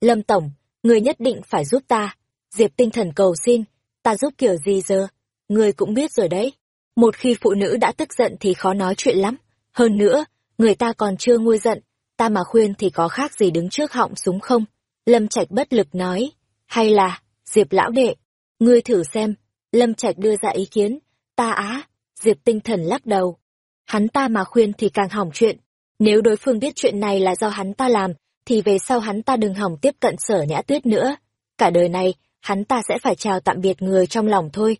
Lâm Tổng, người nhất định phải giúp ta. Diệp tinh thần cầu xin, ta giúp kiểu gì giờ? Người cũng biết rồi đấy. Một khi phụ nữ đã tức giận thì khó nói chuyện lắm. Hơn nữa, người ta còn chưa nguôi giận, ta mà khuyên thì có khác gì đứng trước họng súng không? Lâm Trạch bất lực nói. Hay là, Diệp lão đệ, ngươi thử xem. Lâm Trạch đưa ra ý kiến. Ta á, Diệp tinh thần lắc đầu. Hắn ta mà khuyên thì càng hỏng chuyện. Nếu đối phương biết chuyện này là do hắn ta làm, thì về sau hắn ta đừng hỏng tiếp cận sở nhã tuyết nữa. Cả đời này, hắn ta sẽ phải chào tạm biệt người trong lòng thôi.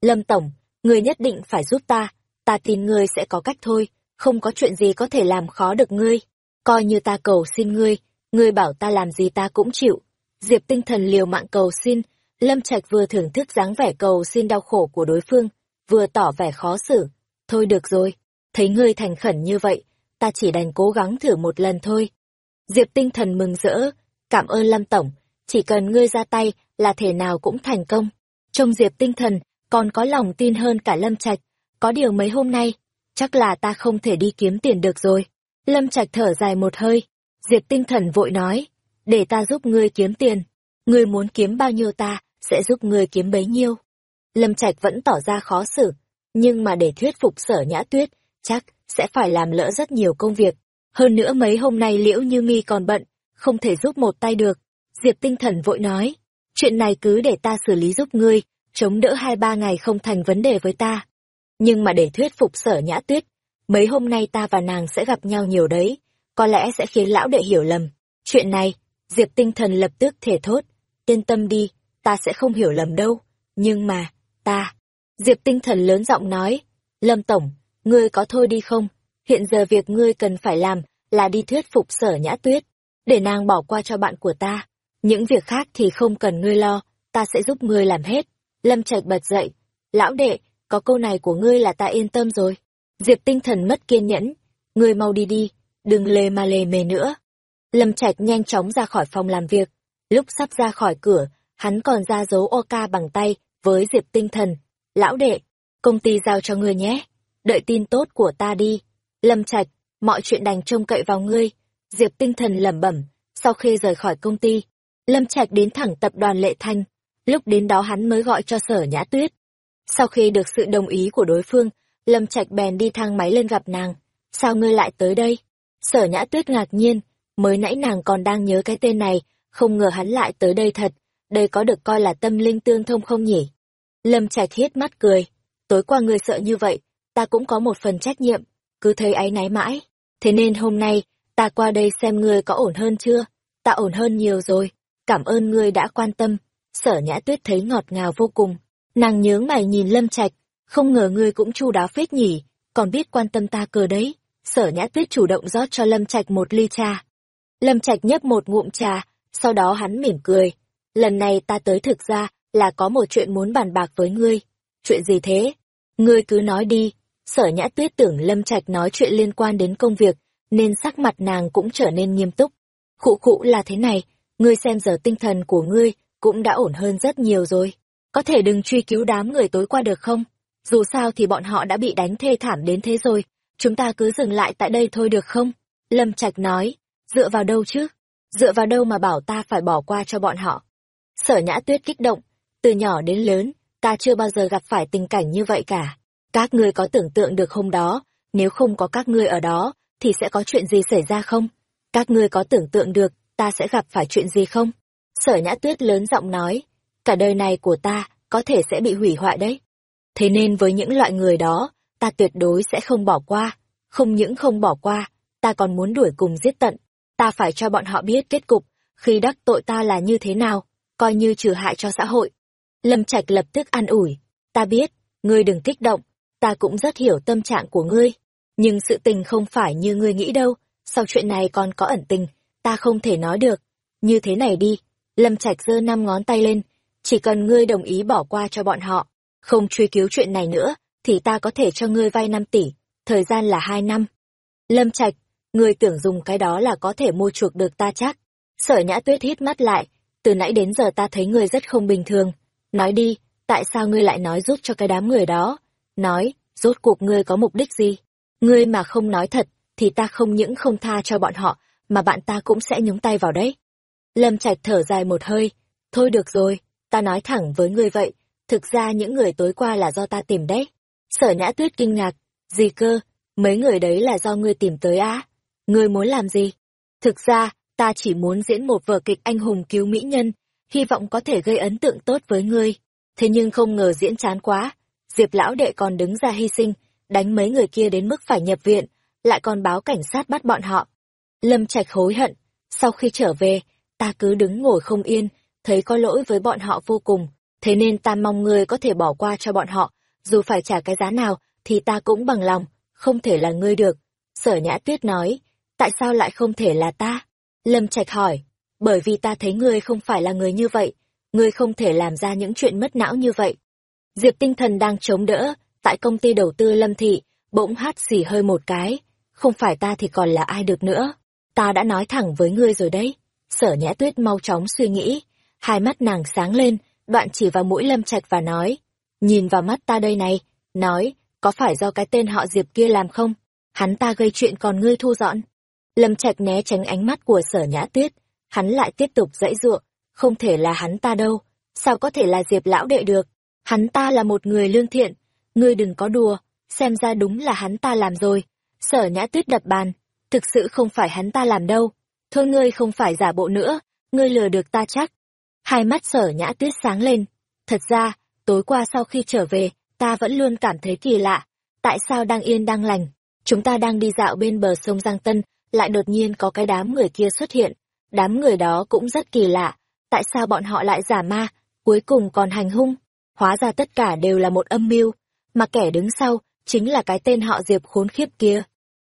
Lâm Tổng, người nhất định phải giúp ta, ta tin ngươi sẽ có cách thôi, không có chuyện gì có thể làm khó được ngươi. Coi như ta cầu xin ngươi, ngươi bảo ta làm gì ta cũng chịu. Diệp tinh thần liều mạng cầu xin, Lâm Trạch vừa thưởng thức dáng vẻ cầu xin đau khổ của đối phương, vừa tỏ vẻ khó xử. Thôi được rồi, thấy ngươi thành khẩn như vậy, ta chỉ đành cố gắng thử một lần thôi. Diệp tinh thần mừng rỡ, cảm ơn Lâm Tổng, chỉ cần ngươi ra tay là thể nào cũng thành công. Trong Diệp tinh thần, còn có lòng tin hơn cả Lâm Trạch, có điều mấy hôm nay, chắc là ta không thể đi kiếm tiền được rồi. Lâm Trạch thở dài một hơi, Diệp tinh thần vội nói, để ta giúp ngươi kiếm tiền, ngươi muốn kiếm bao nhiêu ta, sẽ giúp ngươi kiếm bấy nhiêu. Lâm Trạch vẫn tỏ ra khó xử, nhưng mà để thuyết phục sở nhã tuyết, chắc sẽ phải làm lỡ rất nhiều công việc. Hơn nữa mấy hôm nay liễu như mi còn bận, không thể giúp một tay được. Diệp tinh thần vội nói, chuyện này cứ để ta xử lý giúp ngươi, chống đỡ hai ba ngày không thành vấn đề với ta. Nhưng mà để thuyết phục sở nhã tuyết, mấy hôm nay ta và nàng sẽ gặp nhau nhiều đấy, có lẽ sẽ khiến lão đệ hiểu lầm. Chuyện này, Diệp tinh thần lập tức thể thốt, yên tâm đi, ta sẽ không hiểu lầm đâu, nhưng mà, ta... Diệp tinh thần lớn giọng nói, Lâm Tổng, ngươi có thôi đi không? Hiện giờ việc ngươi cần phải làm là đi thuyết phục sở nhã tuyết, để nàng bỏ qua cho bạn của ta. Những việc khác thì không cần ngươi lo, ta sẽ giúp ngươi làm hết. Lâm Trạch bật dậy, lão đệ, có câu này của ngươi là ta yên tâm rồi. Diệp tinh thần mất kiên nhẫn, ngươi mau đi đi, đừng lề mà lề mề nữa. Lâm Trạch nhanh chóng ra khỏi phòng làm việc, lúc sắp ra khỏi cửa, hắn còn ra dấu ô ca bằng tay với Diệp tinh thần. Lão đệ, công ty giao cho ngươi nhé, đợi tin tốt của ta đi. Lâm Trạch, mọi chuyện đành trông cậy vào ngươi. Diệp tinh thần lẩm bẩm, sau khi rời khỏi công ty, Lâm Trạch đến thẳng tập đoàn Lệ Thanh, lúc đến đó hắn mới gọi cho sở nhã tuyết. Sau khi được sự đồng ý của đối phương, Lâm Trạch bèn đi thang máy lên gặp nàng. Sao ngươi lại tới đây? Sở nhã tuyết ngạc nhiên, mới nãy nàng còn đang nhớ cái tên này, không ngờ hắn lại tới đây thật. Đây có được coi là tâm linh tương thông không nhỉ? Lâm Trạch hiết mắt cười. Tối qua ngươi sợ như vậy, ta cũng có một phần trách nhiệm, cứ thấy áy náy mãi. Thế nên hôm nay, ta qua đây xem ngươi có ổn hơn chưa? Ta ổn hơn nhiều rồi, cảm ơn ngươi đã quan tâm. Sở nhã tuyết thấy ngọt ngào vô cùng. Nàng nhướng mày nhìn Lâm Trạch, không ngờ ngươi cũng chu đáo phết nhỉ, còn biết quan tâm ta cờ đấy. Sở nhã tuyết chủ động rót cho Lâm Trạch một ly trà. Lâm Trạch nhấp một ngụm trà, sau đó hắn mỉm cười. Lần này ta tới thực ra là có một chuyện muốn bàn bạc với ngươi. Chuyện gì thế? Ngươi cứ nói đi. Sở nhã tuyết tưởng Lâm Trạch nói chuyện liên quan đến công việc, nên sắc mặt nàng cũng trở nên nghiêm túc. Khụ khụ là thế này, ngươi xem giờ tinh thần của ngươi cũng đã ổn hơn rất nhiều rồi. Có thể đừng truy cứu đám người tối qua được không? Dù sao thì bọn họ đã bị đánh thê thảm đến thế rồi, chúng ta cứ dừng lại tại đây thôi được không? Lâm Trạch nói, dựa vào đâu chứ? Dựa vào đâu mà bảo ta phải bỏ qua cho bọn họ? Sở nhã tuyết kích động, từ nhỏ đến lớn, ta chưa bao giờ gặp phải tình cảnh như vậy cả. Các ngươi có tưởng tượng được hôm đó, nếu không có các ngươi ở đó, thì sẽ có chuyện gì xảy ra không? Các ngươi có tưởng tượng được, ta sẽ gặp phải chuyện gì không? Sở nhã tuyết lớn giọng nói, cả đời này của ta có thể sẽ bị hủy hoại đấy. Thế nên với những loại người đó, ta tuyệt đối sẽ không bỏ qua. Không những không bỏ qua, ta còn muốn đuổi cùng giết tận. Ta phải cho bọn họ biết kết cục, khi đắc tội ta là như thế nào, coi như trừ hại cho xã hội. Lâm Trạch lập tức an ủi, ta biết, ngươi đừng kích động, ta cũng rất hiểu tâm trạng của ngươi. Nhưng sự tình không phải như ngươi nghĩ đâu, sau chuyện này còn có ẩn tình, ta không thể nói được. Như thế này đi, Lâm Trạch giơ năm ngón tay lên, chỉ cần ngươi đồng ý bỏ qua cho bọn họ, không truy cứu chuyện này nữa, thì ta có thể cho ngươi vay 5 tỷ, thời gian là 2 năm. Lâm Trạch, ngươi tưởng dùng cái đó là có thể mua chuộc được ta chắc. Sở nhã tuyết hít mắt lại, từ nãy đến giờ ta thấy ngươi rất không bình thường. Nói đi, tại sao ngươi lại nói giúp cho cái đám người đó? Nói, rốt cuộc ngươi có mục đích gì? Ngươi mà không nói thật, thì ta không những không tha cho bọn họ, mà bạn ta cũng sẽ nhúng tay vào đấy. Lâm Trạch thở dài một hơi, thôi được rồi, ta nói thẳng với ngươi vậy, thực ra những người tối qua là do ta tìm đấy. Sở nhã tuyết kinh ngạc, gì cơ, mấy người đấy là do ngươi tìm tới á? Ngươi muốn làm gì? Thực ra, ta chỉ muốn diễn một vở kịch anh hùng cứu mỹ nhân, hy vọng có thể gây ấn tượng tốt với ngươi. Thế nhưng không ngờ diễn chán quá, Diệp lão đệ còn đứng ra hy sinh, đánh mấy người kia đến mức phải nhập viện, lại còn báo cảnh sát bắt bọn họ. Lâm Trạch hối hận, sau khi trở về, ta cứ đứng ngồi không yên, thấy có lỗi với bọn họ vô cùng, thế nên ta mong ngươi có thể bỏ qua cho bọn họ, dù phải trả cái giá nào, thì ta cũng bằng lòng, không thể là ngươi được. Sở Nhã Tuyết nói, tại sao lại không thể là ta? Lâm Trạch hỏi, bởi vì ta thấy ngươi không phải là người như vậy, ngươi không thể làm ra những chuyện mất não như vậy. Diệp tinh thần đang chống đỡ, tại công ty đầu tư Lâm Thị, bỗng hát xỉ hơi một cái, không phải ta thì còn là ai được nữa. Ta đã nói thẳng với ngươi rồi đấy. Sở nhã tuyết mau chóng suy nghĩ, hai mắt nàng sáng lên, đoạn chỉ vào mũi Lâm Trạch và nói, nhìn vào mắt ta đây này, nói, có phải do cái tên họ Diệp kia làm không? Hắn ta gây chuyện còn ngươi thu dọn. Lâm Trạch né tránh ánh mắt của sở nhã tuyết, hắn lại tiếp tục dãy ruộng, không thể là hắn ta đâu, sao có thể là Diệp lão đệ được? Hắn ta là một người lương thiện, ngươi đừng có đùa, xem ra đúng là hắn ta làm rồi. Sở nhã tuyết đập bàn, thực sự không phải hắn ta làm đâu. Thôi ngươi không phải giả bộ nữa, ngươi lừa được ta chắc. Hai mắt sở nhã tuyết sáng lên. Thật ra, tối qua sau khi trở về, ta vẫn luôn cảm thấy kỳ lạ. Tại sao đang yên đang lành? Chúng ta đang đi dạo bên bờ sông Giang Tân, lại đột nhiên có cái đám người kia xuất hiện. Đám người đó cũng rất kỳ lạ. Tại sao bọn họ lại giả ma, cuối cùng còn hành hung? Hóa ra tất cả đều là một âm mưu, mà kẻ đứng sau chính là cái tên họ Diệp khốn khiếp kia.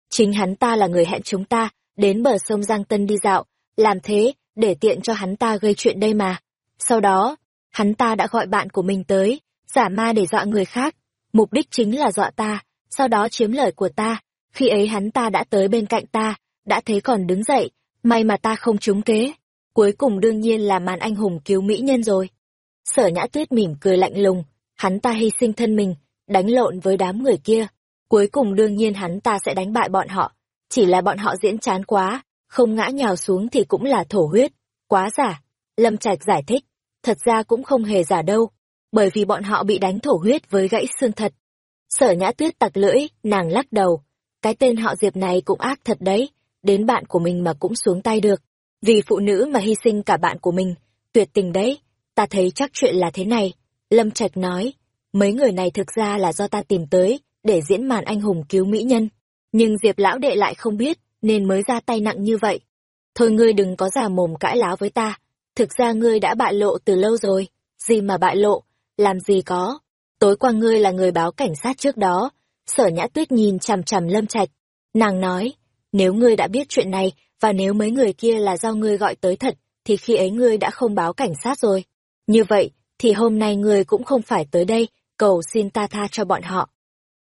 Chính hắn ta là người hẹn chúng ta đến bờ sông Giang Tân đi dạo, làm thế để tiện cho hắn ta gây chuyện đây mà. Sau đó, hắn ta đã gọi bạn của mình tới, giả ma để dọa người khác, mục đích chính là dọa ta, sau đó chiếm lời của ta. Khi ấy hắn ta đã tới bên cạnh ta, đã thế còn đứng dậy, may mà ta không trúng kế. Cuối cùng đương nhiên là màn anh hùng cứu mỹ nhân rồi. Sở nhã tuyết mỉm cười lạnh lùng, hắn ta hy sinh thân mình, đánh lộn với đám người kia. Cuối cùng đương nhiên hắn ta sẽ đánh bại bọn họ. Chỉ là bọn họ diễn chán quá, không ngã nhào xuống thì cũng là thổ huyết. Quá giả. Lâm Trạch giải thích. Thật ra cũng không hề giả đâu. Bởi vì bọn họ bị đánh thổ huyết với gãy xương thật. Sở nhã tuyết tặc lưỡi, nàng lắc đầu. Cái tên họ Diệp này cũng ác thật đấy. Đến bạn của mình mà cũng xuống tay được. Vì phụ nữ mà hy sinh cả bạn của mình. Tuyệt tình đấy. Ta thấy chắc chuyện là thế này. Lâm Trạch nói mấy người này thực ra là do ta tìm tới, để diễn màn anh hùng cứu mỹ nhân. Nhưng Diệp lão đệ lại không biết, nên mới ra tay nặng như vậy. Thôi ngươi đừng có giả mồm cãi láo với ta, thực ra ngươi đã bại lộ từ lâu rồi, gì mà bại lộ, làm gì có. Tối qua ngươi là người báo cảnh sát trước đó, sở nhã tuyết nhìn chằm chằm lâm trạch. Nàng nói, nếu ngươi đã biết chuyện này, và nếu mấy người kia là do ngươi gọi tới thật, thì khi ấy ngươi đã không báo cảnh sát rồi. Như vậy, thì hôm nay ngươi cũng không phải tới đây, cầu xin ta tha cho bọn họ.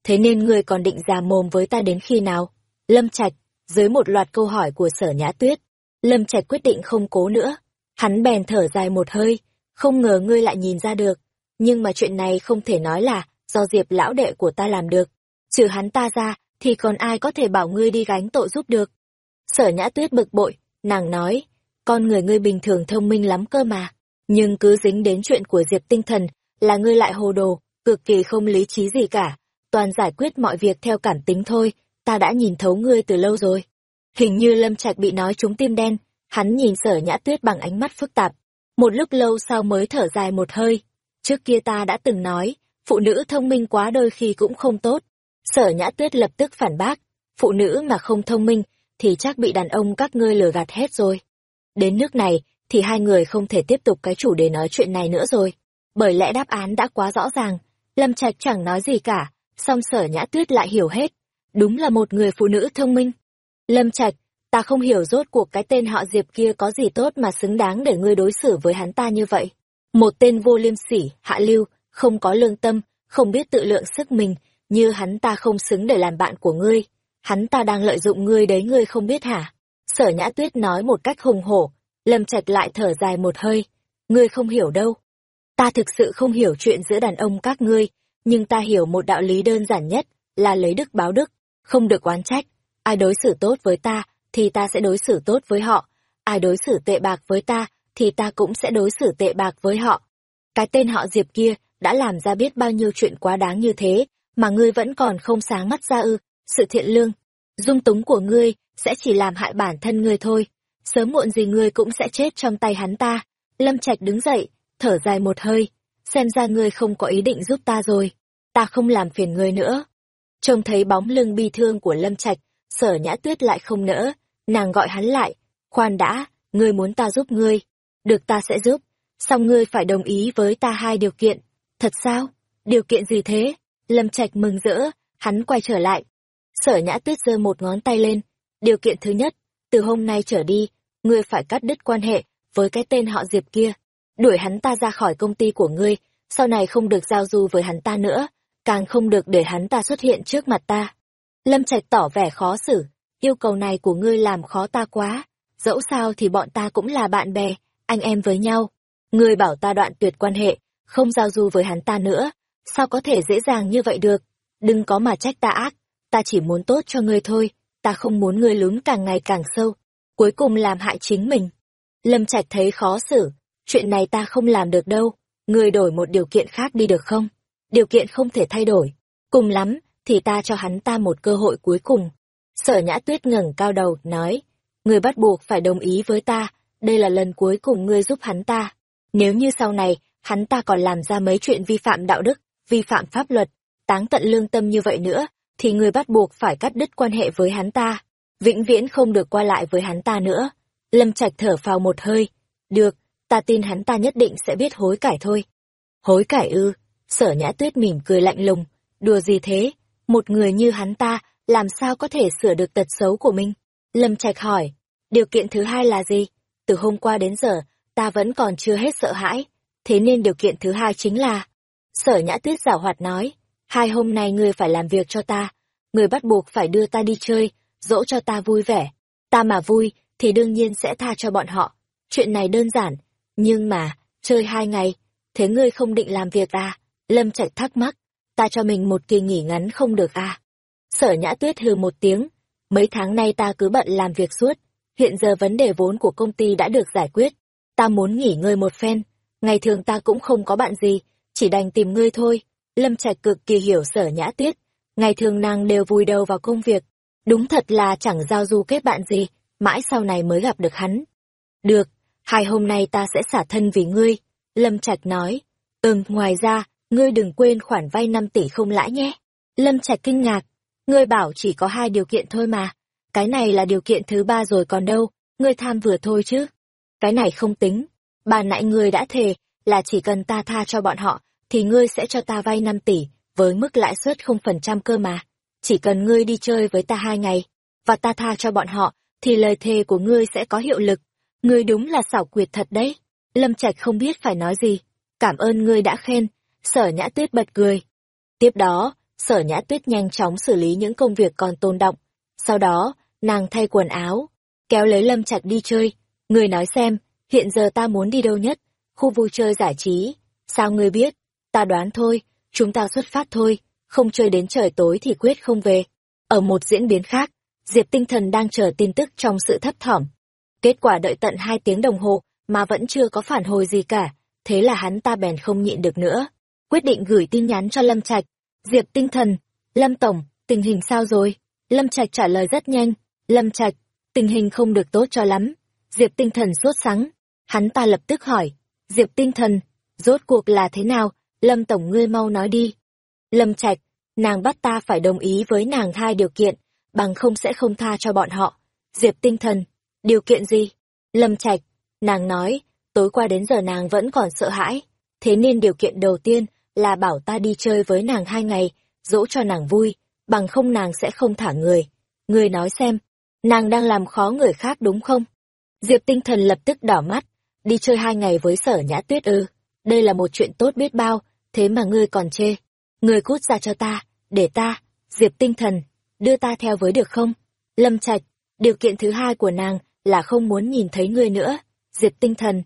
Thế nên ngươi còn định già mồm với ta đến khi nào? Lâm Trạch, dưới một loạt câu hỏi của sở nhã tuyết, Lâm Trạch quyết định không cố nữa. Hắn bèn thở dài một hơi, không ngờ ngươi lại nhìn ra được. Nhưng mà chuyện này không thể nói là do Diệp lão đệ của ta làm được. Trừ hắn ta ra, thì còn ai có thể bảo ngươi đi gánh tội giúp được. Sở nhã tuyết bực bội, nàng nói, con người ngươi bình thường thông minh lắm cơ mà. Nhưng cứ dính đến chuyện của Diệp tinh thần, là ngươi lại hồ đồ, cực kỳ không lý trí gì cả, toàn giải quyết mọi việc theo cảm tính thôi, ta đã nhìn thấu ngươi từ lâu rồi. Hình như Lâm Trạch bị nói trúng tim đen, hắn nhìn sở nhã tuyết bằng ánh mắt phức tạp. Một lúc lâu sau mới thở dài một hơi. Trước kia ta đã từng nói, phụ nữ thông minh quá đôi khi cũng không tốt. Sở nhã tuyết lập tức phản bác, phụ nữ mà không thông minh, thì chắc bị đàn ông các ngươi lừa gạt hết rồi. Đến nước này, thì hai người không thể tiếp tục cái chủ đề nói chuyện này nữa rồi. Bởi lẽ đáp án đã quá rõ ràng, Lâm Trạch chẳng nói gì cả, song sở nhã tuyết lại hiểu hết. Đúng là một người phụ nữ thông minh. Lâm Trạch, ta không hiểu rốt cuộc cái tên họ Diệp kia có gì tốt mà xứng đáng để ngươi đối xử với hắn ta như vậy. Một tên vô liêm sỉ, hạ lưu, không có lương tâm, không biết tự lượng sức mình, như hắn ta không xứng để làm bạn của ngươi. Hắn ta đang lợi dụng ngươi đấy ngươi không biết hả? Sở Nhã Tuyết nói một cách hùng hổ, Lâm Trạch lại thở dài một hơi. Ngươi không hiểu đâu. Ta thực sự không hiểu chuyện giữa đàn ông các ngươi, nhưng ta hiểu một đạo lý đơn giản nhất, là lấy đức báo đức, không được oán trách. Ai đối xử tốt với ta, thì ta sẽ đối xử tốt với họ. Ai đối xử tệ bạc với ta, thì ta cũng sẽ đối xử tệ bạc với họ. Cái tên họ Diệp kia đã làm ra biết bao nhiêu chuyện quá đáng như thế, mà ngươi vẫn còn không sáng mắt ra ư, sự thiện lương, dung túng của ngươi sẽ chỉ làm hại bản thân ngươi thôi, sớm muộn gì ngươi cũng sẽ chết trong tay hắn ta. Lâm Trạch đứng dậy, thở dài một hơi, xem ra ngươi không có ý định giúp ta rồi, ta không làm phiền ngươi nữa. Trông thấy bóng lưng bi thương của Lâm Trạch, sở nhã tuyết lại không nỡ, nàng gọi hắn lại, khoan đã, ngươi muốn ta giúp ngươi, được ta sẽ giúp, song ngươi phải đồng ý với ta hai điều kiện. Thật sao? Điều kiện gì thế? Lâm Trạch mừng rỡ, hắn quay trở lại. Sở Nhã Tuyết giơ một ngón tay lên. Điều kiện thứ nhất, từ hôm nay trở đi, ngươi phải cắt đứt quan hệ với cái tên họ Diệp kia. Đuổi hắn ta ra khỏi công ty của ngươi, sau này không được giao du với hắn ta nữa, càng không được để hắn ta xuất hiện trước mặt ta. Lâm Trạch tỏ vẻ khó xử, yêu cầu này của ngươi làm khó ta quá, dẫu sao thì bọn ta cũng là bạn bè, anh em với nhau. Ngươi bảo ta đoạn tuyệt quan hệ, không giao du với hắn ta nữa, sao có thể dễ dàng như vậy được? Đừng có mà trách ta ác, ta chỉ muốn tốt cho ngươi thôi, ta không muốn ngươi lún càng ngày càng sâu, cuối cùng làm hại chính mình. Lâm Trạch thấy khó xử, chuyện này ta không làm được đâu, Người đổi một điều kiện khác đi được không? Điều kiện không thể thay đổi, cùng lắm thì ta cho hắn ta một cơ hội cuối cùng. Sở Nhã Tuyết ngẩng cao đầu, nói, người bắt buộc phải đồng ý với ta, đây là lần cuối cùng ngươi giúp hắn ta. Nếu như sau này, hắn ta còn làm ra mấy chuyện vi phạm đạo đức, vi phạm pháp luật, táng tận lương tâm như vậy nữa, thì người bắt buộc phải cắt đứt quan hệ với hắn ta, vĩnh viễn không được qua lại với hắn ta nữa. Lâm Trạch thở phào một hơi, được, ta tin hắn ta nhất định sẽ biết hối cải thôi. Hối cải ư, sở nhã tuyết mỉm cười lạnh lùng, đùa gì thế, một người như hắn ta, làm sao có thể sửa được tật xấu của mình? Lâm Trạch hỏi, điều kiện thứ hai là gì? Từ hôm qua đến giờ, ta vẫn còn chưa hết sợ hãi, thế nên điều kiện thứ hai chính là... Sở nhã tuyết giảo hoạt nói, hai hôm nay ngươi phải làm việc cho ta, ngươi bắt buộc phải đưa ta đi chơi, dỗ cho ta vui vẻ. Ta mà vui, thì đương nhiên sẽ tha cho bọn họ. Chuyện này đơn giản, nhưng mà, chơi hai ngày, thế ngươi không định làm việc à? Lâm Trạch thắc mắc, ta cho mình một kỳ nghỉ ngắn không được à? Sở nhã tuyết hừ một tiếng, mấy tháng nay ta cứ bận làm việc suốt, hiện giờ vấn đề vốn của công ty đã được giải quyết, ta muốn nghỉ ngơi một phen, ngày thường ta cũng không có bạn gì, chỉ đành tìm ngươi thôi. Lâm Trạch cực kỳ hiểu sở nhã tuyết, ngày thường nàng đều vùi đầu vào công việc, đúng thật là chẳng giao du kết bạn gì, mãi sau này mới gặp được hắn. Được, hai hôm nay ta sẽ xả thân vì ngươi, Lâm Trạch nói. Ừm, ngoài ra, ngươi đừng quên khoản vay 5 tỷ không lãi nhé. Lâm Trạch kinh ngạc, ngươi bảo chỉ có hai điều kiện thôi mà, cái này là điều kiện thứ ba rồi còn đâu, ngươi tham vừa thôi chứ. Cái này không tính, bà nãy ngươi đã thề là chỉ cần ta tha cho bọn họ, thì ngươi sẽ cho ta vay 5 tỷ, với mức lãi suất 0% cơ mà. Chỉ cần ngươi đi chơi với ta hai ngày, và ta tha cho bọn họ, thì lời thề của ngươi sẽ có hiệu lực. Ngươi đúng là xảo quyệt thật đấy. Lâm Trạch không biết phải nói gì. Cảm ơn ngươi đã khen. Sở Nhã Tuyết bật cười. Tiếp đó, Sở Nhã Tuyết nhanh chóng xử lý những công việc còn tồn động. Sau đó, nàng thay quần áo, kéo lấy Lâm Trạch đi chơi. Ngươi nói xem, hiện giờ ta muốn đi đâu nhất? Khu vui chơi giải trí. Sao ngươi biết? Ta đoán thôi, chúng ta xuất phát thôi, không chơi đến trời tối thì quyết không về. Ở một diễn biến khác, Diệp tinh thần đang chờ tin tức trong sự thấp thỏm. Kết quả đợi tận hai tiếng đồng hồ mà vẫn chưa có phản hồi gì cả, thế là hắn ta bèn không nhịn được nữa. Quyết định gửi tin nhắn cho Lâm Trạch. Diệp tinh thần, Lâm Tổng, tình hình sao rồi? Lâm Trạch trả lời rất nhanh. Lâm Trạch, tình hình không được tốt cho lắm. Diệp tinh thần sốt sắng. Hắn ta lập tức hỏi. Diệp tinh thần, rốt cuộc là thế nào? Lâm Tổng ngươi mau nói đi. Lâm Trạch, nàng bắt ta phải đồng ý với nàng hai điều kiện, bằng không sẽ không tha cho bọn họ. Diệp tinh thần, điều kiện gì? Lâm Trạch, nàng nói, tối qua đến giờ nàng vẫn còn sợ hãi, thế nên điều kiện đầu tiên là bảo ta đi chơi với nàng hai ngày, dỗ cho nàng vui, bằng không nàng sẽ không thả người. Người nói xem, nàng đang làm khó người khác đúng không? Diệp tinh thần lập tức đỏ mắt, đi chơi hai ngày với sở nhã tuyết ư, đây là một chuyện tốt biết bao, thế mà ngươi còn chê người cút ra cho ta, để ta, Diệp tinh thần, đưa ta theo với được không? Lâm Trạch, điều kiện thứ hai của nàng là không muốn nhìn thấy ngươi nữa. Diệp tinh thần.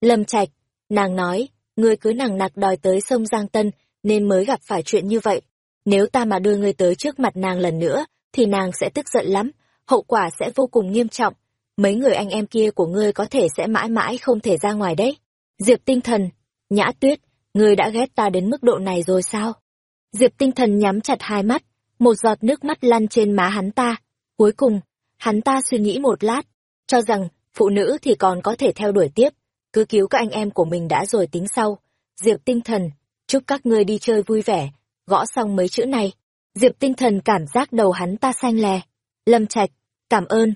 Lâm Trạch, nàng nói, ngươi cứ nằng nặc đòi tới sông Giang Tân nên mới gặp phải chuyện như vậy. Nếu ta mà đưa ngươi tới trước mặt nàng lần nữa, thì nàng sẽ tức giận lắm, hậu quả sẽ vô cùng nghiêm trọng. mấy người anh em kia của ngươi có thể sẽ mãi mãi không thể ra ngoài đấy. Diệp tinh thần, nhã tuyết, ngươi đã ghét ta đến mức độ này rồi sao? Diệp tinh thần nhắm chặt hai mắt, một giọt nước mắt lăn trên má hắn ta. Cuối cùng, hắn ta suy nghĩ một lát, cho rằng phụ nữ thì còn có thể theo đuổi tiếp, cứ cứu các anh em của mình đã rồi tính sau. Diệp tinh thần, chúc các ngươi đi chơi vui vẻ, gõ xong mấy chữ này. Diệp tinh thần cảm giác đầu hắn ta xanh lè. Lâm Trạch, cảm ơn.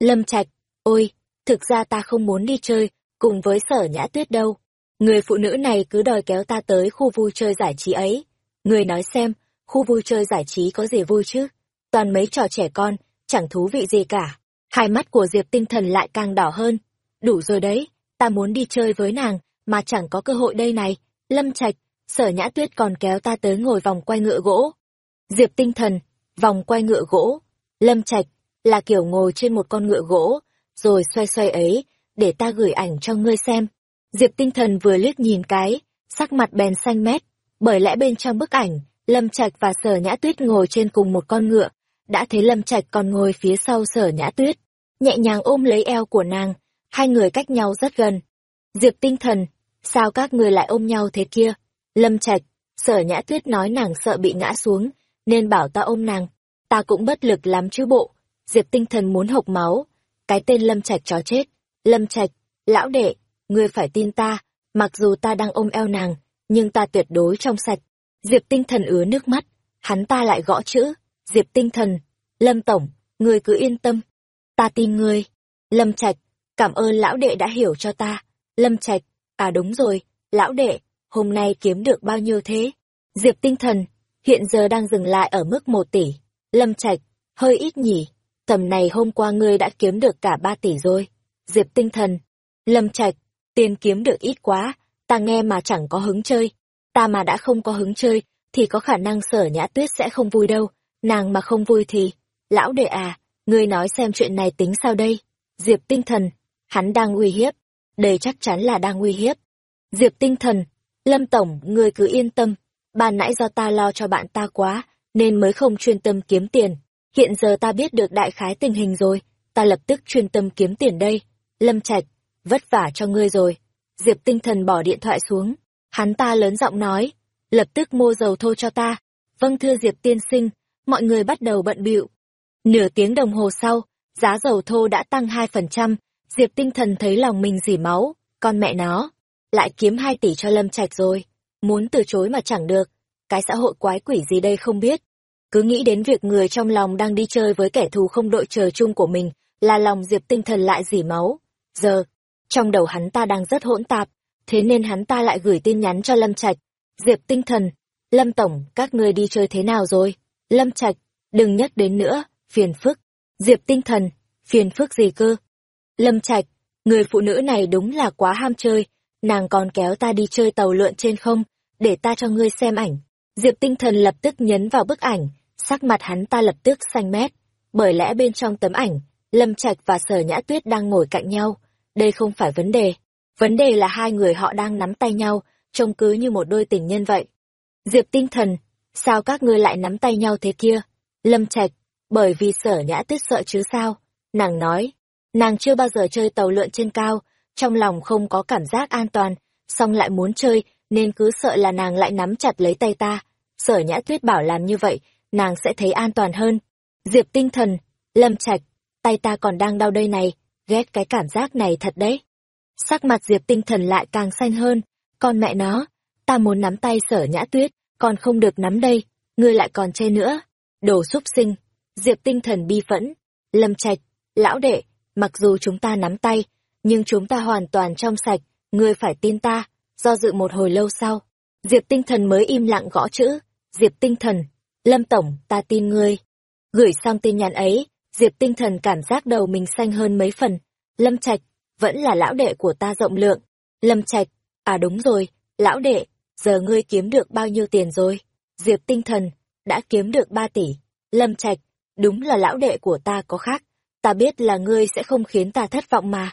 Lâm Trạch, ôi, thực ra ta không muốn đi chơi, cùng với sở nhã tuyết đâu. Người phụ nữ này cứ đòi kéo ta tới khu vui chơi giải trí ấy. Người nói xem, khu vui chơi giải trí có gì vui chứ? Toàn mấy trò trẻ con, chẳng thú vị gì cả. Hai mắt của Diệp tinh thần lại càng đỏ hơn. Đủ rồi đấy, ta muốn đi chơi với nàng, mà chẳng có cơ hội đây này. Lâm Trạch, sở nhã tuyết còn kéo ta tới ngồi vòng quay ngựa gỗ. Diệp tinh thần, vòng quay ngựa gỗ. Lâm Trạch, là kiểu ngồi trên một con ngựa gỗ, rồi xoay xoay ấy, để ta gửi ảnh cho ngươi xem. Diệp tinh thần vừa liếc nhìn cái, sắc mặt bèn xanh mét, bởi lẽ bên trong bức ảnh, Lâm Trạch và Sở Nhã Tuyết ngồi trên cùng một con ngựa, đã thấy Lâm Trạch còn ngồi phía sau Sở Nhã Tuyết, nhẹ nhàng ôm lấy eo của nàng, hai người cách nhau rất gần. Diệp tinh thần, sao các người lại ôm nhau thế kia? Lâm Trạch, Sở Nhã Tuyết nói nàng sợ bị ngã xuống, nên bảo ta ôm nàng. Ta cũng bất lực lắm chứ bộ. Diệp tinh thần muốn hộc máu. Cái tên Lâm Trạch chó chết. Lâm Trạch, lão đệ, ngươi phải tin ta, mặc dù ta đang ôm eo nàng, nhưng ta tuyệt đối trong sạch. Diệp tinh thần ứa nước mắt, hắn ta lại gõ chữ. Diệp tinh thần, Lâm Tổng, ngươi cứ yên tâm. Ta tin ngươi. Lâm Trạch, cảm ơn lão đệ đã hiểu cho ta. Lâm Trạch, à đúng rồi, lão đệ, hôm nay kiếm được bao nhiêu thế? Diệp tinh thần, hiện giờ đang dừng lại ở mức một tỷ. Lâm Trạch, hơi ít nhỉ, tầm này hôm qua ngươi đã kiếm được cả ba tỷ rồi. Diệp tinh thần, Lâm Trạch, tiền kiếm được ít quá, ta nghe mà chẳng có hứng chơi. Ta mà đã không có hứng chơi, thì có khả năng sở nhã tuyết sẽ không vui đâu. Nàng mà không vui thì, lão đệ à, ngươi nói xem chuyện này tính sao đây? Diệp tinh thần, hắn đang uy hiếp. Đây chắc chắn là đang uy hiếp. Diệp tinh thần, Lâm Tổng, ngươi cứ yên tâm. Ban nãy do ta lo cho bạn ta quá, nên mới không chuyên tâm kiếm tiền. Hiện giờ ta biết được đại khái tình hình rồi, ta lập tức chuyên tâm kiếm tiền đây. Lâm Trạch, vất vả cho ngươi rồi. Diệp tinh thần bỏ điện thoại xuống. Hắn ta lớn giọng nói, lập tức mua dầu thô cho ta. Vâng thưa Diệp tiên sinh, mọi người bắt đầu bận bịu. Nửa tiếng đồng hồ sau, giá dầu thô đã tăng 2%, Diệp tinh thần thấy lòng mình dỉ máu, con mẹ nó, lại kiếm 2 tỷ cho Lâm Trạch rồi, muốn từ chối mà chẳng được, cái xã hội quái quỷ gì đây không biết. Cứ nghĩ đến việc người trong lòng đang đi chơi với kẻ thù không đội trời chung của mình, là lòng Diệp tinh thần lại dỉ máu. Giờ, trong đầu hắn ta đang rất hỗn tạp, thế nên hắn ta lại gửi tin nhắn cho Lâm Trạch. Diệp tinh thần, Lâm Tổng, các ngươi đi chơi thế nào rồi? Lâm Trạch, đừng nhắc đến nữa, phiền phức. Diệp tinh thần, phiền phức gì cơ? Lâm Trạch, người phụ nữ này đúng là quá ham chơi, nàng còn kéo ta đi chơi tàu lượn trên không, để ta cho ngươi xem ảnh. Diệp tinh thần lập tức nhấn vào bức ảnh, sắc mặt hắn ta lập tức xanh mét, bởi lẽ bên trong tấm ảnh, Lâm Trạch và Sở Nhã Tuyết đang ngồi cạnh nhau, đây không phải vấn đề. Vấn đề là hai người họ đang nắm tay nhau, trông cứ như một đôi tình nhân vậy. Diệp tinh thần, sao các ngươi lại nắm tay nhau thế kia? Lâm Trạch, bởi vì Sở Nhã Tuyết sợ chứ sao? Nàng nói, nàng chưa bao giờ chơi tàu lượn trên cao, trong lòng không có cảm giác an toàn, song lại muốn chơi, nên cứ sợ là nàng lại nắm chặt lấy tay ta. Sở Nhã Tuyết bảo làm như vậy, nàng sẽ thấy an toàn hơn. Diệp tinh thần, Lâm Trạch, tay ta còn đang đau đây này, ghét cái cảm giác này thật đấy. Sắc mặt Diệp tinh thần lại càng xanh hơn, con mẹ nó, ta muốn nắm tay sở nhã tuyết, còn không được nắm đây, ngươi lại còn chê nữa. Đồ xúc sinh, Diệp tinh thần bi phẫn, lâm trạch, lão đệ, mặc dù chúng ta nắm tay, nhưng chúng ta hoàn toàn trong sạch, ngươi phải tin ta, do dự một hồi lâu sau. Diệp tinh thần mới im lặng gõ chữ, Diệp tinh thần, Lâm Tổng, ta tin ngươi. Gửi xong tin nhắn ấy, Diệp tinh thần cảm giác đầu mình xanh hơn mấy phần. Lâm Trạch, vẫn là lão đệ của ta rộng lượng. Lâm Trạch, à đúng rồi, lão đệ, giờ ngươi kiếm được bao nhiêu tiền rồi? Diệp tinh thần, đã kiếm được ba tỷ. Lâm Trạch, đúng là lão đệ của ta có khác. Ta biết là ngươi sẽ không khiến ta thất vọng mà.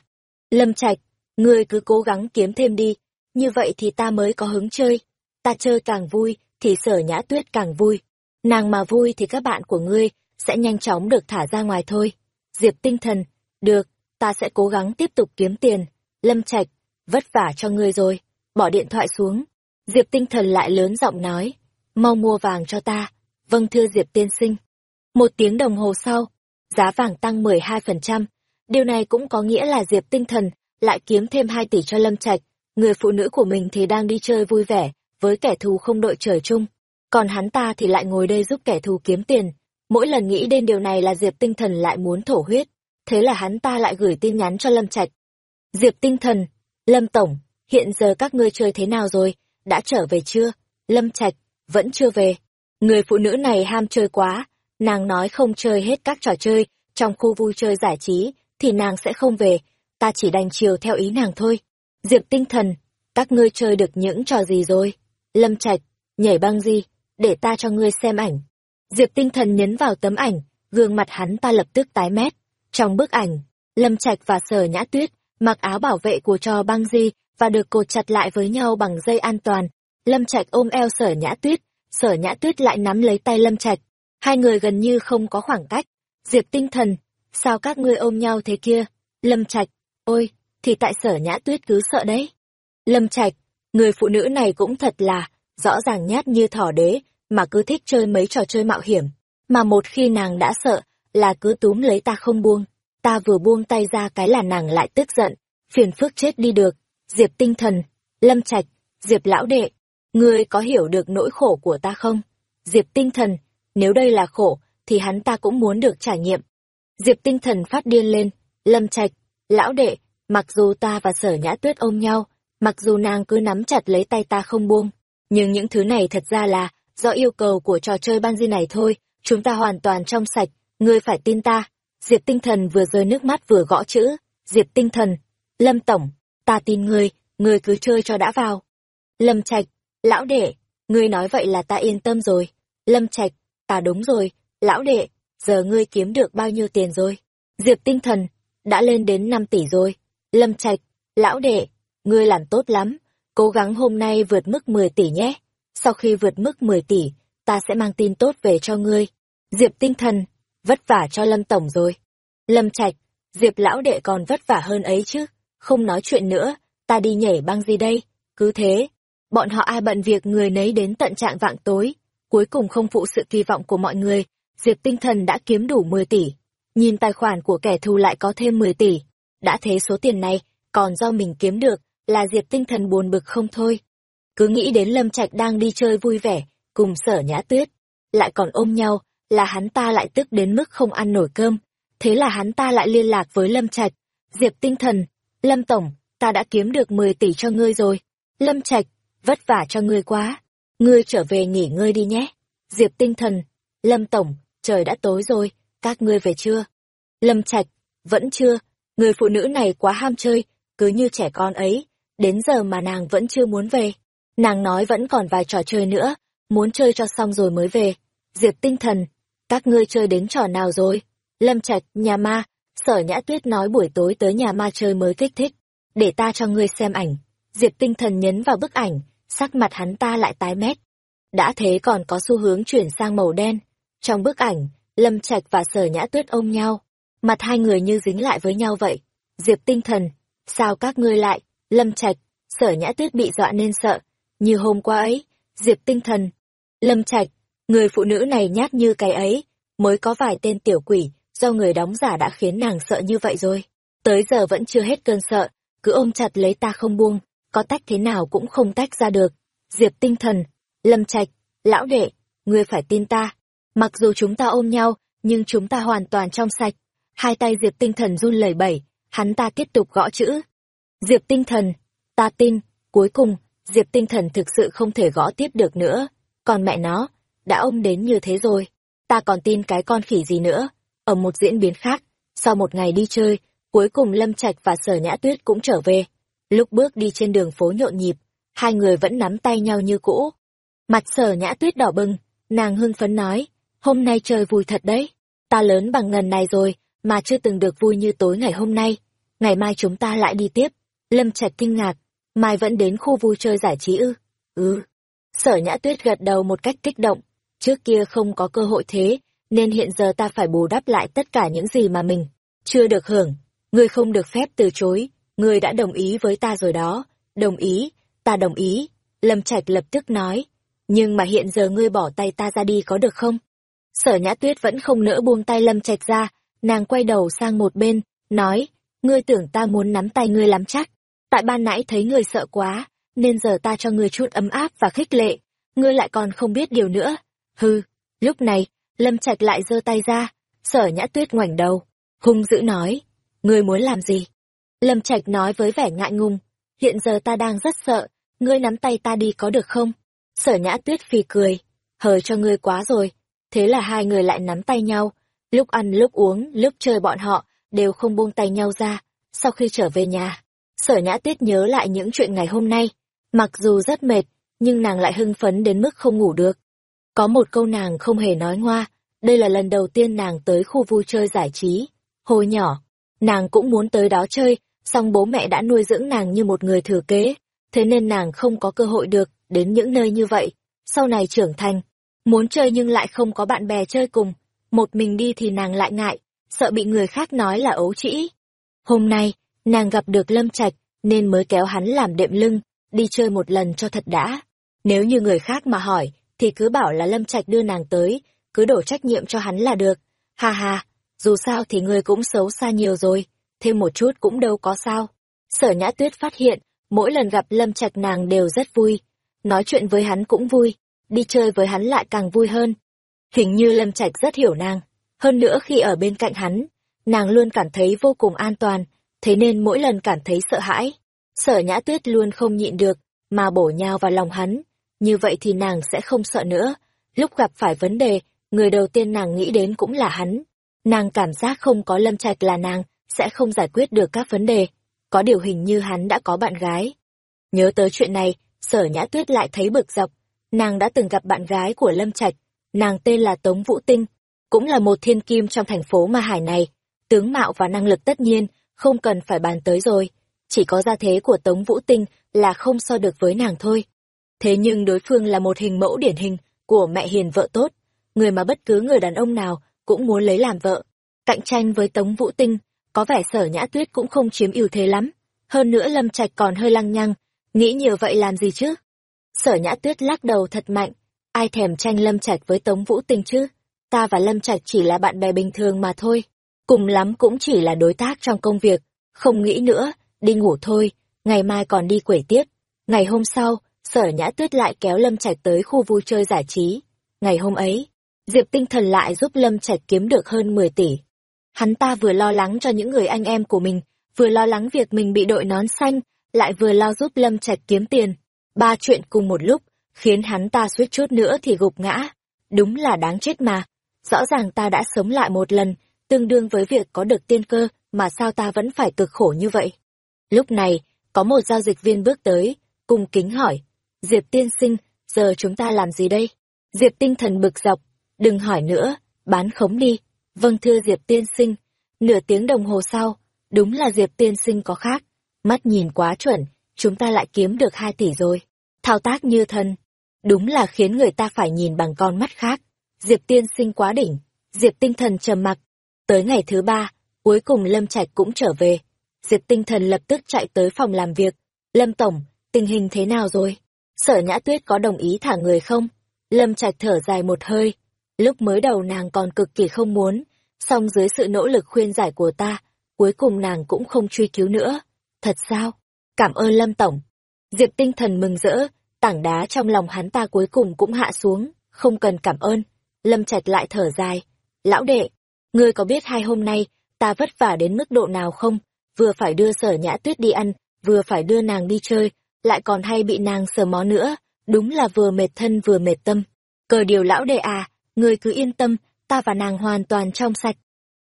Lâm Trạch, ngươi cứ cố gắng kiếm thêm đi, như vậy thì ta mới có hứng chơi. Ta chơi càng vui, thì sở nhã tuyết càng vui. Nàng mà vui thì các bạn của ngươi sẽ nhanh chóng được thả ra ngoài thôi. Diệp tinh thần, được, ta sẽ cố gắng tiếp tục kiếm tiền. Lâm Trạch, vất vả cho ngươi rồi. Bỏ điện thoại xuống. Diệp tinh thần lại lớn giọng nói. Mau mua vàng cho ta. Vâng thưa Diệp tiên sinh. Một tiếng đồng hồ sau, giá vàng tăng 12%. Điều này cũng có nghĩa là Diệp tinh thần lại kiếm thêm 2 tỷ cho Lâm Trạch. Người phụ nữ của mình thì đang đi chơi vui vẻ, với kẻ thù không đội trời chung. Còn hắn ta thì lại ngồi đây giúp kẻ thù kiếm tiền. Mỗi lần nghĩ đến điều này là Diệp tinh thần lại muốn thổ huyết. Thế là hắn ta lại gửi tin nhắn cho Lâm Trạch. Diệp tinh thần, Lâm Tổng, hiện giờ các ngươi chơi thế nào rồi, đã trở về chưa? Lâm Trạch, vẫn chưa về. Người phụ nữ này ham chơi quá, nàng nói không chơi hết các trò chơi, trong khu vui chơi giải trí, thì nàng sẽ không về, ta chỉ đành chiều theo ý nàng thôi. Diệp tinh thần, các ngươi chơi được những trò gì rồi? Lâm Trạch, nhảy băng gì, để ta cho ngươi xem ảnh. Diệp tinh thần nhấn vào tấm ảnh, gương mặt hắn ta lập tức tái mét. Trong bức ảnh, Lâm Trạch và Sở Nhã Tuyết mặc áo bảo vệ của trò băng di và được cột chặt lại với nhau bằng dây an toàn. Lâm Trạch ôm eo Sở Nhã Tuyết, Sở Nhã Tuyết lại nắm lấy tay Lâm Trạch. Hai người gần như không có khoảng cách. Diệp tinh thần, sao các ngươi ôm nhau thế kia? Lâm Trạch, ôi, thì tại Sở Nhã Tuyết cứ sợ đấy. Lâm Trạch, người phụ nữ này cũng thật là, rõ ràng nhát như thỏ đế, mà cứ thích chơi mấy trò chơi mạo hiểm. Mà một khi nàng đã sợ, là cứ túm lấy ta không buông. Ta vừa buông tay ra cái là nàng lại tức giận, phiền phức chết đi được. Diệp tinh thần, Lâm Trạch, Diệp lão đệ, ngươi có hiểu được nỗi khổ của ta không? Diệp tinh thần, nếu đây là khổ, thì hắn ta cũng muốn được trải nghiệm. Diệp tinh thần phát điên lên, Lâm Trạch, lão đệ, mặc dù ta và sở nhã tuyết ôm nhau, mặc dù nàng cứ nắm chặt lấy tay ta không buông, nhưng những thứ này thật ra là do yêu cầu của trò chơi ban di này thôi, chúng ta hoàn toàn trong sạch, ngươi phải tin ta. Diệp tinh thần vừa rơi nước mắt vừa gõ chữ, Diệp tinh thần, Lâm Tổng, ta tin ngươi, ngươi cứ chơi cho đã vào. Lâm Trạch, lão đệ, ngươi nói vậy là ta yên tâm rồi. Lâm Trạch, ta đúng rồi, lão đệ, giờ ngươi kiếm được bao nhiêu tiền rồi? Diệp tinh thần, đã lên đến 5 tỷ rồi. Lâm Trạch, lão đệ, ngươi làm tốt lắm, cố gắng hôm nay vượt mức 10 tỷ nhé. Sau khi vượt mức 10 tỷ, ta sẽ mang tin tốt về cho ngươi. Diệp tinh thần, vất vả cho Lâm Tổng rồi. Lâm Trạch, Diệp lão đệ còn vất vả hơn ấy chứ, không nói chuyện nữa, ta đi nhảy băng gì đây, cứ thế. Bọn họ ai bận việc người nấy đến tận trạng vạng tối, cuối cùng không phụ sự kỳ vọng của mọi người, Diệp tinh thần đã kiếm đủ 10 tỷ. Nhìn tài khoản của kẻ thù lại có thêm 10 tỷ. Đã thế số tiền này, còn do mình kiếm được, là Diệp tinh thần buồn bực không thôi. Cứ nghĩ đến Lâm Trạch đang đi chơi vui vẻ, cùng sở nhã tuyết, lại còn ôm nhau, là hắn ta lại tức đến mức không ăn nổi cơm. Thế là hắn ta lại liên lạc với Lâm Trạch. Diệp tinh thần, Lâm Tổng, ta đã kiếm được 10 tỷ cho ngươi rồi. Lâm Trạch, vất vả cho ngươi quá. Ngươi trở về nghỉ ngơi đi nhé. Diệp tinh thần, Lâm Tổng, trời đã tối rồi, các ngươi về chưa? Lâm Trạch, vẫn chưa, người phụ nữ này quá ham chơi, cứ như trẻ con ấy, đến giờ mà nàng vẫn chưa muốn về. Nàng nói vẫn còn vài trò chơi nữa, muốn chơi cho xong rồi mới về. Diệp tinh thần, các ngươi chơi đến trò nào rồi? Lâm Trạch, nhà ma, sở nhã tuyết nói buổi tối tới nhà ma chơi mới kích thích. Để ta cho ngươi xem ảnh. Diệp tinh thần nhấn vào bức ảnh, sắc mặt hắn ta lại tái mét. Đã thế còn có xu hướng chuyển sang màu đen. Trong bức ảnh, Lâm Trạch và sở nhã tuyết ôm nhau. Mặt hai người như dính lại với nhau vậy. Diệp tinh thần, sao các ngươi lại? Lâm Trạch, sở nhã tuyết bị dọa nên sợ. Như hôm qua ấy, Diệp tinh thần. Lâm Trạch, người phụ nữ này nhát như cái ấy, mới có vài tên tiểu quỷ, do người đóng giả đã khiến nàng sợ như vậy rồi. Tới giờ vẫn chưa hết cơn sợ, cứ ôm chặt lấy ta không buông, có tách thế nào cũng không tách ra được. Diệp tinh thần, Lâm Trạch, lão đệ, ngươi phải tin ta. Mặc dù chúng ta ôm nhau, nhưng chúng ta hoàn toàn trong sạch. Hai tay Diệp tinh thần run lẩy bẩy, hắn ta tiếp tục gõ chữ. Diệp tinh thần, ta tin, cuối cùng, Diệp tinh thần thực sự không thể gõ tiếp được nữa. Còn mẹ nó, đã ôm đến như thế rồi, ta còn tin cái con khỉ gì nữa. Ở một diễn biến khác, sau một ngày đi chơi, cuối cùng Lâm Trạch và Sở Nhã Tuyết cũng trở về. Lúc bước đi trên đường phố nhộn nhịp, hai người vẫn nắm tay nhau như cũ. Mặt Sở Nhã Tuyết đỏ bừng, nàng hưng phấn nói, hôm nay trời vui thật đấy. Ta lớn bằng ngần này rồi, mà chưa từng được vui như tối ngày hôm nay. Ngày mai chúng ta lại đi tiếp. Lâm Trạch kinh ngạc, mai vẫn đến khu vui chơi giải trí ư? Ừ. Sở Nhã Tuyết gật đầu một cách kích động, trước kia không có cơ hội thế, nên hiện giờ ta phải bù đắp lại tất cả những gì mà mình chưa được hưởng. ngươi không được phép từ chối, ngươi đã đồng ý với ta rồi đó, đồng ý, ta đồng ý. Lâm Trạch lập tức nói, nhưng mà hiện giờ ngươi bỏ tay ta ra đi có được không? Sở Nhã Tuyết vẫn không nỡ buông tay Lâm Trạch ra, nàng quay đầu sang một bên, nói, ngươi tưởng ta muốn nắm tay ngươi lắm chắc. Tại ban nãy thấy người sợ quá, nên giờ ta cho người chút ấm áp và khích lệ, ngươi lại còn không biết điều nữa. Hừ, lúc này, Lâm Trạch lại giơ tay ra, sở nhã tuyết ngoảnh đầu, hung dữ nói, ngươi muốn làm gì? Lâm Trạch nói với vẻ ngại ngùng, hiện giờ ta đang rất sợ, ngươi nắm tay ta đi có được không? Sở nhã tuyết phì cười, hời cho ngươi quá rồi. Thế là hai người lại nắm tay nhau, lúc ăn lúc uống, lúc chơi bọn họ, đều không buông tay nhau ra. Sau khi trở về nhà, sở nhã tuyết nhớ lại những chuyện ngày hôm nay. Mặc dù rất mệt, nhưng nàng lại hưng phấn đến mức không ngủ được. Có một câu nàng không hề nói ngoa, đây là lần đầu tiên nàng tới khu vui chơi giải trí. Hồi nhỏ, nàng cũng muốn tới đó chơi, song bố mẹ đã nuôi dưỡng nàng như một người thừa kế, thế nên nàng không có cơ hội được đến những nơi như vậy. Sau này trưởng thành, muốn chơi nhưng lại không có bạn bè chơi cùng, một mình đi thì nàng lại ngại, sợ bị người khác nói là ấu trĩ. Hôm nay, nàng gặp được Lâm Trạch, nên mới kéo hắn làm đệm lưng, đi chơi một lần cho thật đã. Nếu như người khác mà hỏi, thì cứ bảo là Lâm Trạch đưa nàng tới, cứ đổ trách nhiệm cho hắn là được. Ha ha, dù sao thì ngươi cũng xấu xa nhiều rồi, thêm một chút cũng đâu có sao. Sở Nhã Tuyết phát hiện, mỗi lần gặp Lâm Trạch nàng đều rất vui, nói chuyện với hắn cũng vui, đi chơi với hắn lại càng vui hơn. Hình như Lâm Trạch rất hiểu nàng, hơn nữa khi ở bên cạnh hắn, nàng luôn cảm thấy vô cùng an toàn, thế nên mỗi lần cảm thấy sợ hãi. Sở Nhã Tuyết luôn không nhịn được, mà bổ nhào vào lòng hắn, như vậy thì nàng sẽ không sợ nữa. Lúc gặp phải vấn đề, người đầu tiên nàng nghĩ đến cũng là hắn. Nàng cảm giác không có Lâm Trạch là nàng, sẽ không giải quyết được các vấn đề. Có điều hình như hắn đã có bạn gái. Nhớ tới chuyện này, sở nhã tuyết lại thấy bực dọc. Nàng đã từng gặp bạn gái của Lâm Trạch, nàng tên là Tống Vũ Tinh, cũng là một thiên kim trong thành phố Ma Hải này. Tướng mạo và năng lực tất nhiên, không cần phải bàn tới rồi. Chỉ có gia thế của Tống Vũ Tinh là không so được với nàng thôi. Thế nhưng đối phương là một hình mẫu điển hình của mẹ hiền vợ tốt, người mà bất cứ người đàn ông nào cũng muốn lấy làm vợ. Cạnh tranh với Tống Vũ Tinh, có vẻ sở nhã tuyết cũng không chiếm ưu thế lắm. Hơn nữa Lâm Trạch còn hơi lăng nhăng, nghĩ nhiều vậy làm gì chứ? Sở nhã tuyết lắc đầu thật mạnh, ai thèm tranh Lâm Trạch với Tống Vũ Tinh chứ? Ta và Lâm Trạch chỉ là bạn bè bình thường mà thôi, cùng lắm cũng chỉ là đối tác trong công việc, không nghĩ nữa, đi ngủ thôi, ngày mai còn đi quẩy tiếp. Ngày hôm sau, sở nhã tuyết lại kéo Lâm Trạch tới khu vui chơi giải trí. Ngày hôm ấy, Diệp Tinh Thần lại giúp Lâm Trạch kiếm được hơn 10 tỷ. Hắn ta vừa lo lắng cho những người anh em của mình, vừa lo lắng việc mình bị đội nón xanh, lại vừa lo giúp Lâm Trạch kiếm tiền. Ba chuyện cùng một lúc, khiến hắn ta suýt chút nữa thì gục ngã. Đúng là đáng chết mà. Rõ ràng ta đã sống lại một lần, tương đương với việc có được tiên cơ, mà sao ta vẫn phải cực khổ như vậy? Lúc này, có một giao dịch viên bước tới, cung kính hỏi, Diệp tiên sinh, giờ chúng ta làm gì đây? Diệp tinh thần bực dọc, đừng hỏi nữa, bán khống đi. Vâng thưa Diệp tiên sinh, nửa tiếng đồng hồ sau, đúng là Diệp tiên sinh có khác, mắt nhìn quá chuẩn, chúng ta lại kiếm được hai tỷ rồi. Thao tác như thần, đúng là khiến người ta phải nhìn bằng con mắt khác. Diệp tiên sinh quá đỉnh, Diệp tinh thần trầm mặc. Tới ngày thứ ba, cuối cùng Lâm Trạch cũng trở về. Diệp tinh thần lập tức chạy tới phòng làm việc. Lâm Tổng, tình hình thế nào rồi? Sở Nhã Tuyết có đồng ý thả người không? Lâm Trạch thở dài một hơi. Lúc mới đầu nàng còn cực kỳ không muốn, song dưới sự nỗ lực khuyên giải của ta, cuối cùng nàng cũng không truy cứu nữa. Thật sao? Cảm ơn Lâm Tổng. Diệp tinh thần mừng rỡ, tảng đá trong lòng hắn ta cuối cùng cũng hạ xuống, không cần cảm ơn. Lâm Trạch lại thở dài. Lão đệ, ngươi có biết hai hôm nay, ta vất vả đến mức độ nào không? Vừa phải đưa sở nhã tuyết đi ăn, vừa phải đưa nàng đi chơi, lại còn hay bị nàng sờ mó nữa, đúng là vừa mệt thân vừa mệt tâm. Cờ điều lão đệ à, ngươi cứ yên tâm, ta và nàng hoàn toàn trong sạch.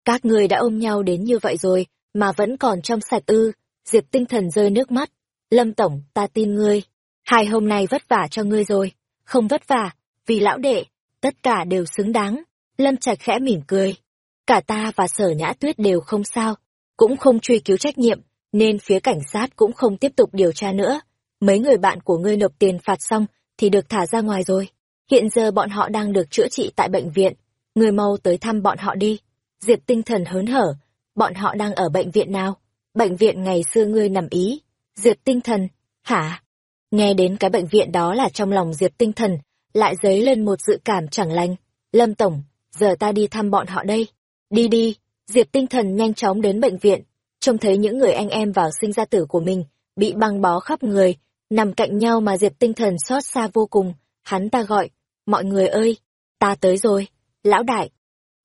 Các người đã ôm nhau đến như vậy rồi, mà vẫn còn trong sạch ư, Diệp tinh thần rơi nước mắt. Lâm Tổng, ta tin ngươi. Hai hôm nay vất vả cho ngươi rồi. Không vất vả, vì lão đệ, tất cả đều xứng đáng. Lâm Trạch khẽ mỉm cười. Cả ta và sở nhã tuyết đều không sao, cũng không truy cứu trách nhiệm, nên phía cảnh sát cũng không tiếp tục điều tra nữa mấy người bạn của ngươi nộp tiền phạt xong thì được thả ra ngoài rồi. Hiện giờ bọn họ đang được chữa trị tại bệnh viện, người mau tới thăm bọn họ đi. Diệp tinh thần hớn hở, bọn họ đang ở bệnh viện nào? Bệnh viện ngày xưa ngươi nằm ý. Diệp tinh thần, hả? Nghe đến cái bệnh viện đó là trong lòng Diệp tinh thần, lại dấy lên một dự cảm chẳng lành. Lâm Tổng, giờ ta đi thăm bọn họ đây. Đi đi, Diệp tinh thần nhanh chóng đến bệnh viện, trông thấy những người anh em vào sinh ra tử của mình, bị băng bó khắp người, nằm cạnh nhau mà Diệp tinh thần xót xa vô cùng, hắn ta gọi, mọi người ơi, ta tới rồi, lão đại,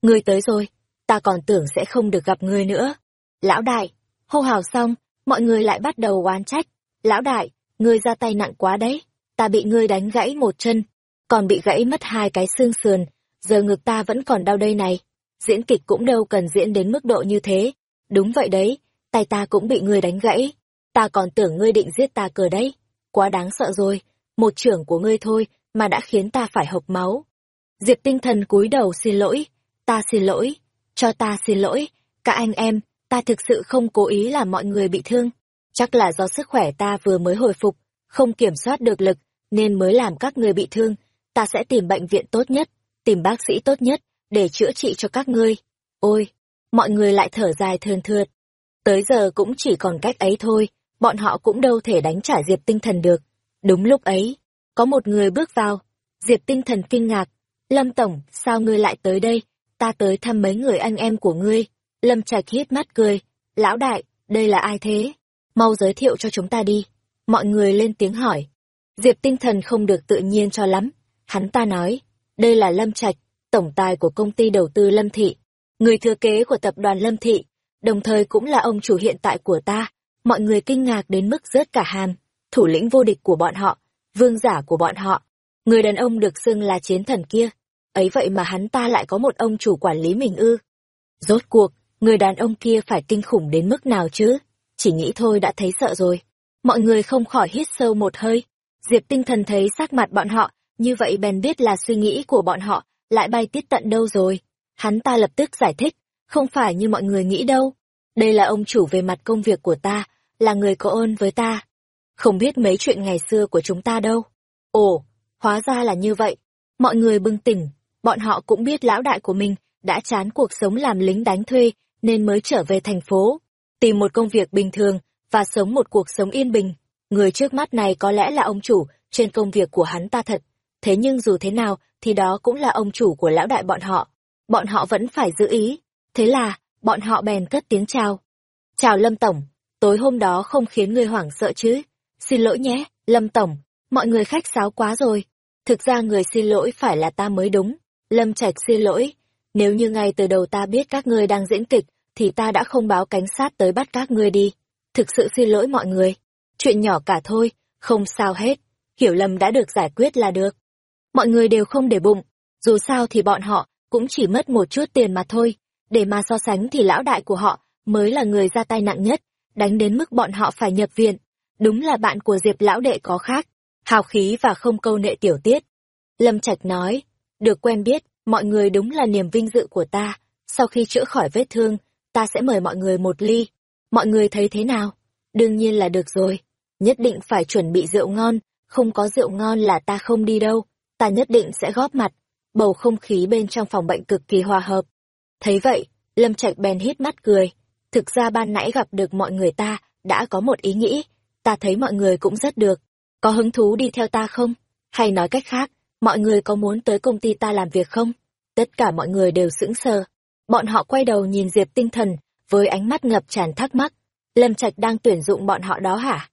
người tới rồi, ta còn tưởng sẽ không được gặp người nữa. Lão đại, hô hào xong, mọi người lại bắt đầu oán trách, lão đại, ngươi ra tay nặng quá đấy, ta bị ngươi đánh gãy một chân, còn bị gãy mất hai cái xương sườn, giờ ngực ta vẫn còn đau đây này. Diễn kịch cũng đâu cần diễn đến mức độ như thế. Đúng vậy đấy, tay ta cũng bị ngươi đánh gãy. Ta còn tưởng ngươi định giết ta cờ đấy. Quá đáng sợ rồi, một trưởng của ngươi thôi mà đã khiến ta phải hộc máu. Diệp tinh thần cúi đầu xin lỗi, ta xin lỗi, cho ta xin lỗi, các anh em, ta thực sự không cố ý làm mọi người bị thương. Chắc là do sức khỏe ta vừa mới hồi phục, không kiểm soát được lực, nên mới làm các người bị thương. Ta sẽ tìm bệnh viện tốt nhất, tìm bác sĩ tốt nhất, để chữa trị cho các ngươi. Ôi, mọi người lại thở dài thườn thượt. Tới giờ cũng chỉ còn cách ấy thôi, bọn họ cũng đâu thể đánh trả Diệp tinh thần được. Đúng lúc ấy, có một người bước vào. Diệp tinh thần kinh ngạc. Lâm Tổng, sao ngươi lại tới đây? Ta tới thăm mấy người anh em của ngươi. Lâm Trạch hít mắt cười. Lão đại, đây là ai thế? Mau giới thiệu cho chúng ta đi. Mọi người lên tiếng hỏi. Diệp tinh thần không được tự nhiên cho lắm. Hắn ta nói, đây là Lâm Trạch, tổng tài của công ty đầu tư Lâm Thị, người thừa kế của tập đoàn Lâm Thị, đồng thời cũng là ông chủ hiện tại của ta. Mọi người kinh ngạc đến mức rớt cả hàm, thủ lĩnh vô địch của bọn họ, vương giả của bọn họ. Người đàn ông được xưng là chiến thần kia, ấy vậy mà hắn ta lại có một ông chủ quản lý mình ư. Rốt cuộc, người đàn ông kia phải kinh khủng đến mức nào chứ? Chỉ nghĩ thôi đã thấy sợ rồi. Mọi người không khỏi hít sâu một hơi. Diệp tinh thần thấy sắc mặt bọn họ, như vậy bèn biết là suy nghĩ của bọn họ lại bay tiết tận đâu rồi. Hắn ta lập tức giải thích, không phải như mọi người nghĩ đâu. Đây là ông chủ về mặt công việc của ta, là người có ơn với ta. Không biết mấy chuyện ngày xưa của chúng ta đâu. Ồ, hóa ra là như vậy. Mọi người bừng tỉnh, bọn họ cũng biết lão đại của mình đã chán cuộc sống làm lính đánh thuê nên mới trở về thành phố, tìm một công việc bình thường và sống một cuộc sống yên bình. Người trước mắt này có lẽ là ông chủ trên công việc của hắn ta thật. Thế nhưng dù thế nào thì đó cũng là ông chủ của lão đại bọn họ. Bọn họ vẫn phải giữ ý. Thế là, bọn họ bèn cất tiếng chào. Chào Lâm Tổng, tối hôm đó không khiến người hoảng sợ chứ. Xin lỗi nhé, Lâm Tổng, mọi người khách sáo quá rồi. Thực ra người xin lỗi phải là ta mới đúng. Lâm Trạch xin lỗi. Nếu như ngay từ đầu ta biết các ngươi đang diễn kịch, thì ta đã không báo cảnh sát tới bắt các ngươi đi. Thực sự xin lỗi mọi người. Chuyện nhỏ cả thôi, không sao hết. Hiểu lầm đã được giải quyết là được. Mọi người đều không để bụng. Dù sao thì bọn họ cũng chỉ mất một chút tiền mà thôi. Để mà so sánh thì lão đại của họ mới là người ra tay nặng nhất, đánh đến mức bọn họ phải nhập viện. Đúng là bạn của Diệp lão đệ có khác, hào khí và không câu nệ tiểu tiết. Lâm Trạch nói, được quen biết, mọi người đúng là niềm vinh dự của ta. Sau khi chữa khỏi vết thương, ta sẽ mời mọi người một ly. Mọi người thấy thế nào? Đương nhiên là được rồi. Nhất định phải chuẩn bị rượu ngon, không có rượu ngon là ta không đi đâu. Ta nhất định sẽ góp mặt. Bầu không khí bên trong phòng bệnh cực kỳ hòa hợp. Thấy vậy, Lâm Trạch bèn hít mắt cười. Thực ra ban nãy gặp được mọi người ta, đã có một ý nghĩ. Ta thấy mọi người cũng rất được. Có hứng thú đi theo ta không? Hay nói cách khác, mọi người có muốn tới công ty ta làm việc không? Tất cả mọi người đều sững sờ. Bọn họ quay đầu nhìn Diệp tinh thần, với ánh mắt ngập tràn thắc mắc. Lâm Trạch đang tuyển dụng bọn họ đó hả?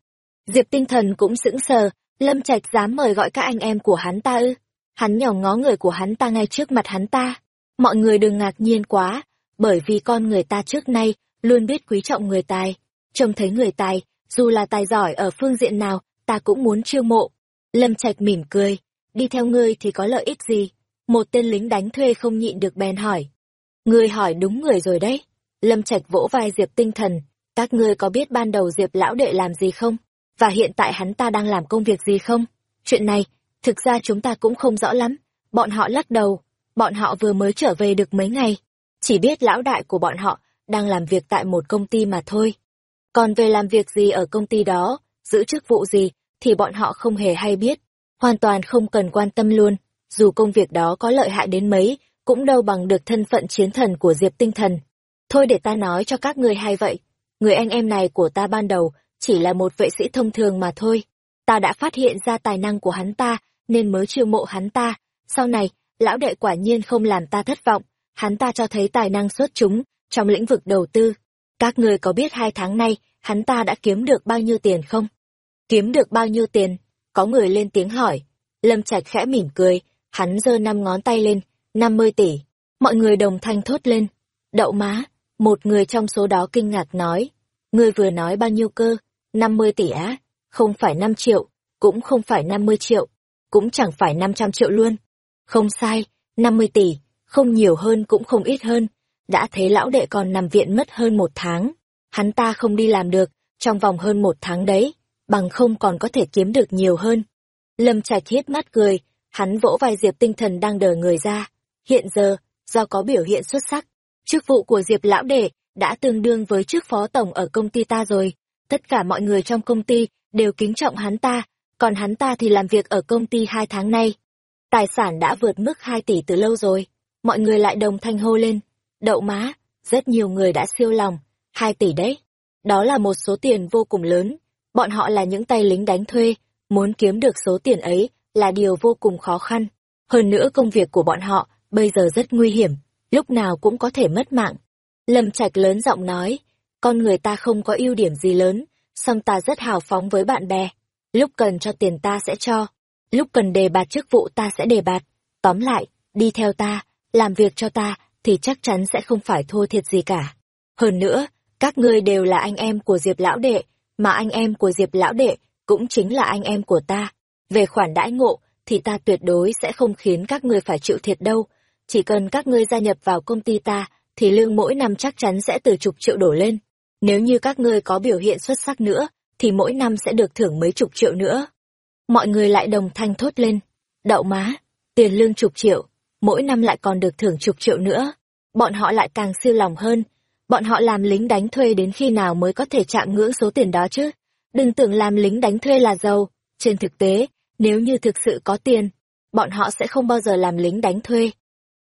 Diệp tinh thần cũng sững sờ, Lâm Trạch dám mời gọi các anh em của hắn ta ư? Hắn nhỏ ngó người của hắn ta ngay trước mặt hắn ta. Mọi người đừng ngạc nhiên quá, bởi vì con người ta trước nay luôn biết quý trọng người tài. Trông thấy người tài, dù là tài giỏi ở phương diện nào, ta cũng muốn chiêu mộ. Lâm Trạch mỉm cười, đi theo ngươi thì có lợi ích gì? Một tên lính đánh thuê không nhịn được bèn hỏi. Ngươi hỏi đúng người rồi đấy. Lâm Trạch vỗ vai Diệp tinh thần, các ngươi có biết ban đầu Diệp lão đệ làm gì không? Và hiện tại hắn ta đang làm công việc gì không? Chuyện này, thực ra chúng ta cũng không rõ lắm. Bọn họ lắc đầu, bọn họ vừa mới trở về được mấy ngày. Chỉ biết lão đại của bọn họ đang làm việc tại một công ty mà thôi. Còn về làm việc gì ở công ty đó, giữ chức vụ gì, thì bọn họ không hề hay biết. Hoàn toàn không cần quan tâm luôn, dù công việc đó có lợi hại đến mấy, cũng đâu bằng được thân phận chiến thần của Diệp Tinh Thần. Thôi để ta nói cho các ngươi hay vậy. Người anh em này của ta ban đầu chỉ là một vệ sĩ thông thường mà thôi. Ta đã phát hiện ra tài năng của hắn ta, nên mới chiêu mộ hắn ta. Sau này, lão đệ quả nhiên không làm ta thất vọng. Hắn ta cho thấy tài năng xuất chúng trong lĩnh vực đầu tư. Các người có biết hai tháng nay, hắn ta đã kiếm được bao nhiêu tiền không? Kiếm được bao nhiêu tiền? Có người lên tiếng hỏi. Lâm Trạch khẽ mỉm cười, hắn giơ năm ngón tay lên, năm mươi tỷ. Mọi người đồng thanh thốt lên. Đậu má, một người trong số đó kinh ngạc nói. Ngươi vừa nói bao nhiêu cơ? Năm mươi tỷ á? Không phải năm triệu, cũng không phải năm mươi triệu, cũng chẳng phải năm trăm triệu luôn. Không sai, năm mươi tỷ, không nhiều hơn cũng không ít hơn. Đã thấy lão đệ còn nằm viện mất hơn một tháng. Hắn ta không đi làm được, trong vòng hơn một tháng đấy, bằng không còn có thể kiếm được nhiều hơn. Lâm Trạch hiếp mắt cười, hắn vỗ vai Diệp tinh thần đang đờ người ra. Hiện giờ, do có biểu hiện xuất sắc, chức vụ của Diệp lão đệ đã tương đương với chức phó tổng ở công ty ta rồi. Tất cả mọi người trong công ty đều kính trọng hắn ta, còn hắn ta thì làm việc ở công ty hai tháng nay. Tài sản đã vượt mức 2 tỷ từ lâu rồi. Mọi người lại đồng thanh hô lên. Đậu má, rất nhiều người đã siêu lòng. 2 tỷ đấy. Đó là một số tiền vô cùng lớn. Bọn họ là những tay lính đánh thuê, muốn kiếm được số tiền ấy là điều vô cùng khó khăn. Hơn nữa công việc của bọn họ bây giờ rất nguy hiểm, lúc nào cũng có thể mất mạng. Lâm Trạch lớn giọng nói, con người ta không có ưu điểm gì lớn, song ta rất hào phóng với bạn bè. Lúc cần cho tiền ta sẽ cho, lúc cần đề bạt chức vụ ta sẽ đề bạt. Tóm lại, đi theo ta, làm việc cho ta, thì chắc chắn sẽ không phải thua thiệt gì cả. Hơn nữa, các ngươi đều là anh em của Diệp Lão Đệ, mà anh em của Diệp Lão Đệ cũng chính là anh em của ta. Về khoản đãi ngộ, thì ta tuyệt đối sẽ không khiến các ngươi phải chịu thiệt đâu. Chỉ cần các ngươi gia nhập vào công ty ta, thì lương mỗi năm chắc chắn sẽ từ chục triệu đổ lên. Nếu như các ngươi có biểu hiện xuất sắc nữa, thì mỗi năm sẽ được thưởng mấy chục triệu nữa. Mọi người lại đồng thanh thốt lên. Đậu má, tiền lương chục triệu, mỗi năm lại còn được thưởng chục triệu nữa. Bọn họ lại càng siêu lòng hơn. Bọn họ làm lính đánh thuê đến khi nào mới có thể chạm ngưỡng số tiền đó chứ? Đừng tưởng làm lính đánh thuê là giàu. Trên thực tế, nếu như thực sự có tiền, bọn họ sẽ không bao giờ làm lính đánh thuê.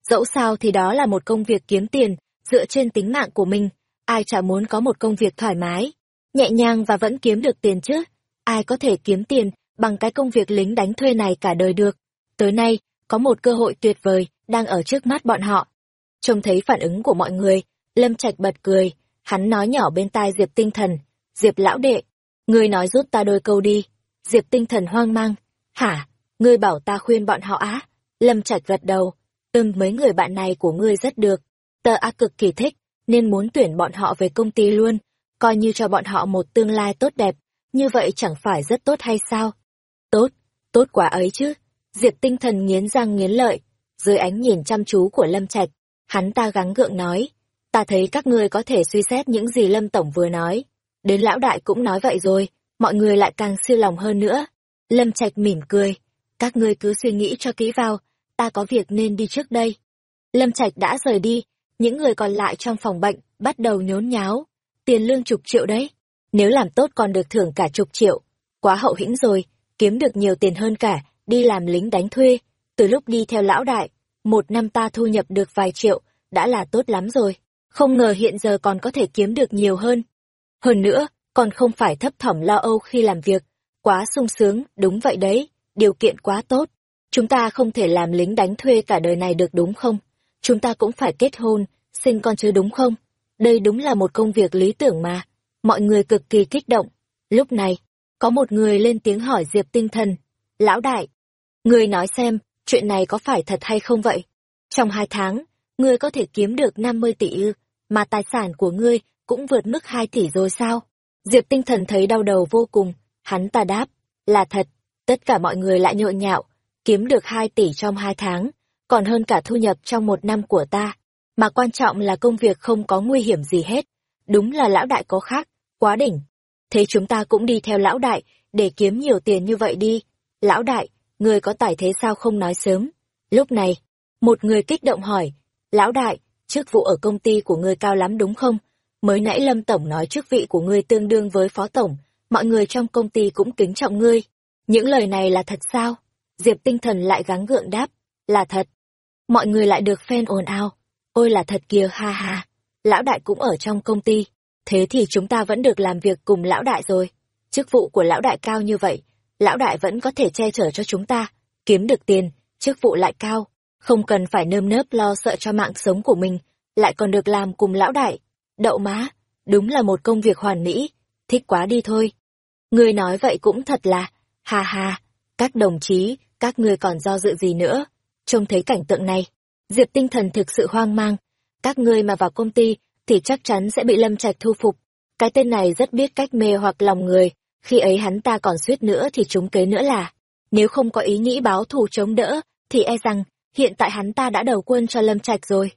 Dẫu sao thì đó là một công việc kiếm tiền, dựa trên tính mạng của mình, ai chả muốn có một công việc thoải mái, nhẹ nhàng và vẫn kiếm được tiền chứ. Ai có thể kiếm tiền bằng cái công việc lính đánh thuê này cả đời được. Tới nay, có một cơ hội tuyệt vời đang ở trước mắt bọn họ. Trông thấy phản ứng của mọi người, Lâm Trạch bật cười, hắn nói nhỏ bên tai Diệp Tinh Thần, "Diệp lão đệ, ngươi nói giúp ta đôi câu đi." Diệp Tinh Thần hoang mang, "Hả? Ngươi bảo ta khuyên bọn họ á?" Lâm Trạch gật đầu, "Ừm, mấy người bạn này của ngươi rất được, tờ A cực kỳ thích, nên muốn tuyển bọn họ về công ty luôn, coi như cho bọn họ một tương lai tốt đẹp, như vậy chẳng phải rất tốt hay sao? Tốt, tốt quá ấy chứ. Diệp tinh thần nghiến răng nghiến lợi, dưới ánh nhìn chăm chú của Lâm Trạch, hắn ta gắng gượng nói, ta thấy các ngươi có thể suy xét những gì Lâm Tổng vừa nói. Đến lão đại cũng nói vậy rồi, mọi người lại càng siêu lòng hơn nữa. Lâm Trạch mỉm cười, các ngươi cứ suy nghĩ cho kỹ vào, ta có việc nên đi trước đây. Lâm Trạch đã rời đi, những người còn lại trong phòng bệnh bắt đầu nhốn nháo. Tiền lương chục triệu đấy. Nếu làm tốt còn được thưởng cả chục triệu. Quá hậu hĩnh rồi, kiếm được nhiều tiền hơn cả, đi làm lính đánh thuê. Từ lúc đi theo lão đại, một năm ta thu nhập được vài triệu, đã là tốt lắm rồi. Không ngờ hiện giờ còn có thể kiếm được nhiều hơn. Hơn nữa, còn không phải thấp thỏm lo âu khi làm việc. Quá sung sướng, đúng vậy đấy, điều kiện quá tốt. Chúng ta không thể làm lính đánh thuê cả đời này được đúng không? Chúng ta cũng phải kết hôn, sinh con chứ đúng không? Đây đúng là một công việc lý tưởng mà. Mọi người cực kỳ kích động. Lúc này, có một người lên tiếng hỏi Diệp tinh thần. Lão đại, người nói xem, chuyện này có phải thật hay không vậy? Trong hai tháng, ngươi có thể kiếm được 50 tỷ ư, mà tài sản của ngươi cũng vượt mức 2 tỷ rồi sao? Diệp tinh thần thấy đau đầu vô cùng, hắn ta đáp, là thật, tất cả mọi người lại nhộn nhạo, kiếm được 2 tỷ trong hai tháng, còn hơn cả thu nhập trong một năm của ta. Mà quan trọng là công việc không có nguy hiểm gì hết. Đúng là lão đại có khác, quá đỉnh. Thế chúng ta cũng đi theo lão đại, để kiếm nhiều tiền như vậy đi. Lão đại, người có tài thế sao không nói sớm? Lúc này, một người kích động hỏi, Lão đại, chức vụ ở công ty của ngươi cao lắm đúng không? Mới nãy Lâm Tổng nói chức vị của ngươi tương đương với Phó Tổng, mọi người trong công ty cũng kính trọng ngươi. Những lời này là thật sao? Diệp tinh thần lại gắng gượng đáp, là thật mọi người lại được phen ồn ào. Ôi là thật kìa ha ha. lão đại cũng ở trong công ty. Thế thì chúng ta vẫn được làm việc cùng lão đại rồi. Chức vụ của lão đại cao như vậy, lão đại vẫn có thể che chở cho chúng ta, kiếm được tiền, chức vụ lại cao, không cần phải nơm nớp lo sợ cho mạng sống của mình, lại còn được làm cùng lão đại. Đậu má, đúng là một công việc hoàn mỹ, thích quá đi thôi. Ngươi nói vậy cũng thật là, ha ha, các đồng chí, các ngươi còn do dự gì nữa. Trông thấy cảnh tượng này, Diệp tinh thần thực sự hoang mang. Các ngươi mà vào công ty thì chắc chắn sẽ bị Lâm Trạch thu phục. Cái tên này rất biết cách mê hoặc lòng người, khi ấy hắn ta còn suýt nữa thì trúng kế nữa là, nếu không có ý nghĩ báo thù chống đỡ, thì e rằng hiện tại hắn ta đã đầu quân cho Lâm Trạch rồi.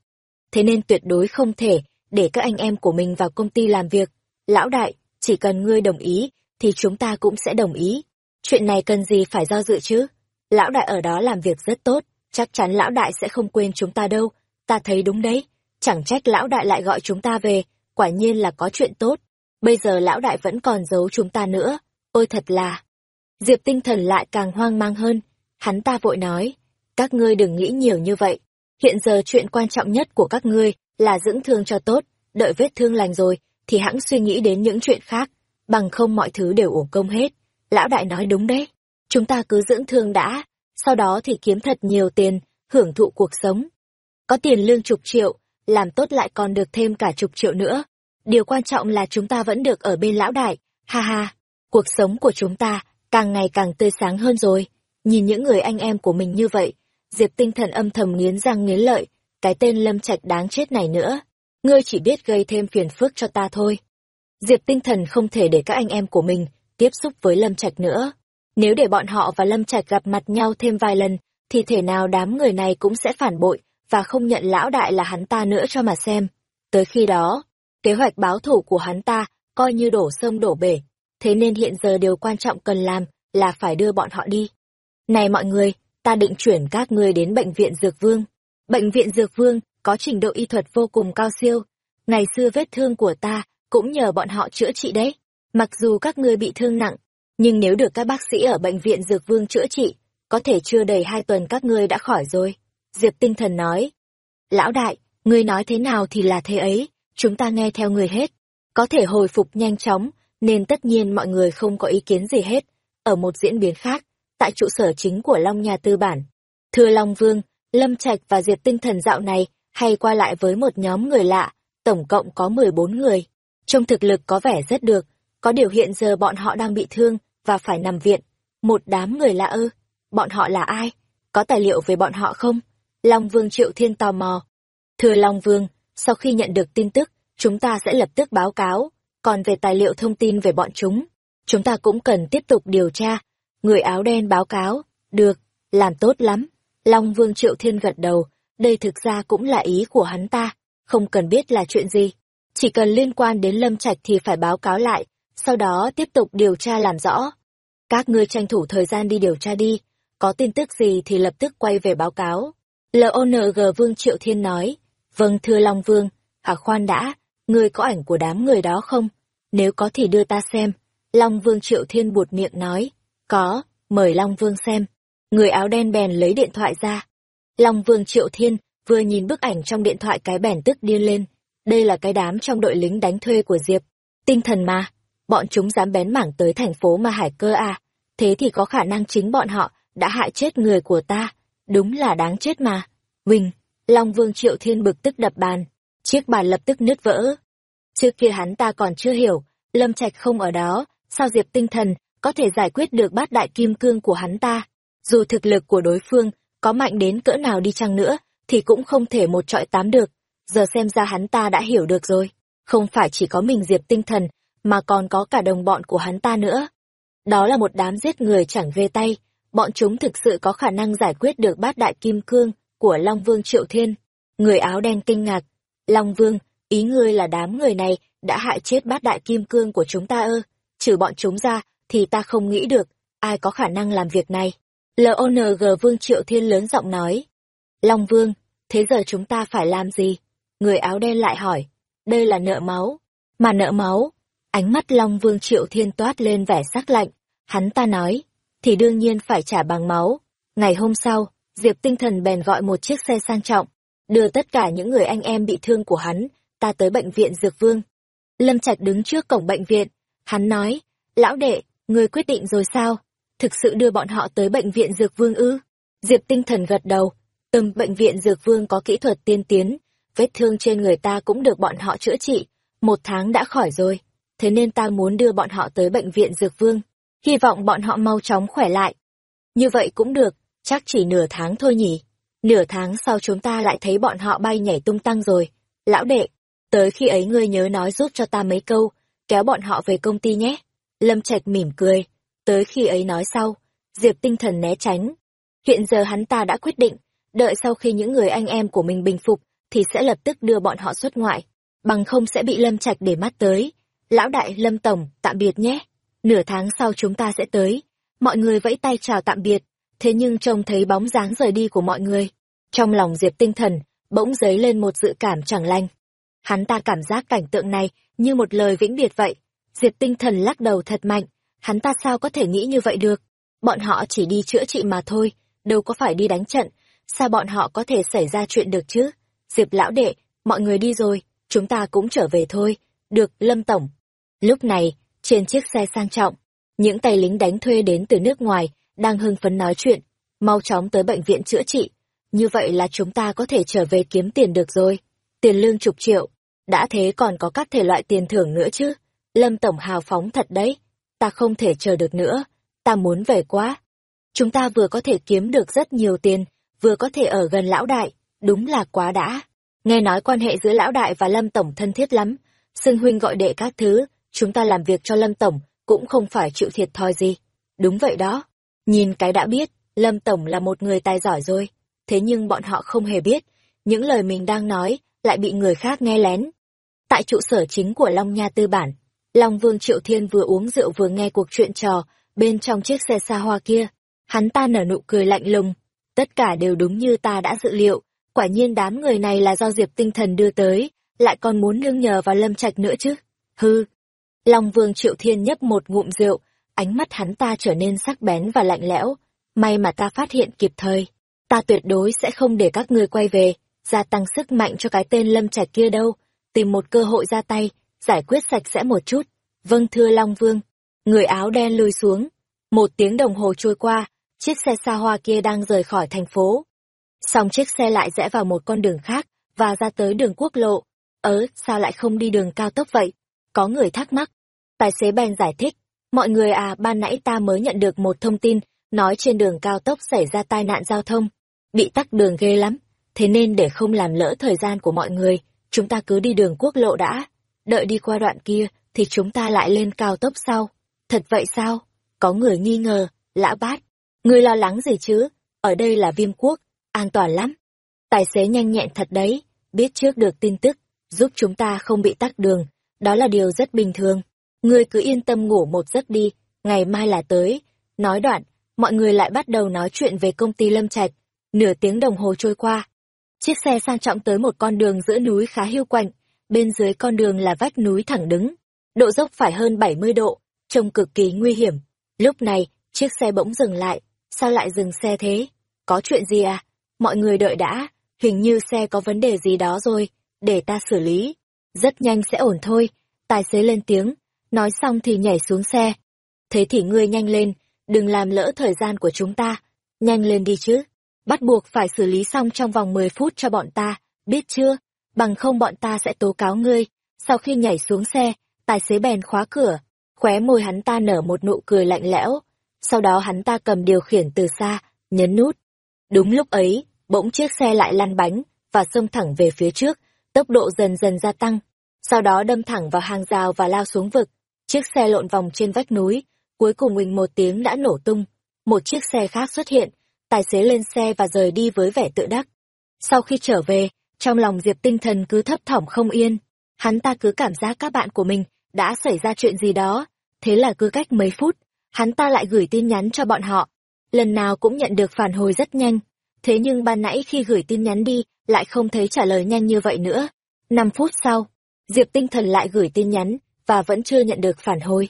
Thế nên tuyệt đối không thể để các anh em của mình vào công ty làm việc. Lão đại, chỉ cần ngươi đồng ý, thì chúng ta cũng sẽ đồng ý. Chuyện này cần gì phải do dự chứ? Lão đại ở đó làm việc rất tốt, chắc chắn lão đại sẽ không quên chúng ta đâu. Ta thấy đúng đấy, chẳng trách lão đại lại gọi chúng ta về, quả nhiên là có chuyện tốt. Bây giờ lão đại vẫn còn giấu chúng ta nữa, ôi thật là... Diệp tinh thần lại càng hoang mang hơn, hắn ta vội nói, các ngươi đừng nghĩ nhiều như vậy, hiện giờ chuyện quan trọng nhất của các ngươi là dưỡng thương cho tốt, đợi vết thương lành rồi, thì hãng suy nghĩ đến những chuyện khác, bằng không mọi thứ đều uổng công hết. Lão đại nói đúng đấy, chúng ta cứ dưỡng thương đã, sau đó thì kiếm thật nhiều tiền, hưởng thụ cuộc sống. Có tiền lương chục triệu, làm tốt lại còn được thêm cả chục triệu nữa. Điều quan trọng là chúng ta vẫn được ở bên lão đại, ha ha, cuộc sống của chúng ta càng ngày càng tươi sáng hơn rồi. Nhìn những người anh em của mình như vậy, Diệp tinh thần âm thầm nghiến răng nghiến lợi, cái tên lâm trạch đáng chết này nữa. Ngươi chỉ biết gây thêm phiền phức cho ta thôi. Diệp tinh thần không thể để các anh em của mình tiếp xúc với lâm trạch nữa. Nếu để bọn họ và lâm trạch gặp mặt nhau thêm vài lần, thì thể nào đám người này cũng sẽ phản bội và không nhận lão đại là hắn ta nữa cho mà xem. Tới khi đó, kế hoạch báo thủ của hắn ta coi như đổ sông đổ bể. Thế nên hiện giờ điều quan trọng cần làm là phải đưa bọn họ đi. Này mọi người, ta định chuyển các ngươi đến Bệnh viện Dược Vương. Bệnh viện Dược Vương có trình độ y thuật vô cùng cao siêu. Ngày xưa vết thương của ta cũng nhờ bọn họ chữa trị đấy. Mặc dù các ngươi bị thương nặng, nhưng nếu được các bác sĩ ở Bệnh viện Dược Vương chữa trị, có thể chưa đầy hai tuần các ngươi đã khỏi rồi. Diệp tinh thần nói. Lão đại, ngươi nói thế nào thì là thế ấy, chúng ta nghe theo người hết. Có thể hồi phục nhanh chóng, nên tất nhiên mọi người không có ý kiến gì hết. Ở một diễn biến khác, tại trụ sở chính của Long Nhà Tư Bản. Thưa Long Vương, Lâm Trạch và Diệp Tinh Thần dạo này hay qua lại với một nhóm người lạ, tổng cộng có 14 người. Trong thực lực có vẻ rất được, có điều hiện giờ bọn họ đang bị thương và phải nằm viện. Một đám người lạ ư? Bọn họ là ai? Có tài liệu về bọn họ không? Long Vương Triệu Thiên tò mò. Thưa Long Vương, sau khi nhận được tin tức, chúng ta sẽ lập tức báo cáo. Còn về tài liệu thông tin về bọn chúng, chúng ta cũng cần tiếp tục điều tra Người áo đen báo cáo, được, làm tốt lắm. Long Vương Triệu Thiên gật đầu, đây thực ra cũng là ý của hắn ta, không cần biết là chuyện gì. Chỉ cần liên quan đến Lâm Trạch thì phải báo cáo lại, sau đó tiếp tục điều tra làm rõ. Các ngươi tranh thủ thời gian đi điều tra đi, có tin tức gì thì lập tức quay về báo cáo. LONG Vương Triệu Thiên nói, vâng thưa Long Vương, hả khoan đã, ngươi có ảnh của đám người đó không? Nếu có thì đưa ta xem. Long Vương Triệu Thiên buột miệng nói, có, mời Long Vương xem. Người áo đen bèn lấy điện thoại ra. Long Vương Triệu Thiên vừa nhìn bức ảnh trong điện thoại cái bèn tức điên lên. Đây là cái đám trong đội lính đánh thuê của Diệp. Tinh thần mà. Bọn chúng dám bén mảng tới thành phố mà hải cơ à. Thế thì có khả năng chính bọn họ đã hại chết người của ta. Đúng là đáng chết mà. Huỳnh, Long Vương Triệu Thiên bực tức đập bàn. Chiếc bàn lập tức nứt vỡ. Trước kia hắn ta còn chưa hiểu, Lâm Trạch không ở đó, sao Diệp tinh thần có thể giải quyết được bát đại kim cương của hắn ta. Dù thực lực của đối phương có mạnh đến cỡ nào đi chăng nữa, thì cũng không thể một trọi tám được. Giờ xem ra hắn ta đã hiểu được rồi. Không phải chỉ có mình Diệp tinh thần, mà còn có cả đồng bọn của hắn ta nữa. Đó là một đám giết người chẳng ghê tay. Bọn chúng thực sự có khả năng giải quyết được bát đại kim cương của Long Vương Triệu Thiên. Người áo đen kinh ngạc. Long Vương, ý ngươi là đám người này đã hại chết bát đại kim cương của chúng ta ơ. Trừ bọn chúng ra, thì ta không nghĩ được, ai có khả năng làm việc này. LONG Vương Triệu Thiên lớn giọng nói. Long Vương, thế giờ chúng ta phải làm gì? Người áo đen lại hỏi. Đây là nợ máu. Mà nợ máu. Ánh mắt Long Vương Triệu Thiên toát lên vẻ sắc lạnh. Hắn ta nói. Thì đương nhiên phải trả bằng máu. Ngày hôm sau, Diệp Tinh Thần bèn gọi một chiếc xe sang trọng. Đưa tất cả những người anh em bị thương của hắn ta tới bệnh viện Dược Vương. Lâm Trạch đứng trước cổng bệnh viện, hắn nói, lão đệ, người quyết định rồi sao? Thực sự đưa bọn họ tới bệnh viện Dược Vương ư? Diệp tinh thần gật đầu, từng bệnh viện Dược Vương có kỹ thuật tiên tiến, vết thương trên người ta cũng được bọn họ chữa trị, một tháng đã khỏi rồi, thế nên ta muốn đưa bọn họ tới bệnh viện Dược Vương, hy vọng bọn họ mau chóng khỏe lại. Như vậy cũng được, chắc chỉ nửa tháng thôi nhỉ. Nửa tháng sau chúng ta lại thấy bọn họ bay nhảy tung tăng rồi. Lão đệ, tới khi ấy ngươi nhớ nói giúp cho ta mấy câu, kéo bọn họ về công ty nhé. Lâm Trạch mỉm cười, tới khi ấy nói sau, Diệp tinh thần né tránh. Hiện giờ hắn ta đã quyết định, đợi sau khi những người anh em của mình bình phục, thì sẽ lập tức đưa bọn họ xuất ngoại, bằng không sẽ bị Lâm Trạch để mắt tới. Lão đại Lâm Tổng, tạm biệt nhé. Nửa tháng sau chúng ta sẽ tới. Mọi người vẫy tay chào tạm biệt, thế nhưng trông thấy bóng dáng rời đi của mọi người. Trong lòng Diệp tinh thần, bỗng dấy lên một dự cảm chẳng lành. Hắn ta cảm giác cảnh tượng này như một lời vĩnh biệt vậy. Diệp tinh thần lắc đầu thật mạnh, hắn ta sao có thể nghĩ như vậy được. Bọn họ chỉ đi chữa trị mà thôi, đâu có phải đi đánh trận, sao bọn họ có thể xảy ra chuyện được chứ? Diệp lão đệ, mọi người đi rồi, chúng ta cũng trở về thôi. Được, Lâm Tổng. Lúc này, trên chiếc xe sang trọng, những tay lính đánh thuê đến từ nước ngoài, đang hưng phấn nói chuyện, mau chóng tới bệnh viện chữa trị. Như vậy là chúng ta có thể trở về kiếm tiền được rồi. Tiền lương chục triệu, đã thế còn có các thể loại tiền thưởng nữa chứ. Lâm Tổng hào phóng thật đấy, ta không thể chờ được nữa, ta muốn về quá. Chúng ta vừa có thể kiếm được rất nhiều tiền, vừa có thể ở gần lão đại, đúng là quá đã. Nghe nói quan hệ giữa lão đại và Lâm Tổng thân thiết lắm, xưng huynh gọi đệ các thứ, chúng ta làm việc cho Lâm Tổng cũng không phải chịu thiệt thòi gì. Đúng vậy đó. Nhìn cái đã biết, Lâm Tổng là một người tài giỏi rồi. Thế nhưng bọn họ không hề biết, những lời mình đang nói lại bị người khác nghe lén. Tại trụ sở chính của Long Nha Tư Bản, Long Vương Triệu Thiên vừa uống rượu vừa nghe cuộc chuyện trò bên trong chiếc xe xa hoa kia. Hắn ta nở nụ cười lạnh lùng. Tất cả đều đúng như ta đã dự liệu. Quả nhiên đám người này là do Diệp tinh thần đưa tới, lại còn muốn nương nhờ vào Lâm Trạch nữa chứ. Hư, Long Vương Triệu Thiên nhấp một ngụm rượu, ánh mắt hắn ta trở nên sắc bén và lạnh lẽo. May mà ta phát hiện kịp thời. Ta tuyệt đối sẽ không để các ngươi quay về, gia tăng sức mạnh cho cái tên lâm trạch kia đâu. Tìm một cơ hội ra tay, giải quyết sạch sẽ một chút. Vâng thưa Long Vương. Người áo đen lùi xuống. Một tiếng đồng hồ trôi qua, chiếc xe xa hoa kia đang rời khỏi thành phố. Xong chiếc xe lại rẽ vào một con đường khác, và ra tới đường quốc lộ. Ớ, sao lại không đi đường cao tốc vậy? Có người thắc mắc. Tài xế bèn giải thích. Mọi người à, ban nãy ta mới nhận được một thông tin, nói trên đường cao tốc xảy ra tai nạn giao thông. Bị tắc đường ghê lắm. Thế nên để không làm lỡ thời gian của mọi người, chúng ta cứ đi đường quốc lộ đã. Đợi đi qua đoạn kia, thì chúng ta lại lên cao tốc sau. Thật vậy sao? Có người nghi ngờ, lã bát. Người lo lắng gì chứ? Ở đây là viêm quốc, an toàn lắm. Tài xế nhanh nhẹn thật đấy, biết trước được tin tức, giúp chúng ta không bị tắc đường, đó là điều rất bình thường. Ngươi cứ yên tâm ngủ một giấc đi, ngày mai là tới. Nói đoạn, mọi người lại bắt đầu nói chuyện về công ty Lâm Trạch. Nửa tiếng đồng hồ trôi qua. Chiếc xe sang trọng tới một con đường giữa núi khá hiu quạnh, bên dưới con đường là vách núi thẳng đứng. Độ dốc phải hơn 70 độ, trông cực kỳ nguy hiểm. Lúc này, chiếc xe bỗng dừng lại. Sao lại dừng xe thế? Có chuyện gì à? Mọi người đợi đã, hình như xe có vấn đề gì đó rồi, để ta xử lý. Rất nhanh sẽ ổn thôi, tài xế lên tiếng, nói xong thì nhảy xuống xe. Thế thì ngươi nhanh lên, đừng làm lỡ thời gian của chúng ta, nhanh lên đi chứ. Bắt buộc phải xử lý xong trong vòng 10 phút cho bọn ta, biết chưa? Bằng không bọn ta sẽ tố cáo ngươi. Sau khi nhảy xuống xe, tài xế bèn khóa cửa, khóe môi hắn ta nở một nụ cười lạnh lẽo. Sau đó hắn ta cầm điều khiển từ xa, nhấn nút. Đúng lúc ấy, bỗng chiếc xe lại lăn bánh, và xông thẳng về phía trước, tốc độ dần dần gia tăng. Sau đó đâm thẳng vào hàng rào và lao xuống vực. Chiếc xe lộn vòng trên vách núi, cuối cùng mình một tiếng đã nổ tung. Một chiếc xe khác xuất hiện, tài xế lên xe và rời đi với vẻ tự đắc. Sau khi trở về, trong lòng Diệp tinh thần cứ thấp thỏm không yên. Hắn ta cứ cảm giác các bạn của mình đã xảy ra chuyện gì đó. Thế là cứ cách mấy phút, hắn ta lại gửi tin nhắn cho bọn họ. Lần nào cũng nhận được phản hồi rất nhanh. Thế nhưng ban nãy khi gửi tin nhắn đi, lại không thấy trả lời nhanh như vậy nữa. Năm phút sau, Diệp tinh thần lại gửi tin nhắn, và vẫn chưa nhận được phản hồi.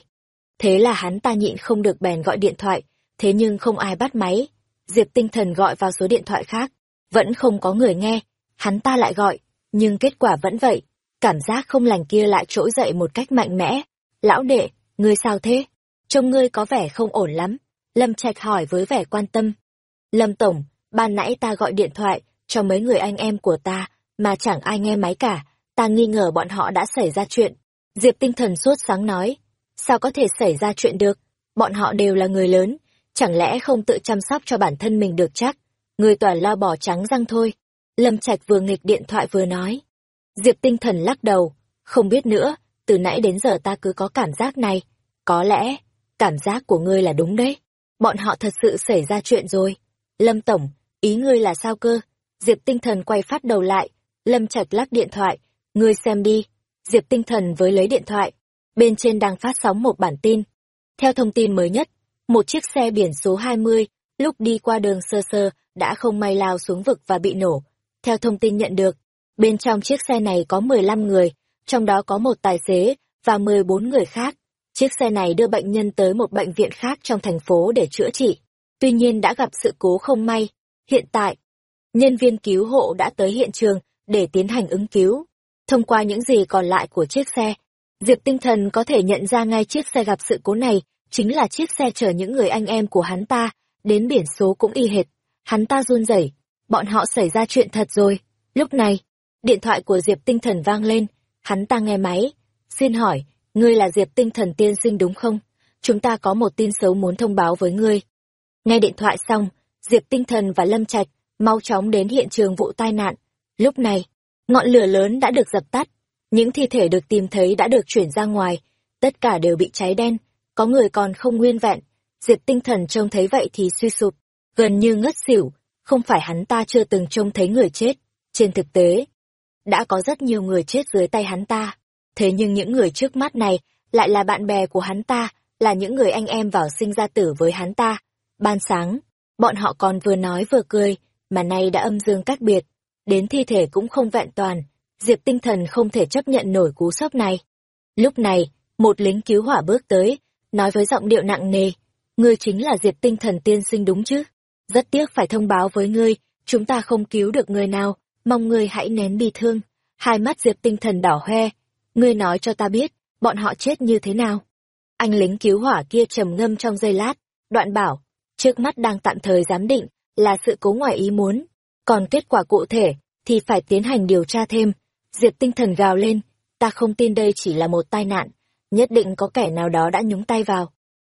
Thế là hắn ta nhịn không được bèn gọi điện thoại, thế nhưng không ai bắt máy. Diệp tinh thần gọi vào số điện thoại khác, vẫn không có người nghe. Hắn ta lại gọi, nhưng kết quả vẫn vậy. cảm giác không lành kia lại trỗi dậy một cách mạnh mẽ. Lão đệ, ngươi sao thế? Trông ngươi có vẻ không ổn lắm. Lâm Trạch hỏi với vẻ quan tâm. Lâm Tổng, ban nãy ta gọi điện thoại cho mấy người anh em của ta, mà chẳng ai nghe máy cả, ta nghi ngờ bọn họ đã xảy ra chuyện. Diệp tinh thần sốt sáng nói, sao có thể xảy ra chuyện được, bọn họ đều là người lớn, chẳng lẽ không tự chăm sóc cho bản thân mình được chắc, người toàn lo bỏ trắng răng thôi. Lâm Trạch vừa nghịch điện thoại vừa nói. Diệp tinh thần lắc đầu, không biết nữa, từ nãy đến giờ ta cứ có cảm giác này. Có lẽ, cảm giác của ngươi là đúng đấy. Bọn họ thật sự xảy ra chuyện rồi. Lâm Tổng, ý ngươi là sao cơ? Diệp tinh thần quay phát đầu lại, Lâm Trạch lắc điện thoại, ngươi xem đi. Diệp tinh thần với lấy điện thoại, bên trên đang phát sóng một bản tin. Theo thông tin mới nhất, một chiếc xe biển số 20, lúc đi qua đường sơ sơ, đã không may lao xuống vực và bị nổ. Theo thông tin nhận được, bên trong chiếc xe này có 15 người, trong đó có một tài xế và 14 người khác. Chiếc xe này đưa bệnh nhân tới một bệnh viện khác trong thành phố để chữa trị. Tuy nhiên đã gặp sự cố không may. Hiện tại, nhân viên cứu hộ đã tới hiện trường để tiến hành ứng cứu. Thông qua những gì còn lại của chiếc xe, Diệp Tinh Thần có thể nhận ra ngay chiếc xe gặp sự cố này chính là chiếc xe chở những người anh em của hắn ta, đến biển số cũng y hệt. Hắn ta run rẩy, bọn họ xảy ra chuyện thật rồi. Lúc này, điện thoại của Diệp Tinh Thần vang lên, hắn ta nghe máy. Xin hỏi, ngươi là Diệp Tinh Thần tiên sinh đúng không? Chúng ta có một tin xấu muốn thông báo với ngươi. Nghe điện thoại xong, Diệp Tinh Thần và Lâm Trạch mau chóng đến hiện trường vụ tai nạn. Lúc này, ngọn lửa lớn đã được dập tắt, những thi thể được tìm thấy đã được chuyển ra ngoài, tất cả đều bị cháy đen, có người còn không nguyên vẹn. Diệp tinh thần trông thấy vậy thì suy sụp, gần như ngất xỉu, không phải hắn ta chưa từng trông thấy người chết. Trên thực tế, đã có rất nhiều người chết dưới tay hắn ta. Thế nhưng những người trước mắt này lại là bạn bè của hắn ta, là những người anh em vào sinh ra tử với hắn ta. Ban sáng, bọn họ còn vừa nói vừa cười, mà nay đã âm dương cách biệt. Đến thi thể cũng không vẹn toàn, Diệp tinh thần không thể chấp nhận nổi cú sốc này. Lúc này, một lính cứu hỏa bước tới, nói với giọng điệu nặng nề, ngươi chính là Diệp tinh thần tiên sinh đúng chứ? Rất tiếc phải thông báo với ngươi, chúng ta không cứu được người nào, mong ngươi hãy nén bi thương. Hai mắt Diệp tinh thần đỏ hoe, ngươi nói cho ta biết, bọn họ chết như thế nào? Anh lính cứu hỏa kia trầm ngâm trong giây lát, đoạn bảo, trước mắt đang tạm thời giám định, là sự cố ngoài ý muốn, còn kết quả cụ thể thì phải tiến hành điều tra thêm. Diệp tinh thần gào lên, ta không tin đây chỉ là một tai nạn, nhất định có kẻ nào đó đã nhúng tay vào.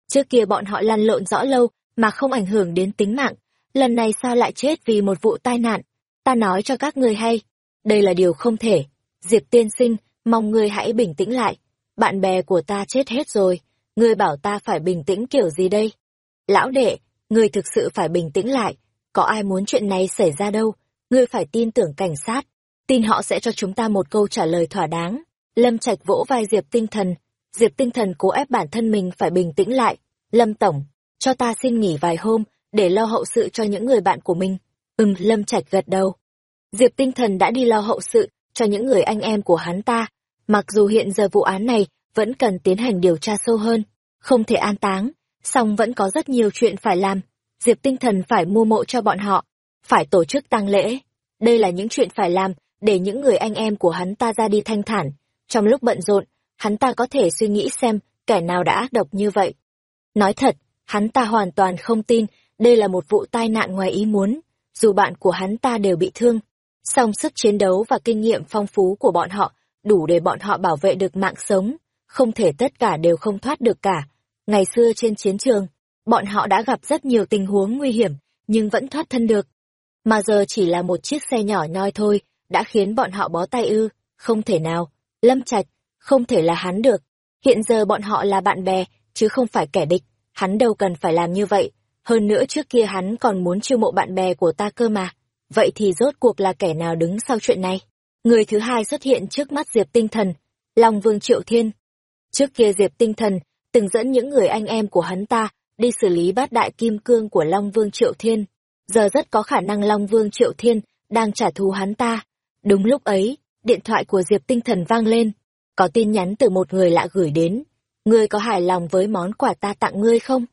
Trước kia bọn họ lăn lộn rõ lâu mà không ảnh hưởng đến tính mạng, lần này sao lại chết vì một vụ tai nạn? Ta nói cho các ngươi hay, đây là điều không thể. Diệp tiên sinh, mong ngươi hãy bình tĩnh lại. Bạn bè của ta chết hết rồi, ngươi bảo ta phải bình tĩnh kiểu gì đây? Lão đệ, ngươi thực sự phải bình tĩnh lại, có ai muốn chuyện này xảy ra đâu, ngươi phải tin tưởng cảnh sát, tin họ sẽ cho chúng ta một câu trả lời thỏa đáng. Lâm Trạch vỗ vai Diệp Tinh Thần, Diệp Tinh Thần cố ép bản thân mình phải bình tĩnh lại. Lâm Tổng, cho ta xin nghỉ vài hôm, để lo hậu sự cho những người bạn của mình. Ừm, Lâm Trạch gật đầu. Diệp Tinh Thần đã đi lo hậu sự cho những người anh em của hắn ta. Mặc dù hiện giờ vụ án này vẫn cần tiến hành điều tra sâu hơn, không thể an táng, song vẫn có rất nhiều chuyện phải làm. Diệp Tinh Thần phải mua mộ cho bọn họ, phải tổ chức tang lễ. Đây là những chuyện phải làm để những người anh em của hắn ta ra đi thanh thản. Trong lúc bận rộn, hắn ta có thể suy nghĩ xem kẻ nào đã ác độc như vậy. Nói thật, hắn ta hoàn toàn không tin đây là một vụ tai nạn ngoài ý muốn, dù bạn của hắn ta đều bị thương. Song sức chiến đấu và kinh nghiệm phong phú của bọn họ đủ để bọn họ bảo vệ được mạng sống, không thể tất cả đều không thoát được cả. Ngày xưa trên chiến trường, bọn họ đã gặp rất nhiều tình huống nguy hiểm, nhưng vẫn thoát thân được. Mà giờ chỉ là một chiếc xe nhỏ nhoi thôi, đã khiến bọn họ bó tay ư, không thể nào. Lâm Trạch, không thể là hắn được. Hiện giờ bọn họ là bạn bè, chứ không phải kẻ địch, hắn đâu cần phải làm như vậy. Hơn nữa trước kia hắn còn muốn chiêu mộ bạn bè của ta cơ mà. Vậy thì rốt cuộc là kẻ nào đứng sau chuyện này? Người thứ hai xuất hiện trước mắt Diệp Tinh Thần, Long Vương Triệu Thiên. Trước kia Diệp Tinh Thần từng dẫn những người anh em của hắn ta đi xử lý bát đại kim cương của Long Vương Triệu Thiên. Giờ rất có khả năng Long Vương Triệu Thiên đang trả thù hắn ta. Đúng lúc ấy, điện thoại của Diệp Tinh Thần vang lên. Có tin nhắn từ một người lạ gửi đến. Ngươi có hài lòng với món quà ta tặng ngươi không?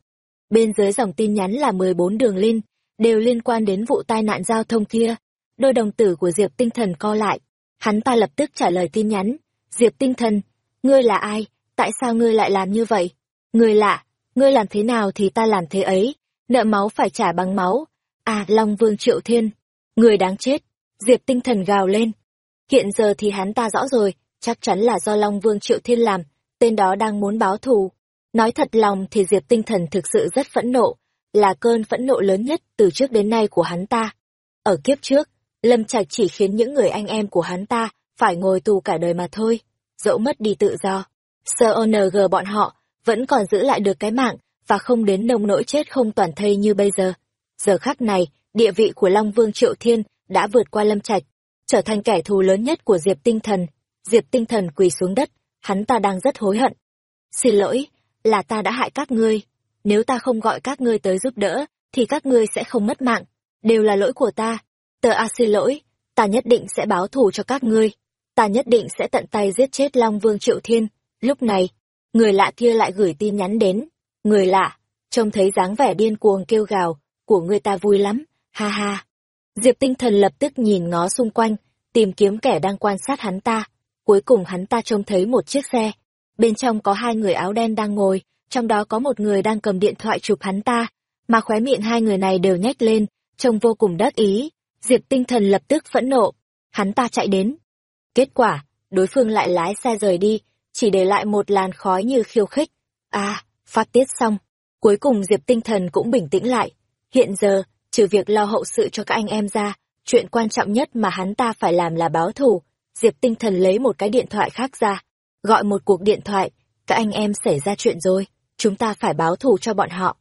Bên dưới dòng tin nhắn là 14 đường link, đều liên quan đến vụ tai nạn giao thông kia. Đôi đồng tử của Diệp Tinh Thần co lại. Hắn ta lập tức trả lời tin nhắn. Diệp tinh thần, ngươi là ai? Tại sao ngươi lại làm như vậy? Ngươi lạ, ngươi làm thế nào thì ta làm thế ấy. Nợ máu phải trả bằng máu. À, Long Vương Triệu Thiên. Người đáng chết. Diệp tinh thần gào lên. Hiện giờ thì hắn ta rõ rồi, chắc chắn là do Long Vương Triệu Thiên làm, tên đó đang muốn báo thù. Nói thật lòng thì Diệp tinh thần thực sự rất phẫn nộ, là cơn phẫn nộ lớn nhất từ trước đến nay của hắn ta. Ở kiếp trước, Lâm Trạch chỉ khiến những người anh em của hắn ta phải ngồi tù cả đời mà thôi, dẫu mất đi tự do. Sơ ONG bọn họ vẫn còn giữ lại được cái mạng và không đến nông nỗi chết không toàn thây như bây giờ. Giờ khắc này, địa vị của Long Vương Triệu Thiên đã vượt qua Lâm Trạch, trở thành kẻ thù lớn nhất của Diệp Tinh Thần. Diệp Tinh Thần quỳ xuống đất, hắn ta đang rất hối hận. Xin lỗi, là ta đã hại các ngươi. Nếu ta không gọi các ngươi tới giúp đỡ, thì các ngươi sẽ không mất mạng. Đều là lỗi của ta. Tờ A xin lỗi, ta nhất định sẽ báo thù cho các ngươi. Ta nhất định sẽ tận tay giết chết Long Vương Triệu Thiên. Lúc này, người lạ kia lại gửi tin nhắn đến. Người lạ, trông thấy dáng vẻ điên cuồng kêu gào, của người ta vui lắm, ha ha. Diệp tinh thần lập tức nhìn ngó xung quanh, tìm kiếm kẻ đang quan sát hắn ta. Cuối cùng hắn ta trông thấy một chiếc xe. Bên trong có hai người áo đen đang ngồi, trong đó có một người đang cầm điện thoại chụp hắn ta, mà khóe miệng hai người này đều nhếch lên, trông vô cùng đắc ý. Diệp tinh thần lập tức phẫn nộ, hắn ta chạy đến. Kết quả, đối phương lại lái xe rời đi, chỉ để lại một làn khói như khiêu khích. À, phát tiết xong. Cuối cùng Diệp tinh thần cũng bình tĩnh lại. Hiện giờ, trừ việc lo hậu sự cho các anh em ra, chuyện quan trọng nhất mà hắn ta phải làm là báo thù. Diệp tinh thần lấy một cái điện thoại khác ra, gọi một cuộc điện thoại, các anh em xảy ra chuyện rồi, chúng ta phải báo thù cho bọn họ.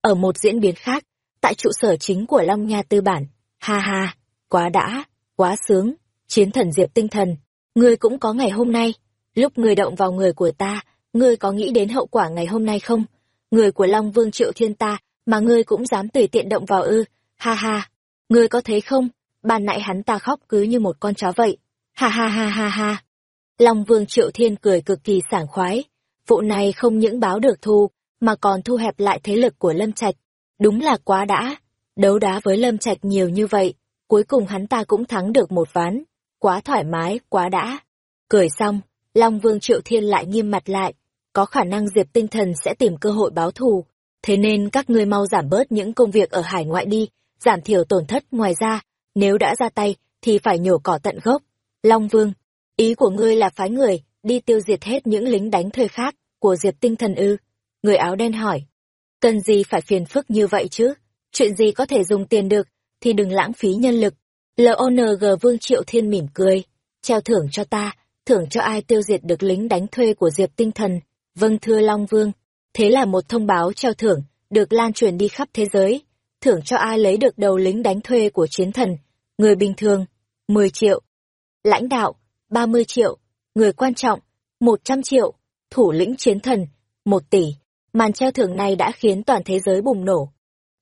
Ở một diễn biến khác, tại trụ sở chính của Long Nha Tư Bản, ha ha, quá đã, quá sướng, chiến thần Diệp tinh thần, ngươi cũng có ngày hôm nay, lúc ngươi động vào người của ta, ngươi có nghĩ đến hậu quả ngày hôm nay không? Người của Long Vương Triệu Thiên ta, mà ngươi cũng dám tùy tiện động vào ư, ha ha, ngươi có thấy không, ban nãy hắn ta khóc cứ như một con chó vậy, ha ha ha ha ha. Long Vương Triệu Thiên cười cực kỳ sảng khoái, vụ này không những báo được thu, mà còn thu hẹp lại thế lực của Lâm Trạch. Đúng là quá đã, đấu đá với Lâm Trạch nhiều như vậy, cuối cùng hắn ta cũng thắng được một ván, quá thoải mái, quá đã. Cười xong, Long Vương Triệu Thiên lại nghiêm mặt lại, có khả năng Diệp Tinh Thần sẽ tìm cơ hội báo thù, thế nên các ngươi mau giảm bớt những công việc ở hải ngoại đi, giảm thiểu tổn thất ngoài ra, nếu đã ra tay thì phải nhổ cỏ tận gốc. Long Vương, ý của ngươi là phái người đi tiêu diệt hết những lính đánh thuê khác của Diệp Tinh Thần ư? Người áo đen hỏi. Cần gì phải phiền phức như vậy chứ? Chuyện gì có thể dùng tiền được thì đừng lãng phí nhân lực. LONG Vương Triệu Thiên mỉm cười, treo thưởng cho ta, thưởng cho ai tiêu diệt được lính đánh thuê của Diệp Tinh Thần. Vâng thưa Long Vương, thế là một thông báo treo thưởng, được lan truyền đi khắp thế giới. Thưởng cho ai lấy được đầu lính đánh thuê của chiến thần, người bình thường, 10 triệu. Lãnh đạo, 30 triệu. Người quan trọng, 100 triệu. Thủ lĩnh chiến thần, 1 tỷ. Màn treo thưởng này đã khiến toàn thế giới bùng nổ.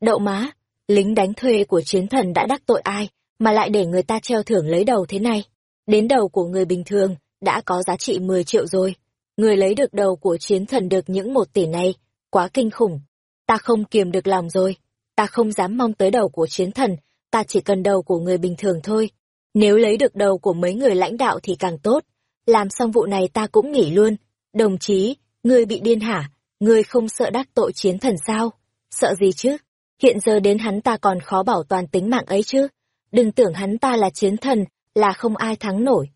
Đậu má, lính đánh thuê của chiến thần đã đắc tội ai, mà lại để người ta treo thưởng lấy đầu thế này. Đến đầu của người bình thường, đã có giá trị 10 triệu rồi. Người lấy được đầu của chiến thần được những một tỷ này, quá kinh khủng. Ta không kiềm được lòng rồi. Ta không dám mong tới đầu của chiến thần, ta chỉ cần đầu của người bình thường thôi. Nếu lấy được đầu của mấy người lãnh đạo thì càng tốt. Làm xong vụ này ta cũng nghỉ luôn. Đồng chí, ngươi bị điên hả? Ngươi không sợ đắc tội chiến thần sao? Sợ gì chứ? Hiện giờ đến hắn ta còn khó bảo toàn tính mạng ấy chứ. Đừng tưởng hắn ta là chiến thần, là không ai thắng nổi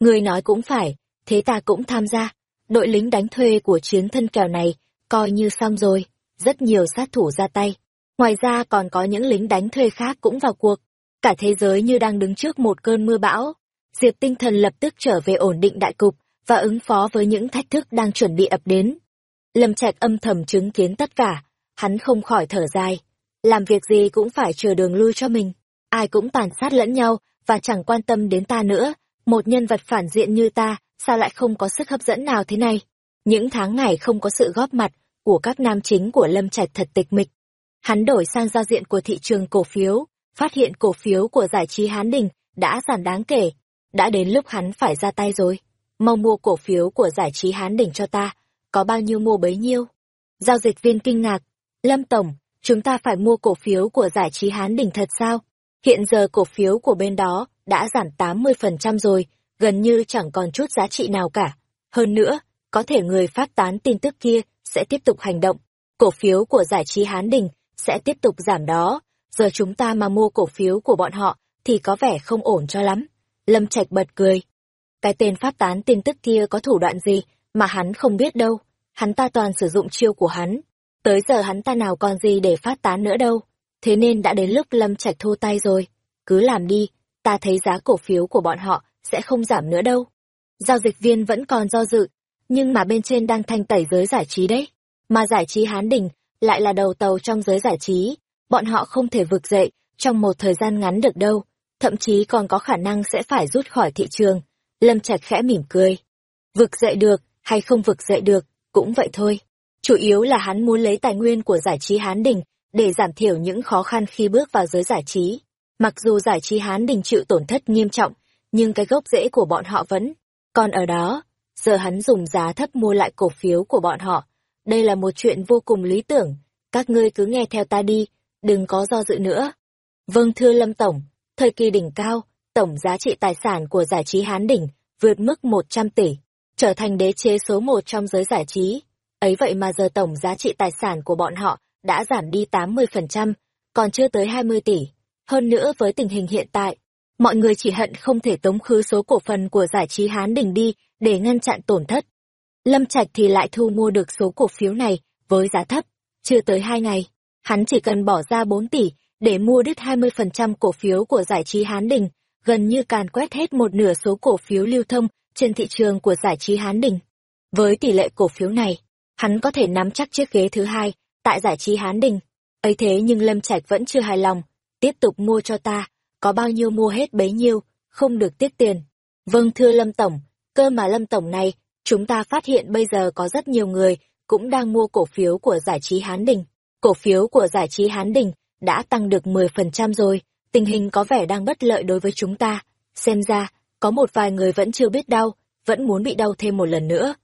người nói cũng phải, thế ta cũng tham gia. Đội lính đánh thuê của chiến thân kèo này, coi như xong rồi. Rất nhiều sát thủ ra tay. Ngoài ra còn có những lính đánh thuê khác cũng vào cuộc. Cả thế giới như đang đứng trước một cơn mưa bão. Diệp tinh thần lập tức trở về ổn định đại cục và ứng phó với những thách thức đang chuẩn bị ập đến. Lâm Trạch âm thầm chứng kiến tất cả, hắn không khỏi thở dài. Làm việc gì cũng phải chờ đường lui cho mình. Ai cũng tàn sát lẫn nhau và chẳng quan tâm đến ta nữa. Một nhân vật phản diện như ta, sao lại không có sức hấp dẫn nào thế này? Những tháng ngày không có sự góp mặt của các nam chính của Lâm Trạch thật tịch mịch. Hắn đổi sang giao diện của thị trường cổ phiếu, phát hiện cổ phiếu của giải trí Hán Đình đã giảm đáng kể. Đã đến lúc hắn phải ra tay rồi. Mau mua cổ phiếu của giải trí Hán Đình cho ta, có bao nhiêu mua bấy nhiêu. Giao dịch viên kinh ngạc, Lâm Tổng, chúng ta phải mua cổ phiếu của giải trí Hán Đình thật sao? Hiện giờ cổ phiếu của bên đó đã giảm 80% rồi, gần như chẳng còn chút giá trị nào cả. Hơn nữa, có thể người phát tán tin tức kia sẽ tiếp tục hành động. Cổ phiếu của giải trí Hán Đình sẽ tiếp tục giảm đó. Giờ chúng ta mà mua cổ phiếu của bọn họ thì có vẻ không ổn cho lắm. Lâm Trạch bật cười. Cái tên phát tán tin tức kia có thủ đoạn gì mà hắn không biết đâu. Hắn ta toàn sử dụng chiêu của hắn. Tới giờ hắn ta nào còn gì để phát tán nữa đâu. Thế nên đã đến lúc Lâm Trạch thu tay rồi. Cứ làm đi, ta thấy giá cổ phiếu của bọn họ sẽ không giảm nữa đâu. Giao dịch viên vẫn còn do dự, nhưng mà bên trên đang thanh tẩy giới giải trí đấy. Mà giải trí Hán Đình lại là đầu tàu trong giới giải trí. Bọn họ không thể vực dậy trong một thời gian ngắn được đâu, thậm chí còn có khả năng sẽ phải rút khỏi thị trường. Lâm Trạch khẽ mỉm cười. Vực dậy được, hay không vực dậy được, cũng vậy thôi. Chủ yếu là hắn muốn lấy tài nguyên của giải trí Hán Đình để giảm thiểu những khó khăn khi bước vào giới giải trí. Mặc dù giải trí Hán Đình chịu tổn thất nghiêm trọng, nhưng cái gốc rễ của bọn họ vẫn còn ở đó. Giờ hắn dùng giá thấp mua lại cổ phiếu của bọn họ. Đây là một chuyện vô cùng lý tưởng. Các ngươi cứ nghe theo ta đi, đừng có do dự nữa. Vâng thưa Lâm Tổng, thời kỳ đỉnh cao, tổng giá trị tài sản của giải trí Hán Đỉnh vượt mức 100 tỷ, trở thành đế chế số 1 trong giới giải trí. Ấy vậy mà giờ tổng giá trị tài sản của bọn họ đã giảm đi 80%, còn chưa tới 20 tỷ. Hơn nữa với tình hình hiện tại, mọi người chỉ hận không thể tống khứ số cổ phần của giải trí Hán Đình đi để ngăn chặn tổn thất. Lâm Trạch thì lại thu mua được số cổ phiếu này với giá thấp, chưa tới 2 ngày. Hắn chỉ cần bỏ ra 4 tỷ để mua đứt 20% cổ phiếu của giải trí Hán Đình, gần như càn quét hết một nửa số cổ phiếu lưu thông trên thị trường của giải trí Hán Đình. Với tỷ lệ cổ phiếu này, hắn có thể nắm chắc chiếc ghế thứ hai tại giải trí Hán Đình. ấy thế nhưng Lâm Trạch vẫn chưa hài lòng, tiếp tục mua cho ta, có bao nhiêu mua hết bấy nhiêu, không được tiếc tiền. Vâng thưa Lâm Tổng, cơ mà Lâm Tổng này, chúng ta phát hiện bây giờ có rất nhiều người cũng đang mua cổ phiếu của giải trí Hán Đình. Cổ phiếu của giải trí Hán Đình đã tăng được 10% rồi, tình hình có vẻ đang bất lợi đối với chúng ta. Xem ra, có một vài người vẫn chưa biết đau, vẫn muốn bị đau thêm một lần nữa.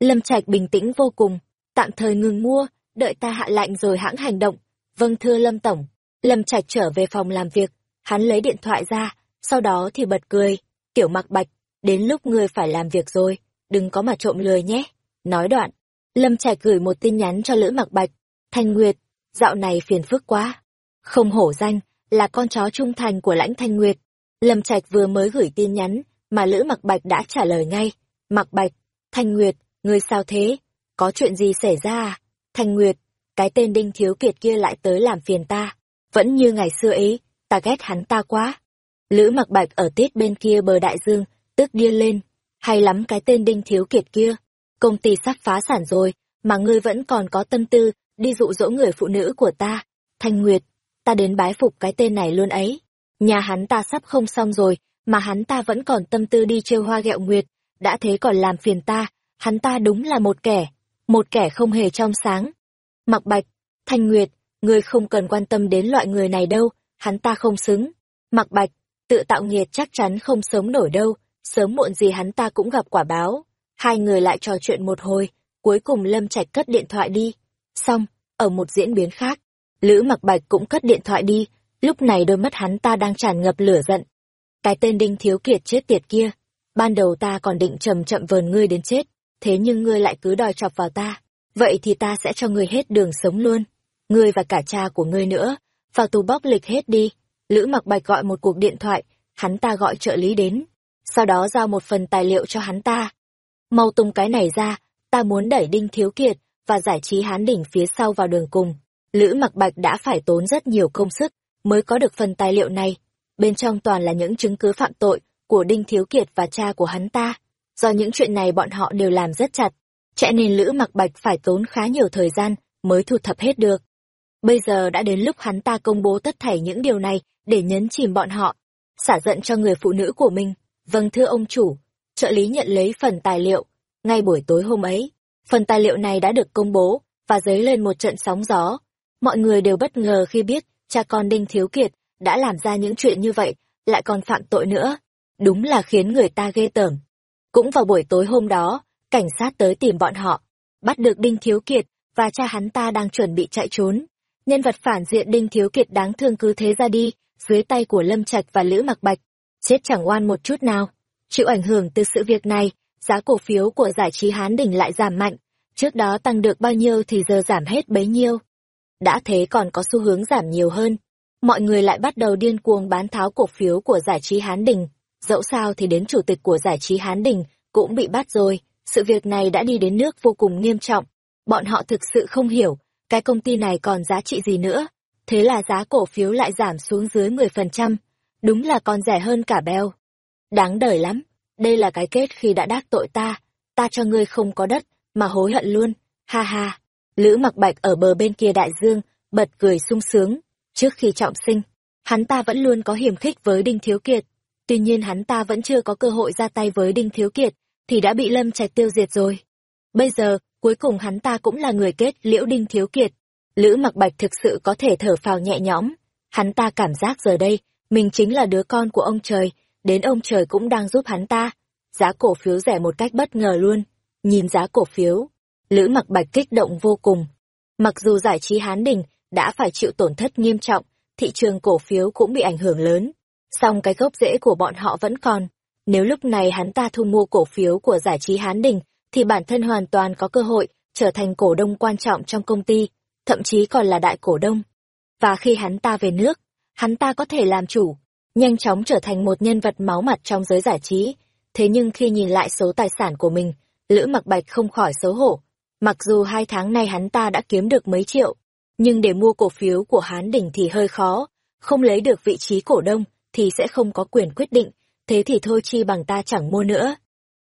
Lâm Trạch bình tĩnh vô cùng, tạm thời ngừng mua, đợi ta hạ lạnh rồi hãng hành động. Vâng thưa Lâm Tổng. Lâm Trạch trở về phòng làm việc, hắn lấy điện thoại ra, sau đó thì bật cười. Tiểu mặc bạch, đến lúc ngươi phải làm việc rồi, đừng có mà trộm lười nhé. Nói đoạn, Lâm Trạch gửi một tin nhắn cho Lữ Mặc Bạch. Thanh Nguyệt, dạo này phiền phức quá. Không hổ danh, là con chó trung thành của lãnh Thanh Nguyệt. Lâm Trạch vừa mới gửi tin nhắn, mà Lữ Mặc Bạch đã trả lời ngay. Mặc Bạch, Thanh Nguyệt, ngươi sao thế? Có chuyện gì xảy ra à? Thanh Nguyệt, cái tên Đinh Thiếu Kiệt kia lại tới làm phiền ta. Vẫn như ngày xưa ấy, ta ghét hắn ta quá. Lữ Mặc Bạch ở tít bên kia bờ đại dương, tức điên lên. Hay lắm cái tên Đinh Thiếu Kiệt kia. Công ty sắp phá sản rồi, mà ngươi vẫn còn có tâm tư, đi dụ dỗ người phụ nữ của ta. Thanh Nguyệt, ta đến bái phục cái tên này luôn ấy. Nhà hắn ta sắp không xong rồi, mà hắn ta vẫn còn tâm tư đi trêu hoa ghẹo nguyệt, đã thế còn làm phiền ta, hắn ta đúng là một kẻ, một kẻ không hề trong sáng. Mặc bạch, thanh nguyệt, ngươi không cần quan tâm đến loại người này đâu, hắn ta không xứng. Mặc bạch, tự tạo nghiệt chắc chắn không sống nổi đâu, sớm muộn gì hắn ta cũng gặp quả báo. Hai người lại trò chuyện một hồi, cuối cùng Lâm Trạch cất điện thoại đi. Xong, ở một diễn biến khác, Lữ Mặc Bạch cũng cất điện thoại đi, lúc này đôi mắt hắn ta đang tràn ngập lửa giận. Cái tên Đinh Thiếu Kiệt chết tiệt kia, ban đầu ta còn định chậm chậm vờn ngươi đến chết, thế nhưng ngươi lại cứ đòi chọc vào ta, vậy thì ta sẽ cho ngươi hết đường sống luôn. Ngươi và cả cha của ngươi nữa, vào tù bóc lịch hết đi. Lữ Mặc Bạch gọi một cuộc điện thoại, hắn ta gọi trợ lý đến, sau đó giao một phần tài liệu cho hắn ta. Mau tung cái này ra, ta muốn đẩy Đinh Thiếu Kiệt và giải trí hán đỉnh phía sau vào đường cùng. Lữ Mặc Bạch đã phải tốn rất nhiều công sức mới có được phần tài liệu này. Bên trong toàn là những chứng cứ phạm tội của Đinh Thiếu Kiệt và cha của hắn ta. Do những chuyện này bọn họ đều làm rất chặt, chạy nên Lữ Mặc Bạch phải tốn khá nhiều thời gian mới thu thập hết được. Bây giờ đã đến lúc hắn ta công bố tất thảy những điều này để nhấn chìm bọn họ, xả giận cho người phụ nữ của mình. Vâng thưa ông chủ, trợ lý nhận lấy phần tài liệu. Ngay buổi tối hôm ấy, phần tài liệu này đã được công bố và dấy lên một trận sóng gió. Mọi người đều bất ngờ khi biết cha con Đinh Thiếu Kiệt đã làm ra những chuyện như vậy, lại còn phạm tội nữa. Đúng là khiến người ta ghê tởm. Cũng vào buổi tối hôm đó, cảnh sát tới tìm bọn họ, bắt được Đinh Thiếu Kiệt và cha hắn ta đang chuẩn bị chạy trốn. Nhân vật phản diện Đinh Thiếu Kiệt đáng thương cứ thế ra đi, dưới tay của Lâm Trạch và Lữ Mặc Bạch. Chết chẳng oan một chút nào. Chịu ảnh hưởng từ sự việc này, giá cổ phiếu của giải trí Hán đỉnh lại giảm mạnh. Trước đó tăng được bao nhiêu thì giờ giảm hết bấy nhiêu. Đã thế còn có xu hướng giảm nhiều hơn. Mọi người lại bắt đầu điên cuồng bán tháo cổ phiếu của giải trí Hán Đình. Dẫu sao thì đến chủ tịch của giải trí Hán Đình cũng bị bắt rồi. Sự việc này đã đi đến nước vô cùng nghiêm trọng. Bọn họ thực sự không hiểu, cái công ty này còn giá trị gì nữa. Thế là giá cổ phiếu lại giảm xuống dưới 10%. Đúng là còn rẻ hơn cả beo. Đáng đời lắm, đây là cái kết khi đã đắc tội ta. Ta cho ngươi không có đất, mà hối hận luôn. Ha ha. Lữ mặc bạch ở bờ bên kia đại dương, bật cười sung sướng. Trước khi trọng sinh, hắn ta vẫn luôn có hiểm khích với Đinh Thiếu Kiệt. Tuy nhiên hắn ta vẫn chưa có cơ hội ra tay với Đinh Thiếu Kiệt, thì đã bị Lâm Trạch tiêu diệt rồi. Bây giờ, cuối cùng hắn ta cũng là người kết liễu Đinh Thiếu Kiệt. Lữ mặc bạch thực sự có thể thở phào nhẹ nhõm. Hắn ta cảm giác giờ đây, mình chính là đứa con của ông trời, đến ông trời cũng đang giúp hắn ta. Giá cổ phiếu rẻ một cách bất ngờ luôn. Nhìn giá cổ phiếu, Lữ mặc bạch kích động vô cùng. Mặc dù giải trí Hán Đình đã phải chịu tổn thất nghiêm trọng, thị trường cổ phiếu cũng bị ảnh hưởng lớn. Song cái gốc rễ của bọn họ vẫn còn. Nếu lúc này hắn ta thu mua cổ phiếu của giải trí Hán Đình, thì bản thân hoàn toàn có cơ hội trở thành cổ đông quan trọng trong công ty, thậm chí còn là đại cổ đông. Và khi hắn ta về nước, hắn ta có thể làm chủ, nhanh chóng trở thành một nhân vật máu mặt trong giới giải trí. Thế nhưng khi nhìn lại số tài sản của mình, Lữ Mặc Bạch không khỏi xấu hổ. Mặc dù hai tháng nay hắn ta đã kiếm được mấy triệu, nhưng để mua cổ phiếu của Hán Đỉnh thì hơi khó, không lấy được vị trí cổ đông thì sẽ không có quyền quyết định, thế thì thôi chi bằng ta chẳng mua nữa.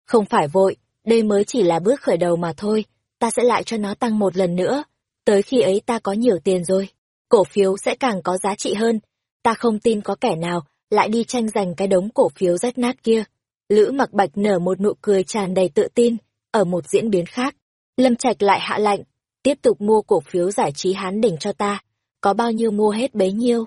Không phải vội, đây mới chỉ là bước khởi đầu mà thôi, ta sẽ lại cho nó tăng một lần nữa, tới khi ấy ta có nhiều tiền rồi, cổ phiếu sẽ càng có giá trị hơn, ta không tin có kẻ nào lại đi tranh giành cái đống cổ phiếu rách nát kia. Lữ mặc bạch nở một nụ cười tràn đầy tự tin, ở một diễn biến khác, Lâm Trạch lại hạ lạnh, tiếp tục mua cổ phiếu giải trí hán đỉnh cho ta, có bao nhiêu mua hết bấy nhiêu.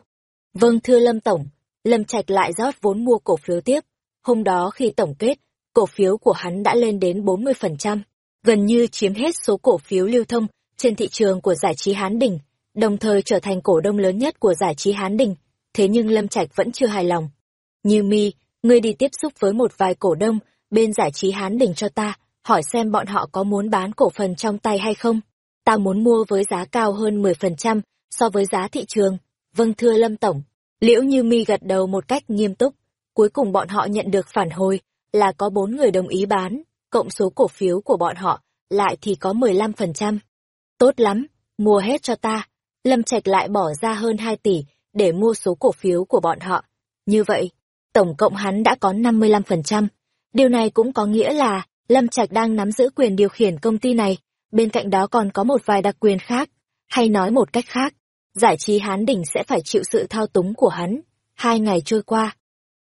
Vâng thưa Lâm Tổng, Lâm Trạch lại rót vốn mua cổ phiếu tiếp, hôm đó khi tổng kết, cổ phiếu của hắn đã lên đến 40%, gần như chiếm hết số cổ phiếu lưu thông trên thị trường của giải trí Hán Đình, đồng thời trở thành cổ đông lớn nhất của giải trí Hán Đình. Thế nhưng Lâm Trạch vẫn chưa hài lòng. Như mi, ngươi đi tiếp xúc với một vài cổ đông bên giải trí Hán Đình cho ta, hỏi xem bọn họ có muốn bán cổ phần trong tay hay không. Ta muốn mua với giá cao hơn 10% so với giá thị trường. Vâng thưa Lâm Tổng. Liễu Như Mi gật đầu một cách nghiêm túc. Cuối cùng bọn họ nhận được phản hồi là có bốn người đồng ý bán, cộng số cổ phiếu của bọn họ lại thì có 15%. Tốt lắm, mua hết cho ta. Lâm Trạch lại bỏ ra hơn 2 tỷ để mua số cổ phiếu của bọn họ. Như vậy, tổng cộng hắn đã có 55%. Điều này cũng có nghĩa là Lâm Trạch đang nắm giữ quyền điều khiển công ty này, bên cạnh đó còn có một vài đặc quyền khác, hay nói một cách khác, giải trí Hán Đỉnh sẽ phải chịu sự thao túng của hắn. Hai ngày trôi qua,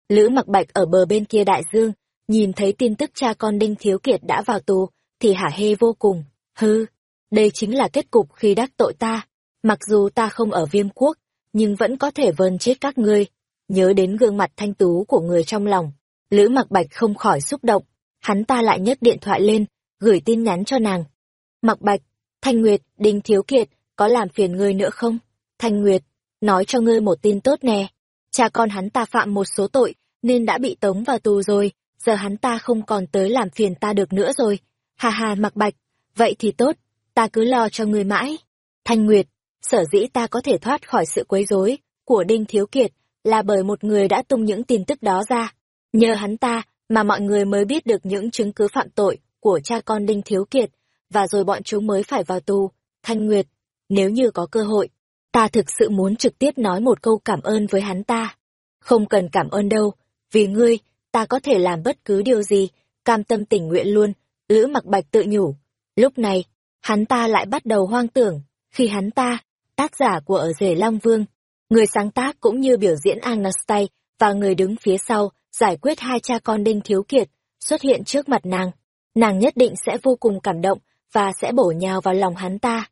Lữ Mặc Bạch ở bờ bên kia đại dương, nhìn thấy tin tức cha con Đinh Thiếu Kiệt đã vào tù, thì hả hê vô cùng. Hư, đây chính là kết cục khi đắc tội ta. Mặc dù ta không ở viêm quốc, nhưng vẫn có thể vơn chết các ngươi. Nhớ đến gương mặt thanh tú của người trong lòng, Lữ Mặc Bạch không khỏi xúc động, hắn ta lại nhấc điện thoại lên, gửi tin nhắn cho nàng. Mặc Bạch, Thanh Nguyệt, Đinh Thiếu Kiệt, có làm phiền ngươi nữa không? Thanh Nguyệt, nói cho ngươi một tin tốt nè. Cha con hắn ta phạm một số tội, nên đã bị tống vào tù rồi, giờ hắn ta không còn tới làm phiền ta được nữa rồi. Hà hà mặc bạch, vậy thì tốt, ta cứ lo cho ngươi mãi. Thanh Nguyệt, sở dĩ ta có thể thoát khỏi sự quấy rối của Đinh Thiếu Kiệt là bởi một người đã tung những tin tức đó ra. Nhờ hắn ta mà mọi người mới biết được những chứng cứ phạm tội của cha con Đinh Thiếu Kiệt, và rồi bọn chúng mới phải vào tù. Thanh Nguyệt, nếu như có cơ hội, ta thực sự muốn trực tiếp nói một câu cảm ơn với hắn ta. Không cần cảm ơn đâu, vì ngươi, ta có thể làm bất cứ điều gì, cam tâm tình nguyện luôn, Lữ mặc bạch tự nhủ. Lúc này, hắn ta lại bắt đầu hoang tưởng, khi hắn ta, tác giả của ở rể Long Vương, người sáng tác cũng như biểu diễn Anastai và người đứng phía sau, giải quyết hai cha con Đinh Thiếu Kiệt, xuất hiện trước mặt nàng. Nàng nhất định sẽ vô cùng cảm động và sẽ bổ nhào vào lòng hắn ta.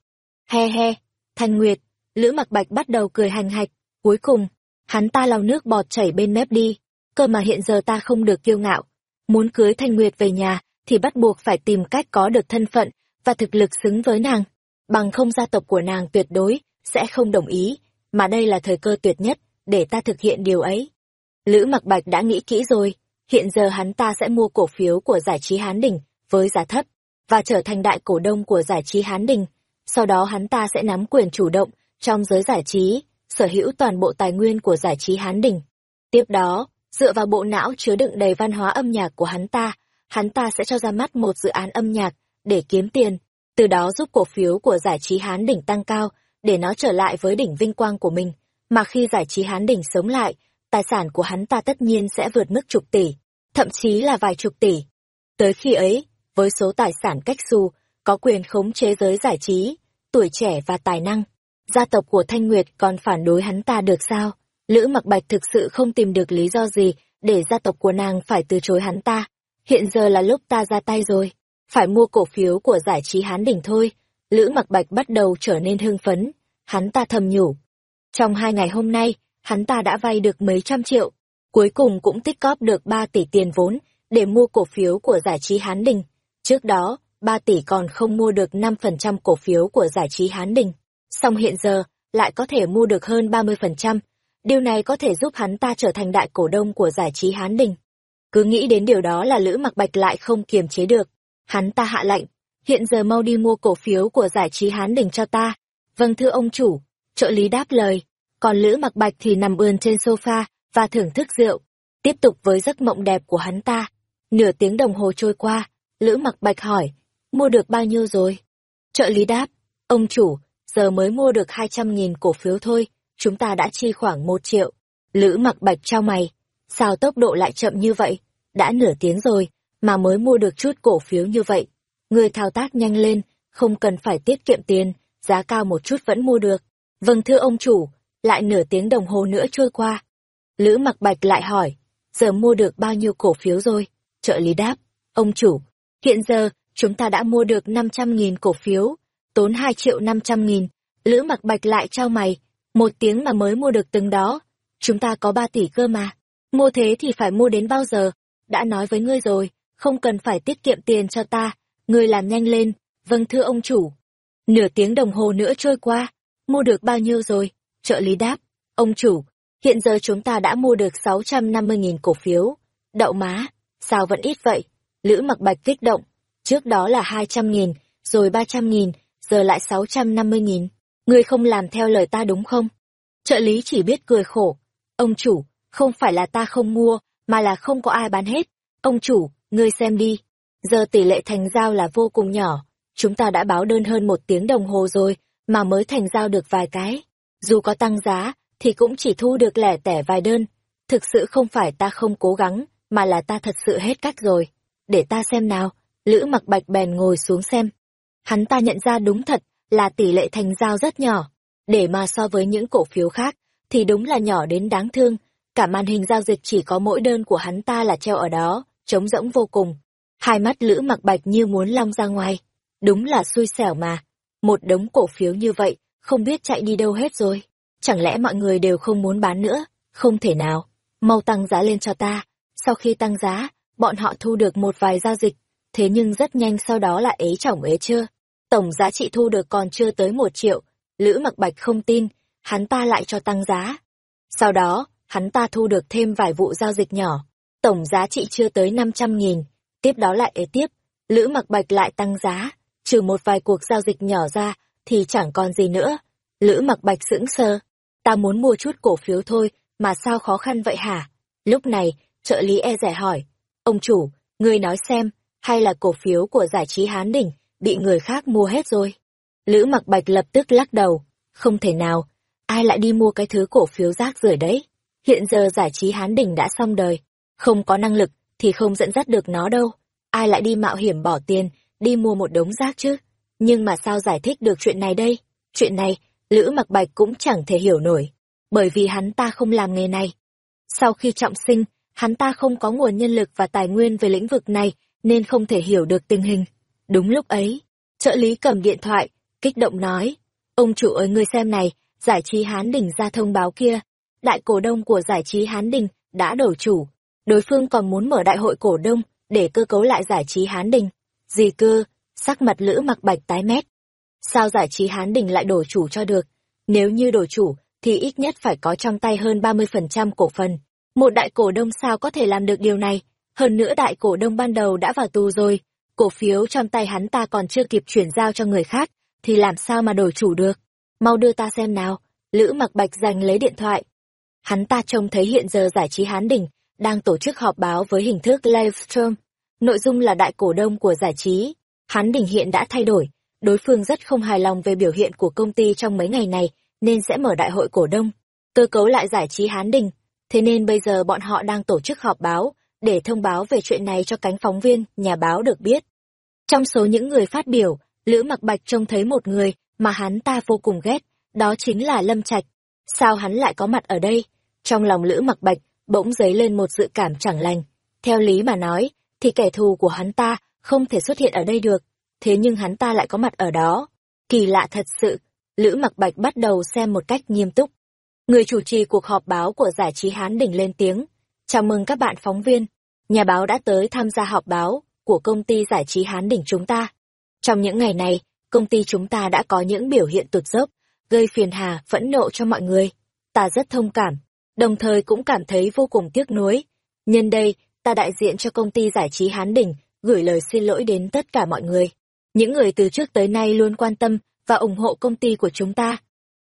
He he, Thanh Nguyệt, Lữ mặc bạch bắt đầu cười hành hạch, cuối cùng, hắn ta lau nước bọt chảy bên mép đi, cơ mà hiện giờ ta không được kiêu ngạo. Muốn cưới Thanh Nguyệt về nhà, thì bắt buộc phải tìm cách có được thân phận và thực lực xứng với nàng. Bằng không gia tộc của nàng tuyệt đối, sẽ không đồng ý, mà đây là thời cơ tuyệt nhất để ta thực hiện điều ấy. Lữ mặc bạch đã nghĩ kỹ rồi, hiện giờ hắn ta sẽ mua cổ phiếu của giải trí Hán Đình với giá thấp và trở thành đại cổ đông của giải trí Hán Đình. Sau đó hắn ta sẽ nắm quyền chủ động trong giới giải trí, sở hữu toàn bộ tài nguyên của giải trí Hán Đình. Tiếp đó, dựa vào bộ não chứa đựng đầy văn hóa âm nhạc của hắn ta, hắn ta sẽ cho ra mắt một dự án âm nhạc để kiếm tiền, từ đó giúp cổ phiếu của giải trí Hán Đỉnh tăng cao, để nó trở lại với đỉnh vinh quang của mình. Mà khi giải trí Hán Đỉnh sống lại, tài sản của hắn ta tất nhiên sẽ vượt mức chục tỷ, thậm chí là vài chục tỷ. Tới khi ấy, với số tài sản cách xu, có quyền khống chế giới giải trí, tuổi trẻ và tài năng, gia tộc của Thanh Nguyệt còn phản đối hắn ta được sao? Lữ Mặc Bạch thực sự không tìm được lý do gì để gia tộc của nàng phải từ chối hắn ta. Hiện giờ là lúc ta ra tay rồi, phải mua cổ phiếu của giải trí Hán Đỉnh thôi. Lữ Mặc Bạch bắt đầu trở nên hưng phấn, hắn ta thầm nhủ. Trong hai ngày hôm nay, hắn ta đã vay được mấy trăm triệu, cuối cùng cũng tích cóp được ba tỷ tiền vốn để mua cổ phiếu của giải trí Hán Đình. Trước đó, ba tỷ còn không mua được năm phần trăm cổ phiếu của giải trí Hán Đình. Song hiện giờ, lại có thể mua được hơn ba mươi phần trăm. Điều này có thể giúp hắn ta trở thành đại cổ đông của giải trí Hán Đình. Cứ nghĩ đến điều đó là Lữ Mặc Bạch lại không kiềm chế được. Hắn ta hạ lệnh, hiện giờ mau đi mua cổ phiếu của giải trí Hán Đình cho ta. Vâng thưa ông chủ, trợ lý đáp lời, còn Lữ Mặc Bạch thì nằm ươn trên sofa và thưởng thức rượu, tiếp tục với giấc mộng đẹp của hắn ta. Nửa tiếng đồng hồ trôi qua, Lữ Mặc Bạch hỏi, mua được bao nhiêu rồi? Trợ lý đáp, ông chủ, giờ mới mua được hai trăm nghìn cổ phiếu thôi, chúng ta đã chi khoảng một triệu. Lữ Mặc Bạch trao mày, sao tốc độ lại chậm như vậy? Đã nửa tiếng rồi, mà mới mua được chút cổ phiếu như vậy. Người thao tác nhanh lên, không cần phải tiết kiệm tiền, giá cao một chút vẫn mua được. Vâng thưa ông chủ, lại nửa tiếng đồng hồ nữa trôi qua. Lữ mặc bạch lại hỏi, giờ mua được bao nhiêu cổ phiếu rồi? Trợ lý đáp, ông chủ, hiện giờ chúng ta đã mua được 500.000 cổ phiếu, tốn 2 triệu 500 nghìn. Lữ mặc bạch lại trao mày, một tiếng mà mới mua được từng đó. Chúng ta có ba tỷ cơ mà. Mua thế thì phải mua đến bao giờ? Đã nói với ngươi rồi, không cần phải tiết kiệm tiền cho ta, ngươi làm nhanh lên, vâng thưa ông chủ. Nửa tiếng đồng hồ nữa trôi qua, mua được bao nhiêu rồi? Trợ lý đáp, ông chủ, hiện giờ chúng ta đã mua được 650.000 cổ phiếu. Đậu má, sao vẫn ít vậy? Lữ mặc bạch kích động, trước đó là 200.000, rồi 300.000, giờ lại 650.000. Ngươi không làm theo lời ta đúng không? Trợ lý chỉ biết cười khổ. Ông chủ, không phải là ta không mua, mà là không có ai bán hết. Ông chủ, ngươi xem đi. Giờ tỷ lệ thành giao là vô cùng nhỏ. Chúng ta đã báo đơn hơn một tiếng đồng hồ rồi, mà mới thành giao được vài cái. Dù có tăng giá, thì cũng chỉ thu được lẻ tẻ vài đơn. Thực sự không phải ta không cố gắng, mà là ta thật sự hết cách rồi. Để ta xem nào, Lữ mặc bạch bèn ngồi xuống xem. Hắn ta nhận ra đúng thật là tỷ lệ thành giao rất nhỏ. Để mà so với những cổ phiếu khác, thì đúng là nhỏ đến đáng thương. Cả màn hình giao dịch chỉ có mỗi đơn của hắn ta là treo ở đó, trống rỗng vô cùng. Hai mắt Lữ mặc bạch như muốn long ra ngoài. Đúng là xui xẻo mà. Một đống cổ phiếu như vậy, không biết chạy đi đâu hết rồi. Chẳng lẽ mọi người đều không muốn bán nữa? Không thể nào. Mau tăng giá lên cho ta. Sau khi tăng giá, bọn họ thu được một vài giao dịch. Thế nhưng rất nhanh sau đó là ế chỏng ế chưa. Tổng giá trị thu được còn chưa tới một triệu. Lữ mặc bạch không tin, hắn ta lại cho tăng giá. Sau đó, hắn ta thu được thêm vài vụ giao dịch nhỏ. Tổng giá trị chưa tới năm trăm nghìn. Tiếp đó lại ế tiếp. Lữ mặc bạch lại tăng giá. Trừ một vài cuộc giao dịch nhỏ ra, thì chẳng còn gì nữa. Lữ mặc bạch sững sờ. Ta muốn mua chút cổ phiếu thôi, mà sao khó khăn vậy hả? Lúc này, trợ lý e rẻ hỏi. Ông chủ, ngươi nói xem, hay là cổ phiếu của giải trí Hán Đỉnh, bị người khác mua hết rồi? Lữ mặc bạch lập tức lắc đầu. Không thể nào, ai lại đi mua cái thứ cổ phiếu rác rưởi đấy? Hiện giờ giải trí Hán Đỉnh đã xong đời. Không có năng lực, thì không dẫn dắt được nó đâu. Ai lại đi mạo hiểm bỏ tiền, đi mua một đống rác chứ? Nhưng mà sao giải thích được chuyện này đây? Chuyện này, Lữ Mặc Bạch cũng chẳng thể hiểu nổi, bởi vì hắn ta không làm nghề này. Sau khi trọng sinh, hắn ta không có nguồn nhân lực và tài nguyên về lĩnh vực này, nên không thể hiểu được tình hình. Đúng lúc ấy, trợ lý cầm điện thoại, kích động nói, ông chủ ơi ngươi xem này, giải trí Hán Đình ra thông báo kia. Đại cổ đông của giải trí Hán Đình đã đổi chủ, đối phương còn muốn mở đại hội cổ đông để cơ cấu lại giải trí Hán Đình. Gì cơ, sắc mặt lữ mặc bạch tái mét. Sao giải trí Hán Đình lại đổi chủ cho được? Nếu như đổi chủ, thì ít nhất phải có trong tay hơn 30% cổ phần. Một đại cổ đông sao có thể làm được điều này? Hơn nữa đại cổ đông ban đầu đã vào tù rồi, cổ phiếu trong tay hắn ta còn chưa kịp chuyển giao cho người khác, thì làm sao mà đổi chủ được? Mau đưa ta xem nào. Lữ mặc bạch giành lấy điện thoại. Hắn ta trông thấy hiện giờ giải trí Hán Đình đang tổ chức họp báo với hình thức livestream. Nội dung là đại cổ đông của giải trí. Hán Đình hiện đã thay đổi. Đối phương rất không hài lòng về biểu hiện của công ty trong mấy ngày này, nên sẽ mở đại hội cổ đông. Cơ cấu lại giải trí Hán Đình. Thế nên bây giờ bọn họ đang tổ chức họp báo, để thông báo về chuyện này cho cánh phóng viên, nhà báo được biết. Trong số những người phát biểu, Lữ Mặc Bạch trông thấy một người mà hắn ta vô cùng ghét, đó chính là Lâm Trạch. Sao hắn lại có mặt ở đây? Trong lòng Lữ Mặc Bạch bỗng dấy lên một dự cảm chẳng lành. Theo lý mà nói, thì kẻ thù của hắn ta không thể xuất hiện ở đây được, thế nhưng hắn ta lại có mặt ở đó. Kỳ lạ thật sự, Lữ Mặc Bạch bắt đầu xem một cách nghiêm túc. Người chủ trì cuộc họp báo của giải trí Hán Đỉnh lên tiếng. Chào mừng các bạn phóng viên. Nhà báo đã tới tham gia họp báo của công ty giải trí Hán Đỉnh chúng ta. Trong những ngày này, công ty chúng ta đã có những biểu hiện tụt dốc, gây phiền hà, phẫn nộ cho mọi người. Ta rất thông cảm, đồng thời cũng cảm thấy vô cùng tiếc nuối. Nhân đây, ta đại diện cho công ty giải trí Hán Đỉnh, gửi lời xin lỗi đến tất cả mọi người. Những người từ trước tới nay luôn quan tâm và ủng hộ công ty của chúng ta.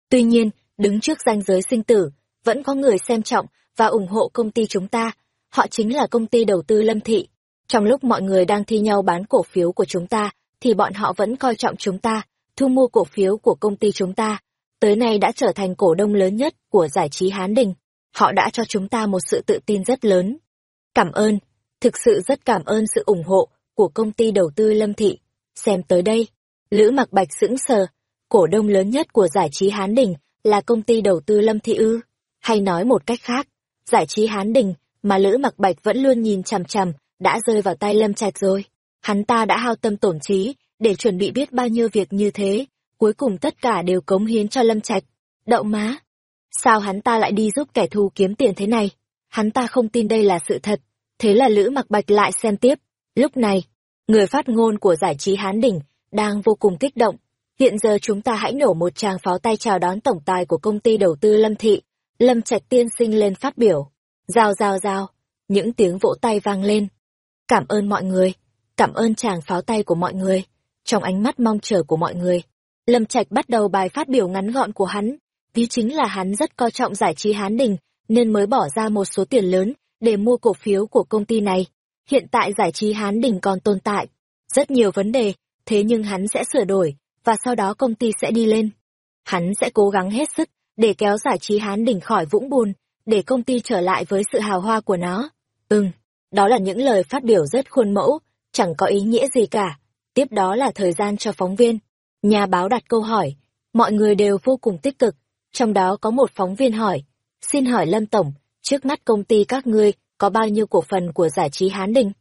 Tuy nhiên, đứng trước ranh giới sinh tử, vẫn có người xem trọng và ủng hộ công ty chúng ta. Họ chính là công ty đầu tư Lâm Thị. Trong lúc mọi người đang thi nhau bán cổ phiếu của chúng ta, thì bọn họ vẫn coi trọng chúng ta, thu mua cổ phiếu của công ty chúng ta. Tới nay đã trở thành cổ đông lớn nhất của giải trí Hán Đình. Họ đã cho chúng ta một sự tự tin rất lớn. Cảm ơn, thực sự rất cảm ơn sự ủng hộ của công ty đầu tư Lâm Thị. Xem tới đây, Lữ Mặc Bạch sững sờ, cổ đông lớn nhất của giải trí Hán Đình là công ty đầu tư Lâm Thị ư? Hay nói một cách khác, giải trí Hán Đình mà Lữ Mặc Bạch vẫn luôn nhìn chằm chằm đã rơi vào tay Lâm Trạch rồi. Hắn ta đã hao tâm tổn trí để chuẩn bị biết bao nhiêu việc như thế, cuối cùng tất cả đều cống hiến cho Lâm Trạch. Đậu má! Sao hắn ta lại đi giúp kẻ thù kiếm tiền thế này? Hắn ta không tin đây là sự thật. Thế là Lữ Mặc Bạch lại xem tiếp. Lúc này, người phát ngôn của giải trí Hán Đỉnh đang vô cùng kích động. Hiện giờ chúng ta hãy nổ một tràng pháo tay chào đón tổng tài của công ty đầu tư Lâm Thị. Lâm Trạch tiên sinh lên phát biểu. Giao giao giao. Những tiếng vỗ tay vang lên. Cảm ơn mọi người cảm ơn chàng pháo tay của mọi người. Trong ánh mắt mong chờ của mọi người, Lâm Trạch bắt đầu bài phát biểu ngắn gọn của hắn. Ví chính là hắn rất coi trọng giải trí Hán Đình, nên mới bỏ ra một số tiền lớn để mua cổ phiếu của công ty này. Hiện tại giải trí Hán Đình còn tồn tại. Rất nhiều vấn đề, thế nhưng hắn sẽ sửa đổi, và sau đó công ty sẽ đi lên. Hắn sẽ cố gắng hết sức để kéo giải trí Hán Đình khỏi vũng bùn, để công ty trở lại với sự hào hoa của nó. Ừm, đó là những lời phát biểu rất khuôn mẫu, chẳng có ý nghĩa gì cả. Tiếp đó là thời gian cho phóng viên. Nhà báo đặt câu hỏi, mọi người đều vô cùng tích cực, trong đó có một phóng viên hỏi, xin hỏi Lâm Tổng, trước mắt công ty các ngươi có bao nhiêu cổ phần của giải trí Hán Đình?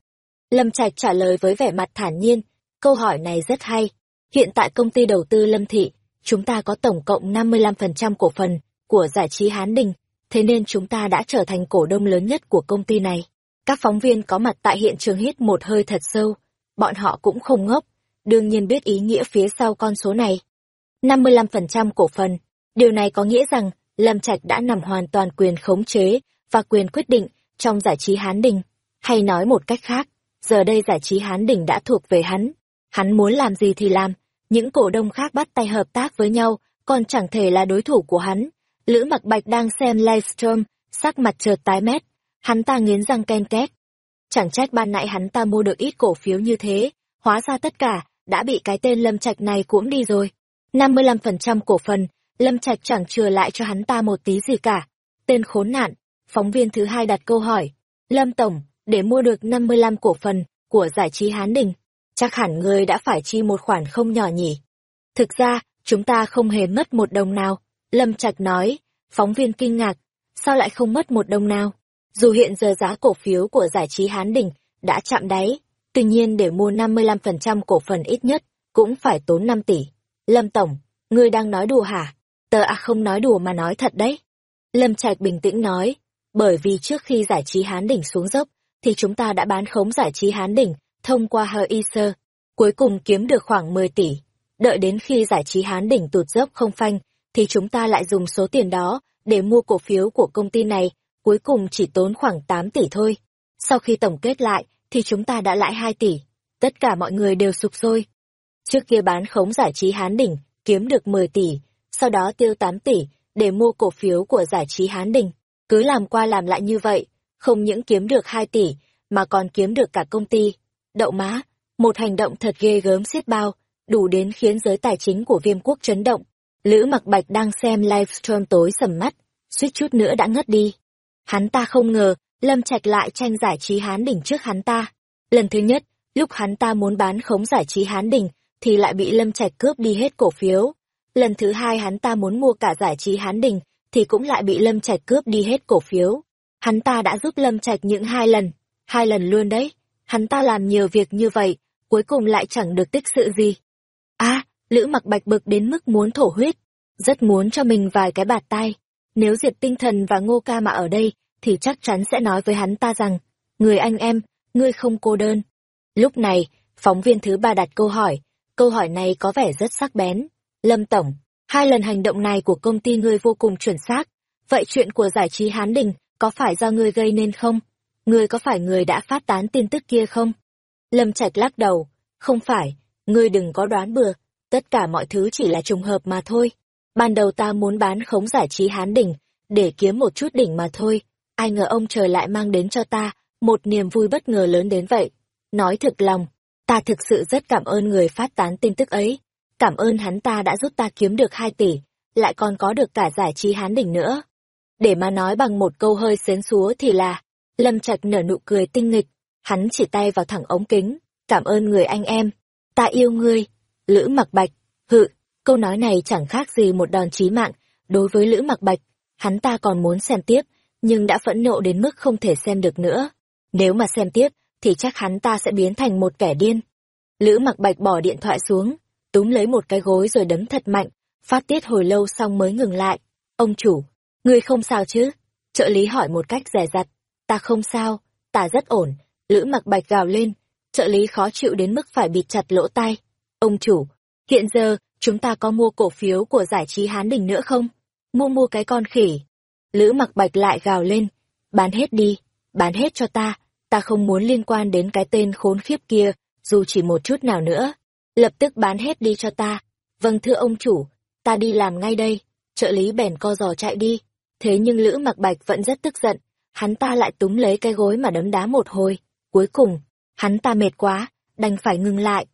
Lâm Trạch trả lời với vẻ mặt thản nhiên, câu hỏi này rất hay. Hiện tại công ty đầu tư Lâm Thị, chúng ta có tổng cộng 55% cổ phần của giải trí Hán Đình, thế nên chúng ta đã trở thành cổ đông lớn nhất của công ty này. Các phóng viên có mặt tại hiện trường hít một hơi thật sâu, bọn họ cũng không ngốc, đương nhiên biết ý nghĩa phía sau con số này. 55% cổ phần, điều này có nghĩa rằng Lâm Trạch đã nằm hoàn toàn quyền khống chế và quyền quyết định trong giải trí Hán Đình. Hay nói một cách khác, giờ đây giải trí Hán Đình đã thuộc về hắn. Hắn muốn làm gì thì làm, những cổ đông khác bắt tay hợp tác với nhau, còn chẳng thể là đối thủ của hắn. Lữ Mặc Bạch đang xem livestream, sắc mặt chợt tái mét, Hắn ta nghiến răng ken két. Chẳng trách ban nãy hắn ta mua được ít cổ phiếu như thế, hóa ra tất cả đã bị cái tên Lâm Trạch này cuỗm đi rồi. 55% cổ phần, Lâm Trạch chẳng chừa lại cho hắn ta một tí gì cả. Tên khốn nạn, phóng viên thứ hai đặt câu hỏi. Lâm Tổng, để mua được 55 cổ phần của giải trí Hán Đình, chắc hẳn người đã phải chi một khoản không nhỏ nhỉ. Thực ra, chúng ta không hề mất một đồng nào. Lâm Trạch nói, phóng viên kinh ngạc, sao lại không mất một đồng nào? Dù hiện giờ giá cổ phiếu của giải trí Hán Đình đã chạm đáy, tuy nhiên để mua 55% cổ phần ít nhất cũng phải tốn 5 tỷ. Lâm Tổng, ngươi đang nói đùa hả? Tờ à không nói đùa mà nói thật đấy. Lâm Trạch bình tĩnh nói, bởi vì trước khi giải trí Hán Đỉnh xuống dốc, thì chúng ta đã bán khống giải trí Hán Đỉnh thông qua hơ Y Sơ, cuối cùng kiếm được khoảng 10 tỷ. Đợi đến khi giải trí Hán Đỉnh tụt dốc không phanh, thì chúng ta lại dùng số tiền đó để mua cổ phiếu của công ty này cuối cùng chỉ tốn khoảng 8 tỷ thôi. Sau khi tổng kết lại, thì chúng ta đã lãi 2 tỷ. Tất cả mọi người đều sụp sôi. Trước kia bán khống giải trí Hán Đỉnh, kiếm được 10 tỷ, sau đó tiêu 8 tỷ, để mua cổ phiếu của giải trí Hán Đình. Cứ làm qua làm lại như vậy, không những kiếm được 2 tỷ, mà còn kiếm được cả công ty. Đậu má, một hành động thật ghê gớm xiết bao, đủ đến khiến giới tài chính của viêm quốc chấn động. Lữ mặc bạch đang xem livestream tối sầm mắt, suýt chút nữa đã ngất đi. Hắn ta không ngờ, Lâm Trạch lại tranh giải trí Hán Đỉnh trước hắn ta. Lần thứ nhất, lúc hắn ta muốn bán khống giải trí Hán Đỉnh, thì lại bị Lâm Trạch cướp đi hết cổ phiếu. Lần thứ hai hắn ta muốn mua cả giải trí Hán đỉnh thì cũng lại bị Lâm Trạch cướp đi hết cổ phiếu. Hắn ta đã giúp Lâm Trạch những hai lần, hai lần luôn đấy. Hắn ta làm nhiều việc như vậy, cuối cùng lại chẳng được tích sự gì. a Lữ mặc bạch bực đến mức muốn thổ huyết, rất muốn cho mình vài cái bạt tay. Nếu diệt Tinh Thần và Ngô Ca mà ở đây, thì chắc chắn sẽ nói với hắn ta rằng, người anh em, ngươi không cô đơn. Lúc này, phóng viên thứ ba đặt câu hỏi, câu hỏi này có vẻ rất sắc bén. Lâm Tổng, hai lần hành động này của công ty ngươi vô cùng chuẩn xác. Vậy chuyện của giải trí Hán Đình có phải do ngươi gây nên không? Ngươi có phải người đã phát tán tin tức kia không? Lâm Trạch lắc đầu, không phải, ngươi đừng có đoán bừa, tất cả mọi thứ chỉ là trùng hợp mà thôi. Ban đầu ta muốn bán khống giải trí Hán đỉnh để kiếm một chút đỉnh mà thôi, ai ngờ ông trời lại mang đến cho ta một niềm vui bất ngờ lớn đến vậy. Nói thực lòng, ta thực sự rất cảm ơn người phát tán tin tức ấy. Cảm ơn hắn ta đã giúp ta kiếm được hai tỷ, lại còn có được cả giải trí hán đỉnh nữa. Để mà nói bằng một câu hơi xến xúa thì là, Lâm Trạch nở nụ cười tinh nghịch, hắn chỉ tay vào thẳng ống kính, cảm ơn người anh em, ta yêu ngươi, Lữ mặc bạch, hự, câu nói này chẳng khác gì một đòn chí mạng, đối với Lữ mặc bạch, hắn ta còn muốn xem tiếp, nhưng đã phẫn nộ đến mức không thể xem được nữa. Nếu mà xem tiếp, thì chắc hắn ta sẽ biến thành một kẻ điên. Lữ mặc bạch bỏ điện thoại xuống, túm lấy một cái gối rồi đấm thật mạnh, phát tiết hồi lâu xong mới ngừng lại. Ông chủ, ngươi không sao chứ? Trợ lý hỏi một cách rẻ rặt. Ta không sao, ta rất ổn. Lữ mặc bạch gào lên, trợ lý khó chịu đến mức phải bịt chặt lỗ tai. Ông chủ, hiện giờ, chúng ta có mua cổ phiếu của giải trí Hán Đình nữa không? Mua mua cái con khỉ. Lữ mặc bạch lại gào lên, bán hết đi, bán hết cho ta, ta không muốn liên quan đến cái tên khốn khiếp kia, dù chỉ một chút nào nữa lập tức bán hết đi cho ta. Vâng thưa ông chủ, ta đi làm ngay đây. Trợ lý bèn co giò chạy đi. Thế nhưng Lữ mặc bạch vẫn rất tức giận. Hắn ta lại túm lấy cái gối mà đấm đá một hồi. Cuối cùng, hắn ta mệt quá, đành phải ngừng lại.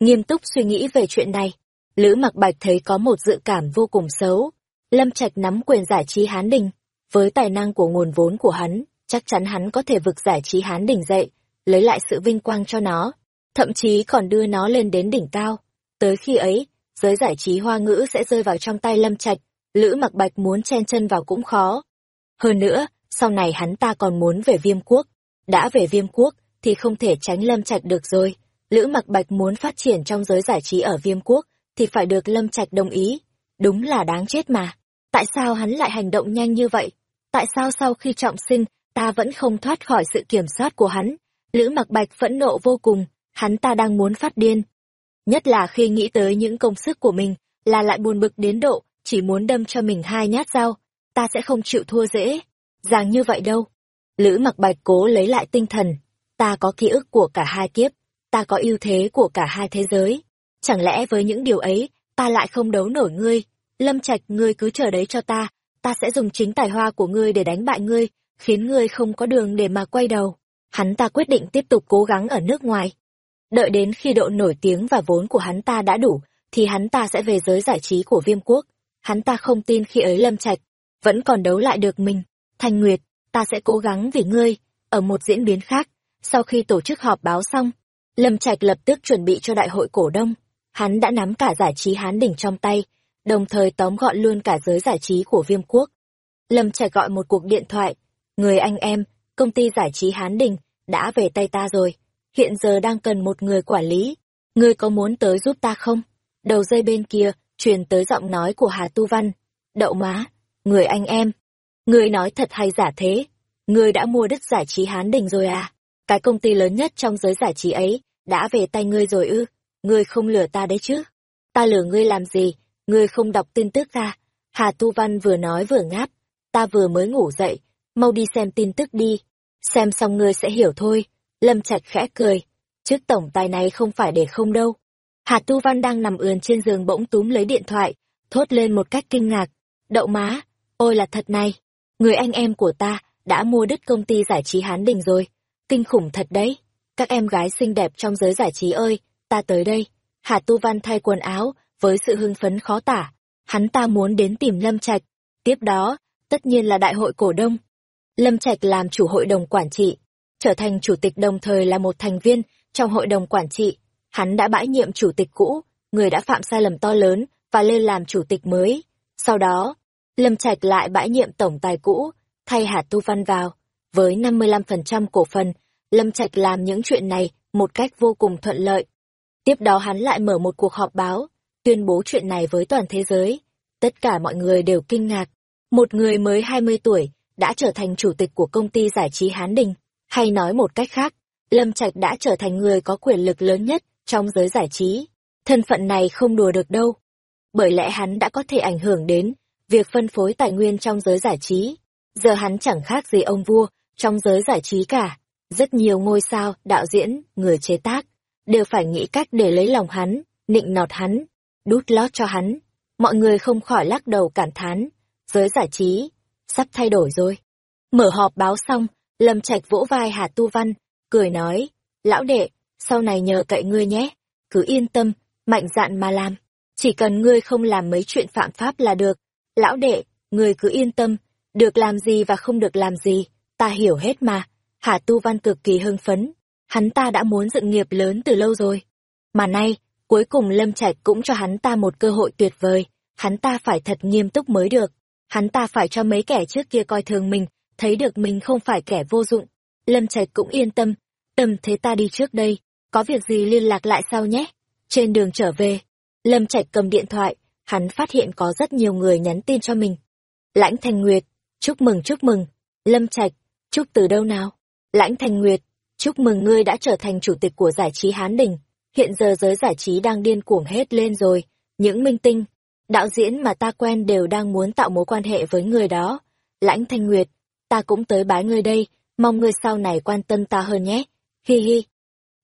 Nghiêm túc suy nghĩ về chuyện này. Lữ mặc bạch thấy có một dự cảm vô cùng xấu. Lâm Trạch nắm quyền giải trí Hán Đình. Với tài năng của nguồn vốn của hắn, chắc chắn hắn có thể vực giải trí Hán Đình dậy, lấy lại sự vinh quang cho nó thậm chí còn đưa nó lên đến đỉnh cao. Tới khi ấy, giới giải trí hoa ngữ sẽ rơi vào trong tay Lâm Trạch, Lữ Mặc Bạch muốn chen chân vào cũng khó. Hơn nữa, sau này hắn ta còn muốn về Viêm Quốc. Đã về Viêm Quốc, thì không thể tránh Lâm Trạch được rồi. Lữ Mặc Bạch muốn phát triển trong giới giải trí ở Viêm Quốc, thì phải được Lâm Trạch đồng ý. Đúng là đáng chết mà. Tại sao hắn lại hành động nhanh như vậy? Tại sao sau khi trọng sinh, ta vẫn không thoát khỏi sự kiểm soát của hắn? Lữ Mặc Bạch phẫn nộ vô cùng, hắn ta đang muốn phát điên. Nhất là khi nghĩ tới những công sức của mình, là lại buồn bực đến độ, chỉ muốn đâm cho mình hai nhát dao, ta sẽ không chịu thua dễ. Ràng như vậy đâu. Lữ mặc bạch cố lấy lại tinh thần, ta có ký ức của cả hai kiếp, ta có ưu thế của cả hai thế giới. Chẳng lẽ với những điều ấy, ta lại không đấu nổi ngươi? Lâm Trạch ngươi cứ chờ đấy cho ta, ta sẽ dùng chính tài hoa của ngươi để đánh bại ngươi, khiến ngươi không có đường để mà quay đầu. Hắn ta quyết định tiếp tục cố gắng ở nước ngoài. Đợi đến khi độ nổi tiếng và vốn của hắn ta đã đủ, thì hắn ta sẽ về giới giải trí của viêm quốc. Hắn ta không tin khi ấy Lâm Trạch vẫn còn đấu lại được mình. Thanh Nguyệt, ta sẽ cố gắng vì ngươi. Ở một diễn biến khác, sau khi tổ chức họp báo xong, Lâm Trạch lập tức chuẩn bị cho đại hội cổ đông. Hắn đã nắm cả giải trí Hán đỉnh trong tay, đồng thời tóm gọn luôn cả giới giải trí của viêm quốc. Lâm Trạch gọi một cuộc điện thoại. Người anh em, công ty giải trí Hán Đình, đã về tay ta rồi hiện giờ đang cần một người quản lý. Ngươi có muốn tới giúp ta không? Đầu dây bên kia, truyền tới giọng nói của Hà Tu Văn. Đậu má, người anh em. Ngươi nói thật hay giả thế? Ngươi đã mua đất giải trí Hán Đình rồi à? Cái công ty lớn nhất trong giới giải trí ấy, đã về tay ngươi rồi ư? Ngươi không lừa ta đấy chứ? Ta lừa ngươi làm gì? Ngươi không đọc tin tức ra. Hà Tu Văn vừa nói vừa ngáp. Ta vừa mới ngủ dậy, mau đi xem tin tức đi. Xem xong ngươi sẽ hiểu thôi. Lâm Trạch khẽ cười. Trước tổng tài này không phải để không đâu. Hà Tu Văn đang nằm ườn trên giường bỗng túm lấy điện thoại, thốt lên một cách kinh ngạc. Đậu má, ôi là thật này. Người anh em của ta đã mua đứt công ty giải trí Hán Đình rồi. Kinh khủng thật đấy. Các em gái xinh đẹp trong giới giải trí ơi, ta tới đây. Hà Tu Văn thay quần áo, với sự hưng phấn khó tả. Hắn ta muốn đến tìm Lâm Trạch. Tiếp đó, tất nhiên là đại hội cổ đông. Lâm Trạch làm chủ hội đồng quản trị, trở thành chủ tịch đồng thời là một thành viên trong hội đồng quản trị. Hắn đã bãi nhiệm chủ tịch cũ, người đã phạm sai lầm to lớn và lên làm chủ tịch mới. Sau đó, Lâm Trạch lại bãi nhiệm tổng tài cũ, thay Hà Tu Văn vào. Với 55% cổ phần, Lâm Trạch làm những chuyện này một cách vô cùng thuận lợi. Tiếp đó hắn lại mở một cuộc họp báo, tuyên bố chuyện này với toàn thế giới. Tất cả mọi người đều kinh ngạc. Một người mới 20 tuổi đã trở thành chủ tịch của công ty giải trí Hán Đình. Hay nói một cách khác, Lâm Trạch đã trở thành người có quyền lực lớn nhất trong giới giải trí. Thân phận này không đùa được đâu. Bởi lẽ hắn đã có thể ảnh hưởng đến việc phân phối tài nguyên trong giới giải trí. Giờ hắn chẳng khác gì ông vua trong giới giải trí cả. Rất nhiều ngôi sao, đạo diễn, người chế tác, đều phải nghĩ cách để lấy lòng hắn, nịnh nọt hắn, đút lót cho hắn. Mọi người không khỏi lắc đầu cảm thán, giới giải trí, sắp thay đổi rồi. Mở họp báo xong, Lâm Trạch vỗ vai Hà Tu Văn, cười nói, lão đệ, sau này nhờ cậy ngươi nhé, cứ yên tâm, mạnh dạn mà làm, chỉ cần ngươi không làm mấy chuyện phạm pháp là được. Lão đệ, ngươi cứ yên tâm, được làm gì và không được làm gì, ta hiểu hết mà. Hà Tu Văn cực kỳ hưng phấn, hắn ta đã muốn dựng nghiệp lớn từ lâu rồi. Mà nay, cuối cùng Lâm Trạch cũng cho hắn ta một cơ hội tuyệt vời, hắn ta phải thật nghiêm túc mới được. Hắn ta phải cho mấy kẻ trước kia coi thường mình, thấy được mình không phải kẻ vô dụng. Lâm Trạch cũng yên tâm, tầm thế ta đi trước đây, có việc gì liên lạc lại sau nhé. Trên đường trở về, Lâm Trạch cầm điện thoại, hắn phát hiện có rất nhiều người nhắn tin cho mình. Lãnh Thành Nguyệt, chúc mừng chúc mừng. Lâm Trạch, chúc từ đâu nào? Lãnh Thành Nguyệt, chúc mừng ngươi đã trở thành chủ tịch của giải trí Hán Đình. Hiện giờ giới giải trí đang điên cuồng hết lên rồi. Những minh tinh, đạo diễn mà ta quen đều đang muốn tạo mối quan hệ với người đó. Lãnh Thanh Nguyệt, ta cũng tới bái ngươi đây, mong ngươi sau này quan tâm ta hơn nhé. Hi hi.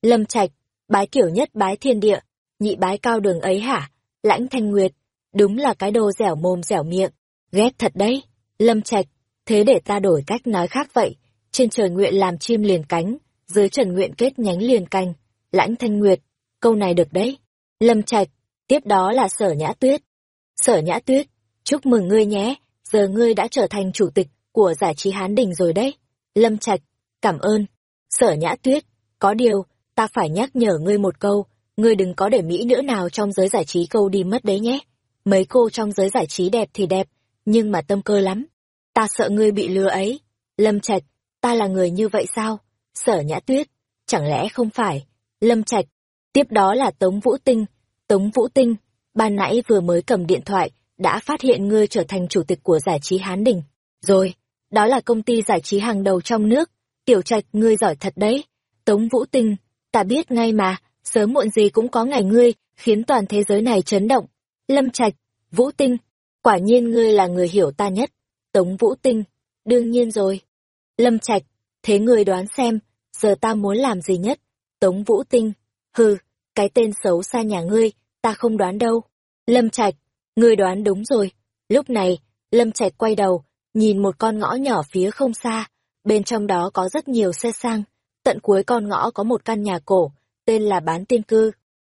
Lâm Trạch, bái kiểu nhất bái thiên địa, nhị bái cao đường ấy hả? Lãnh Thanh Nguyệt, đúng là cái đồ dẻo mồm dẻo miệng, ghét thật đấy. Lâm Trạch, thế để ta đổi cách nói khác vậy. Trên trời nguyện làm chim liền cánh, dưới trần nguyện kết nhánh liền canh. Lãnh Thanh Nguyệt, câu này được đấy. Lâm Trạch, tiếp đó là Sở Nhã Tuyết. Sở Nhã Tuyết, chúc mừng ngươi nhé, giờ ngươi đã trở thành chủ tịch của giải trí Hán Đình rồi đấy. Lâm Trạch, cảm ơn. Sở Nhã Tuyết, có điều, ta phải nhắc nhở ngươi một câu, ngươi đừng có để mỹ nữ nào trong giới giải trí câu đi mất đấy nhé. Mấy cô trong giới giải trí đẹp thì đẹp, nhưng mà tâm cơ lắm. Ta sợ ngươi bị lừa ấy. Lâm Trạch, ta là người như vậy sao? Sở Nhã Tuyết, chẳng lẽ không phải? Lâm Trạch, tiếp đó là Tống Vũ Tinh. Tống Vũ Tinh, ban nãy vừa mới cầm điện thoại, đã phát hiện ngươi trở thành chủ tịch của giải trí Hán Đình. Rồi, đó là công ty giải trí hàng đầu trong nước. Tiểu Trạch, ngươi giỏi thật đấy. Tống Vũ Tinh, ta biết ngay mà, sớm muộn gì cũng có ngày ngươi, khiến toàn thế giới này chấn động. Lâm Trạch, Vũ Tinh, quả nhiên ngươi là người hiểu ta nhất. Tống Vũ Tinh, đương nhiên rồi. Lâm Trạch, thế ngươi đoán xem, giờ ta muốn làm gì nhất? Tống Vũ Tinh, hừ, cái tên xấu xa nhà ngươi, ta không đoán đâu. Lâm Trạch, ngươi đoán đúng rồi. Lúc này, Lâm Trạch quay đầu, nhìn một con ngõ nhỏ phía không xa, bên trong đó có rất nhiều xe sang. Tận cuối con ngõ có một căn nhà cổ, tên là bán tiên cư.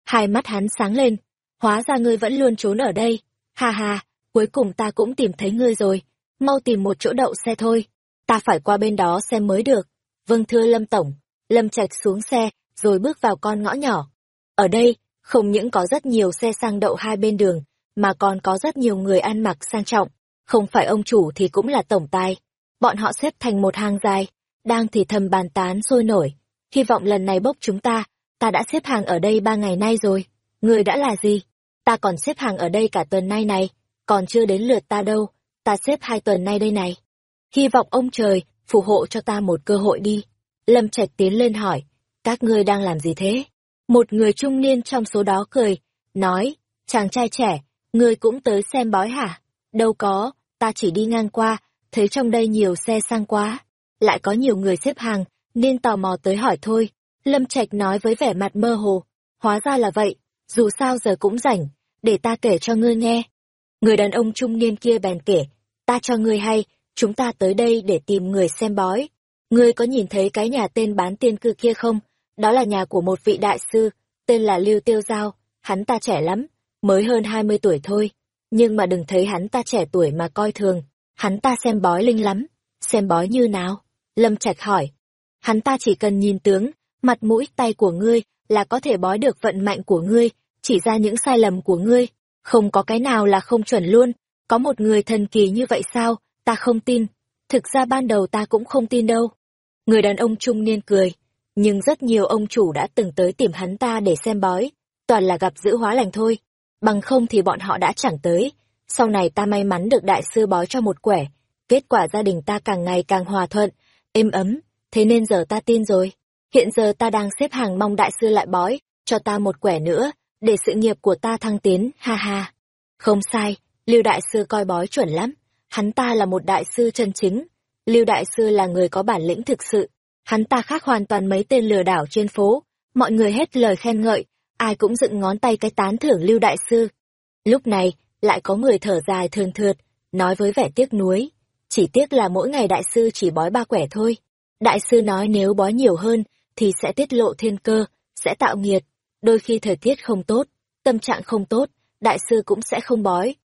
Hai mắt hắn sáng lên, hóa ra ngươi vẫn luôn trốn ở đây. Ha ha, cuối cùng ta cũng tìm thấy ngươi rồi, mau tìm một chỗ đậu xe thôi. Ta phải qua bên đó xem mới được. Vâng thưa Lâm Tổng, Lâm Trạch xuống xe, rồi bước vào con ngõ nhỏ. Ở đây, không những có rất nhiều xe sang đậu hai bên đường, mà còn có rất nhiều người ăn mặc sang trọng. Không phải ông chủ thì cũng là tổng tài. Bọn họ xếp thành một hàng dài, đang thì thầm bàn tán sôi nổi. Hy vọng lần này bốc chúng ta, ta đã xếp hàng ở đây ba ngày nay rồi. Người đã là gì? Ta còn xếp hàng ở đây cả tuần nay này, còn chưa đến lượt ta đâu, ta xếp hai tuần nay đây này. Hy vọng ông trời, phù hộ cho ta một cơ hội đi. Lâm Trạch tiến lên hỏi, các ngươi đang làm gì thế? Một người trung niên trong số đó cười, nói, chàng trai trẻ, ngươi cũng tới xem bói hả? Đâu có, ta chỉ đi ngang qua, thấy trong đây nhiều xe sang quá. lại có nhiều người xếp hàng, nên tò mò tới hỏi thôi. Lâm Trạch nói với vẻ mặt mơ hồ, hóa ra là vậy, dù sao giờ cũng rảnh, để ta kể cho ngươi nghe. Người đàn ông trung niên kia bèn kể, ta cho ngươi hay, chúng ta tới đây để tìm người xem bói. Ngươi có nhìn thấy cái nhà tên bán tiên cư kia không? Đó là nhà của một vị đại sư, tên là Lưu Tiêu Giao, hắn ta trẻ lắm, mới hơn 20 tuổi thôi. Nhưng mà đừng thấy hắn ta trẻ tuổi mà coi thường, hắn ta xem bói linh lắm. Xem bói như nào? Lâm Trạch hỏi. Hắn ta chỉ cần nhìn tướng, mặt mũi tay của ngươi là có thể bói được vận mạnh của ngươi, chỉ ra những sai lầm của ngươi. Không có cái nào là không chuẩn luôn. Có một người thần kỳ như vậy sao? Ta không tin. Thực ra ban đầu ta cũng không tin đâu. Người đàn ông trung niên cười. Nhưng rất nhiều ông chủ đã từng tới tìm hắn ta để xem bói. Toàn là gặp giữ hóa lành thôi. Bằng không thì bọn họ đã chẳng tới. Sau này ta may mắn được đại sư bói cho một quẻ. Kết quả gia đình ta càng ngày càng hòa thuận, êm ấm. Thế nên giờ ta tin rồi. Hiện giờ ta đang xếp hàng mong đại sư lại bói, cho ta một quẻ nữa, để sự nghiệp của ta thăng tiến, ha ha. Không sai, Lưu Đại Sư coi bói chuẩn lắm. Hắn ta là một đại sư chân chính. Lưu Đại Sư là người có bản lĩnh thực sự. Hắn ta khác hoàn toàn mấy tên lừa đảo trên phố. Mọi người hết lời khen ngợi, ai cũng dựng ngón tay cái tán thưởng Lưu Đại Sư. Lúc này, lại có người thở dài thường thượt, nói với vẻ tiếc nuối. Chỉ tiếc là mỗi ngày đại sư chỉ bói ba quẻ thôi. Đại sư nói nếu bói nhiều hơn, thì sẽ tiết lộ thiên cơ, sẽ tạo nghiệt. Đôi khi thời tiết không tốt, tâm trạng không tốt, đại sư cũng sẽ không bói.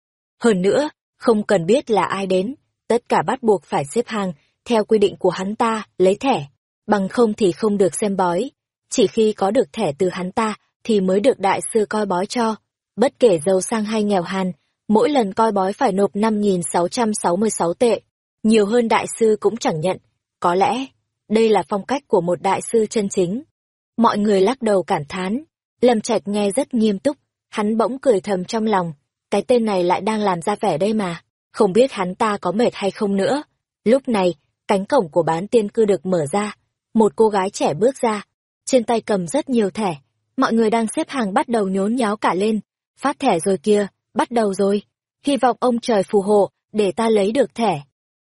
Hơn nữa, không cần biết là ai đến, tất cả bắt buộc phải xếp hàng, theo quy định của hắn ta, lấy thẻ. Bằng không thì không được xem bói. Chỉ khi có được thẻ từ hắn ta, thì mới được đại sư coi bói cho. Bất kể giàu sang hay nghèo hàn, mỗi lần coi bói phải nộp 5.666 tệ. Nhiều hơn đại sư cũng chẳng nhận. Có lẽ, đây là phong cách của một đại sư chân chính. Mọi người lắc đầu cảm thán. Lâm Trạch nghe rất nghiêm túc, hắn bỗng cười thầm trong lòng. Cái tên này lại đang làm ra vẻ đây mà, không biết hắn ta có mệt hay không nữa. Lúc này, cánh cổng của bán tiên cư được mở ra. Một cô gái trẻ bước ra, trên tay cầm rất nhiều thẻ. Mọi người đang xếp hàng bắt đầu nhốn nháo cả lên. Phát thẻ rồi kia, bắt đầu rồi. Hy vọng ông trời phù hộ, để ta lấy được thẻ.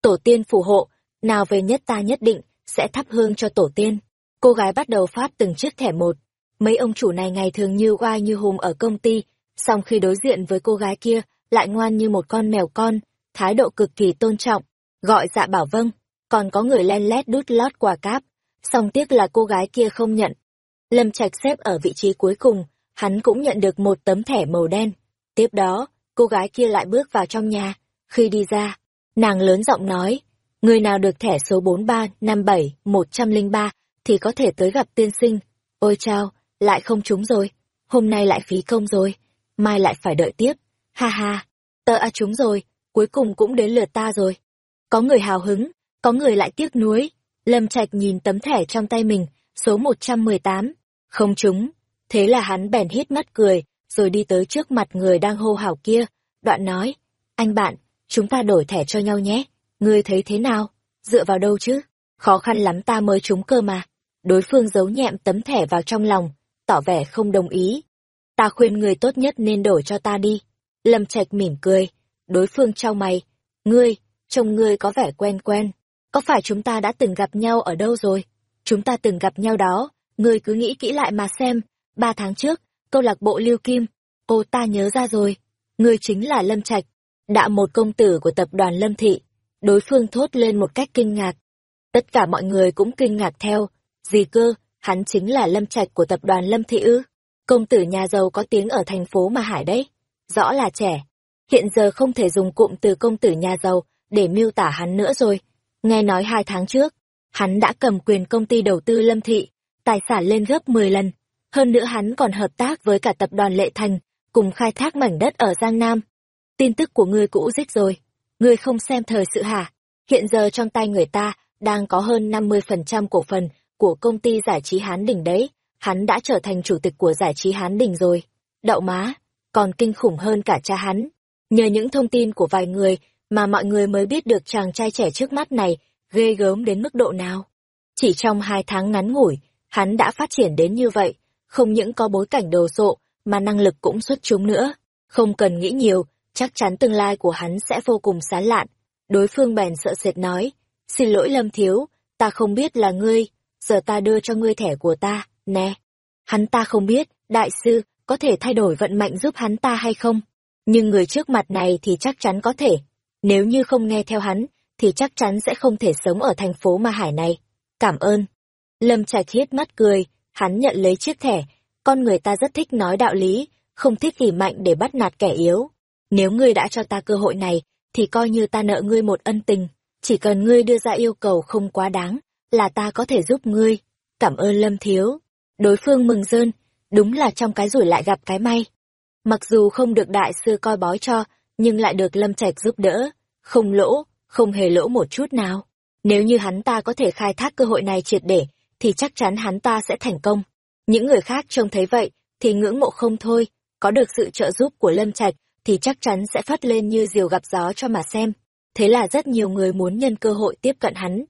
Tổ tiên phù hộ, nào về nhất ta nhất định, sẽ thắp hương cho tổ tiên. Cô gái bắt đầu phát từng chiếc thẻ một. Mấy ông chủ này ngày thường như oai như hùm ở công ty, song khi đối diện với cô gái kia, lại ngoan như một con mèo con, thái độ cực kỳ tôn trọng, gọi dạ bảo vâng, còn có người len lét đút lót quà cáp, song tiếc là cô gái kia không nhận. Lâm Trạch xếp ở vị trí cuối cùng, hắn cũng nhận được một tấm thẻ màu đen. Tiếp đó, cô gái kia lại bước vào trong nhà, khi đi ra, nàng lớn giọng nói, người nào được thẻ số 4357-103 thì có thể tới gặp tiên sinh. Ôi chao, lại không trúng rồi, hôm nay lại phí công rồi, mai lại phải đợi tiếp. Ha ha, tớ a chúng rồi, cuối cùng cũng đến lượt ta rồi. Có người hào hứng, có người lại tiếc nuối. Lâm Trạch nhìn tấm thẻ trong tay mình, số 118, không trúng. Thế là hắn bèn hít mắt cười, rồi đi tới trước mặt người đang hô hào kia, đoạn nói, anh bạn, chúng ta đổi thẻ cho nhau nhé, ngươi thấy thế nào, dựa vào đâu chứ, khó khăn lắm ta mới trúng cơ mà. Đối phương giấu nhẹm tấm thẻ vào trong lòng, tỏ vẻ không đồng ý. Ta khuyên người tốt nhất nên đổi cho ta đi. Lâm Trạch mỉm cười, đối phương trao mày, ngươi, trông ngươi có vẻ quen quen, có phải chúng ta đã từng gặp nhau ở đâu rồi? Chúng ta từng gặp nhau đó, ngươi cứ nghĩ kỹ lại mà xem, ba tháng trước, câu lạc bộ Lưu Kim, ô ta nhớ ra rồi, ngươi chính là Lâm Trạch, đã một công tử của tập đoàn Lâm Thị. Đối phương thốt lên một cách kinh ngạc. Tất cả mọi người cũng kinh ngạc theo, gì cơ, hắn chính là Lâm Trạch của tập đoàn Lâm Thị ư? Công tử nhà giàu có tiếng ở thành phố mà Hải đấy. Rõ là trẻ. Hiện giờ không thể dùng cụm từ công tử nhà giàu để miêu tả hắn nữa rồi. Nghe nói hai tháng trước, hắn đã cầm quyền công ty đầu tư Lâm Thị, tài sản lên gấp 10 lần. Hơn nữa hắn còn hợp tác với cả tập đoàn Lệ Thành, cùng khai thác mảnh đất ở Giang Nam. Tin tức của ngươi cũ dích rồi. Ngươi không xem thời sự hả? Hiện giờ trong tay người ta đang có hơn 50% cổ phần của công ty giải trí Hán đỉnh đấy. Hắn đã trở thành chủ tịch của giải trí Hán Đình rồi. Đậu má, còn kinh khủng hơn cả cha hắn. Nhờ những thông tin của vài người mà mọi người mới biết được chàng trai trẻ trước mắt này ghê gớm đến mức độ nào. Chỉ trong hai tháng ngắn ngủi, hắn đã phát triển đến như vậy, không những có bối cảnh đồ sộ, mà năng lực cũng xuất chúng nữa. Không cần nghĩ nhiều, chắc chắn tương lai của hắn sẽ vô cùng sáng lạn. Đối phương bèn sợ sệt nói, xin lỗi Lâm Thiếu, ta không biết là ngươi, giờ ta đưa cho ngươi thẻ của ta, nè. Hắn ta không biết, đại sư, có thể thay đổi vận mệnh giúp hắn ta hay không? Nhưng người trước mặt này thì chắc chắn có thể. Nếu như không nghe theo hắn, thì chắc chắn sẽ không thể sống ở thành phố Ma Hải này. Cảm ơn. Lâm Trạch hiết mắt cười, hắn nhận lấy chiếc thẻ. Con người ta rất thích nói đạo lý, không thích kỳ mạnh để bắt nạt kẻ yếu. Nếu ngươi đã cho ta cơ hội này, thì coi như ta nợ ngươi một ân tình. Chỉ cần ngươi đưa ra yêu cầu không quá đáng, là ta có thể giúp ngươi. Cảm ơn Lâm Thiếu. Đối phương mừng rơn, đúng là trong cái rủi lại gặp cái may. Mặc dù không được đại sư coi bói cho, nhưng lại được Lâm Trạch giúp đỡ, không lỗ, không hề lỗ một chút nào. Nếu như hắn ta có thể khai thác cơ hội này triệt để, thì chắc chắn hắn ta sẽ thành công. Những người khác trông thấy vậy, thì ngưỡng mộ không thôi, có được sự trợ giúp của Lâm Trạch, thì chắc chắn sẽ phát lên như diều gặp gió cho mà xem. Thế là rất nhiều người muốn nhân cơ hội tiếp cận hắn.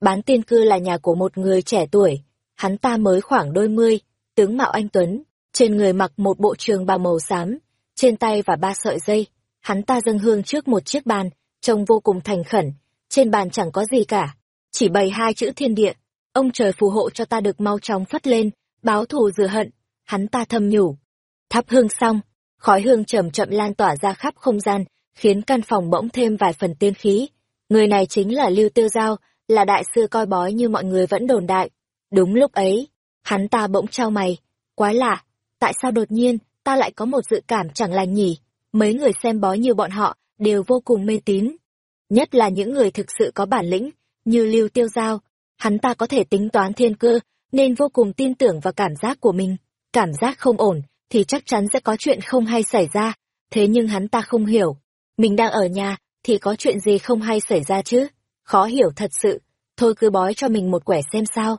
Bán tiên cư là nhà của một người trẻ tuổi, hắn ta mới khoảng đôi mươi, tướng mạo anh Tuấn, trên người mặc một bộ trường bào màu xám, trên tay và ba sợi dây. Hắn ta dâng hương trước một chiếc bàn, trông vô cùng thành khẩn, trên bàn chẳng có gì cả, chỉ bày hai chữ thiên địa. Ông trời phù hộ cho ta được mau chóng phất lên, báo thù rửa hận, hắn ta thầm nhủ. Thắp hương xong, khói hương chậm chậm lan tỏa ra khắp không gian, khiến căn phòng bỗng thêm vài phần tiên khí. Người này chính là Lưu Tiêu Giao, là đại sư coi bói như mọi người vẫn đồn đại. Đúng lúc ấy, hắn ta bỗng trao mày, quái lạ, tại sao đột nhiên ta lại có một dự cảm chẳng lành nhỉ? Mấy người xem bói như bọn họ đều vô cùng mê tín. Nhất là những người thực sự có bản lĩnh, như Lưu Tiêu Giao, hắn ta có thể tính toán thiên cơ, nên vô cùng tin tưởng vào cảm giác của mình. Cảm giác không ổn, thì chắc chắn sẽ có chuyện không hay xảy ra. Thế nhưng hắn ta không hiểu. Mình đang ở nhà, thì có chuyện gì không hay xảy ra chứ? Khó hiểu thật sự. Thôi cứ bói cho mình một quẻ xem sao.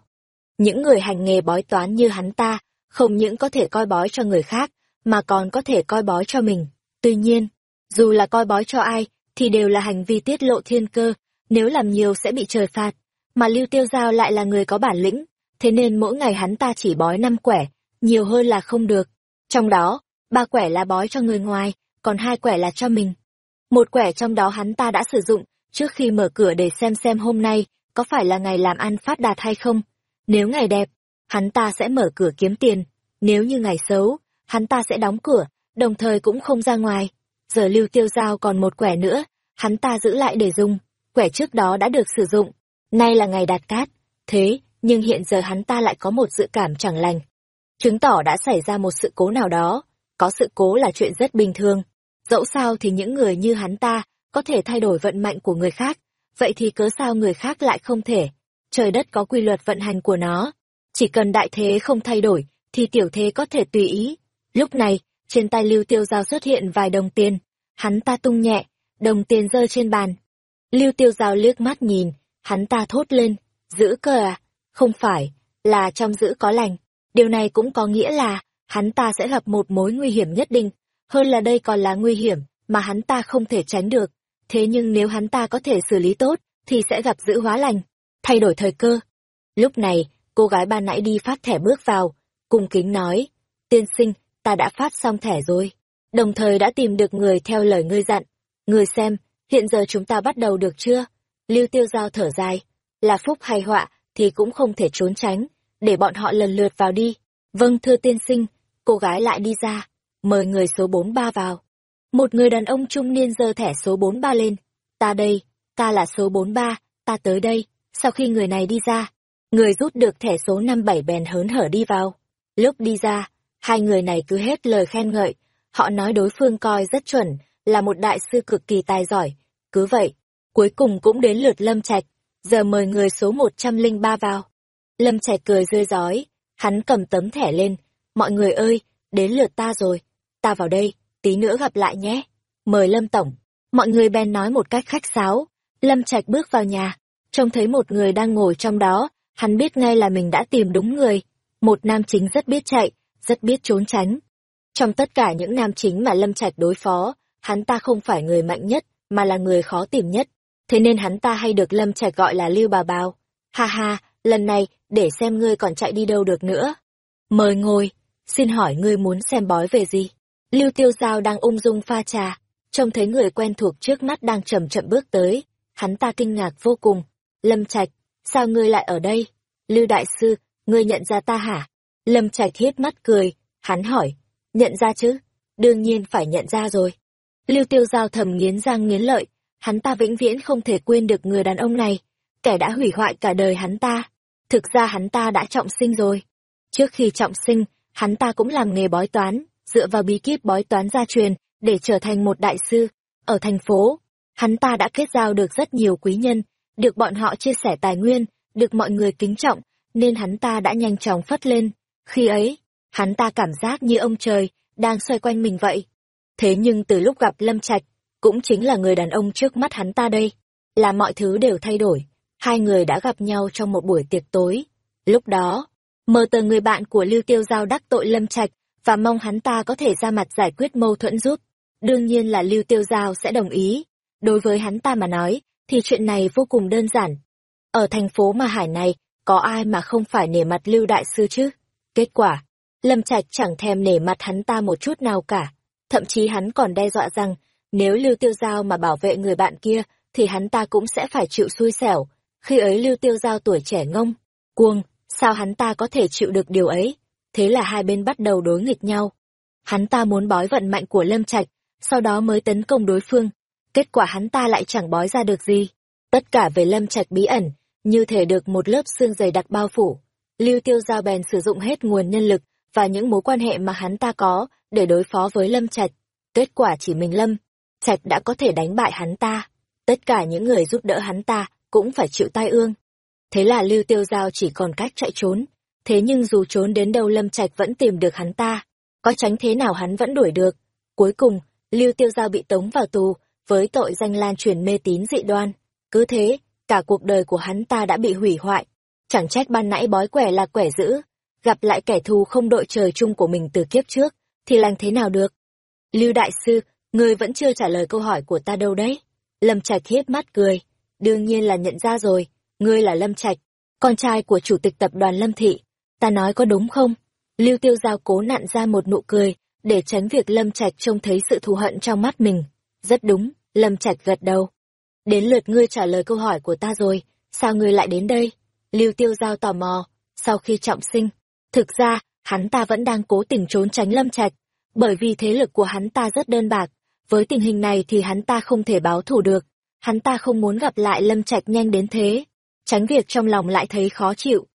Những người hành nghề bói toán như hắn ta, không những có thể coi bói cho người khác, mà còn có thể coi bói cho mình. Tuy nhiên, dù là coi bói cho ai, thì đều là hành vi tiết lộ thiên cơ, nếu làm nhiều sẽ bị trời phạt. Mà Lưu Tiêu Giao lại là người có bản lĩnh, thế nên mỗi ngày hắn ta chỉ bói năm quẻ, nhiều hơn là không được. Trong đó, ba quẻ là bói cho người ngoài, còn hai quẻ là cho mình. Một quẻ trong đó hắn ta đã sử dụng, trước khi mở cửa để xem xem hôm nay có phải là ngày làm ăn phát đạt hay không. Nếu ngày đẹp, hắn ta sẽ mở cửa kiếm tiền, nếu như ngày xấu, hắn ta sẽ đóng cửa, đồng thời cũng không ra ngoài. Giờ lưu tiêu giao còn một quẻ nữa, hắn ta giữ lại để dùng, quẻ trước đó đã được sử dụng, nay là ngày đạt cát, thế, nhưng hiện giờ hắn ta lại có một dự cảm chẳng lành. Chứng tỏ đã xảy ra một sự cố nào đó, có sự cố là chuyện rất bình thường. Dẫu sao thì những người như hắn ta có thể thay đổi vận mệnh của người khác, vậy thì cớ sao người khác lại không thể? Trời đất có quy luật vận hành của nó, chỉ cần đại thế không thay đổi, thì tiểu thế có thể tùy ý. Lúc này, trên tay Lưu Tiêu Giao xuất hiện vài đồng tiền, hắn ta tung nhẹ, đồng tiền rơi trên bàn. Lưu Tiêu Giao liếc mắt nhìn, hắn ta thốt lên, giữ cơ à? Không phải, là trong giữ có lành. Điều này cũng có nghĩa là, hắn ta sẽ gặp một mối nguy hiểm nhất định, hơn là đây còn là nguy hiểm mà hắn ta không thể tránh được. Thế nhưng nếu hắn ta có thể xử lý tốt, thì sẽ gặp giữ hóa lành, thay đổi thời cơ. Lúc này, cô gái ban nãy đi phát thẻ bước vào, cung kính nói, tiên sinh, ta đã phát xong thẻ rồi, đồng thời đã tìm được người theo lời ngươi dặn. Người xem, hiện giờ chúng ta bắt đầu được chưa? Lưu tiêu giao thở dài, là phúc hay họa thì cũng không thể trốn tránh, để bọn họ lần lượt vào đi. Vâng thưa tiên sinh, cô gái lại đi ra, mời người số 43 vào. Một người đàn ông trung niên giơ thẻ số 43 lên. Ta đây, ta là số 43, ta tới đây. Sau khi người này đi ra, người rút được thẻ số 57 bèn hớn hở đi vào. Lúc đi ra, hai người này cứ hết lời khen ngợi, họ nói đối phương coi rất chuẩn, là một đại sư cực kỳ tài giỏi. Cứ vậy, cuối cùng cũng đến lượt Lâm Trạch, giờ mời người số 103 vào. Lâm Trạch cười rơi rói, hắn cầm tấm thẻ lên, mọi người ơi, đến lượt ta rồi, ta vào đây, tí nữa gặp lại nhé. Mời Lâm Tổng, mọi người bèn nói một cách khách sáo, Lâm Trạch bước vào nhà, trông thấy một người đang ngồi trong đó, hắn biết ngay là mình đã tìm đúng người, một nam chính rất biết chạy, rất biết trốn tránh. Trong tất cả những nam chính mà Lâm Trạch đối phó, hắn ta không phải người mạnh nhất, mà là người khó tìm nhất. Thế nên hắn ta hay được Lâm Trạch gọi là Lưu Bà Bào. Ha ha, lần này, để xem ngươi còn chạy đi đâu được nữa. Mời ngồi, xin hỏi ngươi muốn xem bói về gì? Lưu Tiêu Giao đang ung dung pha trà, trông thấy người quen thuộc trước mắt đang chậm chậm bước tới. Hắn ta kinh ngạc vô cùng. Lâm Trạch, sao ngươi lại ở đây? Lưu Đại Sư, ngươi nhận ra ta hả? Lâm Trạch hiếp mắt cười, hắn hỏi, nhận ra chứ? Đương nhiên phải nhận ra rồi. Lưu Tiêu Giao thầm nghiến răng nghiến lợi, hắn ta vĩnh viễn không thể quên được người đàn ông này, kẻ đã hủy hoại cả đời hắn ta. Thực ra hắn ta đã trọng sinh rồi. Trước khi trọng sinh, hắn ta cũng làm nghề bói toán, dựa vào bí kíp bói toán gia truyền để trở thành một đại sư. Ở thành phố, hắn ta đã kết giao được rất nhiều quý nhân, được bọn họ chia sẻ tài nguyên, được mọi người kính trọng, nên hắn ta đã nhanh chóng phất lên. Khi ấy, hắn ta cảm giác như ông trời đang xoay quanh mình vậy. Thế nhưng từ lúc gặp Lâm Trạch, cũng chính là người đàn ông trước mắt hắn ta đây, là mọi thứ đều thay đổi. Hai người đã gặp nhau trong một buổi tiệc tối. Lúc đó, mờ tờ người bạn của Lưu Tiêu Giao đắc tội Lâm Trạch và mong hắn ta có thể ra mặt giải quyết mâu thuẫn giúp. Đương nhiên là Lưu Tiêu Giao sẽ đồng ý. Đối với hắn ta mà nói, thì chuyện này vô cùng đơn giản. Ở thành phố mà Hải này, có ai mà không phải nể mặt Lưu Đại Sư chứ? Kết quả, Lâm Trạch chẳng thèm nể mặt hắn ta một chút nào cả. Thậm chí hắn còn đe dọa rằng, nếu Lưu Tiêu Giao mà bảo vệ người bạn kia, thì hắn ta cũng sẽ phải chịu xui xẻo. Khi ấy Lưu Tiêu Giao tuổi trẻ ngông, cuồng, sao hắn ta có thể chịu được điều ấy? Thế là hai bên bắt đầu đối nghịch nhau. Hắn ta muốn bói vận mạnh của Lâm Trạch, sau đó mới tấn công đối phương. Kết quả hắn ta lại chẳng bói ra được gì. Tất cả về Lâm Trạch bí ẩn, như thể được một lớp xương dày đặc bao phủ. Lưu Tiêu Giao bèn sử dụng hết nguồn nhân lực và những mối quan hệ mà hắn ta có để đối phó với Lâm Trạch. Kết quả chỉ mình Lâm Trạch đã có thể đánh bại hắn ta. Tất cả những người giúp đỡ hắn ta cũng phải chịu tai ương. Thế là Lưu Tiêu Giao chỉ còn cách chạy trốn. Thế nhưng dù trốn đến đâu Lâm Trạch vẫn tìm được hắn ta. Có tránh thế nào hắn vẫn đuổi được. Cuối cùng, Lưu Tiêu Giao bị tống vào tù với tội danh lan truyền mê tín dị đoan. Cứ thế, cả cuộc đời của hắn ta đã bị hủy hoại. Chẳng trách ban nãy bói quẻ là quẻ dữ, gặp lại kẻ thù không đội trời chung của mình từ kiếp trước, thì lành thế nào được? Lưu Đại Sư, ngươi vẫn chưa trả lời câu hỏi của ta đâu đấy. Lâm Trạch hiếp mắt cười, đương nhiên là nhận ra rồi, ngươi là Lâm Trạch, con trai của chủ tịch tập đoàn Lâm Thị. Ta nói có đúng không? Lưu Tiêu Giao cố nặn ra một nụ cười, để tránh việc Lâm Trạch trông thấy sự thù hận trong mắt mình. Rất đúng, Lâm Trạch gật đầu. Đến lượt ngươi trả lời câu hỏi của ta rồi, sao ngươi lại đến đây? Lưu Tiêu Giao tò mò, sau khi trọng sinh. Thực ra, hắn ta vẫn đang cố tình trốn tránh Lâm Trạch, bởi vì thế lực của hắn ta rất đơn bạc. Với tình hình này thì hắn ta không thể báo thù được. Hắn ta không muốn gặp lại Lâm Trạch nhanh đến thế, tránh việc trong lòng lại thấy khó chịu.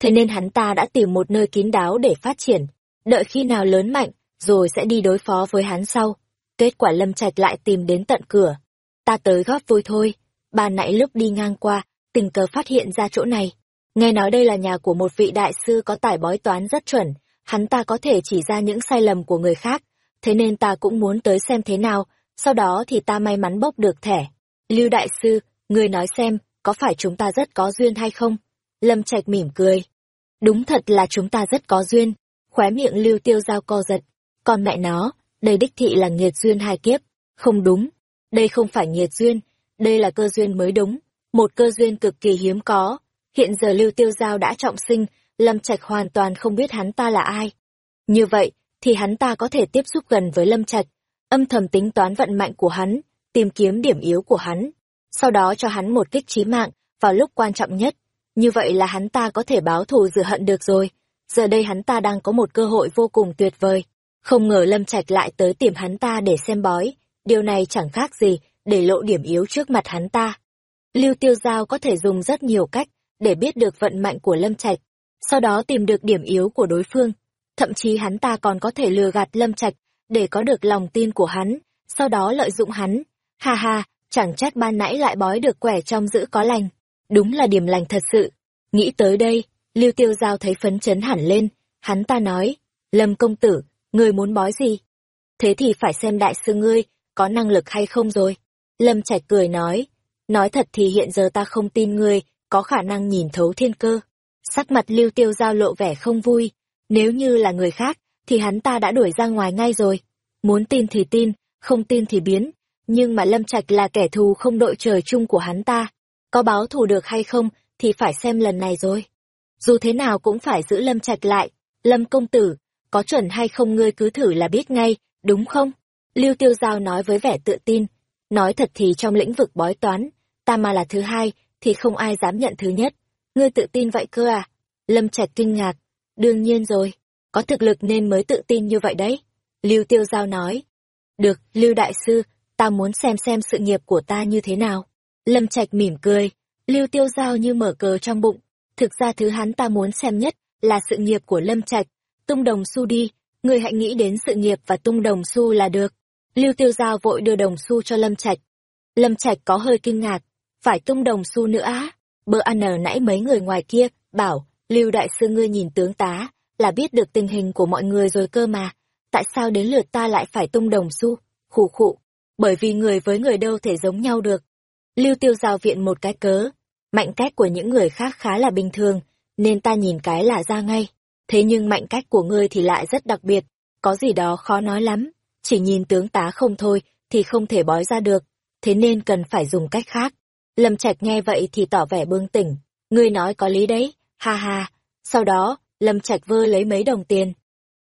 Thế nên hắn ta đã tìm một nơi kín đáo để phát triển, đợi khi nào lớn mạnh, rồi sẽ đi đối phó với hắn sau. Kết quả Lâm Trạch lại tìm đến tận cửa. Ta tới góp vui thôi. Bà nãy lúc đi ngang qua, tình cờ phát hiện ra chỗ này. Nghe nói đây là nhà của một vị đại sư có tài bói toán rất chuẩn, hắn ta có thể chỉ ra những sai lầm của người khác, thế nên ta cũng muốn tới xem thế nào, sau đó thì ta may mắn bốc được thẻ. Lưu đại sư, người nói xem, có phải chúng ta rất có duyên hay không? Lâm Trạch mỉm cười. Đúng thật là chúng ta rất có duyên, khóe miệng Lưu Tiêu Giao co giật. Còn mẹ nó, đây đích thị là nghiệt duyên hai kiếp. Không đúng, đây không phải nghiệt duyên, đây là cơ duyên mới đúng, một cơ duyên cực kỳ hiếm có. Hiện giờ Lưu Tiêu Giao đã trọng sinh, Lâm Trạch hoàn toàn không biết hắn ta là ai. Như vậy, thì hắn ta có thể tiếp xúc gần với Lâm Trạch, âm thầm tính toán vận mạnh của hắn, tìm kiếm điểm yếu của hắn, sau đó cho hắn một kích trí mạng vào lúc quan trọng nhất. Như vậy là hắn ta có thể báo thù rửa hận được rồi. Giờ đây hắn ta đang có một cơ hội vô cùng tuyệt vời. Không ngờ Lâm Trạch lại tới tìm hắn ta để xem bói, điều này chẳng khác gì để lộ điểm yếu trước mặt hắn ta. Lưu Tiêu Giao có thể dùng rất nhiều cách để biết được vận mạnh của Lâm Trạch, sau đó tìm được điểm yếu của đối phương. Thậm chí hắn ta còn có thể lừa gạt Lâm Trạch để có được lòng tin của hắn, sau đó lợi dụng hắn. Ha ha, chẳng trách ban nãy lại bói được quẻ trong giữ có lành. Đúng là điểm lành thật sự. Nghĩ tới đây, Lưu Tiêu Giao thấy phấn chấn hẳn lên, hắn ta nói, Lâm công tử, ngươi muốn bói gì? Thế thì phải xem đại sư ngươi, có năng lực hay không rồi. Lâm Trạch cười nói, nói thật thì hiện giờ ta không tin ngươi, có khả năng nhìn thấu thiên cơ. Sắc mặt Lưu Tiêu Giao lộ vẻ không vui, nếu như là người khác, thì hắn ta đã đuổi ra ngoài ngay rồi. Muốn tin thì tin, không tin thì biến, nhưng mà Lâm Trạch là kẻ thù không đội trời chung của hắn ta. Có báo thù được hay không, thì phải xem lần này rồi. Dù thế nào cũng phải giữ Lâm Trạch lại. Lâm công tử, có chuẩn hay không ngươi cứ thử là biết ngay, đúng không? Lưu Tiêu Giao nói với vẻ tự tin. Nói thật thì trong lĩnh vực bói toán, ta mà là thứ hai, thì không ai dám nhận thứ nhất. ngươi tự tin vậy cơ à? Lâm Trạch kinh ngạc. Đương nhiên rồi, có thực lực nên mới tự tin như vậy đấy. Lưu Tiêu Giao nói. Được, Lưu Đại Sư, ta muốn xem xem sự nghiệp của ta như thế nào. Lâm Trạch mỉm cười, Lưu Tiêu Giao như mở cờ trong bụng. Thực ra thứ hắn ta muốn xem nhất là sự nghiệp của Lâm Trạch. Tung đồng xu đi, người hãy nghĩ đến sự nghiệp và tung đồng xu là được. Lưu Tiêu Giao vội đưa đồng xu cho Lâm Trạch. Lâm Trạch có hơi kinh ngạc, phải tung đồng xu nữa á. Bữa ăn ở nãy mấy người ngoài kia, bảo, Lưu Đại Sư ngươi nhìn tướng tá, là biết được tình hình của mọi người rồi cơ mà. Tại sao đến lượt ta lại phải tung đồng xu? Khủ khụ, bởi vì người với người đâu thể giống nhau được. Lưu Tiêu Giao viện một cái cớ, mạnh cách của những người khác khá là bình thường, nên ta nhìn cái là ra ngay. Thế nhưng mạnh cách của ngươi thì lại rất đặc biệt, có gì đó khó nói lắm, chỉ nhìn tướng tá không thôi thì không thể bói ra được, thế nên cần phải dùng cách khác. Lâm Trạch nghe vậy thì tỏ vẻ bướng tỉnh, ngươi nói có lý đấy, ha ha. Sau đó, Lâm Trạch vơ lấy mấy đồng tiền.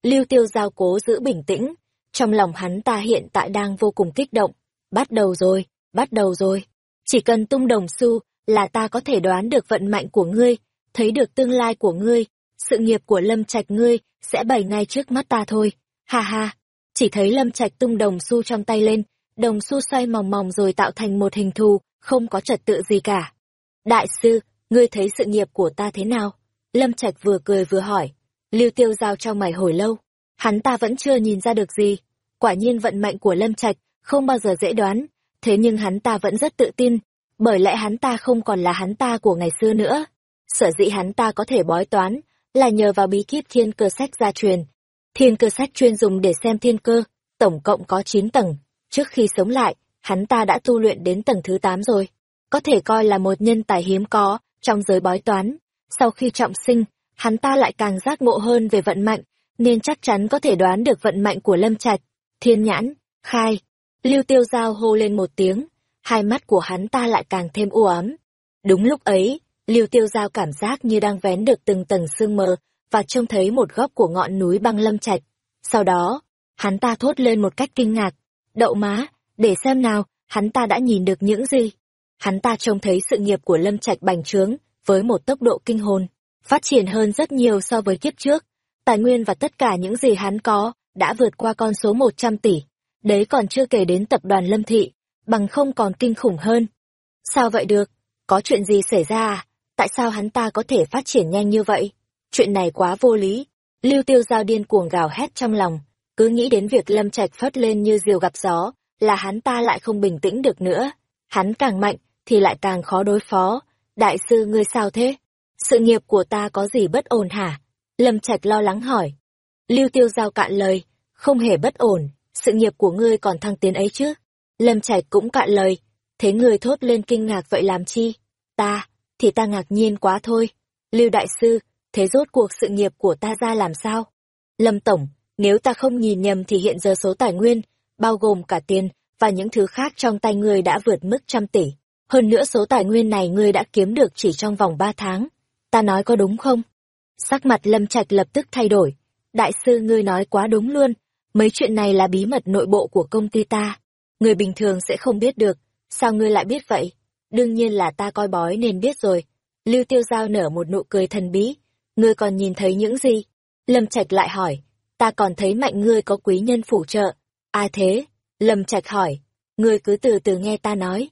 Lưu Tiêu Giao cố giữ bình tĩnh, trong lòng hắn ta hiện tại đang vô cùng kích động. Bắt đầu rồi, bắt đầu rồi. Chỉ cần tung đồng xu là ta có thể đoán được vận mạnh của ngươi, thấy được tương lai của ngươi, sự nghiệp của Lâm Trạch ngươi sẽ bày ngay trước mắt ta thôi. Ha ha, chỉ thấy Lâm Trạch tung đồng xu trong tay lên, đồng xu xoay mòng mòng rồi tạo thành một hình thù, không có trật tự gì cả. Đại sư, ngươi thấy sự nghiệp của ta thế nào? Lâm Trạch vừa cười vừa hỏi. Lưu Tiêu giao trong mày hồi lâu, hắn ta vẫn chưa nhìn ra được gì. Quả nhiên vận mệnh của Lâm Trạch không bao giờ dễ đoán, thế nhưng hắn ta vẫn rất tự tin, bởi lẽ hắn ta không còn là hắn ta của ngày xưa nữa. Sở dĩ hắn ta có thể bói toán là nhờ vào bí kíp thiên cơ sách gia truyền. Thiên cơ sách chuyên dùng để xem thiên cơ, tổng cộng có 9 tầng. Trước khi sống lại, hắn ta đã tu luyện đến tầng thứ 8 rồi. Có thể coi là một nhân tài hiếm có trong giới bói toán. Sau khi trọng sinh, hắn ta lại càng giác ngộ hơn về vận mạnh, nên chắc chắn có thể đoán được vận mạnh của Lâm Trạch. Thiên nhãn, khai, lưu tiêu giao hô lên một tiếng, hai mắt của hắn ta lại càng thêm u ám. Đúng lúc ấy, Liêu Tiêu Giao cảm giác như đang vén được từng tầng sương mờ và trông thấy một góc của ngọn núi băng lâm trạch. Sau đó, hắn ta thốt lên một cách kinh ngạc, "Đậu má, để xem nào, hắn ta đã nhìn được những gì?" Hắn ta trông thấy sự nghiệp của Lâm Trạch bành trướng với một tốc độ kinh hồn, phát triển hơn rất nhiều so với kiếp trước. Tài nguyên và tất cả những gì hắn có đã vượt qua con số 100 tỷ. Đấy còn chưa kể đến tập đoàn Lâm Thị, bằng không còn kinh khủng hơn. Sao vậy được? Có chuyện gì xảy ra à? Tại sao hắn ta có thể phát triển nhanh như vậy? Chuyện này quá vô lý. Lưu tiêu giao điên cuồng gào hét trong lòng, cứ nghĩ đến việc lâm trạch phất lên như diều gặp gió, là hắn ta lại không bình tĩnh được nữa. Hắn càng mạnh, thì lại càng khó đối phó. Đại sư ngươi sao thế? Sự nghiệp của ta có gì bất ổn hả? Lâm Trạch lo lắng hỏi. Lưu Tiêu Giao cạn lời, không hề bất ổn, sự nghiệp của ngươi còn thăng tiến ấy chứ? Lâm Trạch cũng cạn lời, thế ngươi thốt lên kinh ngạc vậy làm chi? Ta, thì ta ngạc nhiên quá thôi. Lưu Đại Sư, thế rốt cuộc sự nghiệp của ta ra làm sao? Lâm Tổng, nếu ta không nhìn nhầm thì hiện giờ số tài nguyên, bao gồm cả tiền và những thứ khác trong tay ngươi đã vượt mức trăm tỷ. Hơn nữa số tài nguyên này ngươi đã kiếm được chỉ trong vòng ba tháng. Ta nói có đúng không? Sắc mặt Lâm Trạch lập tức thay đổi. Đại sư ngươi nói quá đúng luôn. Mấy chuyện này là bí mật nội bộ của công ty ta người bình thường sẽ không biết được, sao ngươi lại biết vậy? Đương nhiên là ta coi bói nên biết rồi. Lưu Tiêu Giao nở một nụ cười thần bí, ngươi còn nhìn thấy những gì? Lâm Trạch lại hỏi, ta còn thấy mạnh ngươi có quý nhân phủ trợ. Ai thế? Lâm Trạch hỏi, ngươi cứ từ từ nghe ta nói.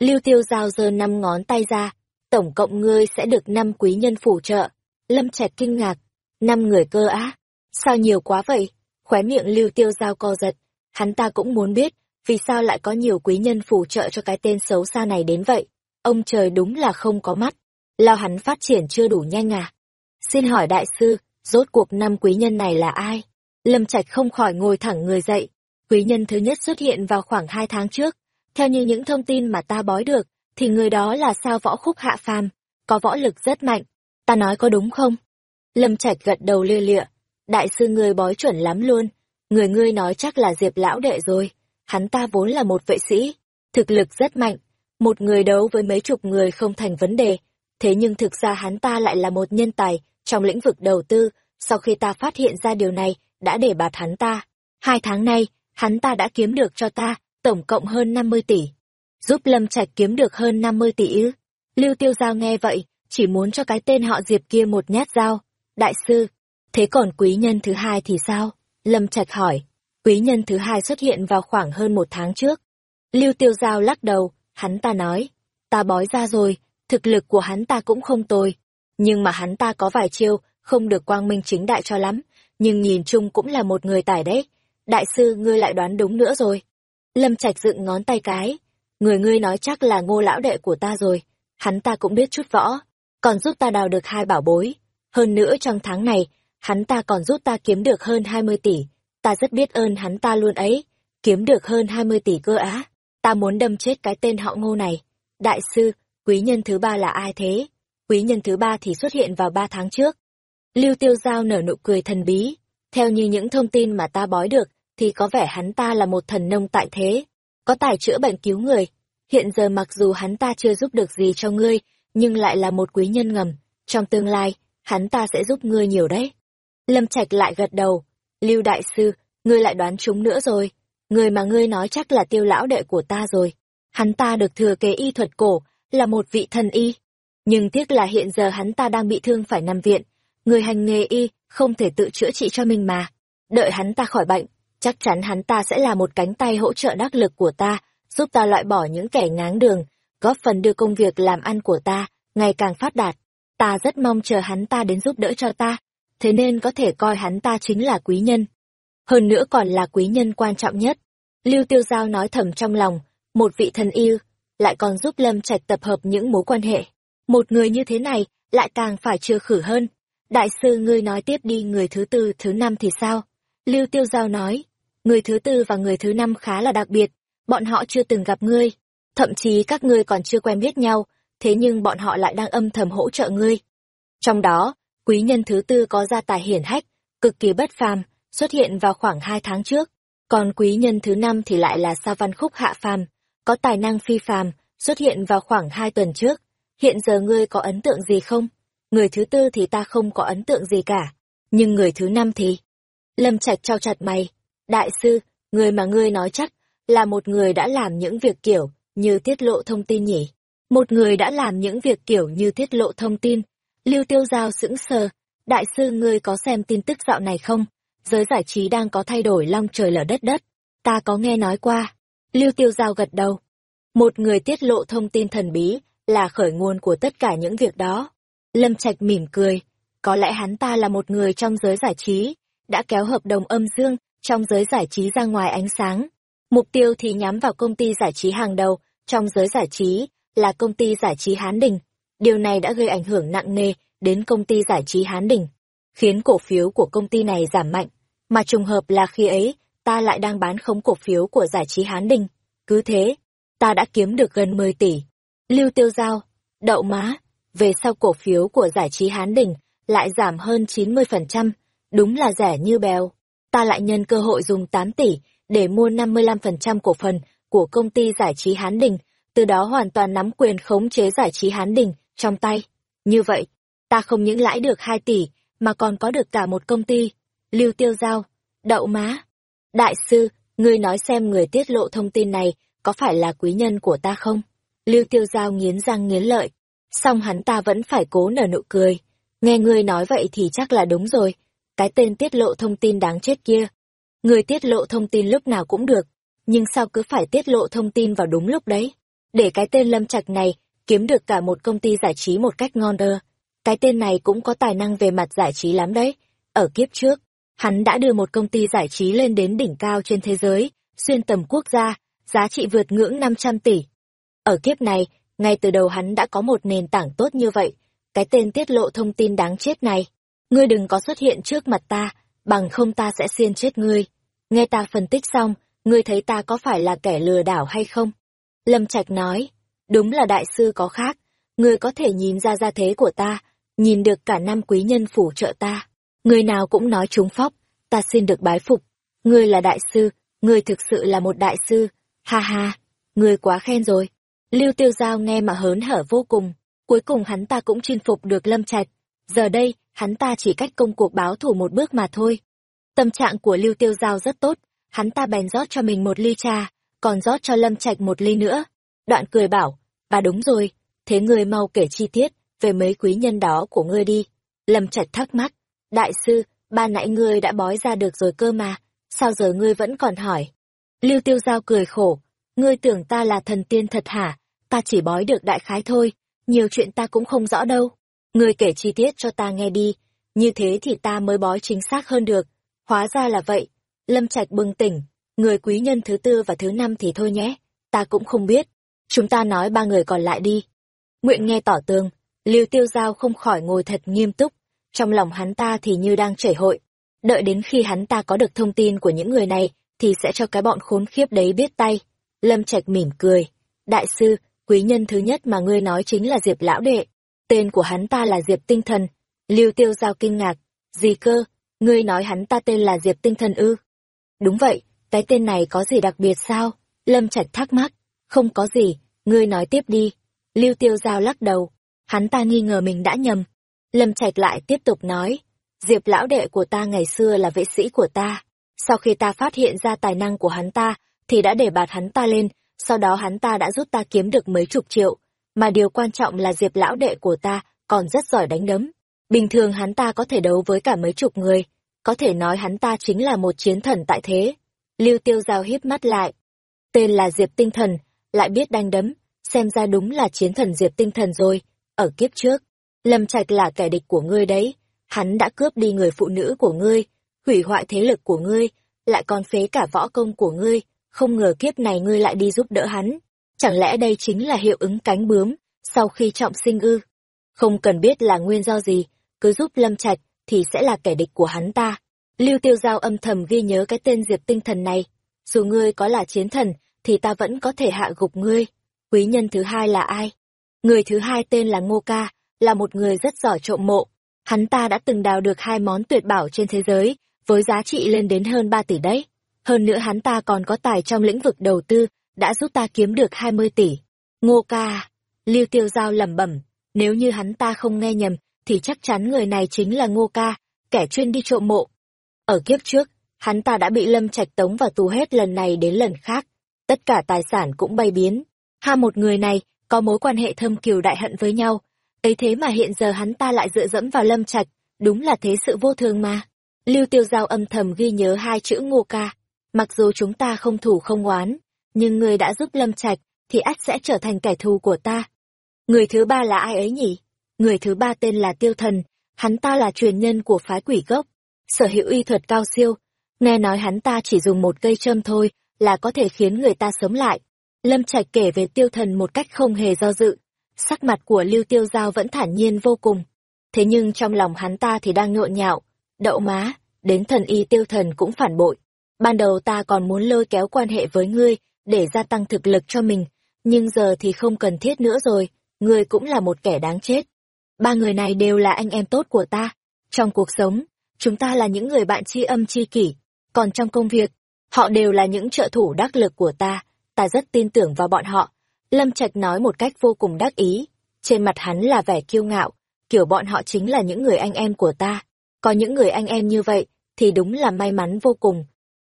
Lưu Tiêu Giao giơ năm ngón tay ra, tổng cộng ngươi sẽ được năm quý nhân phủ trợ. Lâm Trạch kinh ngạc, năm người cơ á? Sao nhiều quá vậy? Khóe miệng Lưu Tiêu Giao co giật, hắn ta cũng muốn biết vì sao lại có nhiều quý nhân phù trợ cho cái tên xấu xa này đến vậy? Ông trời đúng là không có mắt. Lao hắn phát triển chưa đủ nhanh à? Xin hỏi đại sư, rốt cuộc năm quý nhân này là ai? Lâm Trạch không khỏi ngồi thẳng người dậy. Quý nhân thứ nhất xuất hiện vào khoảng hai tháng trước. Theo như những thông tin mà ta bói được, thì người đó là sao võ khúc hạ phàm, có võ lực rất mạnh. Ta nói có đúng không? Lâm Trạch gật đầu lia lịa. Đại sư ngươi bói chuẩn lắm luôn. Người ngươi nói chắc là Diệp lão đệ rồi hắn ta vốn là một vệ sĩ, thực lực rất mạnh, một người đấu với mấy chục người không thành vấn đề, thế nhưng thực ra hắn ta lại là một nhân tài trong lĩnh vực đầu tư, sau khi ta phát hiện ra điều này, đã để bạt hắn ta. Hai tháng nay, hắn ta đã kiếm được cho ta, tổng cộng hơn 50 tỷ. Giúp Lâm Trạch kiếm được hơn 50 tỷ ư. Lưu Tiêu Giao nghe vậy, chỉ muốn cho cái tên họ Diệp kia một nhát dao. Đại sư, thế còn quý nhân thứ hai thì sao? Lâm Trạch hỏi. Quý nhân thứ hai xuất hiện vào khoảng hơn một tháng trước. Lưu Tiêu Giao lắc đầu, hắn ta nói, ta bói ra rồi, thực lực của hắn ta cũng không tồi. Nhưng mà hắn ta có vài chiêu, không được quang minh chính đại cho lắm, nhưng nhìn chung cũng là một người tài đấy. Đại sư ngươi lại đoán đúng nữa rồi. Lâm Trạch dựng ngón tay cái. Người ngươi nói chắc là ngô lão đệ của ta rồi. Hắn ta cũng biết chút võ, còn giúp ta đào được hai bảo bối. Hơn nữa trong tháng này, hắn ta còn giúp ta kiếm được hơn 20 tỷ. Ta rất biết ơn hắn ta luôn ấy. Kiếm được hơn 20 tỷ cơ á. Ta muốn đâm chết cái tên họ ngô này. Đại sư, quý nhân thứ ba là ai thế? Quý nhân thứ ba thì xuất hiện vào ba tháng trước. Lưu Tiêu Giao nở nụ cười thần bí. Theo như những thông tin mà ta bói được, thì có vẻ hắn ta là một thần nông tại thế. Có tài chữa bệnh cứu người. Hiện giờ mặc dù hắn ta chưa giúp được gì cho ngươi, nhưng lại là một quý nhân ngầm. Trong tương lai, hắn ta sẽ giúp ngươi nhiều đấy. Lâm Trạch lại gật đầu. Lưu Đại Sư, ngươi lại đoán chúng nữa rồi. Người mà ngươi nói chắc là tiêu lão đệ của ta rồi. Hắn ta được thừa kế y thuật cổ, là một vị thần y. Nhưng tiếc là hiện giờ hắn ta đang bị thương phải nằm viện. Người hành nghề y, không thể tự chữa trị cho mình mà. Đợi hắn ta khỏi bệnh, chắc chắn hắn ta sẽ là một cánh tay hỗ trợ đắc lực của ta, giúp ta loại bỏ những kẻ ngáng đường, góp phần đưa công việc làm ăn của ta ngày càng phát đạt. Ta rất mong chờ hắn ta đến giúp đỡ cho ta, thế nên có thể coi hắn ta chính là quý nhân. Hơn nữa còn là quý nhân quan trọng nhất. Lưu Tiêu Giao nói thầm trong lòng, một vị thần yêu, lại còn giúp Lâm Trạch tập hợp những mối quan hệ. Một người như thế này, lại càng phải chưa khử hơn. Đại sư ngươi nói tiếp đi người thứ tư, thứ năm thì sao? Lưu Tiêu Giao nói, người thứ tư và người thứ năm khá là đặc biệt, bọn họ chưa từng gặp ngươi, thậm chí các ngươi còn chưa quen biết nhau, thế nhưng bọn họ lại đang âm thầm hỗ trợ ngươi. Trong đó, quý nhân thứ tư có gia tài hiển hách, cực kỳ bất phàm, xuất hiện vào khoảng hai tháng trước, còn quý nhân thứ năm thì lại là Sa Văn Khúc hạ phàm, có tài năng phi phàm, xuất hiện vào khoảng hai tuần trước. Hiện giờ ngươi có ấn tượng gì không? Người thứ tư thì ta không có ấn tượng gì cả, nhưng người thứ năm thì... Lâm Trạch trao chặt mày, đại sư, người mà ngươi nói chắc là một người đã làm những việc kiểu như tiết lộ thông tin nhỉ? Một người đã làm những việc kiểu như tiết lộ thông tin. Lưu Tiêu Giao sững sờ, đại sư ngươi có xem tin tức dạo này không? Giới giải trí đang có thay đổi long trời lở đất đất. Ta có nghe nói qua. Lưu Tiêu Giao gật đầu. Một người tiết lộ thông tin thần bí là khởi nguồn của tất cả những việc đó. Lâm Trạch mỉm cười. Có lẽ hắn ta là một người trong giới giải trí, đã kéo hợp đồng âm dương trong giới giải trí ra ngoài ánh sáng. Mục tiêu thì nhắm vào công ty giải trí hàng đầu trong giới giải trí là công ty giải trí Hán Đình. Điều này đã gây ảnh hưởng nặng nề đến công ty giải trí Hán Đình, khiến cổ phiếu của công ty này giảm mạnh. Mà trùng hợp là khi ấy, ta lại đang bán khống cổ phiếu của giải trí Hán Đình. Cứ thế, ta đã kiếm được gần 10 tỷ. Lưu tiêu giao, đậu má, về sau cổ phiếu của giải trí Hán Đình lại giảm hơn 90%, đúng là rẻ như bèo. Ta lại nhân cơ hội dùng 8 tỷ để mua 55% cổ phần của công ty giải trí Hán Đình, từ đó hoàn toàn nắm quyền khống chế giải trí Hán Đình trong tay. Như vậy, ta không những lãi được 2 tỷ, mà còn có được cả một công ty. Lưu Tiêu Giao, đậu má. Đại sư, ngươi nói xem người tiết lộ thông tin này có phải là quý nhân của ta không? Lưu Tiêu Giao nghiến răng nghiến lợi, song hắn ta vẫn phải cố nở nụ cười. Nghe ngươi nói vậy thì chắc là đúng rồi, cái tên tiết lộ thông tin đáng chết kia. Người tiết lộ thông tin lúc nào cũng được, nhưng sao cứ phải tiết lộ thông tin vào đúng lúc đấy? Để cái tên Lâm Trạch này kiếm được cả một công ty giải trí một cách ngon đơ. Cái tên này cũng có tài năng về mặt giải trí lắm đấy. Ở kiếp trước, hắn đã đưa một công ty giải trí lên đến đỉnh cao trên thế giới, xuyên tầm quốc gia, giá trị vượt ngưỡng 500 tỷ. Ở kiếp này, ngay từ đầu hắn đã có một nền tảng tốt như vậy, cái tên tiết lộ thông tin đáng chết này. Ngươi đừng có xuất hiện trước mặt ta, bằng không ta sẽ xiên chết ngươi. Nghe ta phân tích xong, ngươi thấy ta có phải là kẻ lừa đảo hay không? Lâm Trạch nói, đúng là đại sư có khác, ngươi có thể nhìn ra gia thế của ta, nhìn được cả năm quý nhân phủ trợ ta. Người nào cũng nói chúng phóc, ta xin được bái phục. Ngươi là đại sư, ngươi thực sự là một đại sư. Ha ha, ngươi quá khen rồi. Lưu Tiêu Giao nghe mà hớn hở vô cùng. Cuối cùng hắn ta cũng chinh phục được Lâm Trạch. Giờ đây, hắn ta chỉ cách công cuộc báo thủ một bước mà thôi. Tâm trạng của Lưu Tiêu Giao rất tốt, hắn ta bèn rót cho mình một ly trà, còn rót cho Lâm Trạch một ly nữa. Đoạn cười bảo, bà đúng rồi, thế người mau kể chi tiết về mấy quý nhân đó của ngươi đi. Lâm Trạch thắc mắc, đại sư, ba nãy ngươi đã bói ra được rồi cơ mà, sao giờ ngươi vẫn còn hỏi? Lưu Tiêu Giao cười khổ, ngươi tưởng ta là thần tiên thật hả? Ta chỉ bói được đại khái thôi, nhiều chuyện ta cũng không rõ đâu. Ngươi kể chi tiết cho ta nghe đi, như thế thì ta mới bói chính xác hơn được. Hóa ra là vậy. Lâm Trạch bừng tỉnh, người quý nhân thứ tư và thứ năm thì thôi nhé, ta cũng không biết. Chúng ta nói ba người còn lại đi. Nguyện nghe tỏ tường, Lưu Tiêu Giao không khỏi ngồi thật nghiêm túc, trong lòng hắn ta thì như đang chảy hội. Đợi đến khi hắn ta có được thông tin của những người này, thì sẽ cho cái bọn khốn khiếp đấy biết tay. Lâm Trạch mỉm cười. Đại sư, quý nhân thứ nhất mà ngươi nói chính là Diệp Lão Đệ. Tên của hắn ta là Diệp Tinh Thần. Lưu Tiêu Giao kinh ngạc. Gì cơ? Ngươi nói hắn ta tên là Diệp Tinh Thần ư? Đúng vậy, cái tên này có gì đặc biệt sao? Lâm Trạch thắc mắc. Không có gì, ngươi nói tiếp đi. Lưu Tiêu Giao lắc đầu. Hắn ta nghi ngờ mình đã nhầm. Lâm Trạch lại tiếp tục nói. Diệp lão đệ của ta ngày xưa là vệ sĩ của ta. Sau khi ta phát hiện ra tài năng của hắn ta, thì đã để bạt hắn ta lên, sau đó hắn ta đã giúp ta kiếm được mấy chục triệu. Mà điều quan trọng là Diệp lão đệ của ta còn rất giỏi đánh đấm. Bình thường hắn ta có thể đấu với cả mấy chục người, có thể nói hắn ta chính là một chiến thần tại thế. Lưu Tiêu Giao híp mắt lại. Tên là Diệp Tinh Thần, lại biết đánh đấm, xem ra đúng là chiến thần Diệp Tinh Thần rồi. Ở kiếp trước, Lâm Trạch là kẻ địch của ngươi đấy, hắn đã cướp đi người phụ nữ của ngươi, hủy hoại thế lực của ngươi, lại còn phế cả võ công của ngươi, không ngờ kiếp này ngươi lại đi giúp đỡ hắn. Chẳng lẽ đây chính là hiệu ứng cánh bướm, sau khi trọng sinh ư? Không cần biết là nguyên do gì, cứ giúp Lâm Trạch thì sẽ là kẻ địch của hắn ta. Lưu Tiêu Giao âm thầm ghi nhớ cái tên Diệp Tinh Thần này. Dù ngươi có là chiến thần, thì ta vẫn có thể hạ gục ngươi. Quý nhân thứ hai là ai? Người thứ hai tên là Ngô Ca, là một người rất giỏi trộm mộ. Hắn ta đã từng đào được hai món tuyệt bảo trên thế giới, với giá trị lên đến hơn 3 tỷ đấy. Hơn nữa hắn ta còn có tài trong lĩnh vực đầu tư, đã giúp ta kiếm được 20 tỷ. Ngô Ca, Lưu Tiêu Giao lẩm bẩm, nếu như hắn ta không nghe nhầm, thì chắc chắn người này chính là Ngô Ca, kẻ chuyên đi trộm mộ. Ở kiếp trước, hắn ta đã bị Lâm Trạch tống vào tù hết lần này đến lần khác, tất cả tài sản cũng bay biến. Hai một người này có mối quan hệ thâm kiều đại hận với nhau, ấy thế mà hiện giờ hắn ta lại dựa dẫm vào Lâm Trạch, đúng là thế sự vô thường mà. Lưu Tiêu Giao âm thầm ghi nhớ hai chữ Ngô Ca, mặc dù chúng ta không thủ không oán, nhưng người đã giúp Lâm Trạch thì ắt sẽ trở thành kẻ thù của ta. Người thứ ba là ai ấy nhỉ? Người thứ ba tên là Tiêu Thần, hắn ta là truyền nhân của phái quỷ gốc, sở hữu y thuật cao siêu. Nghe nói hắn ta chỉ dùng một cây châm thôi là có thể khiến người ta sống lại. Lâm Trạch kể về Tiêu Thần một cách không hề do dự. Sắc mặt của Lưu Tiêu Giao vẫn thản nhiên vô cùng. Thế nhưng trong lòng hắn ta thì đang nhộn nhạo. Đậu má, đến thần y Tiêu Thần cũng phản bội. Ban đầu ta còn muốn lôi kéo quan hệ với ngươi để gia tăng thực lực cho mình, nhưng giờ thì không cần thiết nữa rồi, ngươi cũng là một kẻ đáng chết. Ba người này đều là anh em tốt của ta. Trong cuộc sống, chúng ta là những người bạn tri âm tri kỷ, còn trong công việc, họ đều là những trợ thủ đắc lực của ta, ta rất tin tưởng vào bọn họ. Lâm Trạch nói một cách vô cùng đắc ý, trên mặt hắn là vẻ kiêu ngạo, kiểu bọn họ chính là những người anh em của ta. Có những người anh em như vậy, thì đúng là may mắn vô cùng.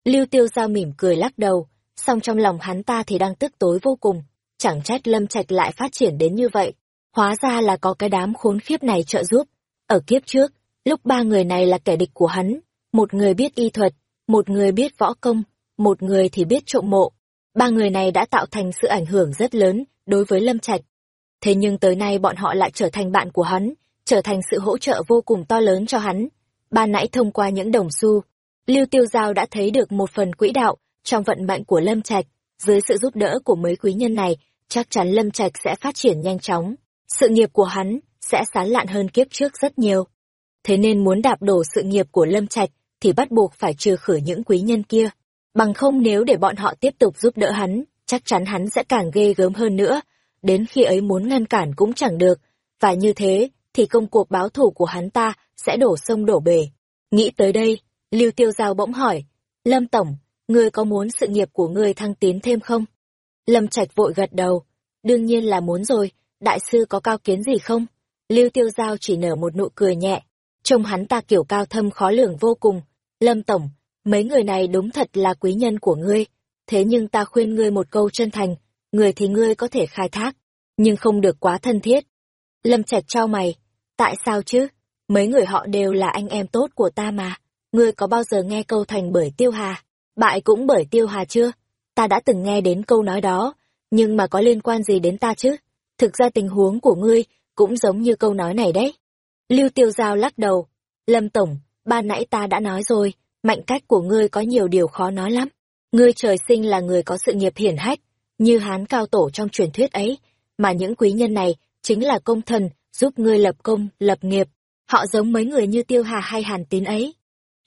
Lưu Tiêu Giao mỉm cười lắc đầu, song trong lòng hắn ta thì đang tức tối vô cùng. Chẳng trách Lâm Trạch lại phát triển đến như vậy. Hóa ra là có cái đám khốn khiếp này trợ giúp. Ở kiếp trước, lúc ba người này là kẻ địch của hắn, một người biết y thuật, một người biết võ công, một người thì biết trộm mộ. Ba người này đã tạo thành sự ảnh hưởng rất lớn đối với Lâm Trạch. Thế nhưng tới nay bọn họ lại trở thành bạn của hắn, trở thành sự hỗ trợ vô cùng to lớn cho hắn. Ba nãy thông qua những đồng xu, Lưu Tiêu Giao đã thấy được một phần quỹ đạo trong vận mệnh của Lâm Trạch. Dưới sự giúp đỡ của mấy quý nhân này, chắc chắn Lâm Trạch sẽ phát triển nhanh chóng. Sự nghiệp của hắn sẽ sán lạn hơn kiếp trước rất nhiều. Thế nên muốn đạp đổ sự nghiệp của Lâm Trạch thì bắt buộc phải trừ khử những quý nhân kia. Bằng không nếu để bọn họ tiếp tục giúp đỡ hắn, chắc chắn hắn sẽ càng ghê gớm hơn nữa. Đến khi ấy muốn ngăn cản cũng chẳng được. Và như thế, thì công cuộc báo thù của hắn ta sẽ đổ sông đổ bể. Nghĩ tới đây, Lưu Tiêu Giao bỗng hỏi, Lâm Tổng, ngươi có muốn sự nghiệp của ngươi thăng tiến thêm không? Lâm Trạch vội gật đầu, đương nhiên là muốn rồi, đại sư có cao kiến gì không? Lưu Tiêu Giao chỉ nở một nụ cười nhẹ, trông hắn ta kiểu cao thâm khó lường vô cùng. Lâm Tổng, mấy người này đúng thật là quý nhân của ngươi, thế nhưng ta khuyên ngươi một câu chân thành, người thì ngươi có thể khai thác, nhưng không được quá thân thiết. Lâm Trạch trao mày, tại sao chứ? Mấy người họ đều là anh em tốt của ta mà. Ngươi có bao giờ nghe câu thành bởi tiêu hà? Bại cũng bởi tiêu hà chưa? Ta đã từng nghe đến câu nói đó, nhưng mà có liên quan gì đến ta chứ? Thực ra tình huống của ngươi cũng giống như câu nói này đấy. Lưu tiêu giao lắc đầu. Lâm Tổng, ban nãy ta đã nói rồi, mạnh cách của ngươi có nhiều điều khó nói lắm. Ngươi trời sinh là người có sự nghiệp hiển hách, như hán cao tổ trong truyền thuyết ấy, mà những quý nhân này chính là công thần, giúp ngươi lập công, lập nghiệp. Họ giống mấy người như Tiêu Hà hay Hàn Tín ấy.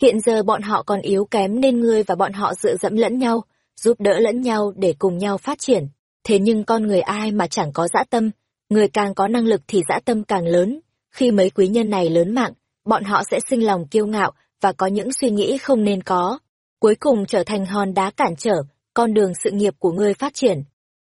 Hiện giờ bọn họ còn yếu kém nên ngươi và bọn họ dựa dẫm lẫn nhau, giúp đỡ lẫn nhau để cùng nhau phát triển. Thế nhưng con người ai mà chẳng có dã tâm, người càng có năng lực thì dã tâm càng lớn. Khi mấy quý nhân này lớn mạng, bọn họ sẽ sinh lòng kiêu ngạo và có những suy nghĩ không nên có. Cuối cùng trở thành hòn đá cản trở, con đường sự nghiệp của ngươi phát triển.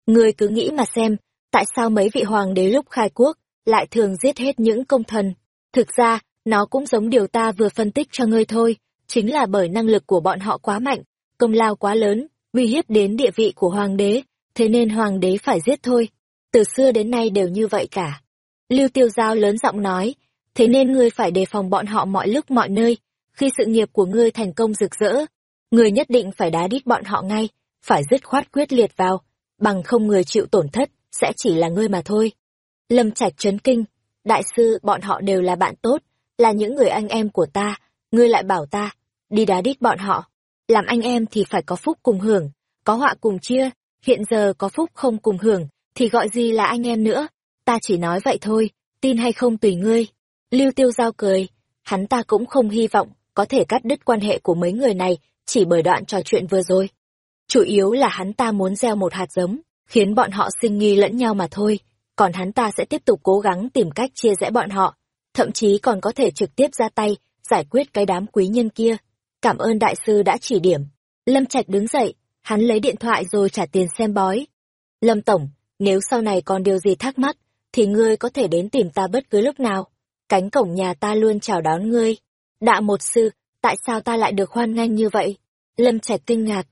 Ngươi cứ nghĩ mà xem, tại sao mấy vị hoàng đế lúc khai quốc lại thường giết hết những công thần. Thực ra, nó cũng giống điều ta vừa phân tích cho ngươi thôi, chính là bởi năng lực của bọn họ quá mạnh, công lao quá lớn, uy hiếp đến địa vị của hoàng đế, thế nên hoàng đế phải giết thôi. Từ xưa đến nay đều như vậy cả. Lưu Tiêu Giao lớn giọng nói, thế nên ngươi phải đề phòng bọn họ mọi lúc mọi nơi, khi sự nghiệp của ngươi thành công rực rỡ, ngươi nhất định phải đá đít bọn họ ngay, phải dứt khoát quyết liệt vào, bằng không người chịu tổn thất, sẽ chỉ là ngươi mà thôi. Lâm Trạch chấn kinh, đại sư bọn họ đều là bạn tốt, là những người anh em của ta, ngươi lại bảo ta, đi đá đít bọn họ. Làm anh em thì phải có phúc cùng hưởng, có họa cùng chia, hiện giờ có phúc không cùng hưởng, thì gọi gì là anh em nữa, ta chỉ nói vậy thôi, tin hay không tùy ngươi. Lưu Tiêu Giao cười, hắn ta cũng không hy vọng có thể cắt đứt quan hệ của mấy người này chỉ bởi đoạn trò chuyện vừa rồi. Chủ yếu là hắn ta muốn gieo một hạt giống, khiến bọn họ sinh nghi lẫn nhau mà thôi, còn hắn ta sẽ tiếp tục cố gắng tìm cách chia rẽ bọn họ, thậm chí còn có thể trực tiếp ra tay, giải quyết cái đám quý nhân kia. Cảm ơn đại sư đã chỉ điểm. Lâm Trạch đứng dậy, hắn lấy điện thoại rồi trả tiền xem bói. Lâm Tổng, nếu sau này còn điều gì thắc mắc, thì ngươi có thể đến tìm ta bất cứ lúc nào. Cánh cổng nhà ta luôn chào đón ngươi. Đạ một sư, tại sao ta lại được hoan nghênh như vậy? Lâm Trạch kinh ngạc.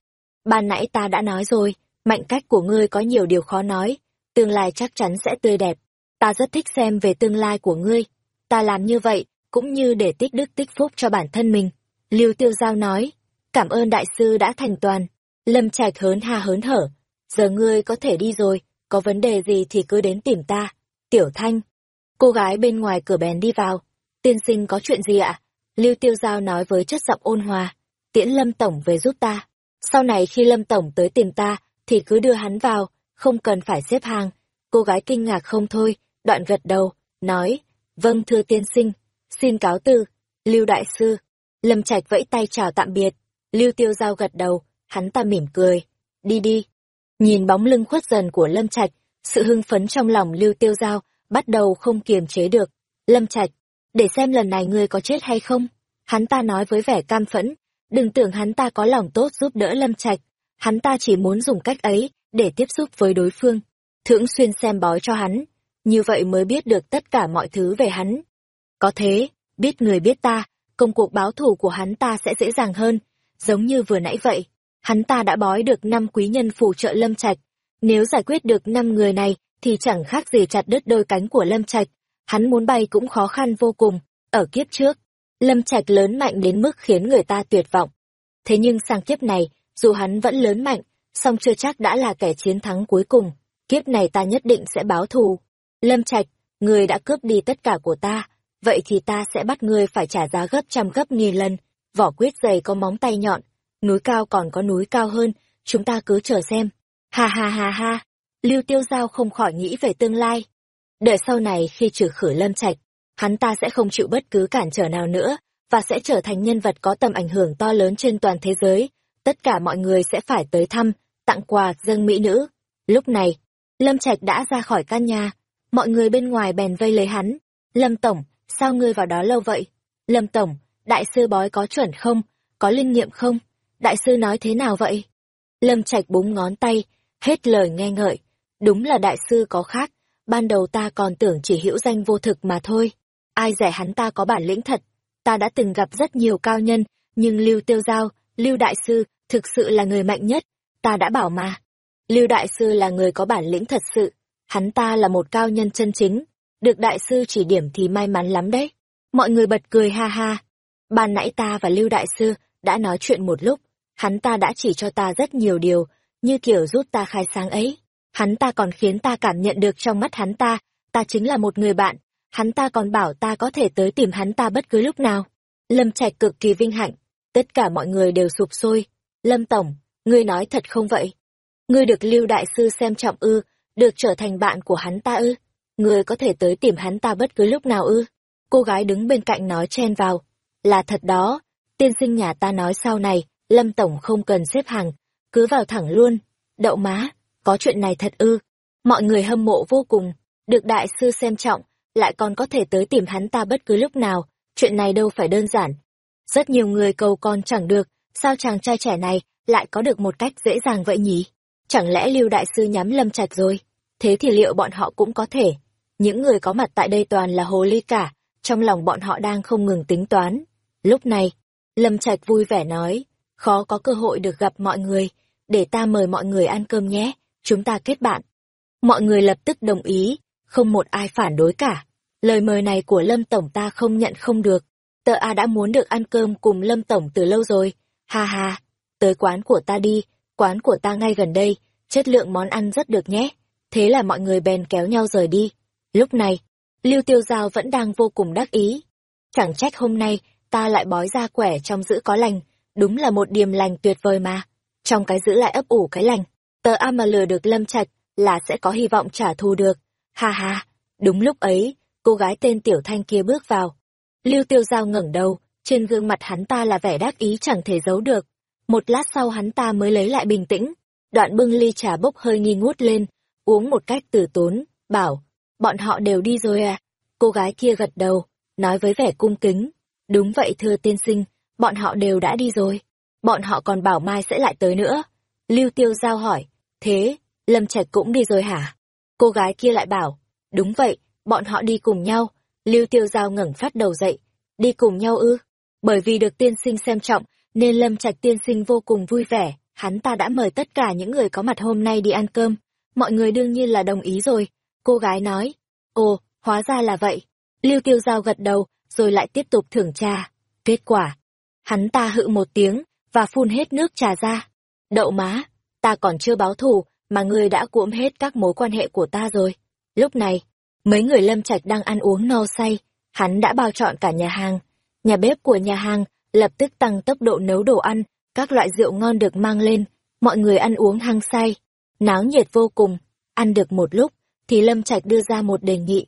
Ban nãy ta đã nói rồi, mạnh cách của ngươi có nhiều điều khó nói, tương lai chắc chắn sẽ tươi đẹp. Ta rất thích xem về tương lai của ngươi. Ta làm như vậy, cũng như để tích đức tích phúc cho bản thân mình. Lưu Tiêu Giao nói, cảm ơn đại sư đã thành toàn. Lâm Trạch hớn hà hớn hở. Giờ ngươi có thể đi rồi, có vấn đề gì thì cứ đến tìm ta. Tiểu Thanh. Cô gái bên ngoài cửa bèn đi vào. Tiên sinh có chuyện gì ạ? Lưu Tiêu Giao nói với chất giọng ôn hòa. Tiễn Lâm Tổng về giúp ta. Sau này khi Lâm Tổng tới tìm ta, thì cứ đưa hắn vào, không cần phải xếp hàng. Cô gái kinh ngạc không thôi, đoạn gật đầu, nói, vâng thưa tiên sinh, xin cáo từ, Lưu Đại Sư. Lâm Trạch vẫy tay chào tạm biệt, Lưu Tiêu Giao gật đầu, hắn ta mỉm cười, đi đi. Nhìn bóng lưng khuất dần của Lâm Trạch, sự hưng phấn trong lòng Lưu Tiêu Giao bắt đầu không kiềm chế được. Lâm Trạch, để xem lần này ngươi có chết hay không? Hắn ta nói với vẻ cam phẫn, đừng tưởng hắn ta có lòng tốt giúp đỡ Lâm Trạch, hắn ta chỉ muốn dùng cách ấy để tiếp xúc với đối phương, thượng xuyên xem bói cho hắn, như vậy mới biết được tất cả mọi thứ về hắn. Có thế, biết người biết ta, công cuộc báo thù của hắn ta sẽ dễ dàng hơn, giống như vừa nãy vậy. Hắn ta đã bói được năm quý nhân phù trợ Lâm Trạch, nếu giải quyết được năm người này thì chẳng khác gì chặt đứt đôi cánh của Lâm Trạch, hắn muốn bay cũng khó khăn vô cùng, ở kiếp trước. Lâm Trạch lớn mạnh đến mức khiến người ta tuyệt vọng. Thế nhưng sang kiếp này, dù hắn vẫn lớn mạnh, song chưa chắc đã là kẻ chiến thắng cuối cùng. Kiếp này ta nhất định sẽ báo thù. Lâm Trạch, người đã cướp đi tất cả của ta, vậy thì ta sẽ bắt ngươi phải trả giá gấp trăm gấp nghìn lần. Vỏ quyết dày có móng tay nhọn, núi cao còn có núi cao hơn, chúng ta cứ chờ xem. Ha ha ha ha, Lưu Tiêu Giao không khỏi nghĩ về tương lai. Đợi sau này khi trừ khử Lâm Trạch, hắn ta sẽ không chịu bất cứ cản trở nào nữa, và sẽ trở thành nhân vật có tầm ảnh hưởng to lớn trên toàn thế giới. Tất cả mọi người sẽ phải tới thăm, tặng quà, dâng mỹ nữ. Lúc này, Lâm Trạch đã ra khỏi căn nhà, mọi người bên ngoài bèn vây lấy hắn. Lâm Tổng, sao ngươi vào đó lâu vậy? Lâm Tổng, đại sư bói có chuẩn không? Có linh nghiệm không? Đại sư nói thế nào vậy? Lâm Trạch búng ngón tay, hết lời nghe ngợi. Đúng là đại sư có khác, ban đầu ta còn tưởng chỉ hữu danh vô thực mà thôi. Ai dạy hắn ta có bản lĩnh thật. Ta đã từng gặp rất nhiều cao nhân, nhưng Lưu Tiêu Giao, Lưu Đại Sư, thực sự là người mạnh nhất. Ta đã bảo mà. Lưu Đại Sư là người có bản lĩnh thật sự. Hắn ta là một cao nhân chân chính. được đại sư chỉ điểm thì may mắn lắm đấy. Mọi người bật cười ha ha. Ban nãy ta và Lưu Đại Sư đã nói chuyện một lúc, hắn ta đã chỉ cho ta rất nhiều điều, như kiểu giúp ta khai sáng ấy. Hắn ta còn khiến ta cảm nhận được trong mắt hắn ta, ta chính là một người bạn, hắn ta còn bảo ta có thể tới tìm hắn ta bất cứ lúc nào. Lâm Trạch cực kỳ vinh hạnh, tất cả mọi người đều sụp sôi. Lâm Tổng, ngươi nói thật không vậy? Ngươi được Lưu Đại Sư xem trọng ư, được trở thành bạn của hắn ta ư? Ngươi có thể tới tìm hắn ta bất cứ lúc nào ư? Cô gái đứng bên cạnh nói chen vào. Là thật đó, tiên sinh nhà ta nói sau này, Lâm Tổng không cần xếp hàng, cứ vào thẳng luôn. Đậu má, có chuyện này thật ư. Mọi người hâm mộ vô cùng, được đại sư xem trọng, lại còn có thể tới tìm hắn ta bất cứ lúc nào, chuyện này đâu phải đơn giản. Rất nhiều người cầu con chẳng được, sao chàng trai trẻ này lại có được một cách dễ dàng vậy nhỉ? Chẳng lẽ Lưu Đại Sư nhắm lâm trạch rồi? Thế thì liệu bọn họ cũng có thể? Những người có mặt tại đây toàn là hồ ly cả, trong lòng bọn họ đang không ngừng tính toán. Lúc này, Lâm Trạch vui vẻ nói, khó có cơ hội được gặp mọi người, để ta mời mọi người ăn cơm nhé, chúng ta kết bạn. Mọi người lập tức đồng ý, không một ai phản đối cả. Lời mời này của Lâm Tổng ta không nhận không được. Tợ A đã muốn được ăn cơm cùng Lâm Tổng từ lâu rồi. Ha ha, tới quán của ta đi, quán của ta ngay gần đây, chất lượng món ăn rất được nhé. Thế là mọi người bèn kéo nhau rời đi. Lúc này, Lưu Tiêu Giao vẫn đang vô cùng đắc ý. Chẳng trách hôm nay, ta lại bói ra quẻ trong giữ có lành, đúng là một điềm lành tuyệt vời mà. Trong cái giữ lại ấp ủ cái lành, tờ A mà lừa được Lâm Trạch là sẽ có hy vọng trả thù được. Ha ha, đúng lúc ấy, cô gái tên Tiểu Thanh kia bước vào. Lưu Tiêu Giao ngẩng đầu, trên gương mặt hắn ta là vẻ đắc ý chẳng thể giấu được. Một lát sau hắn ta mới lấy lại bình tĩnh, đoạn bưng ly trà bốc hơi nghi ngút lên, uống một cách từ tốn, bảo, bọn họ đều đi rồi à? Cô gái kia gật đầu, nói với vẻ cung kính, đúng vậy thưa tiên sinh, bọn họ đều đã đi rồi. Bọn họ còn bảo mai sẽ lại tới nữa. Lưu Tiêu Giao hỏi, thế, Lâm Trạch cũng đi rồi hả? Cô gái kia lại bảo, đúng vậy, bọn họ đi cùng nhau. Lưu Tiêu Giao ngẩng phát đầu dậy, đi cùng nhau ư? Bởi vì được tiên sinh xem trọng, nên Lâm Trạch tiên sinh vô cùng vui vẻ, hắn ta đã mời tất cả những người có mặt hôm nay đi ăn cơm. Mọi người đương nhiên là đồng ý rồi. Cô gái nói, ồ, hóa ra là vậy. Lưu Tiêu Giao gật đầu, rồi lại tiếp tục thưởng trà. Kết quả, hắn ta hự một tiếng, và phun hết nước trà ra. Đậu má, ta còn chưa báo thù, mà ngươi đã cuỗm hết các mối quan hệ của ta rồi. Lúc này, mấy người lâm trạch đang ăn uống no say, hắn đã bao trọn cả nhà hàng. Nhà bếp của nhà hàng lập tức tăng tốc độ nấu đồ ăn, các loại rượu ngon được mang lên, mọi người ăn uống hăng say, náo nhiệt vô cùng. Ăn được một lúc, thì Lâm Trạch đưa ra một đề nghị.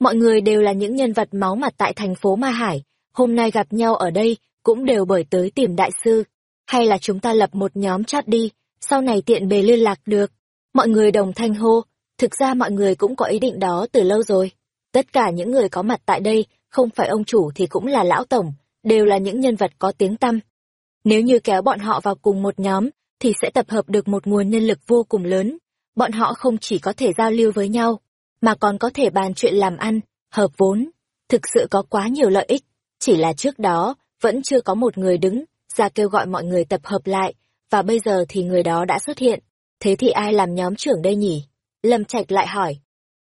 Mọi người đều là những nhân vật máu mặt tại thành phố Ma Hải, hôm nay gặp nhau ở đây cũng đều bởi tới tìm đại sư. Hay là chúng ta lập một nhóm chat đi, sau này tiện bề liên lạc được. Mọi người đồng thanh hô, thực ra mọi người cũng có ý định đó từ lâu rồi. Tất cả những người có mặt tại đây, không phải ông chủ thì cũng là lão tổng, đều là những nhân vật có tiếng tăm. Nếu như kéo bọn họ vào cùng một nhóm, thì sẽ tập hợp được một nguồn nhân lực vô cùng lớn. Bọn họ không chỉ có thể giao lưu với nhau, mà còn có thể bàn chuyện làm ăn, hợp vốn. Thực sự có quá nhiều lợi ích, chỉ là trước đó, vẫn chưa có một người đứng, ra kêu gọi mọi người tập hợp lại, và bây giờ thì người đó đã xuất hiện. Thế thì ai làm nhóm trưởng đây nhỉ? Lâm Trạch lại hỏi.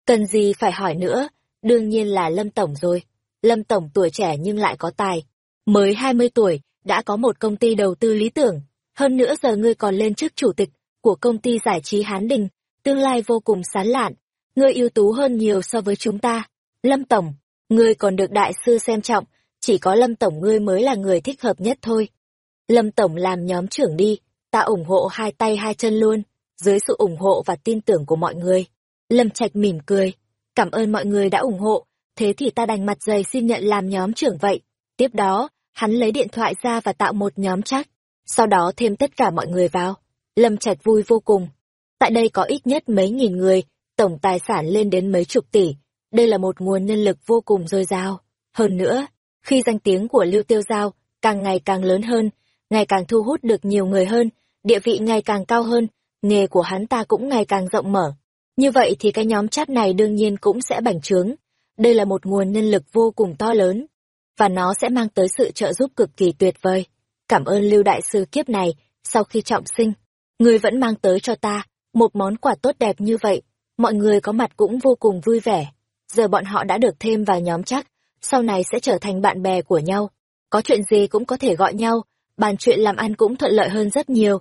Cần gì phải hỏi nữa, đương nhiên là Lâm Tổng rồi. Lâm Tổng tuổi trẻ nhưng lại có tài. Mới 20 tuổi, đã có một công ty đầu tư lý tưởng. Hơn nữa giờ ngươi còn lên chức chủ tịch của công ty giải trí Hán Đình, tương lai vô cùng sán lạn. Ngươi ưu tú hơn nhiều so với chúng ta. Lâm Tổng, ngươi còn được đại sư xem trọng, chỉ có Lâm Tổng ngươi mới là người thích hợp nhất thôi. Lâm Tổng làm nhóm trưởng đi, ta ủng hộ hai tay hai chân luôn, dưới sự ủng hộ và tin tưởng của mọi người. Lâm Trạch mỉm cười, cảm ơn mọi người đã ủng hộ, thế thì ta đành mặt dày xin nhận làm nhóm trưởng vậy. Tiếp đó, hắn lấy điện thoại ra và tạo một nhóm chat, sau đó thêm tất cả mọi người vào. Lâm Trạch vui vô cùng. Tại đây có ít nhất mấy nghìn người, tổng tài sản lên đến mấy chục tỷ. Đây là một nguồn nhân lực vô cùng dồi dào. Hơn nữa, khi danh tiếng của Lưu Tiêu Giao càng ngày càng lớn hơn, ngày càng thu hút được nhiều người hơn, địa vị ngày càng cao hơn, nghề của hắn ta cũng ngày càng rộng mở. Như vậy thì cái nhóm chat này đương nhiên cũng sẽ bành trướng. Đây là một nguồn nhân lực vô cùng to lớn, và nó sẽ mang tới sự trợ giúp cực kỳ tuyệt vời. Cảm ơn Lưu Đại Sư kiếp này, sau khi trọng sinh, người vẫn mang tới cho ta một món quà tốt đẹp như vậy. Mọi người có mặt cũng vô cùng vui vẻ. giờ bọn họ đã được thêm vào nhóm chắc, sau này sẽ trở thành bạn bè của nhau. Có chuyện gì cũng có thể gọi nhau, bàn chuyện làm ăn cũng thuận lợi hơn rất nhiều.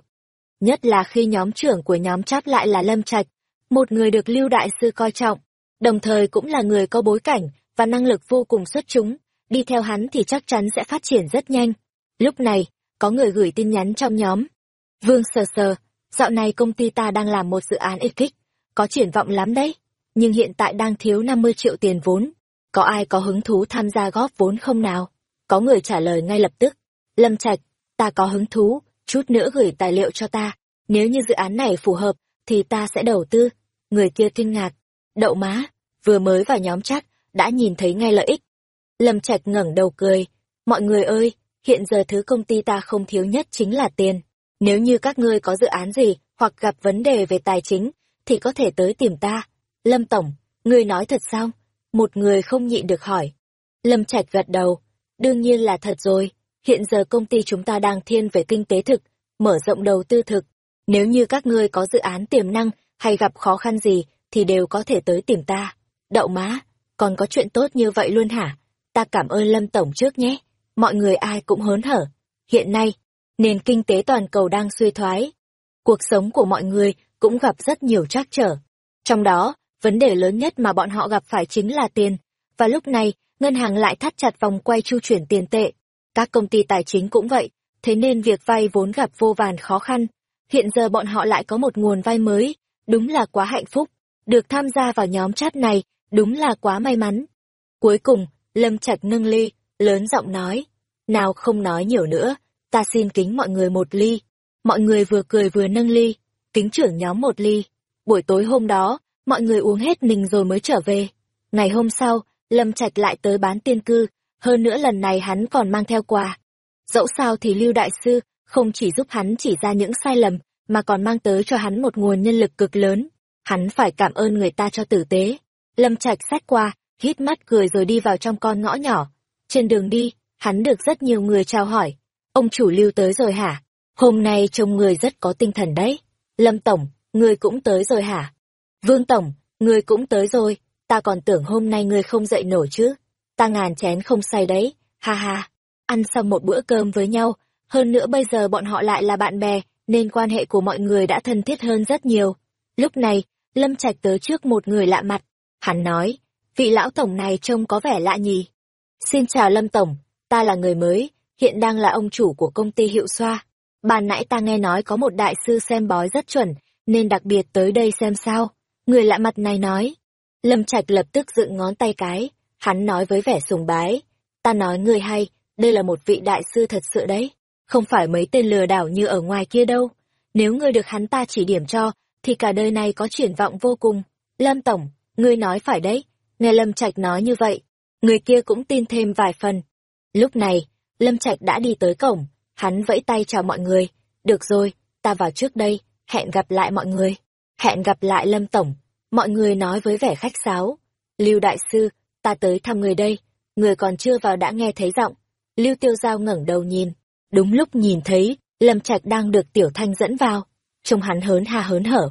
Nhất là khi nhóm trưởng của nhóm cháp lại là Lâm Trạch, một người được Lưu Đại Sư coi trọng, đồng thời cũng là người có bối cảnh và năng lực vô cùng xuất chúng, đi theo hắn thì chắc chắn sẽ phát triển rất nhanh. Lúc này, có người gửi tin nhắn trong nhóm. Vương sờ sờ, dạo này công ty ta đang làm một dự án ít kích, có triển vọng lắm đấy, nhưng hiện tại đang thiếu 50 triệu tiền vốn. Có ai có hứng thú tham gia góp vốn không nào? Có người trả lời ngay lập tức. Lâm Trạch, ta có hứng thú, chút nữa gửi tài liệu cho ta. Nếu như dự án này phù hợp, thì ta sẽ đầu tư. Người kia kinh ngạc. Đậu má, vừa mới vào nhóm chắc, đã nhìn thấy ngay lợi ích. Lâm Trạch ngẩng đầu cười. Mọi người ơi, hiện giờ thứ công ty ta không thiếu nhất chính là tiền. Nếu như các ngươi có dự án gì, hoặc gặp vấn đề về tài chính, thì có thể tới tìm ta. Lâm Tổng, ngươi nói thật sao? Một người không nhịn được hỏi. Lâm Trạch gật đầu. Đương nhiên là thật rồi. Hiện giờ công ty chúng ta đang thiên về kinh tế thực, mở rộng đầu tư thực. Nếu như các ngươi có dự án tiềm năng hay gặp khó khăn gì thì đều có thể tới tìm ta. Đậu má, còn có chuyện tốt như vậy luôn hả? Ta cảm ơn Lâm Tổng trước nhé. Mọi người ai cũng hớn hở. Hiện nay, nền kinh tế toàn cầu đang suy thoái. Cuộc sống của mọi người cũng gặp rất nhiều trắc trở. Trong đó, vấn đề lớn nhất mà bọn họ gặp phải chính là tiền. Và lúc này, ngân hàng lại thắt chặt vòng quay chu chuyển tiền tệ. Các công ty tài chính cũng vậy, thế nên việc vay vốn gặp vô vàn khó khăn. Hiện giờ bọn họ lại có một nguồn vay mới, đúng là quá hạnh phúc. Được tham gia vào nhóm chat này, đúng là quá may mắn. Cuối cùng, Lâm Trạch nâng ly, lớn giọng nói. Nào không nói nhiều nữa, ta xin kính mọi người một ly. Mọi người vừa cười vừa nâng ly, kính trưởng nhóm một ly. Buổi tối hôm đó, mọi người uống hết mình rồi mới trở về. Ngày hôm sau, Lâm Trạch lại tới bán tiên cư, hơn nữa lần này hắn còn mang theo quà. Dẫu sao thì Lưu Đại Sư không chỉ giúp hắn chỉ ra những sai lầm, mà còn mang tới cho hắn một nguồn nhân lực cực lớn. Hắn phải cảm ơn người ta cho tử tế. Lâm Trạch sát qua, hít mắt cười rồi đi vào trong con ngõ nhỏ. Trên đường đi, hắn được rất nhiều người chào hỏi. Ông chủ lưu tới rồi hả? Hôm nay trông người rất có tinh thần đấy. Lâm Tổng, người cũng tới rồi hả? Vương Tổng, người cũng tới rồi. Ta còn tưởng hôm nay người không dậy nổi chứ. Ta ngàn chén không say đấy. Ha ha. Ăn xong một bữa cơm với nhau. Hơn nữa bây giờ bọn họ lại là bạn bè, nên quan hệ của mọi người đã thân thiết hơn rất nhiều. Lúc này, Lâm Trạch tới trước một người lạ mặt. Hắn nói, vị lão tổng này trông có vẻ lạ nhỉ. Xin chào Lâm Tổng, ta là người mới, hiện đang là ông chủ của công ty hiệu xoa. Bàn nãy ta nghe nói có một đại sư xem bói rất chuẩn, nên đặc biệt tới đây xem sao. Người lạ mặt này nói. Lâm Trạch lập tức dựng ngón tay cái, hắn nói với vẻ sùng bái. Ta nói ngươi hay, đây là một vị đại sư thật sự đấy, không phải mấy tên lừa đảo như ở ngoài kia đâu. Nếu ngươi được hắn ta chỉ điểm cho, thì cả đời này có triển vọng vô cùng. Lâm Tổng, ngươi nói phải đấy. Nghe Lâm Trạch nói như vậy, người kia cũng tin thêm vài phần. Lúc này, Lâm Trạch đã đi tới cổng, hắn vẫy tay chào mọi người. Được rồi, ta vào trước đây, hẹn gặp lại mọi người. Hẹn gặp lại Lâm Tổng, mọi người nói với vẻ khách sáo. Lưu Đại Sư, ta tới thăm người đây, người còn chưa vào đã nghe thấy giọng. Lưu Tiêu Giao ngẩng đầu nhìn, đúng lúc nhìn thấy, Lâm Trạch đang được Tiểu Thanh dẫn vào. Trông hắn hớn ha hớn hở.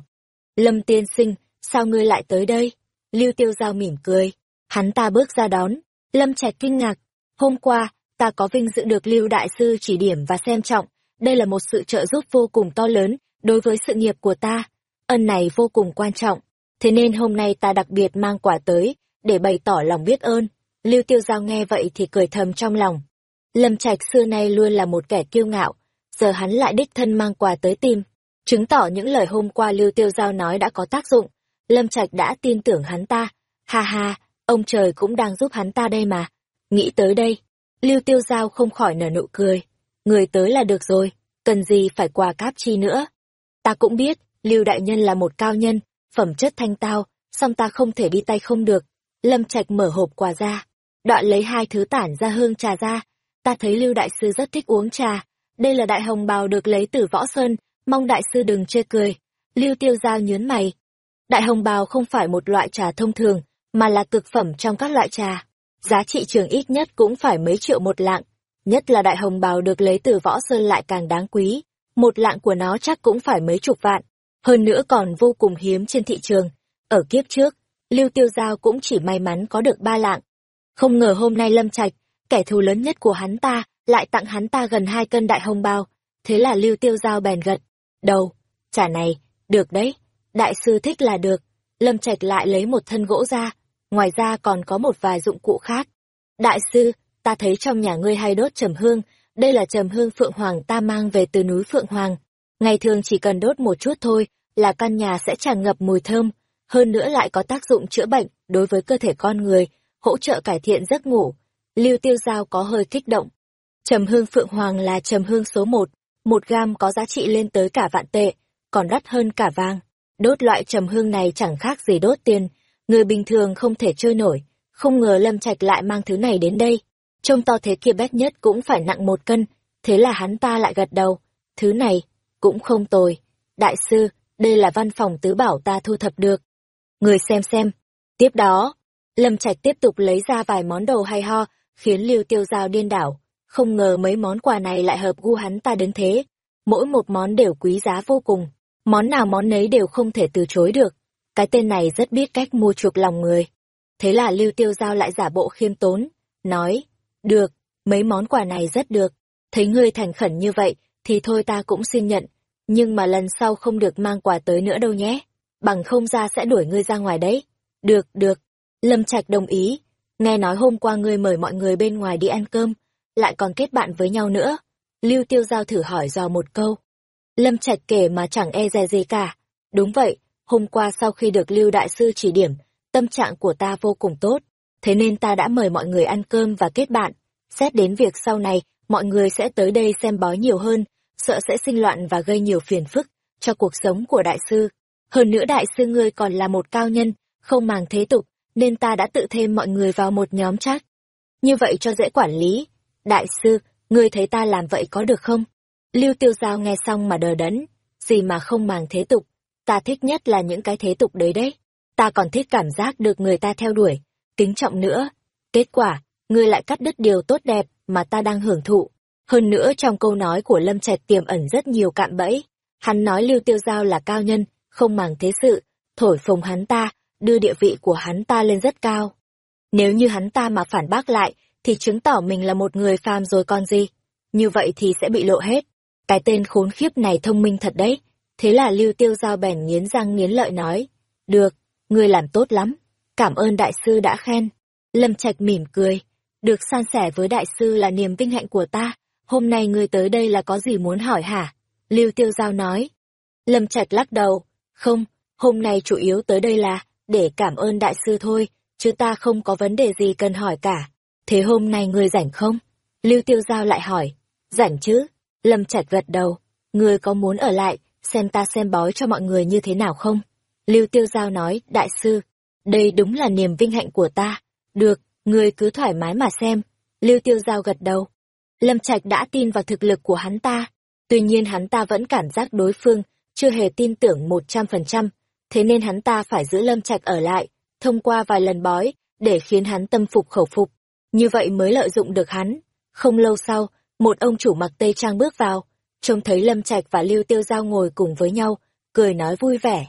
Lâm Tiên Sinh, sao ngươi lại tới đây? Lưu Tiêu Giao mỉm cười, hắn ta bước ra đón. Lâm Trạch kinh ngạc, hôm qua, ta có vinh dự được Lưu Đại Sư chỉ điểm và xem trọng, đây là một sự trợ giúp vô cùng to lớn đối với sự nghiệp của ta. Ân này vô cùng quan trọng, thế nên hôm nay ta đặc biệt mang quà tới, để bày tỏ lòng biết ơn. Lưu Tiêu Giao nghe vậy thì cười thầm trong lòng. Lâm Trạch xưa nay luôn là một kẻ kiêu ngạo, giờ hắn lại đích thân mang quà tới tìm, chứng tỏ những lời hôm qua Lưu Tiêu Giao nói đã có tác dụng. Lâm Trạch đã tin tưởng hắn ta. Ha ha, ông trời cũng đang giúp hắn ta đây mà. Nghĩ tới đây, Lưu Tiêu Giao không khỏi nở nụ cười. Người tới là được rồi, cần gì phải quà cáp chi nữa. Ta cũng biết, Lưu Đại Nhân là một cao nhân, phẩm chất thanh tao, song ta không thể đi tay không được. Lâm Trạch mở hộp quà ra, đoạn lấy hai thứ tản ra hương trà ra. Ta thấy Lưu Đại Sư rất thích uống trà. Đây là đại hồng bào được lấy từ võ sơn, mong Đại Sư đừng chê cười. Lưu Tiêu Giao nhớn mày. Đại hồng bào không phải một loại trà thông thường, mà là cực phẩm trong các loại trà. Giá trị trường ít nhất cũng phải mấy triệu một lạng. Nhất là đại hồng bào được lấy từ võ sơn lại càng đáng quý. Một lạng của nó chắc cũng phải mấy chục vạn. Hơn nữa còn vô cùng hiếm trên thị trường. Ở kiếp trước, Lưu Tiêu Giao cũng chỉ may mắn có được ba lạng. Không ngờ hôm nay Lâm Trạch, kẻ thù lớn nhất của hắn ta, lại tặng hắn ta gần hai cân đại hồng bao. Thế là Lưu Tiêu Giao bèn gật. Đầu, trả này, được đấy. Đại sư thích là được. Lâm Trạch lại lấy một thân gỗ ra. Ngoài ra còn có một vài dụng cụ khác. Đại sư, ta thấy trong nhà ngươi hay đốt trầm hương. Đây là trầm hương Phượng Hoàng ta mang về từ núi Phượng Hoàng. Ngày thường chỉ cần đốt một chút thôi, là căn nhà sẽ tràn ngập mùi thơm. Hơn nữa lại có tác dụng chữa bệnh đối với cơ thể con người, hỗ trợ cải thiện giấc ngủ. Lưu Tiêu Giao có hơi kích động. Trầm hương Phượng Hoàng là trầm hương số một, một gam có giá trị lên tới cả vạn tệ, còn đắt hơn cả vàng. Đốt loại trầm hương này chẳng khác gì đốt tiền, người bình thường không thể chơi nổi, không ngờ Lâm Trạch lại mang thứ này đến đây. Trông to thế kia bét nhất cũng phải nặng một cân, thế là hắn ta lại gật đầu. Thứ này, cũng không tồi. Đại sư, đây là văn phòng tứ bảo ta thu thập được. Người xem xem. Tiếp đó, Lâm Trạch tiếp tục lấy ra vài món đồ hay ho, khiến Lưu Tiêu Giao điên đảo. Không ngờ mấy món quà này lại hợp gu hắn ta đến thế. Mỗi một món đều quý giá vô cùng. Món nào món nấy đều không thể từ chối được. Cái tên này rất biết cách mua chuộc lòng người. Thế là Lưu Tiêu Giao lại giả bộ khiêm tốn, nói, được, mấy món quà này rất được. Thấy ngươi thành khẩn như vậy, thì thôi ta cũng xin nhận. Nhưng mà lần sau không được mang quà tới nữa đâu nhé. Bằng không ra sẽ đuổi ngươi ra ngoài đấy. Được, được. Lâm Trạch đồng ý. Nghe nói hôm qua ngươi mời mọi người bên ngoài đi ăn cơm, lại còn kết bạn với nhau nữa. Lưu Tiêu Giao thử hỏi dò một câu. Lâm Trạch kể mà chẳng e dè gì cả. Đúng vậy, hôm qua sau khi được Lưu Đại Sư chỉ điểm, tâm trạng của ta vô cùng tốt, thế nên ta đã mời mọi người ăn cơm và kết bạn. Xét đến việc sau này, mọi người sẽ tới đây xem bói nhiều hơn, sợ sẽ sinh loạn và gây nhiều phiền phức cho cuộc sống của đại sư. Hơn nữa đại sư ngươi còn là một cao nhân, không màng thế tục, nên ta đã tự thêm mọi người vào một nhóm chat. Như vậy cho dễ quản lý. Đại sư, ngươi thấy ta làm vậy có được không? Lưu tiêu giao nghe xong mà đờ đẫn, gì mà không màng thế tục, ta thích nhất là những cái thế tục đấy đấy. Ta còn thích cảm giác được người ta theo đuổi, kính trọng nữa. Kết quả, ngươi lại cắt đứt điều tốt đẹp mà ta đang hưởng thụ. Hơn nữa trong câu nói của Lâm Trạch tiềm ẩn rất nhiều cạm bẫy. Hắn nói Lưu Tiêu Giao là cao nhân, không màng thế sự, thổi phồng hắn ta, đưa địa vị của hắn ta lên rất cao. Nếu như hắn ta mà phản bác lại, thì chứng tỏ mình là một người phàm rồi còn gì. Như vậy thì sẽ bị lộ hết. Cái tên khốn khiếp này thông minh thật đấy. Thế là Lưu Tiêu Giao bèn nghiến răng nghiến lợi nói. Được, ngươi làm tốt lắm. Cảm ơn đại sư đã khen. Lâm Trạch mỉm cười. Được san sẻ với đại sư là niềm vinh hạnh của ta hôm nay ngươi tới đây là có gì muốn hỏi hả? Lưu Tiêu Giao nói. Lâm Trạch lắc đầu, không, hôm nay chủ yếu tới đây là để cảm ơn đại sư thôi, chứ ta không có vấn đề gì cần hỏi cả. Thế hôm nay ngươi rảnh không? Lưu Tiêu Giao lại hỏi. Rảnh chứ? Lâm Trạch gật đầu. Ngươi có muốn ở lại, xem ta xem bói cho mọi người như thế nào không? Lưu Tiêu Giao nói, đại sư, đây đúng là niềm vinh hạnh của ta. Được, ngươi cứ thoải mái mà xem. Lưu Tiêu Giao gật đầu. Lâm Trạch đã tin vào thực lực của hắn ta, tuy nhiên hắn ta vẫn cảm giác đối phương chưa hề tin tưởng một trăm phần trăm, thế nên hắn ta phải giữ Lâm Trạch ở lại, thông qua vài lần bói, để khiến hắn tâm phục khẩu phục. Như vậy mới lợi dụng được hắn. Không lâu sau, một ông chủ mặc tây trang bước vào, trông thấy Lâm Trạch và Lưu Tiêu Giao ngồi cùng với nhau, cười nói vui vẻ.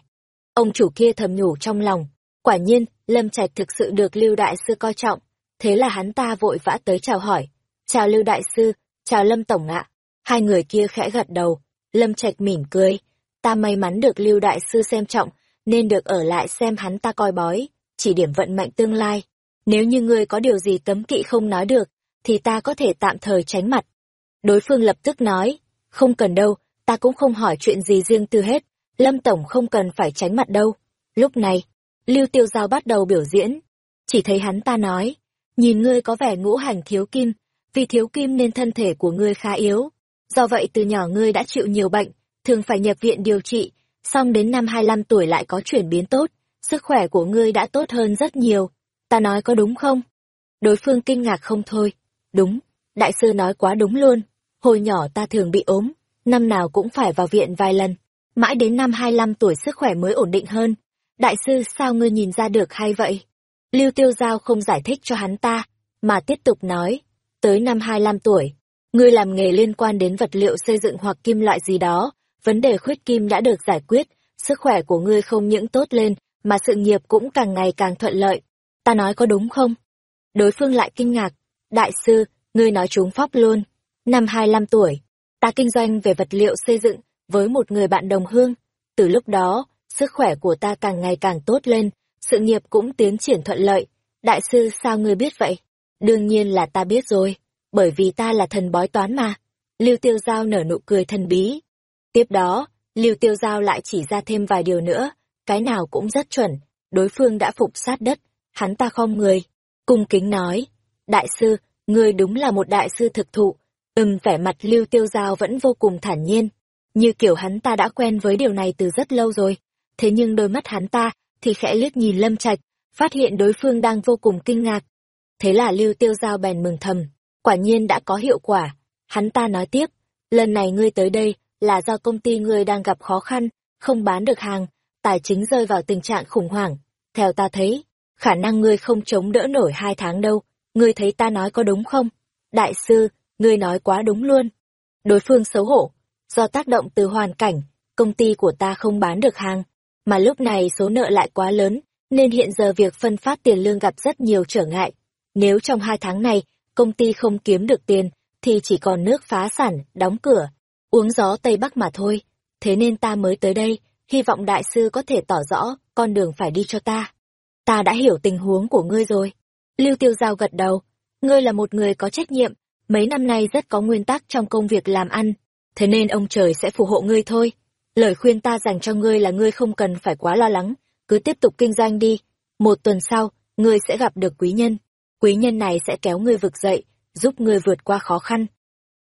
Ông chủ kia thầm nhủ trong lòng, quả nhiên, Lâm Trạch thực sự được Lưu Đại Sư coi trọng, thế là hắn ta vội vã tới chào hỏi chào Lưu Đại Sư, chào Lâm Tổng ạ. Hai người kia khẽ gật đầu, Lâm Trạch mỉm cười. Ta may mắn được Lưu Đại Sư xem trọng, nên được ở lại xem hắn ta coi bói, chỉ điểm vận mệnh tương lai. Nếu như ngươi có điều gì cấm kỵ không nói được, thì ta có thể tạm thời tránh mặt. Đối phương lập tức nói, không cần đâu, ta cũng không hỏi chuyện gì riêng tư hết, Lâm Tổng không cần phải tránh mặt đâu. Lúc này, Lưu Tiêu Giao bắt đầu biểu diễn, chỉ thấy hắn ta nói, nhìn ngươi có vẻ ngũ hành thiếu kim, vì thiếu kim nên thân thể của ngươi khá yếu. Do vậy từ nhỏ ngươi đã chịu nhiều bệnh, thường phải nhập viện điều trị, xong đến năm 25 tuổi lại có chuyển biến tốt, sức khỏe của ngươi đã tốt hơn rất nhiều. Ta nói có đúng không? Đối phương kinh ngạc không thôi. Đúng, đại sư nói quá đúng luôn. Hồi nhỏ ta thường bị ốm, năm nào cũng phải vào viện vài lần. Mãi đến năm 25 tuổi sức khỏe mới ổn định hơn. Đại sư sao ngươi nhìn ra được hay vậy? Lưu Tiêu Giao không giải thích cho hắn ta, mà tiếp tục nói, tới năm 25 tuổi, ngươi làm nghề liên quan đến vật liệu xây dựng hoặc kim loại gì đó, vấn đề khuyết kim đã được giải quyết, sức khỏe của ngươi không những tốt lên, mà sự nghiệp cũng càng ngày càng thuận lợi. Ta nói có đúng không? Đối phương lại kinh ngạc. Đại sư, ngươi nói trúng phóc luôn. Năm 25 tuổi, ta kinh doanh về vật liệu xây dựng với một người bạn đồng hương. Từ lúc đó, sức khỏe của ta càng ngày càng tốt lên, sự nghiệp cũng tiến triển thuận lợi. Đại sư sao ngươi biết vậy? Đương nhiên là ta biết rồi, bởi vì ta là thần bói toán mà. Lưu Tiêu Giao nở nụ cười thần bí. Tiếp đó, Lưu Tiêu Giao lại chỉ ra thêm vài điều nữa, cái nào cũng rất chuẩn, đối phương đã phục sát đất, hắn ta không người, cung kính nói, đại sư, ngươi đúng là một đại sư thực thụ, ừm vẻ mặt Lưu Tiêu Giao vẫn vô cùng thản nhiên, như kiểu hắn ta đã quen với điều này từ rất lâu rồi, thế nhưng đôi mắt hắn ta thì khẽ liếc nhìn Lâm Trạch, phát hiện đối phương đang vô cùng kinh ngạc. Thế là Lưu Tiêu Giao bèn mừng thầm, quả nhiên đã có hiệu quả. Hắn ta nói tiếp, lần này ngươi tới đây là do công ty ngươi đang gặp khó khăn, không bán được hàng, tài chính rơi vào tình trạng khủng hoảng. Theo ta thấy, khả năng ngươi không chống đỡ nổi hai tháng đâu, ngươi thấy ta nói có đúng không? Đại sư, ngươi nói quá đúng luôn. Đối phương xấu hổ, do tác động từ hoàn cảnh, công ty của ta không bán được hàng, mà lúc này số nợ lại quá lớn, nên hiện giờ việc phân phát tiền lương gặp rất nhiều trở ngại. Nếu trong hai tháng này, công ty không kiếm được tiền, thì chỉ còn nước phá sản, đóng cửa, uống gió Tây Bắc mà thôi. Thế nên ta mới tới đây, hy vọng đại sư có thể tỏ rõ con đường phải đi cho ta. Ta đã hiểu tình huống của ngươi rồi. Lưu Tiêu Giao gật đầu, ngươi là một người có trách nhiệm, mấy năm nay rất có nguyên tắc trong công việc làm ăn, thế nên ông trời sẽ phù hộ ngươi thôi. Lời khuyên ta dành cho ngươi là ngươi không cần phải quá lo lắng, cứ tiếp tục kinh doanh đi. Một tuần sau, ngươi sẽ gặp được quý nhân. Quý nhân này sẽ kéo ngươi vực dậy, giúp ngươi vượt qua khó khăn.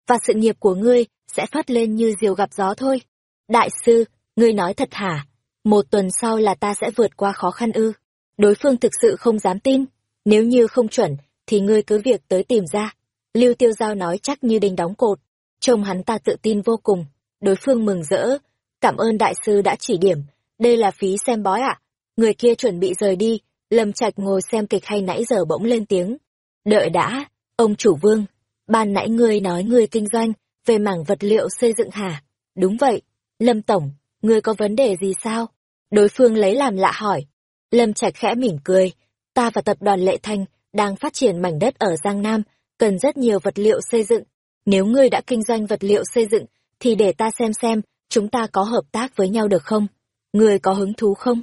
Và sự nghiệp của ngươi sẽ phát lên như diều gặp gió thôi. Đại sư, ngươi nói thật hả? Một tuần sau là ta sẽ vượt qua khó khăn ư? Đối phương thực sự không dám tin. Nếu như không chuẩn, thì ngươi cứ việc tới tìm ra. Lưu Tiêu Giao nói chắc như đinh đóng cột. Trông hắn ta tự tin vô cùng. Đối phương mừng rỡ. Cảm ơn đại sư đã chỉ điểm. Đây là phí xem bói ạ. Người kia chuẩn bị rời đi. Lâm Trạch ngồi xem kịch hay nãy giờ bỗng lên tiếng. Đợi đã, ông chủ vương. Ban nãy ngươi nói ngươi kinh doanh về mảng vật liệu xây dựng hả? Đúng vậy. Lâm Tổng, ngươi có vấn đề gì sao? Đối phương lấy làm lạ hỏi. Lâm Trạch khẽ mỉm cười. Ta và tập đoàn Lệ Thanh đang phát triển mảnh đất ở Giang Nam, cần rất nhiều vật liệu xây dựng. Nếu ngươi đã kinh doanh vật liệu xây dựng, thì để ta xem xem, chúng ta có hợp tác với nhau được không? Ngươi có hứng thú không?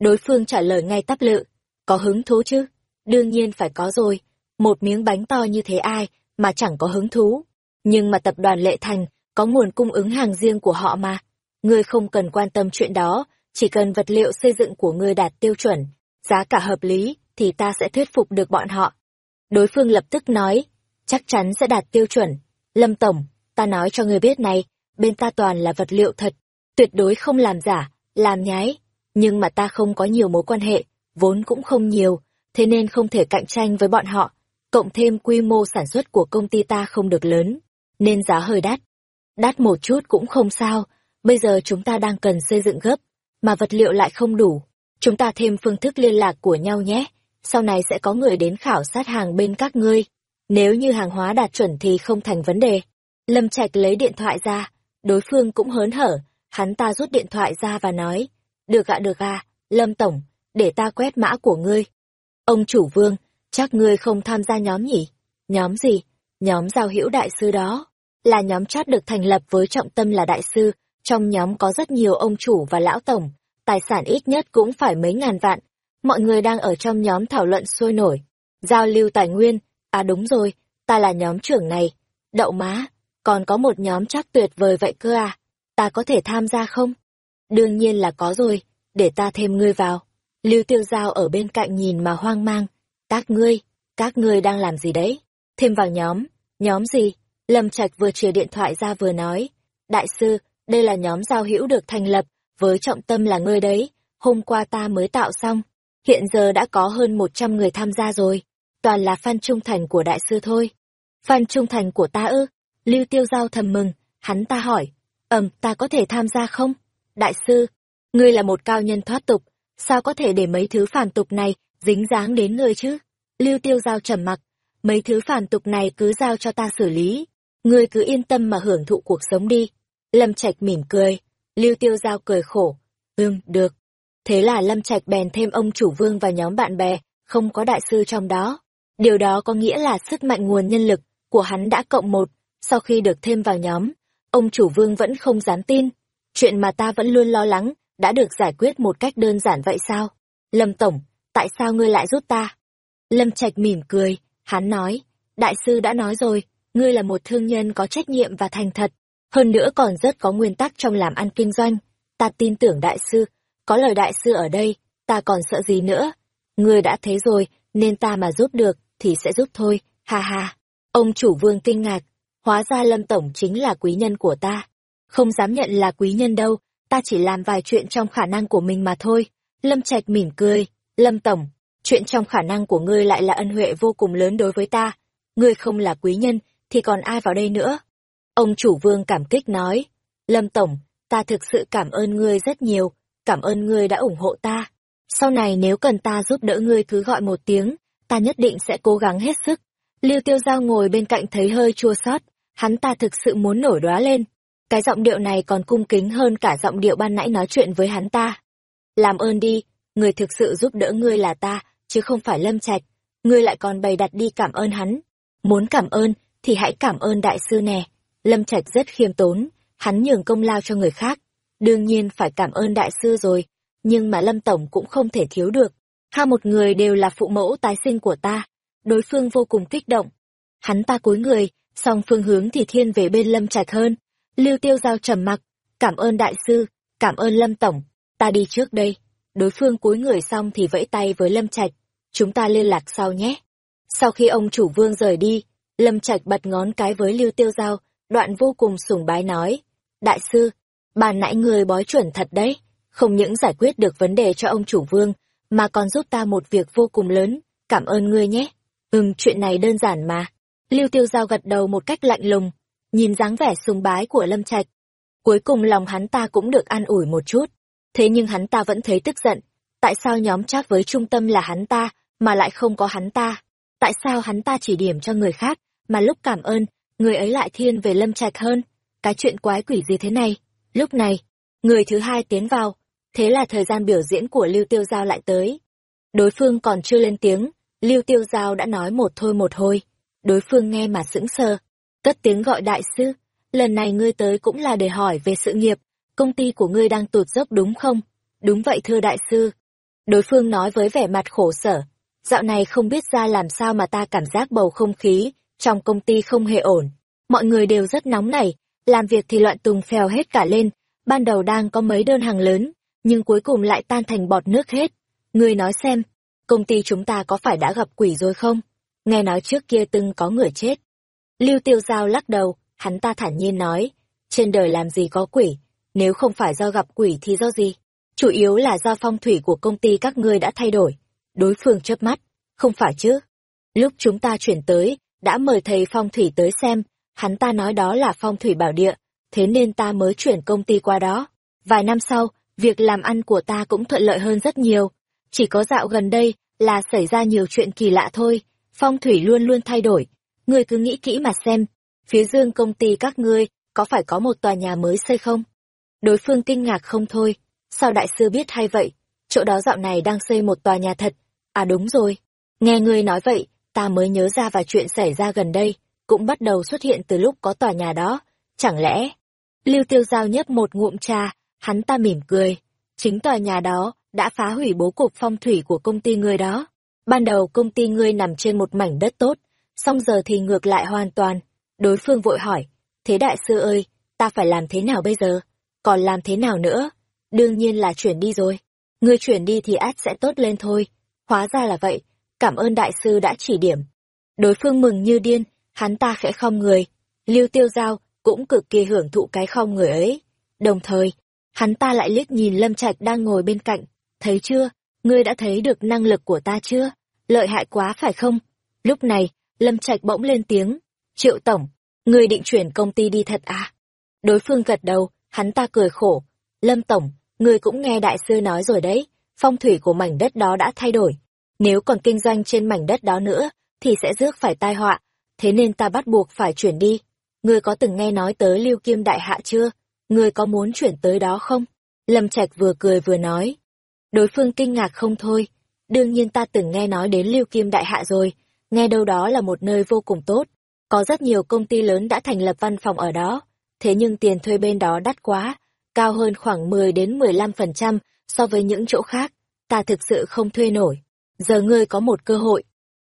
Đối phương trả lời ngay tắp lự. Có hứng thú chứ? Đương nhiên phải có rồi. Một miếng bánh to như thế ai mà chẳng có hứng thú. Nhưng mà tập đoàn Lệ Thành có nguồn cung ứng hàng riêng của họ mà. Ngươi không cần quan tâm chuyện đó, chỉ cần vật liệu xây dựng của ngươi đạt tiêu chuẩn, giá cả hợp lý, thì ta sẽ thuyết phục được bọn họ. Đối phương lập tức nói, chắc chắn sẽ đạt tiêu chuẩn. Lâm Tổng, ta nói cho ngươi biết này, bên ta toàn là vật liệu thật, tuyệt đối không làm giả, làm nhái. Nhưng mà ta không có nhiều mối quan hệ, vốn cũng không nhiều, thế nên không thể cạnh tranh với bọn họ. Cộng thêm quy mô sản xuất của công ty ta không được lớn, nên giá hơi đắt. Đắt một chút cũng không sao, bây giờ chúng ta đang cần xây dựng gấp, mà vật liệu lại không đủ. Chúng ta thêm phương thức liên lạc của nhau nhé, sau này sẽ có người đến khảo sát hàng bên các ngươi. Nếu như hàng hóa đạt chuẩn thì không thành vấn đề. Lâm Trạch lấy điện thoại ra, đối phương cũng hớn hở, hắn ta rút điện thoại ra và nói, được ạ được à, Lâm Tổng, để ta quét mã của ngươi. Ông chủ vương, chắc ngươi không tham gia nhóm nhỉ? Nhóm gì? Nhóm giao hữu đại sư đó. Là nhóm chat được thành lập với trọng tâm là đại sư, trong nhóm có rất nhiều ông chủ và lão tổng, tài sản ít nhất cũng phải mấy ngàn vạn. Mọi người đang ở trong nhóm thảo luận sôi nổi. Giao lưu tài nguyên, à đúng rồi, ta là nhóm trưởng này. Đậu má, còn có một nhóm chắc tuyệt vời vậy cơ à? Ta có thể tham gia không? Đương nhiên là có rồi, để ta thêm ngươi vào. Lưu tiêu giao ở bên cạnh nhìn mà hoang mang. Các ngươi, các ngươi đang làm gì đấy? Thêm vào nhóm, nhóm gì? Lâm Trạch vừa chìa điện thoại ra vừa nói. Đại sư, đây là nhóm giao hữu được thành lập, với trọng tâm là ngươi đấy, hôm qua ta mới tạo xong. Hiện giờ đã có hơn 100 người tham gia rồi, toàn là fan trung thành của đại sư thôi. Fan trung thành của ta ư? Lưu tiêu giao thầm mừng, hắn ta hỏi, ầm, ta có thể tham gia không? Đại sư, ngươi là một cao nhân thoát tục, sao có thể để mấy thứ phản tục này dính dáng đến ngươi chứ? Lưu tiêu giao trầm mặc, mấy thứ phản tục này cứ giao cho ta xử lý, ngươi cứ yên tâm mà hưởng thụ cuộc sống đi. Lâm Trạch mỉm cười, Lưu Tiêu Giao cười khổ, ừm, được. Thế là Lâm Trạch bèn thêm ông chủ vương và nhóm bạn bè, không có đại sư trong đó. Điều đó có nghĩa là sức mạnh nguồn nhân lực của hắn đã cộng một, sau khi được thêm vào nhóm, ông chủ vương vẫn không dám tin. Chuyện mà ta vẫn luôn lo lắng, đã được giải quyết một cách đơn giản vậy sao? Lâm Tổng, tại sao ngươi lại giúp ta? Lâm Trạch mỉm cười, hắn nói, đại sư đã nói rồi, ngươi là một thương nhân có trách nhiệm và thành thật, hơn nữa còn rất có nguyên tắc trong làm ăn kinh doanh. Ta tin tưởng đại sư, có lời đại sư ở đây, ta còn sợ gì nữa? Ngươi đã thế rồi, nên ta mà giúp được, thì sẽ giúp thôi, ha ha. Ông chủ vương kinh ngạc, hóa ra Lâm Tổng chính là quý nhân của ta. Không dám nhận là quý nhân đâu, ta chỉ làm vài chuyện trong khả năng của mình mà thôi. Lâm Trạch mỉm cười, Lâm Tổng, chuyện trong khả năng của ngươi lại là ân huệ vô cùng lớn đối với ta. Ngươi không là quý nhân, thì còn ai vào đây nữa? Ông chủ vương cảm kích nói, Lâm Tổng, ta thực sự cảm ơn ngươi rất nhiều, cảm ơn ngươi đã ủng hộ ta. Sau này nếu cần ta giúp đỡ ngươi cứ gọi một tiếng, ta nhất định sẽ cố gắng hết sức. Lưu Tiêu Giao ngồi bên cạnh thấy hơi chua xót, hắn ta thực sự muốn nổi đóa lên. Cái giọng điệu này còn cung kính hơn cả giọng điệu ban nãy nói chuyện với hắn ta. Làm ơn đi, người thực sự giúp đỡ ngươi là ta, chứ không phải Lâm Trạch. Ngươi lại còn bày đặt đi cảm ơn hắn. Muốn cảm ơn, thì hãy cảm ơn đại sư nè. Lâm Trạch rất khiêm tốn, hắn nhường công lao cho người khác. Đương nhiên phải cảm ơn đại sư rồi, nhưng mà Lâm Tổng cũng không thể thiếu được. Hai một người đều là phụ mẫu tái sinh của ta. Đối phương vô cùng kích động. Hắn ta cúi người, song phương hướng thì thiên về bên Lâm Trạch hơn. Lưu Tiêu Giao trầm mặc, cảm ơn đại sư, cảm ơn Lâm Tổng, ta đi trước đây. Đối phương cúi người xong thì vẫy tay với Lâm Trạch, chúng ta liên lạc sau nhé. Sau khi ông chủ vương rời đi, Lâm Trạch bật ngón cái với Lưu Tiêu Giao, đoạn vô cùng sùng bái nói, đại sư, bà nãy người bói chuẩn thật đấy, không những giải quyết được vấn đề cho ông chủ vương, mà còn giúp ta một việc vô cùng lớn, cảm ơn ngươi nhé. Ừm, chuyện này đơn giản mà. Lưu Tiêu Giao gật đầu một cách lạnh lùng, nhìn dáng vẻ sùng bái của Lâm Trạch. Cuối cùng lòng hắn ta cũng được an ủi một chút. Thế nhưng hắn ta vẫn thấy tức giận. Tại sao nhóm chat với trung tâm là hắn ta, mà lại không có hắn ta? Tại sao hắn ta chỉ điểm cho người khác, mà lúc cảm ơn, người ấy lại thiên về Lâm Trạch hơn? Cái chuyện quái quỷ gì thế này? Lúc này, người thứ hai tiến vào. Thế là thời gian biểu diễn của Lưu Tiêu Giao lại tới. Đối phương còn chưa lên tiếng, Lưu Tiêu Giao đã nói một thôi một hồi đối phương nghe mà sững sờ. Cất tiếng gọi đại sư, lần này ngươi tới cũng là để hỏi về sự nghiệp, công ty của ngươi đang tụt dốc đúng không? Đúng vậy thưa đại sư. Đối phương nói với vẻ mặt khổ sở, dạo này không biết ra làm sao mà ta cảm giác bầu không khí trong công ty không hề ổn. Mọi người đều rất nóng nảy, làm việc thì loạn tùng phèo hết cả lên, ban đầu đang có mấy đơn hàng lớn, nhưng cuối cùng lại tan thành bọt nước hết. Ngươi nói xem, công ty chúng ta có phải đã gặp quỷ rồi không? nghe nói trước kia từng có người chết. Lưu Tiêu Giao lắc đầu, hắn ta thản nhiên nói, trên đời làm gì có quỷ, nếu không phải do gặp quỷ thì do gì? Chủ yếu là do phong thủy của công ty các ngươi đã thay đổi. Đối phương chớp mắt, không phải chứ? Lúc chúng ta chuyển tới, đã mời thầy phong thủy tới xem, hắn ta nói đó là phong thủy bảo địa, thế nên ta mới chuyển công ty qua đó. Vài năm sau, việc làm ăn của ta cũng thuận lợi hơn rất nhiều. Chỉ có dạo gần đây là xảy ra nhiều chuyện kỳ lạ thôi, phong thủy luôn luôn thay đổi. Ngươi cứ nghĩ kỹ mà xem, phía dương công ty các ngươi có phải có một tòa nhà mới xây không? Đối phương kinh ngạc không thôi, sao đại sư biết hay vậy? Chỗ đó dạo này đang xây một tòa nhà thật. À đúng rồi, nghe ngươi nói vậy, ta mới nhớ ra vài chuyện xảy ra gần đây, cũng bắt đầu xuất hiện từ lúc có tòa nhà đó. Chẳng lẽ... Lưu Tiêu Giao nhấp một ngụm trà, hắn ta mỉm cười. Chính tòa nhà đó đã phá hủy bố cục phong thủy của công ty người đó. Ban đầu công ty ngươi nằm trên một mảnh đất tốt, song giờ thì ngược lại hoàn toàn. Đối phương vội hỏi, thế đại sư ơi, ta phải làm thế nào bây giờ? Còn làm thế nào nữa? Đương nhiên là chuyển đi rồi. Ngươi chuyển đi thì át sẽ tốt lên thôi. Hóa ra là vậy, cảm ơn đại sư đã chỉ điểm. Đối phương mừng như điên, hắn ta khẽ không người. Lưu tiêu giao cũng cực kỳ hưởng thụ cái không người ấy. Đồng thời, hắn ta lại liếc nhìn Lâm Trạch đang ngồi bên cạnh. Thấy chưa, ngươi đã thấy được năng lực của ta chưa? Lợi hại quá phải không? Lúc này, Lâm Trạch bỗng lên tiếng. Triệu Tổng, ngươi định chuyển công ty đi thật à? Đối phương gật đầu, hắn ta cười khổ. Lâm Tổng, người cũng nghe đại sư nói rồi đấy, phong thủy của mảnh đất đó đã thay đổi. Nếu còn kinh doanh trên mảnh đất đó nữa, thì sẽ rước phải tai họa, thế nên ta bắt buộc phải chuyển đi. Ngươi có từng nghe nói tới Lưu Kim Đại Hạ chưa? Ngươi có muốn chuyển tới đó không? Lâm Trạch vừa cười vừa nói. Đối phương kinh ngạc không thôi. Đương nhiên ta từng nghe nói đến Lưu Kim Đại Hạ rồi, nghe đâu đó là một nơi vô cùng tốt. Có rất nhiều công ty lớn đã thành lập văn phòng ở đó, thế nhưng tiền thuê bên đó đắt quá, cao hơn khoảng 10 đến 15% so với những chỗ khác. Ta thực sự không thuê nổi. Giờ ngươi có một cơ hội.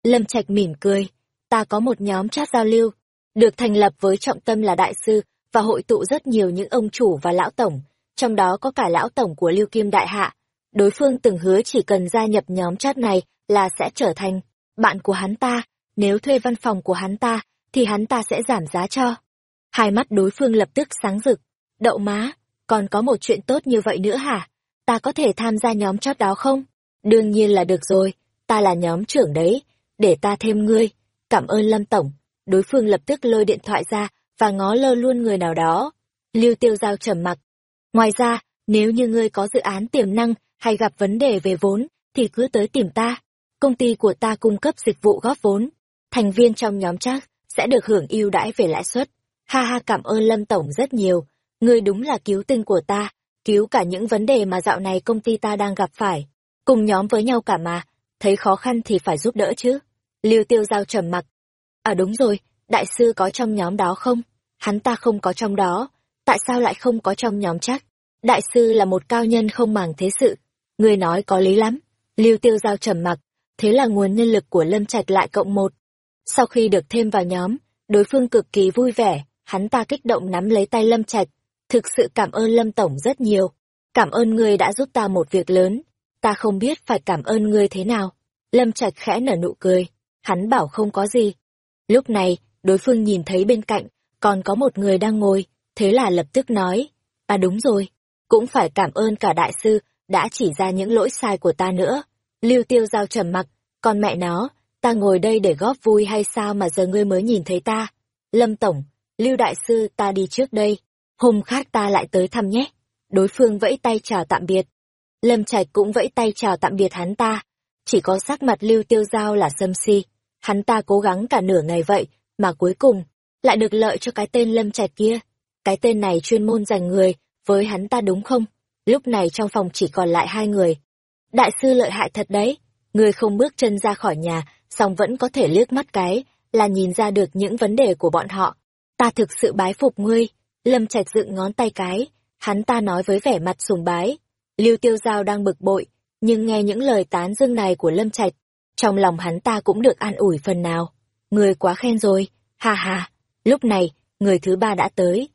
Lâm Trạch mỉm cười. Ta có một nhóm chat giao lưu, được thành lập với trọng tâm là đại sư và hội tụ rất nhiều những ông chủ và lão tổng, trong đó có cả lão tổng của Lưu Kim Đại Hạ. Đối phương từng hứa chỉ cần gia nhập nhóm chat này là sẽ trở thành bạn của hắn ta, nếu thuê văn phòng của hắn ta thì hắn ta sẽ giảm giá cho. Hai mắt đối phương lập tức sáng rực. Đậu má, còn có một chuyện tốt như vậy nữa hả? Ta có thể tham gia nhóm chót đó không? Đương nhiên là được rồi, ta là nhóm trưởng đấy, để ta thêm ngươi. Cảm ơn Lâm Tổng. Đối phương lập tức lôi điện thoại ra và ngó lơ luôn người nào đó. Lưu Tiêu Giao trầm mặc. Ngoài ra, nếu như ngươi có dự án tiềm năng hay gặp vấn đề về vốn, thì cứ tới tìm ta. Công ty của ta cung cấp dịch vụ góp vốn. Thành viên trong nhóm chắc sẽ được hưởng ưu đãi về lãi suất. Ha ha cảm ơn Lâm Tổng rất nhiều. Ngươi đúng là cứu tinh của ta, cứu cả những vấn đề mà dạo này công ty ta đang gặp phải. Cùng nhóm với nhau cả mà, thấy khó khăn thì phải giúp đỡ chứ. Lưu Tiêu Giao trầm mặc. À đúng rồi, đại sư có trong nhóm đó không? Hắn ta không có trong đó, tại sao lại không có trong nhóm chắc? Đại sư là một cao nhân không màng thế sự. Ngươi nói có lý lắm. Lưu Tiêu Giao trầm mặc, thế là nguồn nhân lực của Lâm Trạch lại cộng một. Sau khi được thêm vào nhóm, đối phương cực kỳ vui vẻ, hắn ta kích động nắm lấy tay Lâm Trạch. Thực sự cảm ơn Lâm Tổng rất nhiều. Cảm ơn ngươi đã giúp ta một việc lớn. Ta không biết phải cảm ơn ngươi thế nào. Lâm Trạch khẽ nở nụ cười. Hắn bảo không có gì. Lúc này, đối phương nhìn thấy bên cạnh, còn có một người đang ngồi, thế là lập tức nói. À đúng rồi, cũng phải cảm ơn cả đại sư, đã chỉ ra những lỗi sai của ta nữa. Lưu tiêu giao trầm mặc, con mẹ nó, ta ngồi đây để góp vui hay sao mà giờ ngươi mới nhìn thấy ta? Lâm Tổng, Lưu Đại Sư ta đi trước đây, hôm khác ta lại tới thăm nhé. Đối phương vẫy tay chào tạm biệt. Lâm Trạch cũng vẫy tay chào tạm biệt hắn ta. Chỉ có sắc mặt Lưu Tiêu Giao là sâm si. Hắn ta cố gắng cả nửa ngày vậy, mà cuối cùng, lại được lợi cho cái tên Lâm Trạch kia. Cái tên này chuyên môn dành người, với hắn ta đúng không? Lúc này trong phòng chỉ còn lại hai người. Đại sư lợi hại thật đấy, người không bước chân ra khỏi nhà, song vẫn có thể liếc mắt cái, là nhìn ra được những vấn đề của bọn họ. Ta thực sự bái phục ngươi, Lâm Trạch dựng ngón tay cái, hắn ta nói với vẻ mặt sùng bái. Lưu Tiêu Giao đang bực bội, nhưng nghe những lời tán dương này của Lâm Trạch, trong lòng hắn ta cũng được an ủi phần nào. Người quá khen rồi, ha ha. Lúc này, người thứ ba đã tới.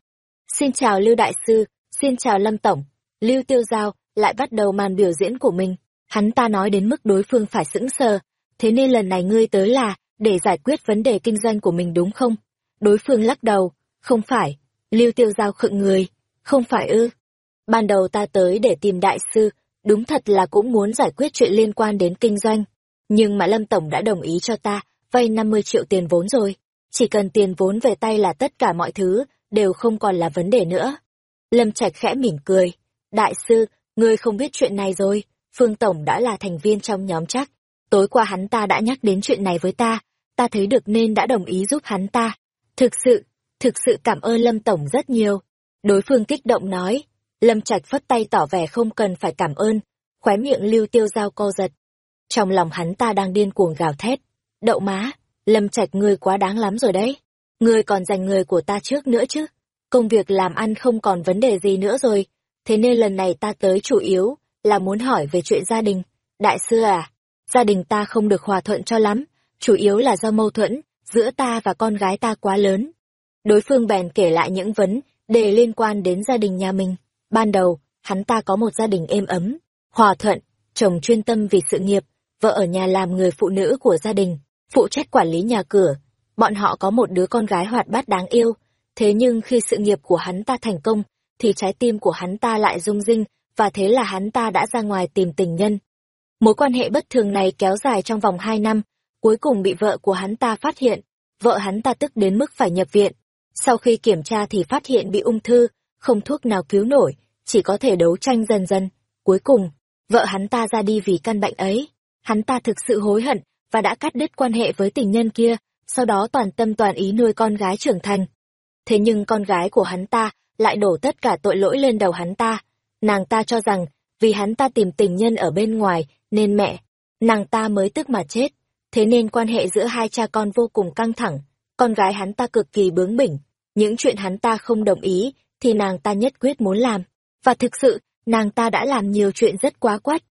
Xin chào Lưu Đại Sư, xin chào Lâm Tổng. Lưu Tiêu Giao lại bắt đầu màn biểu diễn của mình. Hắn ta nói đến mức đối phương phải sững sờ. Thế nên lần này ngươi tới là để giải quyết vấn đề kinh doanh của mình đúng không? Đối phương lắc đầu. Không phải. Lưu Tiêu Giao khựng người. Không phải ư. Ban đầu ta tới để tìm đại sư, đúng thật là cũng muốn giải quyết chuyện liên quan đến kinh doanh. Nhưng mà Lâm Tổng đã đồng ý cho ta vay 50 triệu tiền vốn rồi. Chỉ cần tiền vốn về tay là tất cả mọi thứ, đều không còn là vấn đề nữa. Lâm Trạch khẽ mỉm cười. Đại sư, ngươi không biết chuyện này rồi. Phương Tổng đã là thành viên trong nhóm chắc. Tối qua hắn ta đã nhắc đến chuyện này với ta. Ta thấy được nên đã đồng ý giúp hắn ta. Thực sự, thực sự cảm ơn Lâm Tổng rất nhiều. Đối phương kích động nói. Lâm Trạch phất tay tỏ vẻ không cần phải cảm ơn. Khóe miệng lưu tiêu dao co giật. Trong lòng hắn ta đang điên cuồng gào thét. Đậu má, Lâm Trạch ngươi quá đáng lắm rồi đấy. Ngươi còn giành người của ta trước nữa chứ. Công việc làm ăn không còn vấn đề gì nữa rồi. Thế nên lần này ta tới chủ yếu là muốn hỏi về chuyện gia đình. Đại sư à, gia đình ta không được hòa thuận cho lắm. Chủ yếu là do mâu thuẫn giữa ta và con gái ta quá lớn. Đối phương bèn kể lại những vấn đề liên quan đến gia đình nhà mình. Ban đầu, hắn ta có một gia đình êm ấm, hòa thuận, chồng chuyên tâm vì sự nghiệp, vợ ở nhà làm người phụ nữ của gia đình, phụ trách quản lý nhà cửa. Bọn họ có một đứa con gái hoạt bát đáng yêu, thế nhưng khi sự nghiệp của hắn ta thành công, thì trái tim của hắn ta lại rung rinh, và thế là hắn ta đã ra ngoài tìm tình nhân. Mối quan hệ bất thường này kéo dài trong vòng hai năm, cuối cùng bị vợ của hắn ta phát hiện. Vợ hắn ta tức đến mức phải nhập viện. Sau khi kiểm tra thì phát hiện bị ung thư, không thuốc nào cứu nổi, chỉ có thể đấu tranh dần dần. Cuối cùng, vợ hắn ta ra đi vì căn bệnh ấy. Hắn ta thực sự hối hận và đã cắt đứt quan hệ với tình nhân kia, sau đó toàn tâm toàn ý nuôi con gái trưởng thành. Thế nhưng con gái của hắn ta lại đổ tất cả tội lỗi lên đầu hắn ta. Nàng ta cho rằng vì hắn ta tìm tình nhân ở bên ngoài, nên mẹ, nàng ta mới tức mà chết. Thế nên quan hệ giữa hai cha con vô cùng căng thẳng, con gái hắn ta cực kỳ bướng bỉnh. Những chuyện hắn ta không đồng ý, thì nàng ta nhất quyết muốn làm. Và thực sự, nàng ta đã làm nhiều chuyện rất quá quát.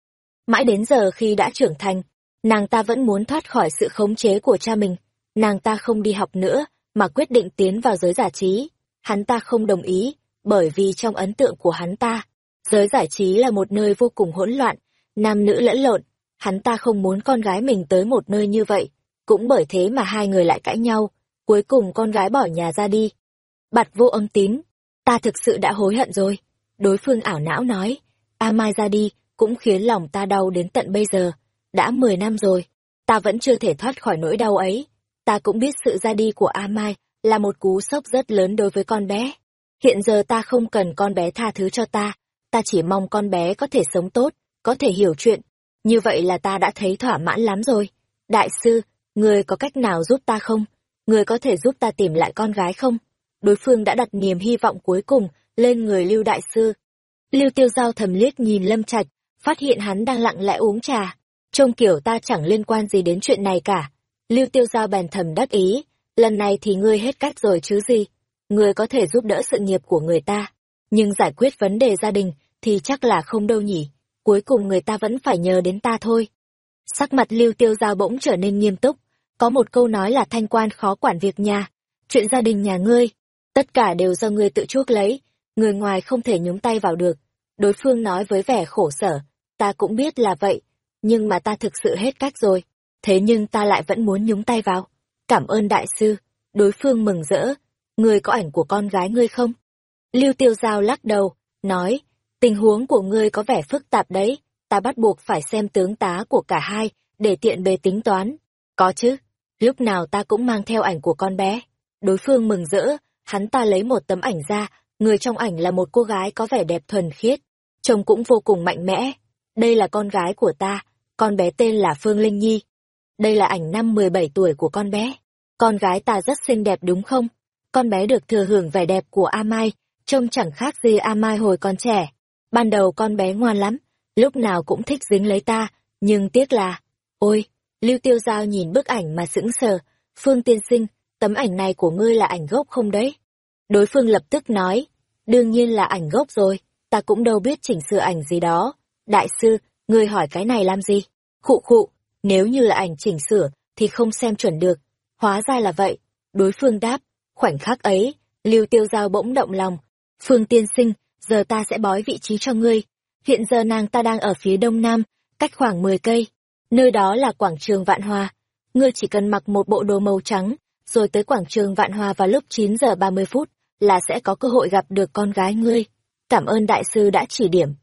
Mãi đến giờ khi đã trưởng thành, nàng ta vẫn muốn thoát khỏi sự khống chế của cha mình. Nàng ta không đi học nữa, mà quyết định tiến vào giới giải trí. Hắn ta không đồng ý, bởi vì trong ấn tượng của hắn ta, giới giải trí là một nơi vô cùng hỗn loạn, nam nữ lẫn lộn. Hắn ta không muốn con gái mình tới một nơi như vậy, cũng bởi thế mà hai người lại cãi nhau, cuối cùng con gái bỏ nhà ra đi. Bạt vô âm tín, ta thực sự đã hối hận rồi. Đối phương ảo não nói, A Mai ra đi, cũng khiến lòng ta đau đến tận bây giờ. Đã mười năm rồi, ta vẫn chưa thể thoát khỏi nỗi đau ấy. Ta cũng biết sự ra đi của A Mai là một cú sốc rất lớn đối với con bé. Hiện giờ ta không cần con bé tha thứ cho ta, ta chỉ mong con bé có thể sống tốt, có thể hiểu chuyện. Như vậy là ta đã thấy thỏa mãn lắm rồi. Đại sư, người có cách nào giúp ta không? Người có thể giúp ta tìm lại con gái không? Đối phương đã đặt niềm hy vọng cuối cùng lên người Lưu Đại Sư. Lưu Tiêu Giao thầm liếc nhìn Lâm Trạch, phát hiện hắn đang lặng lẽ uống trà. Trông kiểu ta chẳng liên quan gì đến chuyện này cả. Lưu Tiêu Giao bèn thầm đắc ý, lần này thì ngươi hết cách rồi chứ gì. Ngươi có thể giúp đỡ sự nghiệp của người ta, nhưng giải quyết vấn đề gia đình thì chắc là không đâu nhỉ. Cuối cùng người ta vẫn phải nhờ đến ta thôi. Sắc mặt Lưu Tiêu Giao bỗng trở nên nghiêm túc. Có một câu nói là thanh quan khó quản việc nhà. Chuyện gia đình nhà ngươi, tất cả đều do ngươi tự chuốc lấy, người ngoài không thể nhúng tay vào được. Đối phương nói với vẻ khổ sở, ta cũng biết là vậy, nhưng mà ta thực sự hết cách rồi. Thế nhưng ta lại vẫn muốn nhúng tay vào. Cảm ơn đại sư. Đối phương mừng rỡ. Ngươi có ảnh của con gái ngươi không? Lưu tiêu giao lắc đầu, nói, tình huống của ngươi có vẻ phức tạp đấy. Ta bắt buộc phải xem tướng tá của cả hai, để tiện bề tính toán. Có chứ, lúc nào ta cũng mang theo ảnh của con bé. Đối phương mừng rỡ, hắn ta lấy một tấm ảnh ra, người trong ảnh là một cô gái có vẻ đẹp thuần khiết, trông cũng vô cùng mạnh mẽ. Đây là con gái của ta, con bé tên là Phương Linh Nhi. Đây là ảnh năm 17 tuổi của con bé. Con gái ta rất xinh đẹp đúng không? Con bé được thừa hưởng vẻ đẹp của A Mai, trông chẳng khác gì A Mai hồi còn trẻ. Ban đầu con bé ngoan lắm, lúc nào cũng thích dính lấy ta, nhưng tiếc là... Ôi, Lưu Tiêu Giao nhìn bức ảnh mà sững sờ. Phương tiên sinh, tấm ảnh này của ngươi là ảnh gốc không đấy? Đối phương lập tức nói, đương nhiên là ảnh gốc rồi, ta cũng đâu biết chỉnh sửa ảnh gì đó. Đại sư, ngươi hỏi cái này làm gì? Khụ khụ, nếu như là ảnh chỉnh sửa, thì không xem chuẩn được. Hóa ra là vậy. Đối phương đáp, khoảnh khắc ấy, Lưu Tiêu Giao bỗng động lòng. Phương tiên sinh, giờ ta sẽ bói vị trí cho ngươi. Hiện giờ nàng ta đang ở phía đông nam, cách khoảng 10 cây. Nơi đó là quảng trường Vạn Hoa. Ngươi chỉ cần mặc một bộ đồ màu trắng, rồi tới quảng trường Vạn Hoa vào lúc 9 giờ 30 phút, là sẽ có cơ hội gặp được con gái ngươi. Cảm ơn đại sư đã chỉ điểm.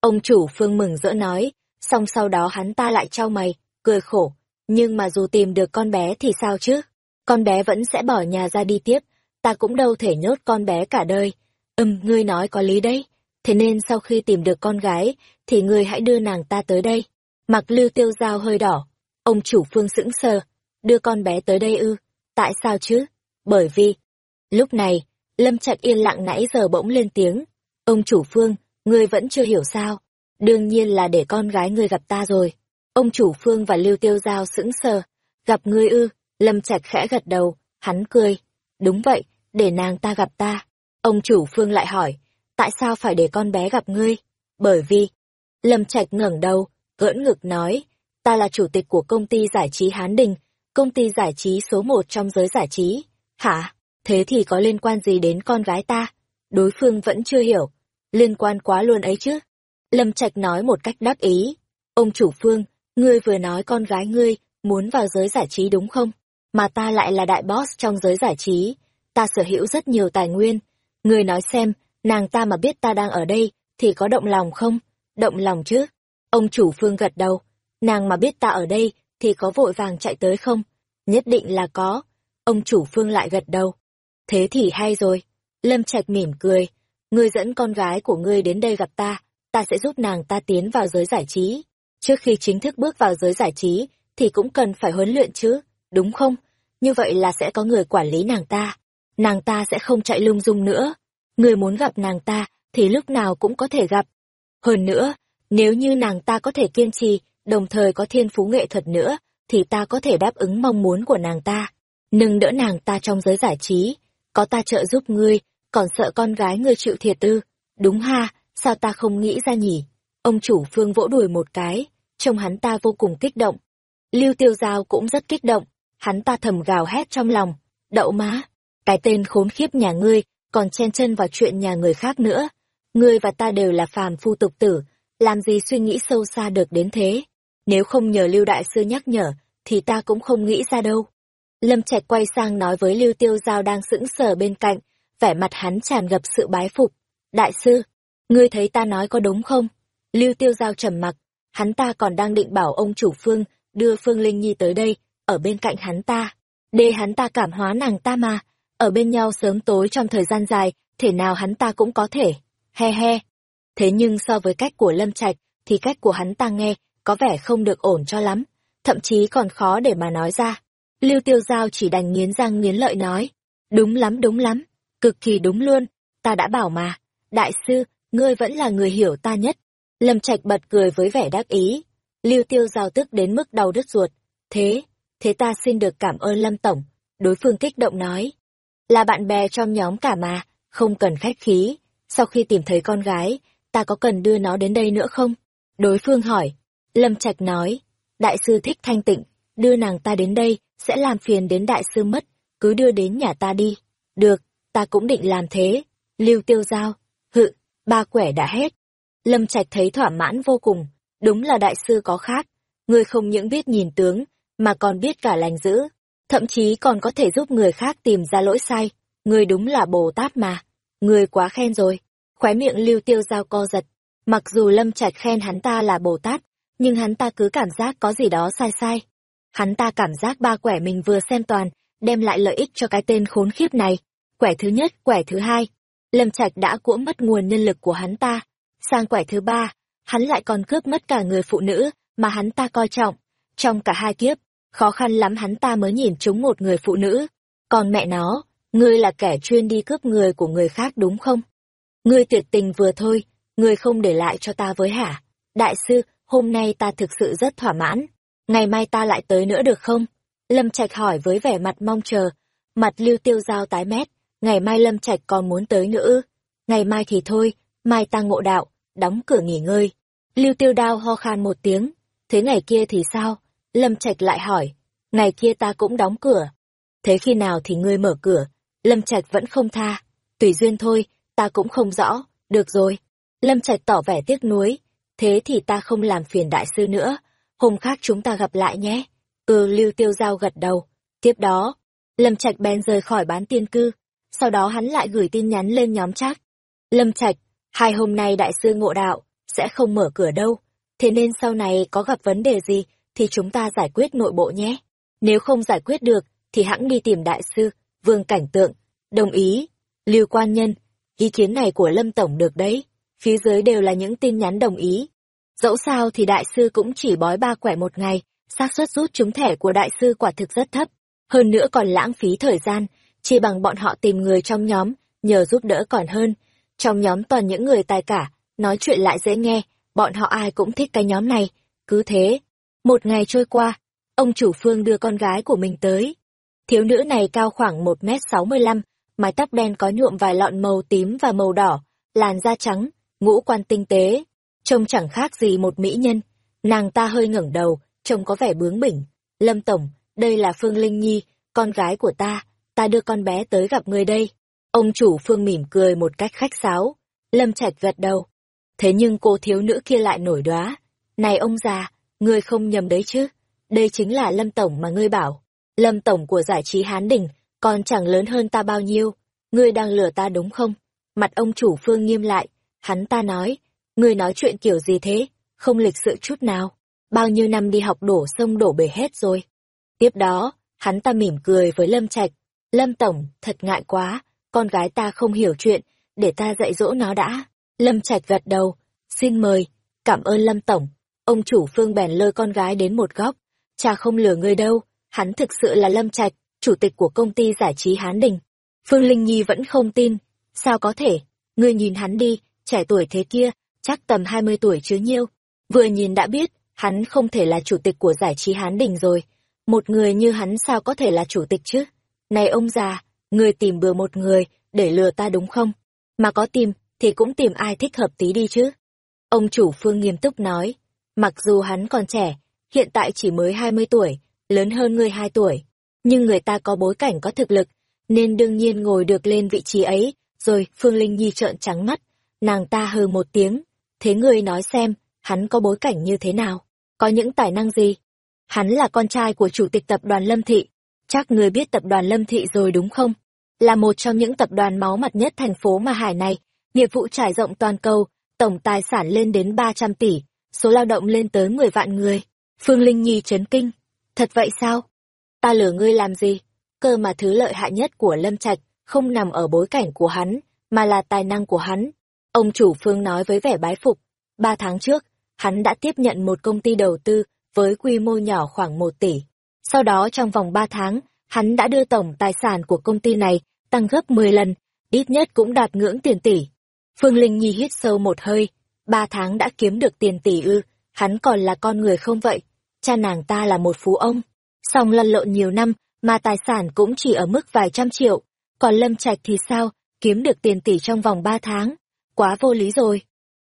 Ông chủ Phương mừng rỡ nói, song sau đó hắn ta lại trao mày, cười khổ. Nhưng mà dù tìm được con bé thì sao chứ? Con bé vẫn sẽ bỏ nhà ra đi tiếp, ta cũng đâu thể nhốt con bé cả đời. Ừm, ngươi nói có lý đấy. Thế nên sau khi tìm được con gái, thì ngươi hãy đưa nàng ta tới đây. Mặc lưu tiêu dao hơi đỏ. Ông chủ Phương sững sờ. Đưa con bé tới đây ư? Tại sao chứ? Bởi vì... Lúc này, Lâm Trạch yên lặng nãy giờ bỗng lên tiếng. Ông chủ Phương, ngươi vẫn chưa hiểu sao? Đương nhiên là để con gái ngươi gặp ta rồi. Ông chủ Phương và Lưu Tiêu Giao sững sờ. Gặp ngươi ư? Lâm Trạch khẽ gật đầu, hắn cười. Đúng vậy, để nàng ta gặp ta. Ông chủ Phương lại hỏi, tại sao phải để con bé gặp ngươi? Bởi vì... Lâm Trạch ngẩng đầu, gỡn ngực nói, ta là chủ tịch của công ty giải trí Hán Đình, công ty giải trí số một trong giới giải trí. Hả? Thế thì có liên quan gì đến con gái ta? Đối phương vẫn chưa hiểu. Liên quan quá luôn ấy chứ. Lâm Trạch nói một cách đắc ý. Ông chủ phương, ngươi vừa nói con gái ngươi muốn vào giới giải trí đúng không? Mà ta lại là đại boss trong giới giải trí. Ta sở hữu rất nhiều tài nguyên. Ngươi nói xem, nàng ta mà biết ta đang ở đây, thì có động lòng không? Động lòng chứ? Ông chủ phương gật đầu. Nàng mà biết ta ở đây, thì có vội vàng chạy tới không? Nhất định là có. Ông chủ phương lại gật đầu. Thế thì hay rồi. Lâm Trạch mỉm cười. Ngươi dẫn con gái của ngươi đến đây gặp ta, ta sẽ giúp nàng ta tiến vào giới giải trí. Trước khi chính thức bước vào giới giải trí, thì cũng cần phải huấn luyện chứ, đúng không? Như vậy là sẽ có người quản lý nàng ta. Nàng ta sẽ không chạy lung dung nữa. Người muốn gặp nàng ta, thì lúc nào cũng có thể gặp. Hơn nữa, Nếu như nàng ta có thể kiên trì, đồng thời có thiên phú nghệ thuật nữa, thì ta có thể đáp ứng mong muốn của nàng ta. Nâng đỡ nàng ta trong giới giải trí, có ta trợ giúp ngươi, còn sợ con gái ngươi chịu thiệt tư? Đúng ha, sao ta không nghĩ ra nhỉ? Ông chủ phương vỗ đùi một cái, trông hắn ta vô cùng kích động. Lưu tiêu giao cũng rất kích động, hắn ta thầm gào hét trong lòng. Đậu má, cái tên khốn khiếp nhà ngươi, còn chen chân vào chuyện nhà người khác nữa. Ngươi và ta đều là phàm phu tục tử, làm gì suy nghĩ sâu xa được đến thế. Nếu không nhờ Lưu Đại Sư nhắc nhở, thì ta cũng không nghĩ ra đâu. Lâm Trạch quay sang nói với Lưu Tiêu Giao đang sững sờ bên cạnh, vẻ mặt hắn tràn ngập sự bái phục. Đại sư, ngươi thấy ta nói có đúng không? Lưu Tiêu Giao trầm mặc, hắn ta còn đang định bảo ông chủ Phương đưa Phương Linh Nhi tới đây, ở bên cạnh hắn ta. Để hắn ta cảm hóa nàng ta mà, ở bên nhau sớm tối trong thời gian dài, thể nào hắn ta cũng có thể. He he. Thế nhưng so với cách của Lâm Trạch, thì cách của hắn ta nghe, có vẻ không được ổn cho lắm, thậm chí còn khó để mà nói ra. Lưu Tiêu Giao chỉ đành nghiến răng nghiến lợi nói. Đúng lắm đúng lắm, cực kỳ đúng luôn, ta đã bảo mà. Đại sư, ngươi vẫn là người hiểu ta nhất. Lâm Trạch bật cười với vẻ đắc ý. Lưu Tiêu Giao tức đến mức đau đứt ruột. Thế, thế ta xin được cảm ơn Lâm Tổng. Đối phương kích động nói. Là bạn bè trong nhóm cả mà, không cần khách khí. Sau khi tìm thấy con gái, ta có cần đưa nó đến đây nữa không? Đối phương hỏi. Lâm Trạch nói. Đại sư thích thanh tịnh, đưa nàng ta đến đây, sẽ làm phiền đến đại sư mất, cứ đưa đến nhà ta đi. Được, ta cũng định làm thế. Lưu tiêu giao, hự, ba quẻ đã hết. Lâm Trạch thấy thỏa mãn vô cùng, đúng là đại sư có khác. Người không những biết nhìn tướng, mà còn biết cả lành giữ, thậm chí còn có thể giúp người khác tìm ra lỗi sai. Người đúng là Bồ Tát mà. Người quá khen rồi. Khóe miệng lưu tiêu giao co giật. Mặc dù Lâm Trạch khen hắn ta là Bồ Tát, nhưng hắn ta cứ cảm giác có gì đó sai sai. Hắn ta cảm giác ba quẻ mình vừa xem toàn, đem lại lợi ích cho cái tên khốn khiếp này. Quẻ thứ nhất, quẻ thứ hai. Lâm Trạch đã cuỗm mất nguồn nhân lực của hắn ta. Sang quẻ thứ ba, hắn lại còn cướp mất cả người phụ nữ mà hắn ta coi trọng. Trong cả hai kiếp, khó khăn lắm hắn ta mới nhìn trúng một người phụ nữ. Còn mẹ nó, ngươi là kẻ chuyên đi cướp người của người khác đúng không? Ngươi tuyệt tình vừa thôi, ngươi không để lại cho ta với hả? Đại sư, hôm nay ta thực sự rất thỏa mãn. Ngày mai ta lại tới nữa được không? Lâm Trạch hỏi với vẻ mặt mong chờ. Mặt lưu tiêu giao tái mét. Ngày mai Lâm Trạch còn muốn tới nữa Ngày mai thì thôi, mai ta ngộ đạo, đóng cửa nghỉ ngơi. Lưu tiêu đao ho khan một tiếng. Thế ngày kia thì sao? Lâm Trạch lại hỏi. Ngày kia ta cũng đóng cửa. Thế khi nào thì ngươi mở cửa? Lâm Trạch vẫn không tha. Tùy duyên thôi, ta cũng không rõ. Được rồi. Lâm Trạch tỏ vẻ tiếc nuối. Thế thì ta không làm phiền đại sư nữa. Hôm khác chúng ta gặp lại nhé. Ừ, Lưu Tiêu Giao gật đầu. Tiếp đó, Lâm Trạch bèn rời khỏi bán tiên cư. Sau đó hắn lại gửi tin nhắn lên nhóm chat. Lâm Trạch, hai hôm nay đại sư ngộ đạo, sẽ không mở cửa đâu. Thế nên sau này có gặp vấn đề gì, thì chúng ta giải quyết nội bộ nhé. Nếu không giải quyết được, thì hãng đi tìm đại sư, vương cảnh tượng. Đồng ý. Lưu quan nhân, ý kiến này của Lâm Tổng được đấy. Phía dưới đều là những tin nhắn đồng ý. Dẫu sao thì đại sư cũng chỉ bói ba quẻ một ngày, xác suất rút trúng thẻ của đại sư quả thực rất thấp. Hơn nữa còn lãng phí thời gian, chỉ bằng bọn họ tìm người trong nhóm, nhờ giúp đỡ còn hơn. Trong nhóm toàn những người tài cả, nói chuyện lại dễ nghe, bọn họ ai cũng thích cái nhóm này. Cứ thế, một ngày trôi qua, ông chủ phương đưa con gái của mình tới. Thiếu nữ này cao khoảng một mét sáu mươi lăm, mái tóc đen có nhuộm vài lọn màu tím và màu đỏ, làn da trắng, ngũ quan tinh tế, trông chẳng khác gì một mỹ nhân. Nàng ta hơi ngẩng đầu, trông có vẻ bướng bỉnh. Lâm Tổng, đây là Phương Linh Nhi, con gái của ta, ta đưa con bé tới gặp người đây. Ông chủ Phương mỉm cười một cách khách sáo. Lâm Trạch gật đầu. Thế nhưng cô thiếu nữ kia lại nổi đoá. Này ông già, ngươi không nhầm đấy chứ. Đây chính là Lâm Tổng mà ngươi bảo. Lâm Tổng của giải trí Hán Đình, còn chẳng lớn hơn ta bao nhiêu. Ngươi đang lừa ta đúng không? Mặt ông chủ Phương nghiêm lại. Hắn ta nói, ngươi nói chuyện kiểu gì thế? Không lịch sự chút nào. Bao nhiêu năm đi học đổ sông đổ bể hết rồi. Tiếp đó, hắn ta mỉm cười với Lâm Trạch. Lâm Tổng, thật ngại quá, con gái ta không hiểu chuyện, để ta dạy dỗ nó đã. Lâm Trạch gật đầu, xin mời, cảm ơn Lâm Tổng. Ông chủ phương bèn lôi con gái đến một góc. Cha không lừa ngươi đâu, hắn thực sự là Lâm Trạch, chủ tịch của công ty giải trí Hán Đình. Phương Linh Nhi vẫn không tin. Sao có thể? Ngươi nhìn hắn đi, trẻ tuổi thế kia, chắc tầm 20 tuổi chứ nhiêu. Vừa nhìn đã biết, hắn không thể là chủ tịch của giải trí Hán Đình rồi. Một người như hắn sao có thể là chủ tịch chứ? Này ông già, người tìm bừa một người để lừa ta đúng không? Mà có tìm, thì cũng tìm ai thích hợp tí đi chứ. Ông chủ phương nghiêm túc nói, mặc dù hắn còn trẻ, hiện tại chỉ mới 20 tuổi, lớn hơn ngươi 2 tuổi, nhưng người ta có bối cảnh có thực lực, nên đương nhiên ngồi được lên vị trí ấy, rồi Phương Linh Nhi trợn trắng mắt, nàng ta hừ một tiếng, thế ngươi nói xem, hắn có bối cảnh như thế nào, có những tài năng gì? Hắn là con trai của chủ tịch tập đoàn Lâm Thị, chắc ngươi biết tập đoàn Lâm Thị rồi đúng không? Là một trong những tập đoàn máu mặt nhất thành phố mà Hải này, nghiệp vụ trải rộng toàn cầu, tổng tài sản lên đến 300 tỷ, số lao động lên tới 10 vạn người. Phương Linh Nhi chấn kinh. Thật vậy sao? Ta lừa ngươi làm gì? Cơ mà thứ lợi hại nhất của Lâm Trạch không nằm ở bối cảnh của hắn, mà là tài năng của hắn. Ông chủ Phương nói với vẻ bái phục. Ba tháng trước, hắn đã tiếp nhận một công ty đầu tư với quy mô nhỏ khoảng 1 tỷ. Sau đó trong vòng 3 tháng, hắn đã đưa tổng tài sản của công ty này tăng gấp 10 lần, ít nhất cũng đạt ngưỡng tiền tỷ. Phương Linh Nhi hít sâu một hơi, ba tháng đã kiếm được tiền tỷ ư, hắn còn là con người không vậy? Cha nàng ta là một phú ông, song lăn lộn nhiều năm mà tài sản cũng chỉ ở mức vài trăm triệu, còn Lâm Trạch thì sao, kiếm được tiền tỷ trong vòng ba tháng, quá vô lý rồi.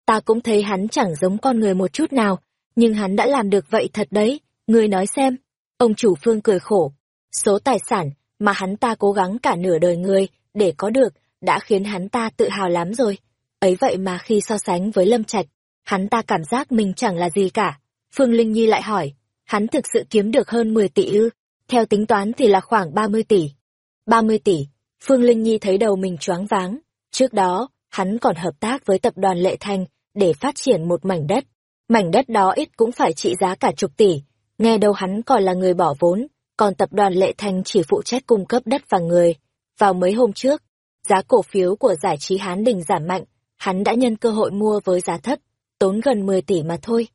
Ta cũng thấy hắn chẳng giống con người một chút nào, nhưng hắn đã làm được vậy thật đấy, người nói xem. Ông chủ Phương cười khổ, số tài sản mà hắn ta cố gắng cả nửa đời người để có được đã khiến hắn ta tự hào lắm rồi. Ấy vậy mà khi so sánh với Lâm Trạch, hắn ta cảm giác mình chẳng là gì cả. Phương Linh Nhi lại hỏi, hắn thực sự kiếm được hơn 10 tỷ ư? Theo tính toán thì là khoảng 30 tỷ. 30 tỷ, Phương Linh Nhi thấy đầu mình choáng váng. Trước đó, hắn còn hợp tác với tập đoàn Lệ Thanh để phát triển một mảnh đất. Mảnh đất đó ít cũng phải trị giá cả chục tỷ. Nghe đâu hắn còn là người bỏ vốn, còn tập đoàn Lệ Thanh chỉ phụ trách cung cấp đất và người. Vào mấy hôm trước, giá cổ phiếu của giải trí Hán Đình giảm mạnh, hắn đã nhân cơ hội mua với giá thấp, tốn gần 10 tỷ mà thôi.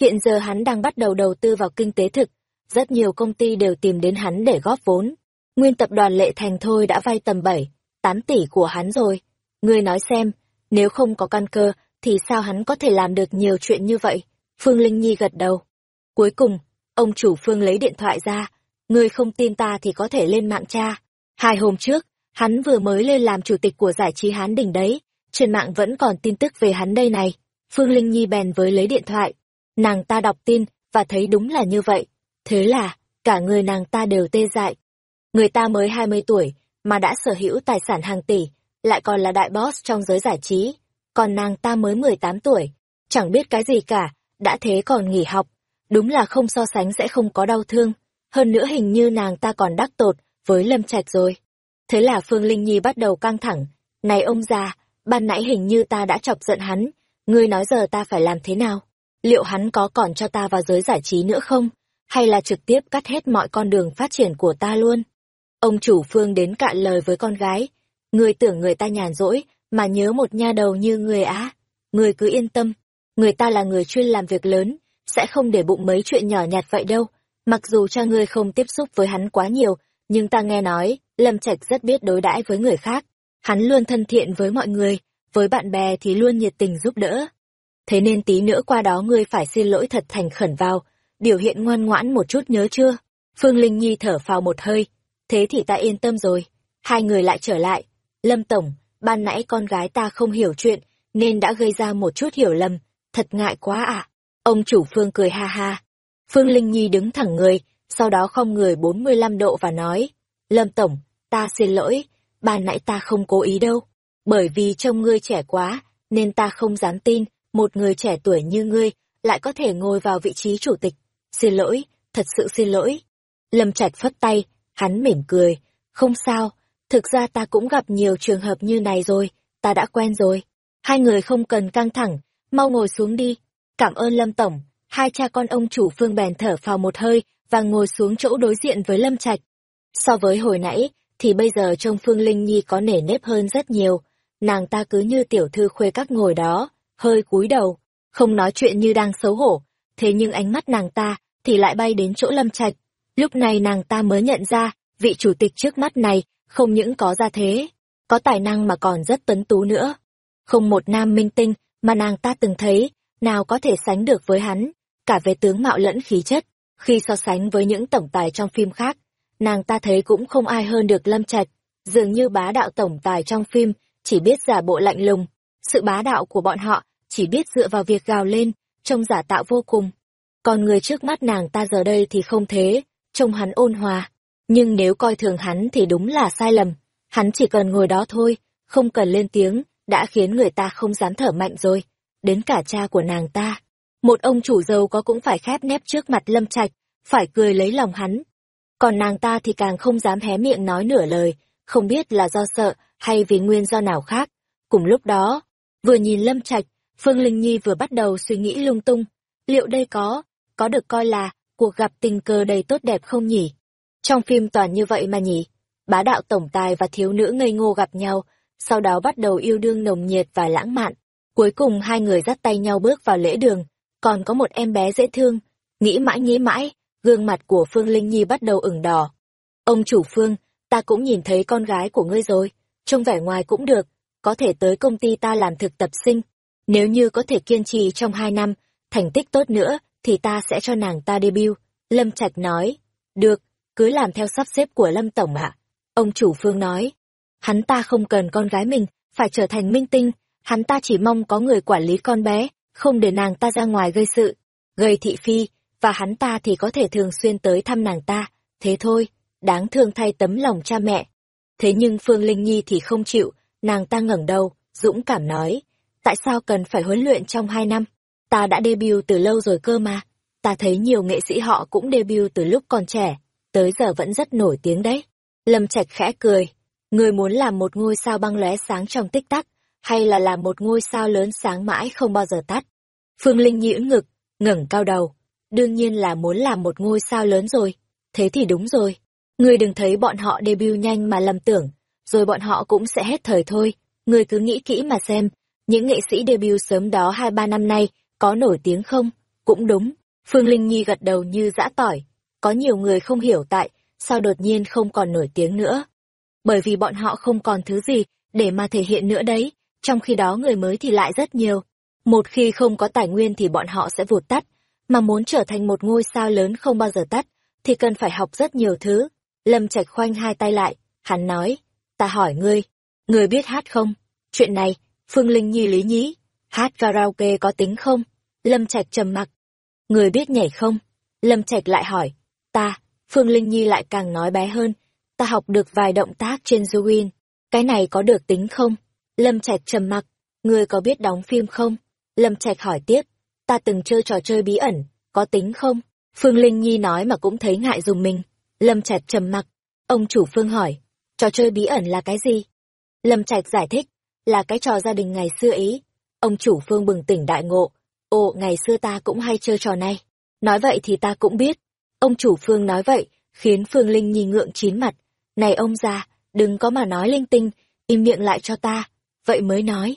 Hiện giờ hắn đang bắt đầu đầu tư vào kinh tế thực, rất nhiều công ty đều tìm đến hắn để góp vốn. Nguyên tập đoàn Lệ Thành thôi đã vay tầm 7, 8 tỷ của hắn rồi. Ngươi nói xem, nếu không có căn cơ, thì sao hắn có thể làm được nhiều chuyện như vậy? Phương Linh Nhi gật đầu. Cuối cùng, ông chủ Phương lấy điện thoại ra. Ngươi không tin ta thì có thể lên mạng tra. Hai hôm trước, hắn vừa mới lên làm chủ tịch của giải trí Hán Đình đấy. Trên mạng vẫn còn tin tức về hắn đây này. Phương Linh Nhi bèn với lấy điện thoại. Nàng ta đọc tin, và thấy đúng là như vậy. Thế là, cả người nàng ta đều tê dại. Người ta mới 20 tuổi, mà đã sở hữu tài sản hàng tỷ, lại còn là đại boss trong giới giải trí. Còn nàng ta mới 18 tuổi, chẳng biết cái gì cả, đã thế còn nghỉ học. Đúng là không so sánh sẽ không có đau thương. Hơn nữa hình như nàng ta còn đắc tột với Lâm Trạch rồi. Thế là Phương Linh Nhi bắt đầu căng thẳng. Này ông già, ban nãy hình như ta đã chọc giận hắn, ngươi nói giờ ta phải làm thế nào? Liệu hắn có còn cho ta vào giới giải trí nữa không? Hay là trực tiếp cắt hết mọi con đường phát triển của ta luôn? Ông chủ phương đến cạn lời với con gái. Ngươi tưởng người ta nhàn rỗi, mà nhớ một nha đầu như người á. Ngươi cứ yên tâm, người ta là người chuyên làm việc lớn, sẽ không để bụng mấy chuyện nhỏ nhặt vậy đâu. Mặc dù cha ngươi không tiếp xúc với hắn quá nhiều, nhưng ta nghe nói, Lâm Trạch rất biết đối đãi với người khác. Hắn luôn thân thiện với mọi người, với bạn bè thì luôn nhiệt tình giúp đỡ. Thế nên tí nữa qua đó ngươi phải xin lỗi thật thành khẩn vào, biểu hiện ngoan ngoãn một chút nhớ chưa? Phương Linh Nhi thở phào một hơi, thế thì ta yên tâm rồi. Hai người lại trở lại. Lâm Tổng, ban nãy con gái ta không hiểu chuyện, nên đã gây ra một chút hiểu lầm, thật ngại quá à. Ông chủ Phương cười ha ha. Phương Linh Nhi đứng thẳng người, sau đó không người 45 độ và nói, Lâm Tổng, ta xin lỗi, ban nãy ta không cố ý đâu. Bởi vì trông ngươi trẻ quá, nên ta không dám tin, một người trẻ tuổi như ngươi, lại có thể ngồi vào vị trí chủ tịch. Xin lỗi, thật sự xin lỗi. Lâm Trạch phất tay, hắn mỉm cười. Không sao, thực ra ta cũng gặp nhiều trường hợp như này rồi, ta đã quen rồi. Hai người không cần căng thẳng, mau ngồi xuống đi. Cảm ơn Lâm Tổng. Hai cha con ông chủ phương bèn thở phào một hơi và ngồi xuống chỗ đối diện với Lâm Trạch. So với hồi nãy, thì bây giờ trông Phương Linh Nhi có nể nếp hơn rất nhiều. Nàng ta cứ như tiểu thư khuê các ngồi đó, hơi cúi đầu, không nói chuyện như đang xấu hổ, thế nhưng ánh mắt nàng ta thì lại bay đến chỗ Lâm Trạch. Lúc này nàng ta mới nhận ra, vị chủ tịch trước mắt này không những có gia thế, có tài năng mà còn rất tấn tú nữa. Không một nam minh tinh mà nàng ta từng thấy, nào có thể sánh được với hắn, cả về tướng mạo lẫn khí chất, khi so sánh với những tổng tài trong phim khác, nàng ta thấy cũng không ai hơn được Lâm Trạch, dường như bá đạo tổng tài trong phim chỉ biết giả bộ lạnh lùng, sự bá đạo của bọn họ chỉ biết dựa vào việc gào lên, trông giả tạo vô cùng. Còn người trước mắt nàng ta giờ đây thì không thế, trông hắn ôn hòa, nhưng nếu coi thường hắn thì đúng là sai lầm, hắn chỉ cần ngồi đó thôi, không cần lên tiếng, đã khiến người ta không dám thở mạnh rồi, đến cả cha của nàng ta. Một ông chủ giàu có cũng phải khép nép trước mặt Lâm Trạch, phải cười lấy lòng hắn. Còn nàng ta thì càng không dám hé miệng nói nửa lời, không biết là do sợ hay vì nguyên do nào khác. Cùng lúc đó, vừa nhìn Lâm Trạch, Phương Linh Nhi vừa bắt đầu suy nghĩ lung tung. Liệu đây có, có được coi là cuộc gặp tình cờ đầy tốt đẹp không nhỉ? Trong phim toàn như vậy mà nhỉ? Bá đạo tổng tài và thiếu nữ ngây ngô gặp nhau, sau đó bắt đầu yêu đương nồng nhiệt và lãng mạn. Cuối cùng hai người dắt tay nhau bước vào lễ đường, còn có một em bé dễ thương. Nghĩ mãi nghĩ mãi, gương mặt của Phương Linh Nhi bắt đầu ửng đỏ. Ông chủ Phương, ta cũng nhìn thấy con gái của ngươi rồi, trông vẻ ngoài cũng được, có thể tới công ty ta làm thực tập sinh. Nếu như có thể kiên trì trong hai năm, thành tích tốt nữa, thì ta sẽ cho nàng ta debut. Lâm Trạch nói, được, cứ làm theo sắp xếp của Lâm Tổng ạ. Ông chủ Phương nói, hắn ta không cần con gái mình, phải trở thành minh tinh, hắn ta chỉ mong có người quản lý con bé, không để nàng ta ra ngoài gây sự, gây thị phi, và hắn ta thì có thể thường xuyên tới thăm nàng ta, thế thôi, đáng thương thay tấm lòng cha mẹ. Thế nhưng Phương Linh Nhi thì không chịu, nàng ta ngẩng đầu, dũng cảm nói, tại sao cần phải huấn luyện trong hai năm? Ta đã debut từ lâu rồi cơ mà, ta thấy nhiều nghệ sĩ họ cũng debut từ lúc còn trẻ, tới giờ vẫn rất nổi tiếng đấy. Lâm Trạch khẽ cười, người muốn làm một ngôi sao băng lóe sáng trong tích tắc, hay là làm một ngôi sao lớn sáng mãi không bao giờ tắt? Phương Linh Nhi ưỡn ngực, ngẩng cao đầu, đương nhiên là muốn làm một ngôi sao lớn rồi. Thế thì đúng rồi. Ngươi đừng thấy bọn họ debut nhanh mà lầm tưởng, rồi bọn họ cũng sẽ hết thời thôi. Ngươi cứ nghĩ kỹ mà xem, những nghệ sĩ debut sớm đó hai ba năm nay có nổi tiếng không? Cũng đúng. Phương Linh Nhi gật đầu như dã tỏi. Có nhiều người không hiểu tại sao đột nhiên không còn nổi tiếng nữa. Bởi vì bọn họ không còn thứ gì để mà thể hiện nữa đấy, trong khi đó người mới thì lại rất nhiều. Một khi không có tài nguyên thì bọn họ sẽ vụt tắt, mà muốn trở thành một ngôi sao lớn không bao giờ tắt, thì cần phải học rất nhiều thứ. Lâm Trạch khoanh hai tay lại, hắn nói, ta hỏi ngươi, ngươi biết hát không? Chuyện này, Phương Linh Nhi lý nhí, hát karaoke có tính không? Lâm Trạch trầm mặc. Ngươi biết nhảy không? Lâm Trạch lại hỏi, ta, Phương Linh Nhi lại càng nói bé hơn, ta học được vài động tác trên Zuin, cái này có được tính không? Lâm Trạch trầm mặc, ngươi có biết đóng phim không? Lâm Trạch hỏi tiếp, ta từng chơi trò chơi bí ẩn, có tính không? Phương Linh Nhi nói mà cũng thấy ngại dùng mình. Lâm Trạch trầm mặc. Ông chủ Phương hỏi, trò chơi bí ẩn là cái gì? Lâm Trạch giải thích, là cái trò gia đình ngày xưa ý. Ông chủ Phương bừng tỉnh đại ngộ. Ồ, ngày xưa ta cũng hay chơi trò này. Nói vậy thì ta cũng biết. Ông chủ Phương nói vậy, khiến Phương Linh Nhi ngượng chín mặt. Này ông già, đừng có mà nói linh tinh, im miệng lại cho ta. Vậy mới nói.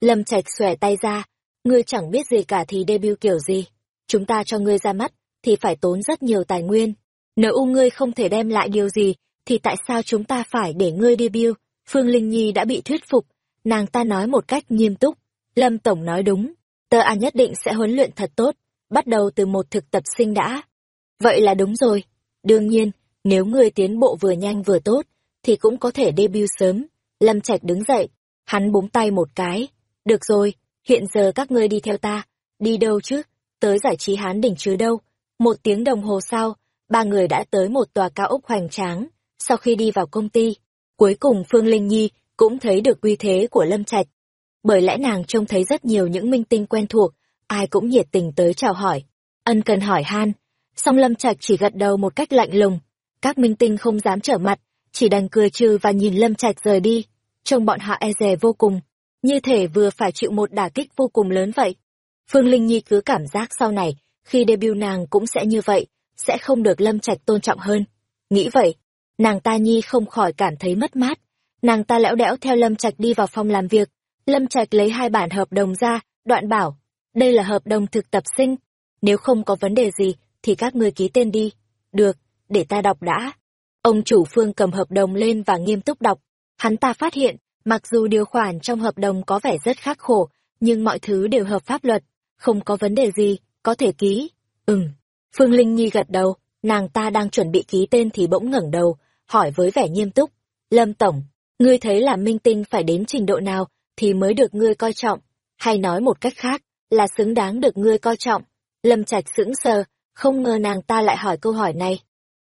Lâm Trạch xòe tay ra, ngươi chẳng biết gì cả thì debut kiểu gì. Chúng ta cho ngươi ra mắt, thì phải tốn rất nhiều tài nguyên. Nếu u ngươi không thể đem lại điều gì, thì tại sao chúng ta phải để ngươi debut? Phương Linh Nhi đã bị thuyết phục, nàng ta nói một cách nghiêm túc. Lâm Tổng nói đúng, tơ A nhất định sẽ huấn luyện thật tốt, bắt đầu từ một thực tập sinh đã. Vậy là đúng rồi. Đương nhiên, nếu ngươi tiến bộ vừa nhanh vừa tốt, thì cũng có thể debut sớm. Lâm Trạch đứng dậy, hắn búng tay một cái. Được rồi, hiện giờ các ngươi đi theo ta, đi đâu chứ, tới giải trí hán đỉnh chứ đâu. Một tiếng đồng hồ sau, ba người đã tới một tòa cao ốc hoành tráng, sau khi đi vào công ty, cuối cùng Phương Linh Nhi cũng thấy được uy thế của Lâm Trạch. Bởi lẽ nàng trông thấy rất nhiều những minh tinh quen thuộc, ai cũng nhiệt tình tới chào hỏi, ân cần hỏi han, song Lâm Trạch chỉ gật đầu một cách lạnh lùng, các minh tinh không dám trở mặt, chỉ đành cười trừ và nhìn Lâm Trạch rời đi, trông bọn họ e dè vô cùng như thể vừa phải chịu một đả kích vô cùng lớn vậy. Phương Linh Nhi cứ cảm giác sau này, khi debut nàng cũng sẽ như vậy, sẽ không được Lâm Trạch tôn trọng hơn. Nghĩ vậy, nàng ta Nhi không khỏi cảm thấy mất mát. Nàng ta lẽo đẽo theo Lâm Trạch đi vào phòng làm việc. Lâm Trạch lấy hai bản hợp đồng ra, đoạn bảo, đây là hợp đồng thực tập sinh. Nếu không có vấn đề gì, thì các ngươi ký tên đi. Được, để ta đọc đã. Ông chủ Phương cầm hợp đồng lên và nghiêm túc đọc. Hắn ta phát hiện, Mặc dù điều khoản trong hợp đồng có vẻ rất khắc khổ, nhưng mọi thứ đều hợp pháp luật, không có vấn đề gì, có thể ký. Ừm. Phương Linh Nhi gật đầu, nàng ta đang chuẩn bị ký tên thì bỗng ngẩng đầu, hỏi với vẻ nghiêm túc. Lâm Tổng, ngươi thấy là minh tinh phải đến trình độ nào thì mới được ngươi coi trọng, hay nói một cách khác, là xứng đáng được ngươi coi trọng. Lâm Trạch sững sờ, không ngờ nàng ta lại hỏi câu hỏi này.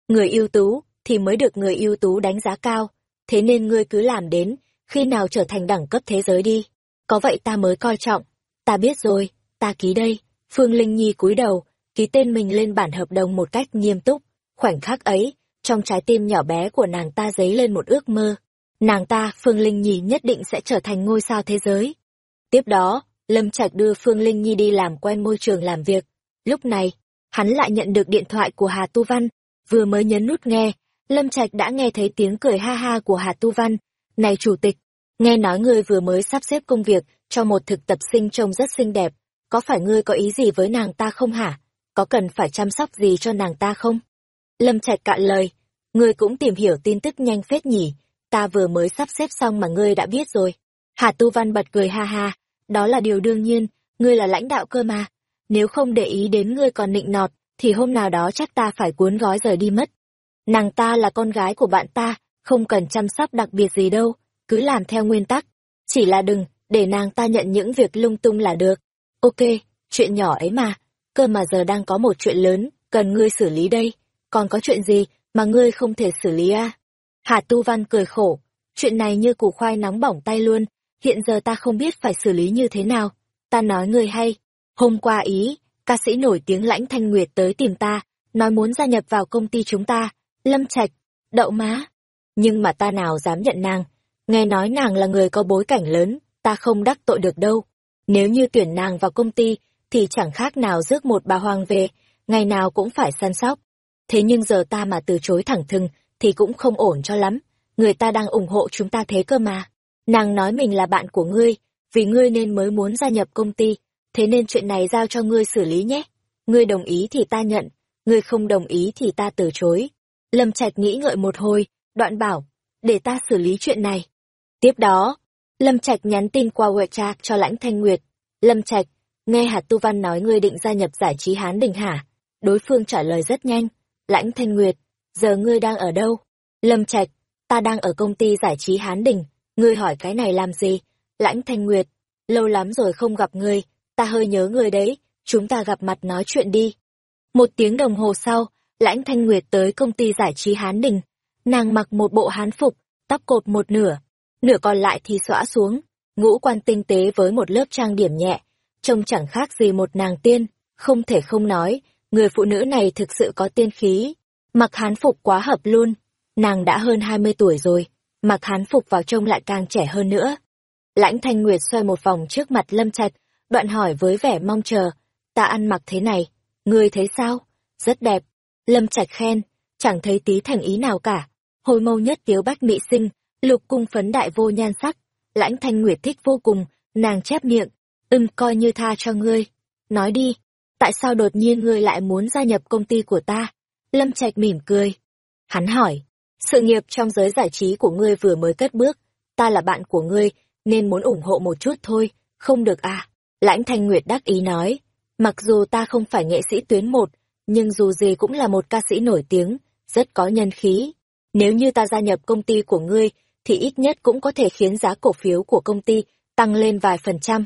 Người ưu tú thì mới được người ưu tú đánh giá cao, thế nên ngươi cứ làm đến, khi nào trở thành đẳng cấp thế giới đi. Có vậy ta mới coi trọng. Ta biết rồi, ta ký đây. Phương Linh Nhi cúi đầu, ký tên mình lên bản hợp đồng một cách nghiêm túc. Khoảnh khắc ấy, trong trái tim nhỏ bé của nàng ta dấy lên một ước mơ. Nàng ta, Phương Linh Nhi nhất định sẽ trở thành ngôi sao thế giới. Tiếp đó, Lâm Trạch đưa Phương Linh Nhi đi làm quen môi trường làm việc. Lúc này, hắn lại nhận được điện thoại của Hà Tu Văn, vừa mới nhấn nút nghe, Lâm Trạch đã nghe thấy tiếng cười ha ha của Hà Tu Văn. Này chủ tịch, nghe nói ngươi vừa mới sắp xếp công việc cho một thực tập sinh trông rất xinh đẹp, có phải ngươi có ý gì với nàng ta không hả? Có cần phải chăm sóc gì cho nàng ta không? Lâm Trạch cạn lời, ngươi cũng tìm hiểu tin tức nhanh phết nhỉ, ta vừa mới sắp xếp xong mà ngươi đã biết rồi. Hà Tu Văn bật cười ha ha, đó là điều đương nhiên, ngươi là lãnh đạo cơ mà. Nếu không để ý đến ngươi còn nịnh nọt, thì hôm nào đó chắc ta phải cuốn gói rời đi mất. Nàng ta là con gái của bạn ta, không cần chăm sóc đặc biệt gì đâu, cứ làm theo nguyên tắc. Chỉ là đừng, để nàng ta nhận những việc lung tung là được. Ok, chuyện nhỏ ấy mà, cơ mà giờ đang có một chuyện lớn, cần ngươi xử lý đây. Còn có chuyện gì mà ngươi không thể xử lý à? Hà Tu Văn cười khổ, chuyện này như củ khoai nóng bỏng tay luôn, hiện giờ ta không biết phải xử lý như thế nào. Ta nói ngươi hay, hôm qua ý, ca sĩ nổi tiếng lãnh thanh nguyệt tới tìm ta, nói muốn gia nhập vào công ty chúng ta, lâm trạch, đậu má. Nhưng mà ta nào dám nhận nàng, nghe nói nàng là người có bối cảnh lớn, ta không đắc tội được đâu. Nếu như tuyển nàng vào công ty, thì chẳng khác nào rước một bà hoàng về, ngày nào cũng phải săn sóc. Thế nhưng giờ ta mà từ chối thẳng thừng, thì cũng không ổn cho lắm, người ta đang ủng hộ chúng ta thế cơ mà. Nàng nói mình là bạn của ngươi, vì ngươi nên mới muốn gia nhập công ty, thế nên chuyện này giao cho ngươi xử lý nhé. Ngươi đồng ý thì ta nhận, ngươi không đồng ý thì ta từ chối. Lâm Trạch nghĩ ngợi một hồi, đoạn bảo, để ta xử lý chuyện này. Tiếp đó, Lâm Trạch nhắn tin qua WeChat cho Lãnh Thanh Nguyệt. Lâm Trạch, nghe Hạt Tu Văn nói ngươi định gia nhập giải trí Hán Đình hả? Đối phương trả lời rất nhanh. Lãnh Thanh Nguyệt, giờ ngươi đang ở đâu? Lâm Trạch, ta đang ở công ty giải trí Hán Đình. Ngươi hỏi cái này làm gì? Lãnh Thanh Nguyệt, lâu lắm rồi không gặp ngươi, ta hơi nhớ ngươi đấy, chúng ta gặp mặt nói chuyện đi. Một tiếng đồng hồ sau, Lãnh Thanh Nguyệt tới công ty giải trí Hán Đình. Nàng mặc một bộ hán phục, tóc cột một nửa, nửa còn lại thì xõa xuống, ngũ quan tinh tế với một lớp trang điểm nhẹ, trông chẳng khác gì một nàng tiên, không thể không nói, người phụ nữ này thực sự có tiên khí. Mặc hán phục quá hợp luôn, nàng đã hơn 20 tuổi rồi, mặc hán phục vào trông lại càng trẻ hơn nữa. Lãnh Thanh Nguyệt xoay một vòng trước mặt Lâm Trạch, đoạn hỏi với vẻ mong chờ, ta ăn mặc thế này, ngươi thấy sao? Rất đẹp. Lâm Trạch khen, chẳng thấy tí thành ý nào cả. Hồi mâu nhất tiếu bách mỹ sinh, lục cung phấn đại vô nhan sắc. Lãnh Thanh Nguyệt thích vô cùng, nàng chép miệng, ưng coi như tha cho ngươi. Nói đi, tại sao đột nhiên ngươi lại muốn gia nhập công ty của ta? Lâm Trạch mỉm cười. Hắn hỏi, sự nghiệp trong giới giải trí của ngươi vừa mới cất bước, ta là bạn của ngươi, nên muốn ủng hộ một chút thôi, không được à? Lãnh Thanh Nguyệt đắc ý nói, mặc dù ta không phải nghệ sĩ tuyến một, nhưng dù gì cũng là một ca sĩ nổi tiếng, rất có nhân khí. Nếu như ta gia nhập công ty của ngươi, thì ít nhất cũng có thể khiến giá cổ phiếu của công ty tăng lên vài phần trăm.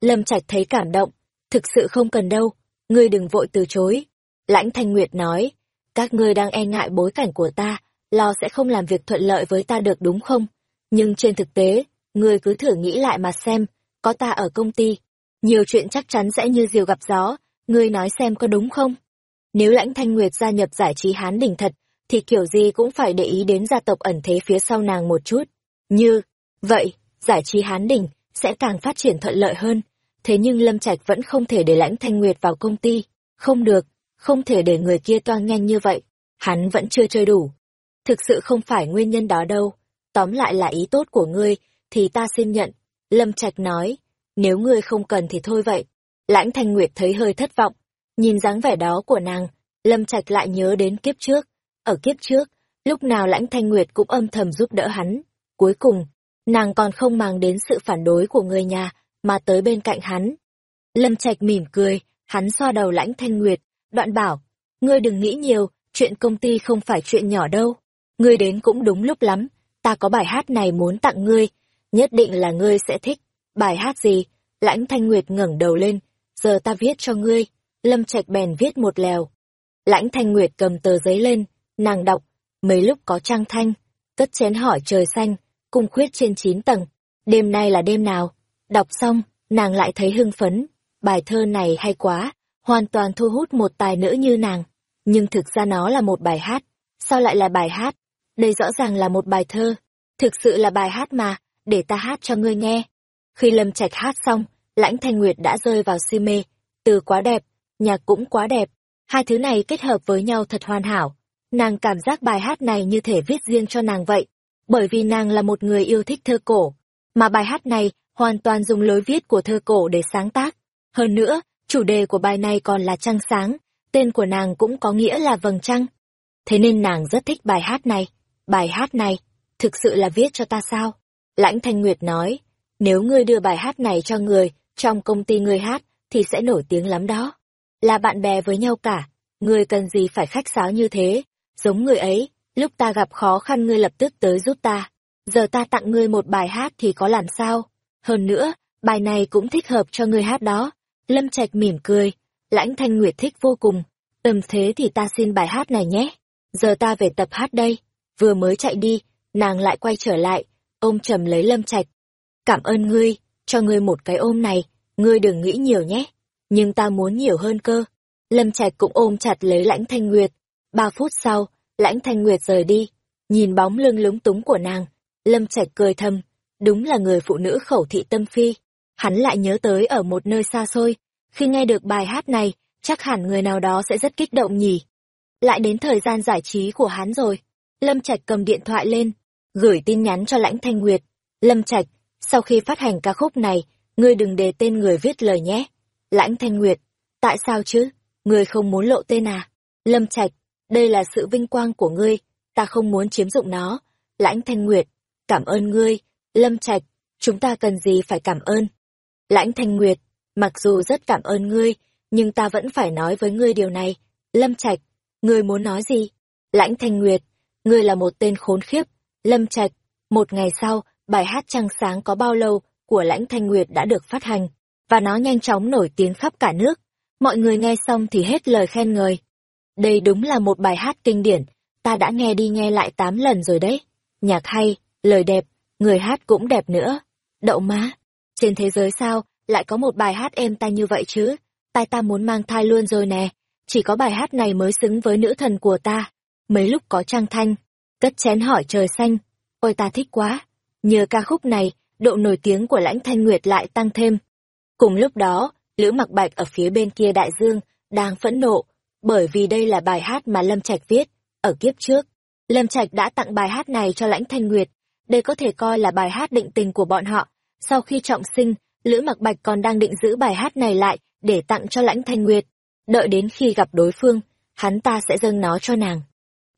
Lâm Trạch thấy cảm động, thực sự không cần đâu, ngươi đừng vội từ chối. Lãnh Thanh Nguyệt nói, các ngươi đang e ngại bối cảnh của ta, lo sẽ không làm việc thuận lợi với ta được đúng không? Nhưng trên thực tế, ngươi cứ thử nghĩ lại mà xem, có ta ở công ty, nhiều chuyện chắc chắn sẽ như diều gặp gió, ngươi nói xem có đúng không? Nếu lãnh thanh nguyệt gia nhập giải trí hán đỉnh thật, thì kiểu gì cũng phải để ý đến gia tộc ẩn thế phía sau nàng một chút. Như, vậy, giải trí hán đỉnh sẽ càng phát triển thuận lợi hơn. Thế nhưng Lâm Trạch vẫn không thể để lãnh thanh nguyệt vào công ty. Không được, không thể để người kia toan nhanh như vậy. Hắn vẫn chưa chơi đủ. Thực sự không phải nguyên nhân đó đâu. Tóm lại là ý tốt của ngươi, thì ta xin nhận. Lâm Trạch nói, nếu ngươi không cần thì thôi vậy. Lãnh Thanh Nguyệt thấy hơi thất vọng, nhìn dáng vẻ đó của nàng, Lâm Trạch lại nhớ đến kiếp trước. Ở kiếp trước, lúc nào Lãnh Thanh Nguyệt cũng âm thầm giúp đỡ hắn. Cuối cùng, nàng còn không mang đến sự phản đối của người nhà, mà tới bên cạnh hắn. Lâm Trạch mỉm cười, hắn xoa đầu lãnh thanh nguyệt, đoạn bảo, ngươi đừng nghĩ nhiều, chuyện công ty không phải chuyện nhỏ đâu. Ngươi đến cũng đúng lúc lắm, ta có bài hát này muốn tặng ngươi, nhất định là ngươi sẽ thích. Bài hát gì? Lãnh thanh nguyệt ngẩng đầu lên, giờ ta viết cho ngươi. Lâm Trạch bèn viết một lèo. Lãnh thanh nguyệt cầm tờ giấy lên, nàng đọc, mấy lúc có trăng thanh, cất chén hỏi trời xanh, cung khuyết trên chín tầng. Đêm nay là đêm nào? Đọc xong, nàng lại thấy hưng phấn. Bài thơ này hay quá, hoàn toàn thu hút một tài nữ như nàng. Nhưng thực ra nó là một bài hát. Sao lại là bài hát? Đây rõ ràng là một bài thơ. Thực sự là bài hát mà, để ta hát cho ngươi nghe. Khi Lâm Trạch hát xong, Lãnh Thanh Nguyệt đã rơi vào si mê. Từ quá đẹp, nhạc cũng quá đẹp. Hai thứ này kết hợp với nhau thật hoàn hảo. Nàng cảm giác bài hát này như thể viết riêng cho nàng vậy. Bởi vì nàng là một người yêu thích thơ cổ. Mà bài hát này hoàn toàn dùng lối viết của thơ cổ để sáng tác. Hơn nữa, chủ đề của bài này còn là trăng sáng, tên của nàng cũng có nghĩa là vầng trăng. Thế nên nàng rất thích bài hát này. Bài hát này, thực sự là viết cho ta sao? Lãnh Thanh Nguyệt nói, nếu ngươi đưa bài hát này cho người, trong công ty ngươi hát, thì sẽ nổi tiếng lắm đó. Là bạn bè với nhau cả, ngươi cần gì phải khách sáo như thế, giống người ấy, lúc ta gặp khó khăn ngươi lập tức tới giúp ta. Giờ ta tặng ngươi một bài hát thì có làm sao? Hơn nữa, bài này cũng thích hợp cho ngươi hát đó. Lâm Trạch mỉm cười, Lãnh Thanh Nguyệt thích vô cùng. Ừm thế thì ta xin bài hát này nhé. Giờ ta về tập hát đây. Vừa mới chạy đi, nàng lại quay trở lại, ôm trầm lấy Lâm Trạch. Cảm ơn ngươi, cho ngươi một cái ôm này, ngươi đừng nghĩ nhiều nhé. Nhưng ta muốn nhiều hơn cơ. Lâm Trạch cũng ôm chặt lấy Lãnh Thanh Nguyệt. Ba phút sau, Lãnh Thanh Nguyệt rời đi. Nhìn bóng lưng lúng túng của nàng, Lâm Trạch cười thầm. Đúng là người phụ nữ khẩu thị tâm phi. Hắn lại nhớ tới ở một nơi xa xôi. Khi nghe được bài hát này, chắc hẳn người nào đó sẽ rất kích động nhỉ. Lại đến thời gian giải trí của hắn rồi. Lâm Trạch cầm điện thoại lên, gửi tin nhắn cho Lãnh Thanh Nguyệt. Lâm Trạch, sau khi phát hành ca khúc này, ngươi đừng đề tên người viết lời nhé. Lãnh Thanh Nguyệt, tại sao chứ? Ngươi không muốn lộ tên à? Lâm Trạch, đây là sự vinh quang của ngươi, ta không muốn chiếm dụng nó. Lãnh Thanh Nguyệt, cảm ơn ngươi. Lâm Trạch, chúng ta cần gì phải cảm ơn? Lãnh Thanh Nguyệt, mặc dù rất cảm ơn ngươi, nhưng ta vẫn phải nói với ngươi điều này. Lâm Trạch, ngươi muốn nói gì? Lãnh Thanh Nguyệt, ngươi là một tên khốn khiếp. Lâm Trạch, một ngày sau, bài hát Trăng Sáng có bao lâu của Lãnh Thanh Nguyệt đã được phát hành, và nó nhanh chóng nổi tiếng khắp cả nước. Mọi người nghe xong thì hết lời khen ngợi. Đây đúng là một bài hát kinh điển, ta đã nghe đi nghe lại tám lần rồi đấy. Nhạc hay, lời đẹp, người hát cũng đẹp nữa. Đậu má, trên thế giới sao, lại có một bài hát êm tai như vậy chứ? Tai ta muốn mang thai luôn rồi nè, chỉ có bài hát này mới xứng với nữ thần của ta. Mấy lúc có trăng thanh, cất chén hỏi trời xanh, ôi ta thích quá. Nhờ ca khúc này, độ nổi tiếng của lãnh thanh nguyệt lại tăng thêm. Cùng lúc đó, Lữ mặc bạch ở phía bên kia đại dương, đang phẫn nộ, bởi vì đây là bài hát mà Lâm Trạch viết, ở kiếp trước. Lâm Trạch đã tặng bài hát này cho lãnh thanh nguyệt, đây có thể coi là bài hát định tình của bọn họ. Sau khi trọng sinh, Lữ mặc bạch còn đang định giữ bài hát này lại để tặng cho lãnh thanh nguyệt. Đợi đến khi gặp đối phương, hắn ta sẽ dâng nó cho nàng.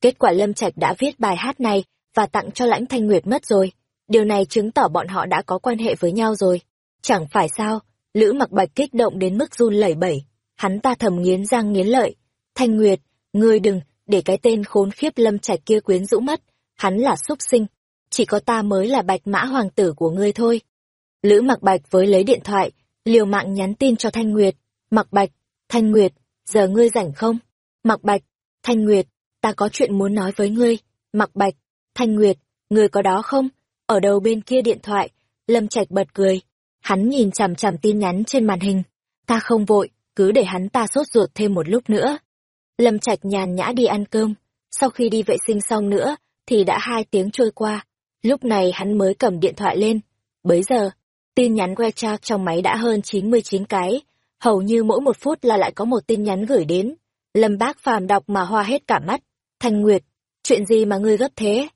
Kết quả Lâm Trạch đã viết bài hát này và tặng cho lãnh thanh nguyệt mất rồi. Điều này chứng tỏ bọn họ đã có quan hệ với nhau rồi. Chẳng phải sao, Lữ mặc bạch kích động đến mức run lẩy bẩy. Hắn ta thầm nghiến răng nghiến lợi. Thanh Nguyệt, ngươi đừng, để cái tên khốn khiếp lâm trạch kia quyến rũ mất. Hắn là súc sinh. Chỉ có ta mới là bạch mã hoàng tử của ngươi thôi. Lữ mặc bạch với lấy điện thoại, liều mạng nhắn tin cho Thanh Nguyệt. Mặc bạch, Thanh Nguyệt, giờ ngươi rảnh không? Mặc bạch, Thanh Nguyệt, ta có chuyện muốn nói với ngươi. Mặc bạch, Thanh Nguyệt, ngươi có đó không? Ở đầu bên kia điện thoại, Lâm Trạch bật cười. Hắn nhìn chằm chằm tin nhắn trên màn hình. Ta không vội, cứ để hắn ta sốt ruột thêm một lúc nữa. Lâm Trạch nhàn nhã đi ăn cơm. Sau khi đi vệ sinh xong nữa, thì đã hai tiếng trôi qua. Lúc này hắn mới cầm điện thoại lên. Bấy giờ, tin nhắn WeChat trong máy đã hơn 99 cái. Hầu như mỗi một phút là lại có một tin nhắn gửi đến. Lâm Bác Phàm đọc mà hoa hết cả mắt. Thanh Nguyệt, chuyện gì mà ngươi gấp thế?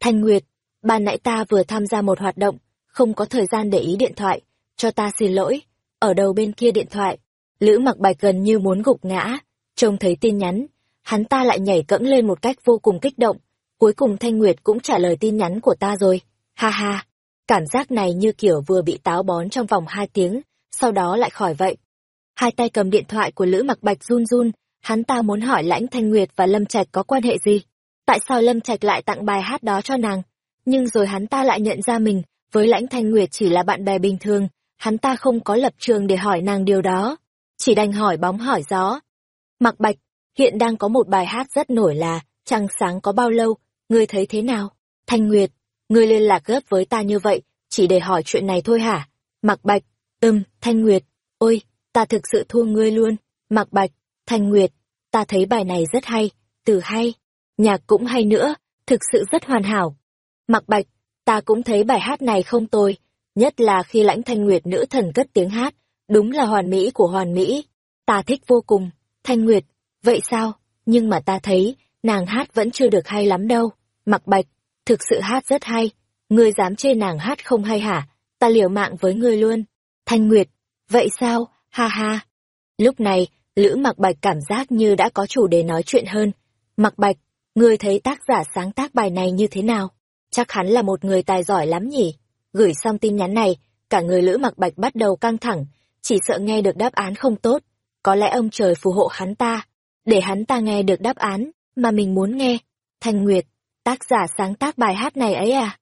Thanh Nguyệt, ban nãy ta vừa tham gia một hoạt động, không có thời gian để ý điện thoại, cho ta xin lỗi. Ở đầu bên kia điện thoại, Lữ mặc bạch gần như muốn gục ngã, trông thấy tin nhắn, hắn ta lại nhảy cẫng lên một cách vô cùng kích động. Cuối cùng Thanh Nguyệt cũng trả lời tin nhắn của ta rồi. Ha ha, cảm giác này như kiểu vừa bị táo bón trong vòng hai tiếng, sau đó lại khỏi vậy. Hai tay cầm điện thoại của Lữ Mặc Bạch run run, hắn ta muốn hỏi Lãnh Thanh Nguyệt và Lâm Trạch có quan hệ gì? Tại sao Lâm Trạch lại tặng bài hát đó cho nàng? Nhưng rồi hắn ta lại nhận ra mình, với Lãnh Thanh Nguyệt chỉ là bạn bè bình thường, hắn ta không có lập trường để hỏi nàng điều đó, chỉ đành hỏi bóng hỏi gió. Mặc Bạch, hiện đang có một bài hát rất nổi là Trăng sáng có bao lâu, ngươi thấy thế nào? Thanh Nguyệt, ngươi liên lạc gấp với ta như vậy, chỉ để hỏi chuyện này thôi hả? Mặc Bạch, ừm, Thanh Nguyệt, ôi, ta thực sự thua ngươi luôn. Mặc Bạch, Thanh Nguyệt, ta thấy bài này rất hay, từ hay, nhạc cũng hay nữa, thực sự rất hoàn hảo. Mặc Bạch, ta cũng thấy bài hát này không tồi, nhất là khi lãnh Thanh Nguyệt nữ thần cất tiếng hát, đúng là hoàn mỹ của hoàn mỹ. Ta thích vô cùng, Thanh Nguyệt, vậy sao? Nhưng mà ta thấy, nàng hát vẫn chưa được hay lắm đâu. Mặc Bạch, thực sự hát rất hay, ngươi dám chê nàng hát không hay hả? Ta liều mạng với ngươi luôn. Thanh Nguyệt, vậy sao? Ha ha. Lúc này, Lữ Mặc Bạch cảm giác như đã có chủ đề nói chuyện hơn. Mặc Bạch, ngươi thấy tác giả sáng tác bài này như thế nào? Chắc hắn là một người tài giỏi lắm nhỉ? Gửi xong tin nhắn này, cả người Lữ Mặc Bạch bắt đầu căng thẳng, chỉ sợ nghe được đáp án không tốt. Có lẽ ông trời phù hộ hắn ta, để hắn ta nghe được đáp án mà mình muốn nghe. Thanh Nguyệt, tác giả sáng tác bài hát này ấy à?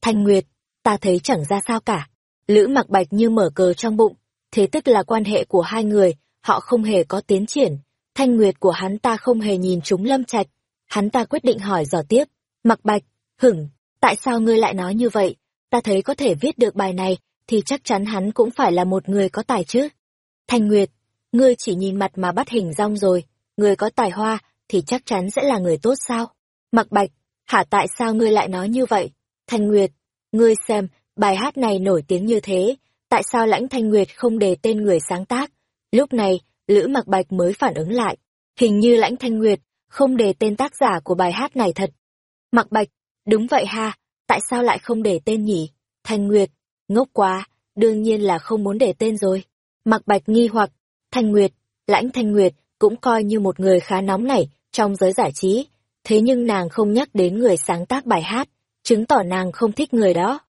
Thanh Nguyệt, ta thấy chẳng ra sao cả. Lữ Mặc Bạch như mở cờ trong bụng, thế tức là quan hệ của hai người, họ không hề có tiến triển. Thanh Nguyệt của hắn ta không hề nhìn chúng Lâm Trạch. Hắn ta quyết định hỏi dò tiếp. Mặc Bạch, hửng, tại sao ngươi lại nói như vậy? Ta thấy có thể viết được bài này, thì chắc chắn hắn cũng phải là một người có tài chứ. Thanh Nguyệt, ngươi chỉ nhìn mặt mà bắt hình rong rồi, người có tài hoa thì chắc chắn sẽ là người tốt sao? Mặc Bạch, hả tại sao ngươi lại nói như vậy? Thanh Nguyệt, ngươi xem, bài hát này nổi tiếng như thế, tại sao lãnh Thanh Nguyệt không đề tên người sáng tác? Lúc này, Lữ Mặc Bạch mới phản ứng lại, hình như lãnh Thanh Nguyệt không đề tên tác giả của bài hát này thật. Mặc Bạch, đúng vậy ha, tại sao lại không để tên nhỉ? Thanh Nguyệt, ngốc quá, đương nhiên là không muốn để tên rồi. Mặc Bạch nghi hoặc, Thanh Nguyệt, lãnh Thanh Nguyệt cũng coi như một người khá nóng nảy trong giới giải trí, thế nhưng nàng không nhắc đến người sáng tác bài hát, chứng tỏ nàng không thích người đó.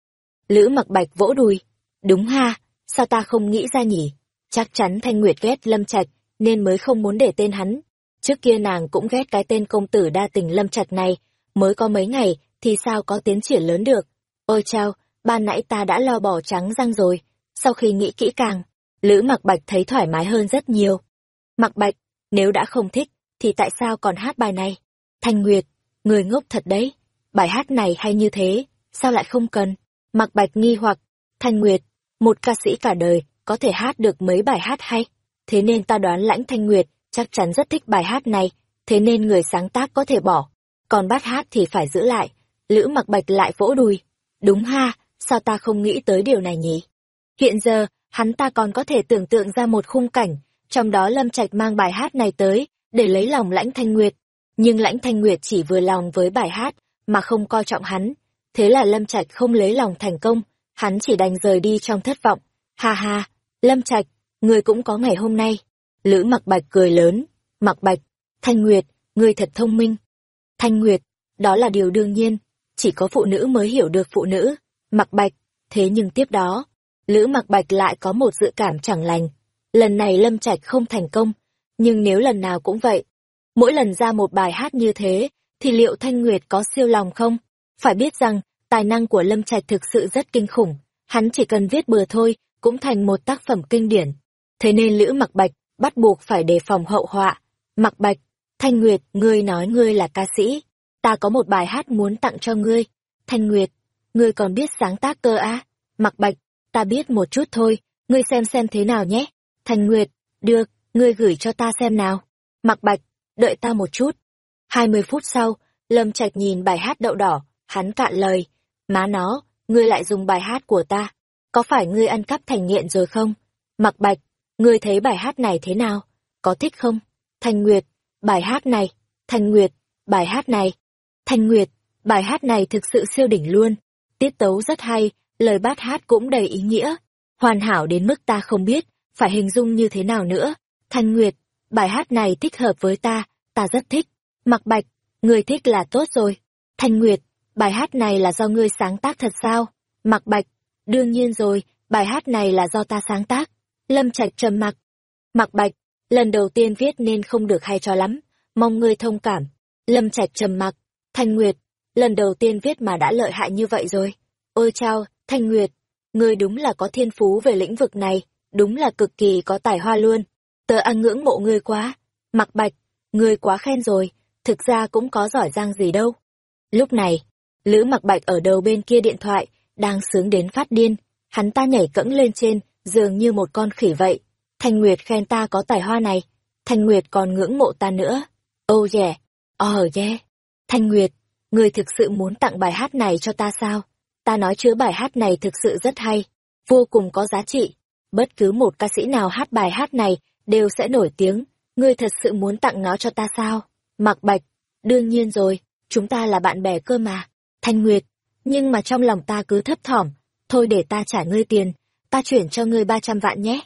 Lữ Mặc Bạch vỗ đùi, đúng ha, sao ta không nghĩ ra nhỉ? Chắc chắn Thanh Nguyệt ghét Lâm Trạch, nên mới không muốn để tên hắn. Trước kia nàng cũng ghét cái tên công tử đa tình Lâm Trạch này, mới có mấy ngày thì sao có tiến triển lớn được. Ôi chao, ban nãy ta đã lo bỏ trắng răng rồi, sau khi nghĩ kỹ càng, Lữ Mặc Bạch thấy thoải mái hơn rất nhiều. Mặc Bạch, nếu đã không thích, thì tại sao còn hát bài này? Thanh Nguyệt, người ngốc thật đấy, bài hát này hay như thế, sao lại không cần? Mặc Bạch nghi hoặc, Thanh Nguyệt, một ca sĩ cả đời, có thể hát được mấy bài hát hay. Thế nên ta đoán lãnh Thanh Nguyệt chắc chắn rất thích bài hát này, thế nên người sáng tác có thể bỏ. Còn bát hát thì phải giữ lại. Lữ mặc bạch lại vỗ đùi. Đúng ha, sao ta không nghĩ tới điều này nhỉ? Hiện giờ, hắn ta còn có thể tưởng tượng ra một khung cảnh, trong đó Lâm Trạch mang bài hát này tới, để lấy lòng lãnh Thanh Nguyệt. Nhưng lãnh Thanh Nguyệt chỉ vừa lòng với bài hát, mà không coi trọng hắn. Thế là Lâm Trạch không lấy lòng thành công, hắn chỉ đành rời đi trong thất vọng. Ha ha, Lâm Trạch, người cũng có ngày hôm nay. Lữ mặc bạch cười lớn, mặc bạch, Thanh Nguyệt, người thật thông minh. Thanh Nguyệt, đó là điều đương nhiên, chỉ có phụ nữ mới hiểu được phụ nữ. Mặc bạch, thế nhưng tiếp đó, Lữ mặc bạch lại có một dự cảm chẳng lành. Lần này Lâm Trạch không thành công, nhưng nếu lần nào cũng vậy, mỗi lần ra một bài hát như thế, thì liệu Thanh Nguyệt có siêu lòng không? Phải biết rằng, tài năng của Lâm Trạch thực sự rất kinh khủng, hắn chỉ cần viết bừa thôi, cũng thành một tác phẩm kinh điển. Thế nên Lữ Mặc Bạch bắt buộc phải đề phòng hậu họa. Mặc Bạch, Thanh Nguyệt, ngươi nói ngươi là ca sĩ, ta có một bài hát muốn tặng cho ngươi. Thanh Nguyệt, ngươi còn biết sáng tác cơ á? Mặc Bạch, ta biết một chút thôi, ngươi xem xem thế nào nhé. Thành Nguyệt, được, ngươi gửi cho ta xem nào. Mặc Bạch, đợi ta một chút. Hai mươi phút sau, Lâm Trạch nhìn bài hát đậu đỏ, hắn cạn lời. Má nó, ngươi lại dùng bài hát của ta. Có phải ngươi ăn cắp thành nghiện rồi không? Mặc Bạch, ngươi thấy bài hát này thế nào? Có thích không? Thành Nguyệt, bài hát này. Thành Nguyệt, bài hát này. Thành Nguyệt, bài hát này thực sự siêu đỉnh luôn. Tiết tấu rất hay, lời bát hát cũng đầy ý nghĩa. Hoàn hảo đến mức ta không biết, phải hình dung như thế nào nữa. Thanh Nguyệt, bài hát này thích hợp với ta, ta rất thích. Mặc Bạch, người thích là tốt rồi. Thanh Nguyệt, bài hát này là do ngươi sáng tác thật sao? Mặc Bạch, đương nhiên rồi, bài hát này là do ta sáng tác. Lâm Trạch trầm mặc. Mặc Bạch, lần đầu tiên viết nên không được hay cho lắm, mong ngươi thông cảm. Lâm Trạch trầm mặc, Thanh Nguyệt, lần đầu tiên viết mà đã lợi hại như vậy rồi. Ôi chao, Thanh Nguyệt, ngươi đúng là có thiên phú về lĩnh vực này, đúng là cực kỳ có tài hoa luôn. Tớ ăn ngưỡng mộ ngươi quá. Mặc Bạch, ngươi quá khen rồi, thực ra cũng có giỏi giang gì đâu. Lúc này, Lữ Mặc Bạch ở đầu bên kia điện thoại, đang sướng đến phát điên, hắn ta nhảy cẫng lên trên, dường như một con khỉ vậy. Thanh Nguyệt khen ta có tài hoa này, Thanh Nguyệt còn ngưỡng mộ ta nữa. Oh yeah, oh yeah. Thanh Nguyệt, người thực sự muốn tặng bài hát này cho ta sao? Ta nói chứa bài hát này thực sự rất hay, vô cùng có giá trị. Bất cứ một ca sĩ nào hát bài hát này đều sẽ nổi tiếng. Ngươi thật sự muốn tặng nó cho ta sao? Mặc Bạch, đương nhiên rồi, chúng ta là bạn bè cơ mà. Thanh Nguyệt, nhưng mà trong lòng ta cứ thấp thỏm, thôi để ta trả ngươi tiền, ta chuyển cho ngươi ba trăm vạn nhé.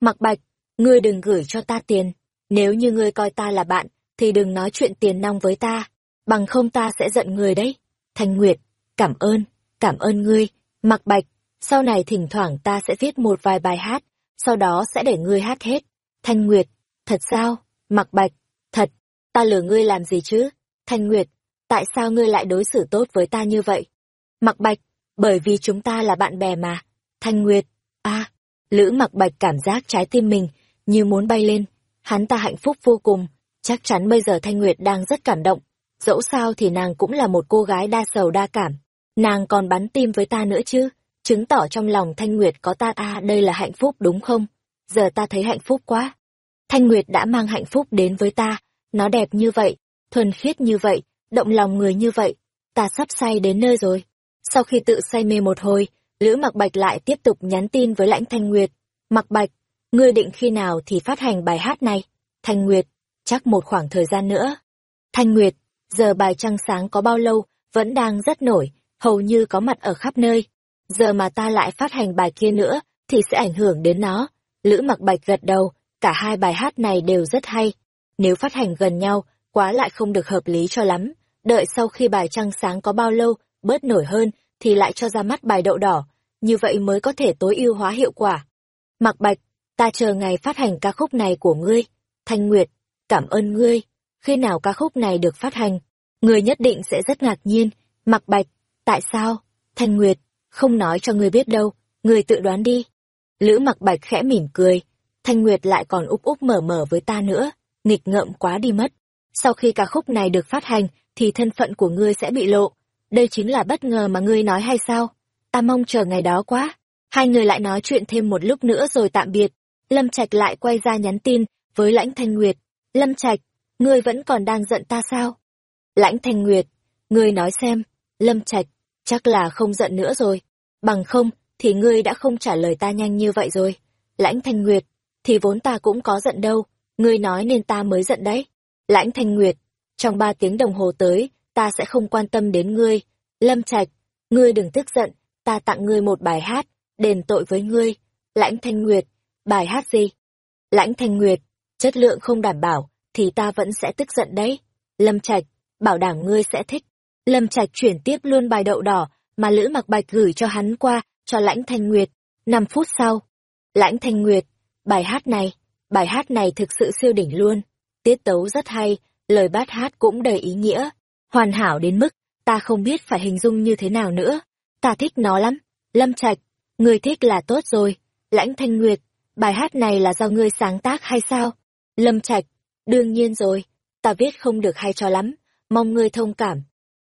Mặc Bạch, ngươi đừng gửi cho ta tiền, nếu như ngươi coi ta là bạn, thì đừng nói chuyện tiền nong với ta, bằng không ta sẽ giận người đấy. Thanh Nguyệt, cảm ơn, cảm ơn ngươi, Mặc Bạch, sau này thỉnh thoảng ta sẽ viết một vài bài hát, sau đó sẽ để ngươi hát hết. Thanh Nguyệt, thật sao? Mặc Bạch, thật, ta lừa ngươi làm gì chứ? Thanh Nguyệt, tại sao ngươi lại đối xử tốt với ta như vậy? Mặc Bạch, bởi vì chúng ta là bạn bè mà. Thanh Nguyệt, a Lữ Mặc Bạch cảm giác trái tim mình như muốn bay lên, hắn ta hạnh phúc vô cùng, chắc chắn bây giờ Thanh Nguyệt đang rất cảm động, dẫu sao thì nàng cũng là một cô gái đa sầu đa cảm, nàng còn bắn tim với ta nữa chứ, chứng tỏ trong lòng Thanh Nguyệt có ta a đây là hạnh phúc đúng không? Giờ ta thấy hạnh phúc quá. Thanh Nguyệt đã mang hạnh phúc đến với ta, nó đẹp như vậy, thuần khiết như vậy, động lòng người như vậy, ta sắp say đến nơi rồi. Sau khi tự say mê một hồi, Lữ Mặc Bạch lại tiếp tục nhắn tin với Lãnh Thanh Nguyệt. Mặc Bạch, ngươi định khi nào thì phát hành bài hát này? Thanh Nguyệt, chắc một khoảng thời gian nữa. Thanh Nguyệt, giờ bài trăng sáng có bao lâu, vẫn đang rất nổi, hầu như có mặt ở khắp nơi. Giờ mà ta lại phát hành bài kia nữa, thì sẽ ảnh hưởng đến nó. Lữ Mặc Bạch gật đầu, cả hai bài hát này đều rất hay. Nếu phát hành gần nhau, quá lại không được hợp lý cho lắm. Đợi sau khi bài trăng sáng có bao lâu, bớt nổi hơn, thì lại cho ra mắt bài đậu đỏ, như vậy mới có thể tối ưu hóa hiệu quả. Mặc Bạch, ta chờ ngày phát hành ca khúc này của ngươi. Thanh Nguyệt, cảm ơn ngươi. Khi nào ca khúc này được phát hành, ngươi nhất định sẽ rất ngạc nhiên. Mặc Bạch, tại sao? Thanh Nguyệt, không nói cho ngươi biết đâu, ngươi tự đoán đi. Lữ Mặc Bạch khẽ mỉm cười, Thanh Nguyệt lại còn úp úp mở mở với ta nữa, nghịch ngợm quá đi mất. Sau khi ca khúc này được phát hành, thì thân phận của ngươi sẽ bị lộ. Đây chính là bất ngờ mà ngươi nói hay sao? Ta mong chờ ngày đó quá. Hai người lại nói chuyện thêm một lúc nữa rồi tạm biệt. Lâm Trạch lại quay ra nhắn tin với Lãnh Thanh Nguyệt. Lâm Trạch, ngươi vẫn còn đang giận ta sao? Lãnh Thanh Nguyệt, ngươi nói xem. Lâm Trạch, chắc là không giận nữa rồi. Bằng không, thì ngươi đã không trả lời ta nhanh như vậy rồi. Lãnh Thanh Nguyệt, thì vốn ta cũng có giận đâu. Ngươi nói nên ta mới giận đấy. Lãnh Thanh Nguyệt, trong ba tiếng đồng hồ tới, ta sẽ không quan tâm đến ngươi. Lâm Trạch, ngươi đừng tức giận, ta tặng ngươi một bài hát, đền tội với ngươi. Lãnh Thanh Nguyệt, bài hát gì? Lãnh Thanh Nguyệt, chất lượng không đảm bảo, thì ta vẫn sẽ tức giận đấy. Lâm Trạch, bảo đảm ngươi sẽ thích. Lâm Trạch chuyển tiếp luôn bài đậu đỏ mà Lữ Mặc Bạch gửi cho hắn qua, cho Lãnh Thanh Nguyệt. Năm phút sau, Lãnh Thanh Nguyệt, bài hát này, bài hát này thực sự siêu đỉnh luôn. Tiết tấu rất hay, lời bát hát cũng đầy ý nghĩa, hoàn hảo đến mức ta không biết phải hình dung như thế nào nữa. Ta thích nó lắm. Lâm Trạch, người thích là tốt rồi. Lãnh Thanh Nguyệt, bài hát này là do ngươi sáng tác hay sao? Lâm Trạch, đương nhiên rồi, ta viết không được hay cho lắm, mong ngươi thông cảm.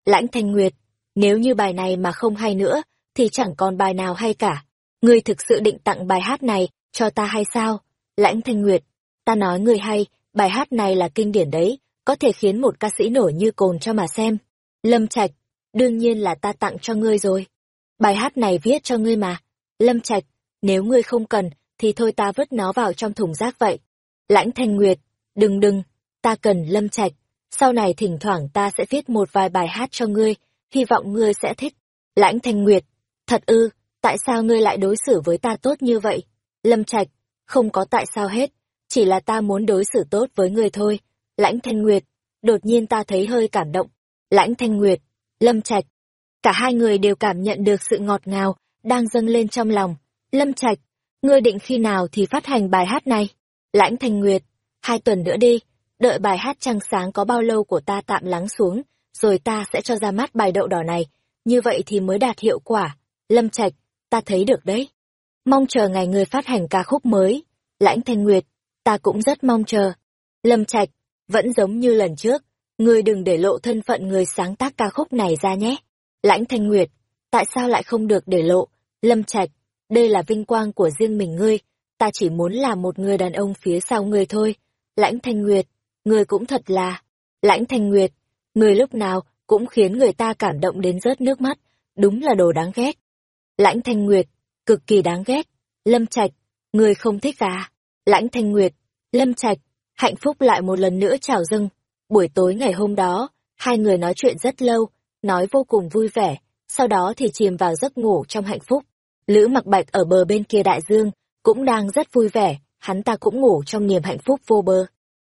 Lãnh Thanh Nguyệt, nếu như bài này mà không hay nữa, thì chẳng còn bài nào hay cả. Ngươi thực sự định tặng bài hát này cho ta hay sao? Lãnh Thanh Nguyệt, ta nói ngươi hay, bài hát này là kinh điển đấy, có thể khiến một ca sĩ nổi như cồn cho mà xem. Lâm Trạch, đương nhiên là ta tặng cho ngươi rồi. Bài hát này viết cho ngươi mà. Lâm Trạch, nếu ngươi không cần, thì thôi ta vứt nó vào trong thùng rác vậy. Lãnh Thanh Nguyệt, đừng đừng, ta cần Lâm Trạch. Sau này thỉnh thoảng ta sẽ viết một vài bài hát cho ngươi, hy vọng ngươi sẽ thích. Lãnh Thanh Nguyệt, thật ư, tại sao ngươi lại đối xử với ta tốt như vậy? Lâm Trạch, không có tại sao hết, chỉ là ta muốn đối xử tốt với ngươi thôi. Lãnh Thanh Nguyệt, đột nhiên ta thấy hơi cảm động. Lãnh Thanh Nguyệt, Lâm Trạch, cả hai người đều cảm nhận được sự ngọt ngào đang dâng lên trong lòng. Lâm Trạch, ngươi định khi nào thì phát hành bài hát này? Lãnh Thanh Nguyệt, hai tuần nữa đi, đợi bài hát trăng sáng có bao lâu của ta tạm lắng xuống, rồi ta sẽ cho ra mắt bài đậu đỏ này, như vậy thì mới đạt hiệu quả. Lâm Trạch, ta thấy được đấy. Mong chờ ngày người phát hành ca khúc mới. Lãnh Thanh Nguyệt, ta cũng rất mong chờ. Lâm Trạch, vẫn giống như lần trước, ngươi đừng để lộ thân phận người sáng tác ca khúc này ra nhé. Lãnh Thanh Nguyệt, tại sao lại không được để lộ? Lâm Trạch, đây là vinh quang của riêng mình ngươi, ta chỉ muốn là một người đàn ông phía sau ngươi thôi. Lãnh Thanh Nguyệt, người cũng thật là... Lãnh Thanh Nguyệt, người lúc nào cũng khiến người ta cảm động đến rớt nước mắt, đúng là đồ đáng ghét. Lãnh Thanh Nguyệt, cực kỳ đáng ghét. Lâm Trạch, người không thích à? Lãnh Thanh Nguyệt, Lâm Trạch, hạnh phúc lại một lần nữa chào dâng. Buổi tối ngày hôm đó, hai người nói chuyện rất lâu, nói vô cùng vui vẻ, sau đó thì chìm vào giấc ngủ trong hạnh phúc. Lữ mặc bạch ở bờ bên kia đại dương, cũng đang rất vui vẻ, hắn ta cũng ngủ trong niềm hạnh phúc vô bờ.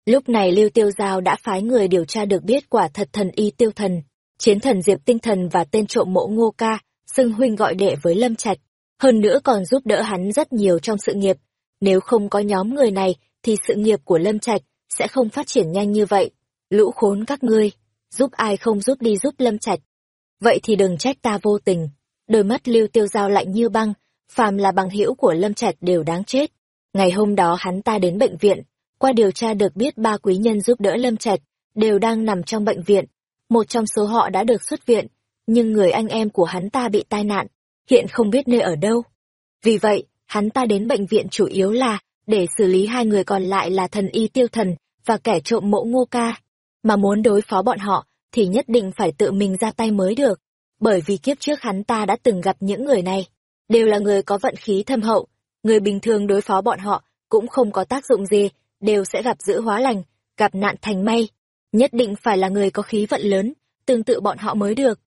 Lúc này Lưu Tiêu Giao đã phái người điều tra được biết quả thật thần y tiêu thần, chiến thần diệp tinh thần và tên trộm mộ ngô ca, xưng huynh gọi đệ với Lâm Trạch. Hơn nữa còn giúp đỡ hắn rất nhiều trong sự nghiệp. Nếu không có nhóm người này, thì sự nghiệp của Lâm Trạch sẽ không phát triển nhanh như vậy. Lũ khốn các ngươi, giúp ai không giúp đi giúp Lâm Trạch. Vậy thì đừng trách ta vô tình. Đôi mắt Lưu Tiêu Giao lạnh như băng, phàm là bằng hữu của Lâm Trạch đều đáng chết. Ngày hôm đó hắn ta đến bệnh viện, qua điều tra được biết ba quý nhân giúp đỡ Lâm Trạch đều đang nằm trong bệnh viện. Một trong số họ đã được xuất viện, nhưng người anh em của hắn ta bị tai nạn, hiện không biết nơi ở đâu. Vì vậy, hắn ta đến bệnh viện chủ yếu là để xử lý hai người còn lại là thần y tiêu thần và kẻ trộm mẫu ngô ca. Mà muốn đối phó bọn họ thì nhất định phải tự mình ra tay mới được, bởi vì kiếp trước hắn ta đã từng gặp những người này, đều là người có vận khí thâm hậu, người bình thường đối phó bọn họ cũng không có tác dụng gì, đều sẽ gặp dữ hóa lành, gặp nạn thành may, nhất định phải là người có khí vận lớn, tương tự bọn họ mới được.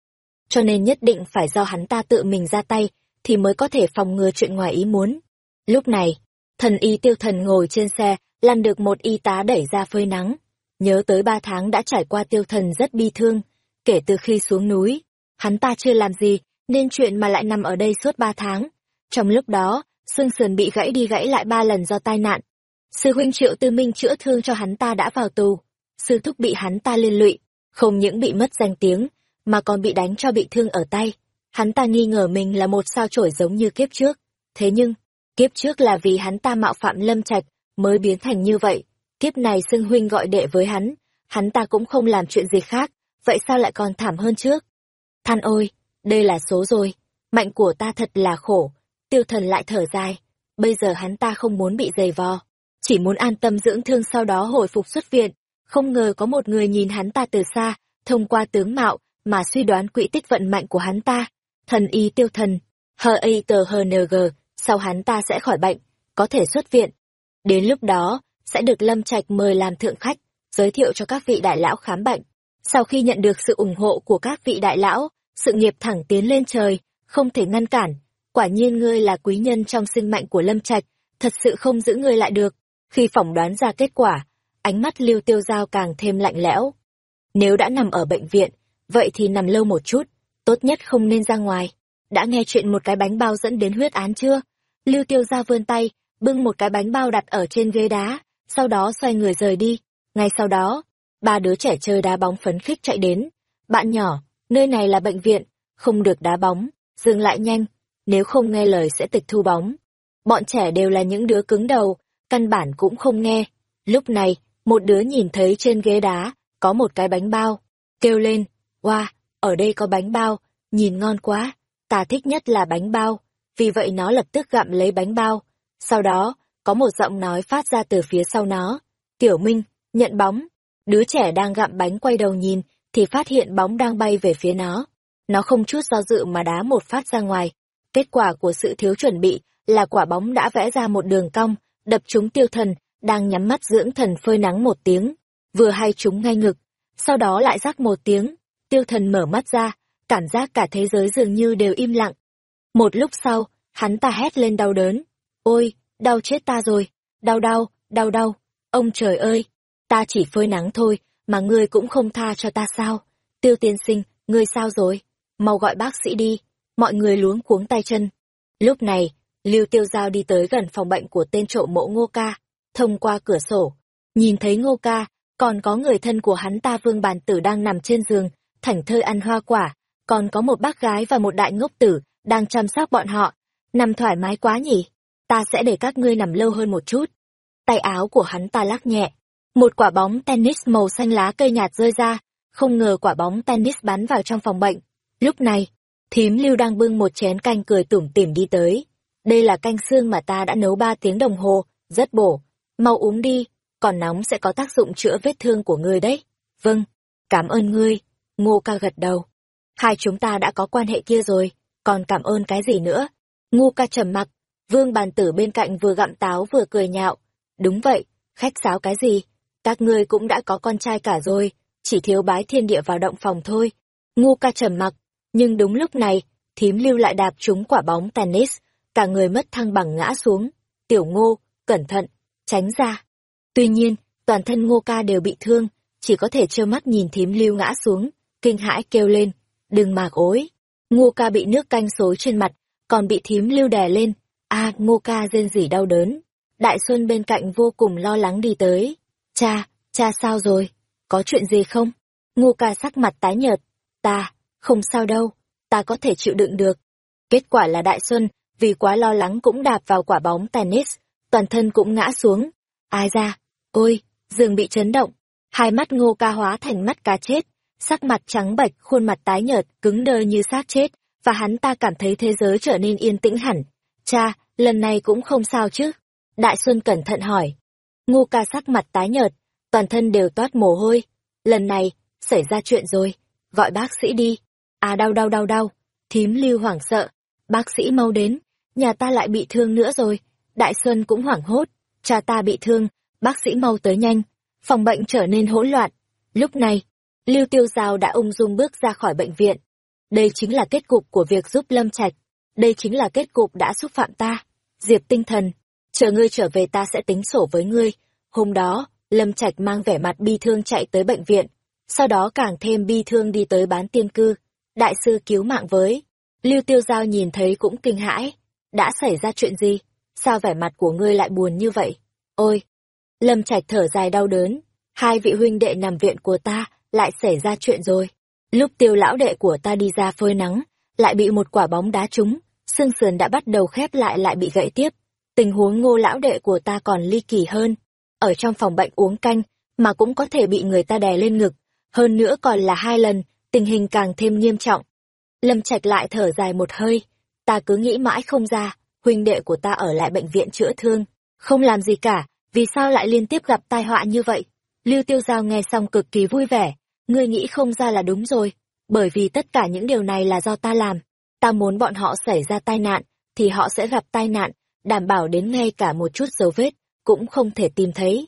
Cho nên nhất định phải do hắn ta tự mình ra tay, thì mới có thể phòng ngừa chuyện ngoài ý muốn. Lúc này, thần y tiêu thần ngồi trên xe, lăn được một y tá đẩy ra phơi nắng. Nhớ tới ba tháng đã trải qua tiêu thần rất bi thương, kể từ khi xuống núi, hắn ta chưa làm gì, nên chuyện mà lại nằm ở đây suốt ba tháng. Trong lúc đó, xương sườn bị gãy đi gãy lại ba lần do tai nạn. Sư huynh triệu tư minh chữa thương cho hắn ta đã vào tù. Sư thúc bị hắn ta liên lụy, không những bị mất danh tiếng, mà còn bị đánh cho bị thương ở tay. Hắn ta nghi ngờ mình là một sao chổi giống như kiếp trước. Thế nhưng, kiếp trước là vì hắn ta mạo phạm lâm trạch, mới biến thành như vậy. Kiếp này xưng huynh gọi đệ với hắn, hắn ta cũng không làm chuyện gì khác, vậy sao lại còn thảm hơn trước? Than ôi, đây là số rồi, mạnh của ta thật là khổ. Tiêu thần lại thở dài, bây giờ hắn ta không muốn bị dày vò, chỉ muốn an tâm dưỡng thương sau đó hồi phục xuất viện. Không ngờ có một người nhìn hắn ta từ xa, thông qua tướng mạo, mà suy đoán quỹ tích vận mạnh của hắn ta. Thần y tiêu thần, hờ a tờ hờ ng, sau hắn ta sẽ khỏi bệnh, có thể xuất viện. Đến lúc đó, sẽ được Lâm Trạch mời làm thượng khách, giới thiệu cho các vị đại lão khám bệnh. Sau khi nhận được sự ủng hộ của các vị đại lão, sự nghiệp thẳng tiến lên trời, không thể ngăn cản. Quả nhiên ngươi là quý nhân trong sinh mệnh của Lâm Trạch, thật sự không giữ ngươi lại được. Khi phỏng đoán ra kết quả, ánh mắt Lưu Tiêu Giao càng thêm lạnh lẽo. Nếu đã nằm ở bệnh viện, vậy thì nằm lâu một chút, tốt nhất không nên ra ngoài. Đã nghe chuyện một cái bánh bao dẫn đến huyết án chưa? Lưu Tiêu Giao vươn tay, bưng một cái bánh bao đặt ở trên ghế đá, sau đó xoay người rời đi. Ngay sau đó, ba đứa trẻ chơi đá bóng phấn khích chạy đến. Bạn nhỏ, nơi này là bệnh viện, không được đá bóng, dừng lại nhanh, nếu không nghe lời sẽ tịch thu bóng. Bọn trẻ đều là những đứa cứng đầu, căn bản cũng không nghe. Lúc này, một đứa nhìn thấy trên ghế đá, có một cái bánh bao, kêu lên, wow, ở đây có bánh bao, nhìn ngon quá, ta thích nhất là bánh bao, vì vậy nó lập tức gặm lấy bánh bao. Sau đó, có một giọng nói phát ra từ phía sau nó, Tiểu Minh, nhận bóng. Đứa trẻ đang gặm bánh quay đầu nhìn, thì phát hiện bóng đang bay về phía nó. Nó không chút do dự mà đá một phát ra ngoài. Kết quả của sự thiếu chuẩn bị là quả bóng đã vẽ ra một đường cong, đập trúng tiêu thần, đang nhắm mắt dưỡng thần phơi nắng một tiếng, vừa hay trúng ngay ngực. Sau đó lại rắc một tiếng, tiêu thần mở mắt ra, cảm giác cả thế giới dường như đều im lặng. Một lúc sau, hắn ta hét lên đau đớn. Ôi, đau chết ta rồi, đau đau, đau đau, ông trời ơi, ta chỉ phơi nắng thôi, mà ngươi cũng không tha cho ta sao? Tiêu tiên sinh, ngươi sao rồi? Mau gọi bác sĩ đi. Mọi người luống cuống tay chân. Lúc này, Lưu Tiêu Giao đi tới gần phòng bệnh của tên trộm mộ ngô ca. thông qua cửa sổ, nhìn thấy ngô ca, còn có người thân của hắn ta vương bàn tử đang nằm trên giường, thảnh thơi ăn hoa quả, còn có một bác gái và một đại ngốc tử, đang chăm sóc bọn họ. Nằm thoải mái quá nhỉ? Ta sẽ để các ngươi nằm lâu hơn một chút. Tay áo của hắn ta lắc nhẹ. Một quả bóng tennis màu xanh lá cây nhạt rơi ra, không ngờ quả bóng tennis bắn vào trong phòng bệnh. Lúc này, thím lưu đang bưng một chén canh cười tủm tỉm đi tới. Đây là canh xương mà ta đã nấu ba tiếng đồng hồ, rất bổ. Mau uống đi, còn nóng sẽ có tác dụng chữa vết thương của ngươi đấy. Vâng, cảm ơn ngươi. Ngô ca gật đầu. Hai chúng ta đã có quan hệ kia rồi, còn cảm ơn cái gì nữa? Ngô ca trầm mặc, vương bàn tử bên cạnh vừa gặm táo vừa cười nhạo. Đúng vậy, khách sáo cái gì? Các ngươi cũng đã có con trai cả rồi, chỉ thiếu bái thiên địa vào động phòng thôi. Ngô ca trầm mặc, nhưng đúng lúc này, thím lưu lại đạp trúng quả bóng tennis, cả người mất thăng bằng ngã xuống. Tiểu ngô, cẩn thận, tránh ra. Tuy nhiên, toàn thân ngô ca đều bị thương, chỉ có thể trơ mắt nhìn thím lưu ngã xuống, kinh hãi kêu lên, đừng mạc ối. Ngô ca bị nước canh xối trên mặt, còn bị thím lưu đè lên, a ngô ca rên rỉ đau đớn. Đại Xuân bên cạnh vô cùng lo lắng đi tới. Cha, cha sao rồi? Có chuyện gì không? Ngô ca sắc mặt tái nhợt. Ta, không sao đâu, ta có thể chịu đựng được. Kết quả là Đại Xuân, vì quá lo lắng cũng đạp vào quả bóng tennis, toàn thân cũng ngã xuống. Ai ra? Ôi, giường bị chấn động. Hai mắt ngô ca hóa thành mắt cá chết, sắc mặt trắng bệch, khuôn mặt tái nhợt, cứng đơ như xác chết, và hắn ta cảm thấy thế giới trở nên yên tĩnh hẳn. Cha, lần này cũng không sao chứ? Đại Xuân cẩn thận hỏi. Ngô ca sắc mặt tái nhợt, toàn thân đều toát mồ hôi. Lần này, xảy ra chuyện rồi, gọi bác sĩ đi. À đau đau đau đau, thím lưu hoảng sợ. Bác sĩ mau đến, nhà ta lại bị thương nữa rồi. Đại Xuân cũng hoảng hốt, cha ta bị thương, bác sĩ mau tới nhanh. Phòng bệnh trở nên hỗn loạn. Lúc này, Lưu Tiêu Giao đã ung dung bước ra khỏi bệnh viện. Đây chính là kết cục của việc giúp Lâm Trạch. Đây chính là kết cục đã xúc phạm ta. Diệp tinh thần, chờ ngươi trở về ta sẽ tính sổ với ngươi. Hôm đó, Lâm Trạch mang vẻ mặt bi thương chạy tới bệnh viện. Sau đó càng thêm bi thương đi tới bán tiên cư. Đại sư cứu mạng với. Lưu Tiêu Giao nhìn thấy cũng kinh hãi. Đã xảy ra chuyện gì? Sao vẻ mặt của ngươi lại buồn như vậy? Ôi! Lâm Trạch thở dài đau đớn. Hai vị huynh đệ nằm viện của ta lại xảy ra chuyện rồi. Lúc tiêu lão đệ của ta đi ra phơi nắng, lại bị một quả bóng đá trúng, xương sườn đã bắt đầu khép lại lại bị gãy tiếp. Tình huống ngô lão đệ của ta còn ly kỳ hơn. Ở trong phòng bệnh uống canh, mà cũng có thể bị người ta đè lên ngực. Hơn nữa còn là hai lần, tình hình càng thêm nghiêm trọng. Lâm Trạch lại thở dài một hơi. Ta cứ nghĩ mãi không ra, huynh đệ của ta ở lại bệnh viện chữa thương. Không làm gì cả, vì sao lại liên tiếp gặp tai họa như vậy? Lưu Tiêu Giao nghe xong cực kỳ vui vẻ, ngươi nghĩ không ra là đúng rồi, bởi vì tất cả những điều này là do ta làm. Ta muốn bọn họ xảy ra tai nạn, thì họ sẽ gặp tai nạn, đảm bảo đến ngay cả một chút dấu vết, cũng không thể tìm thấy.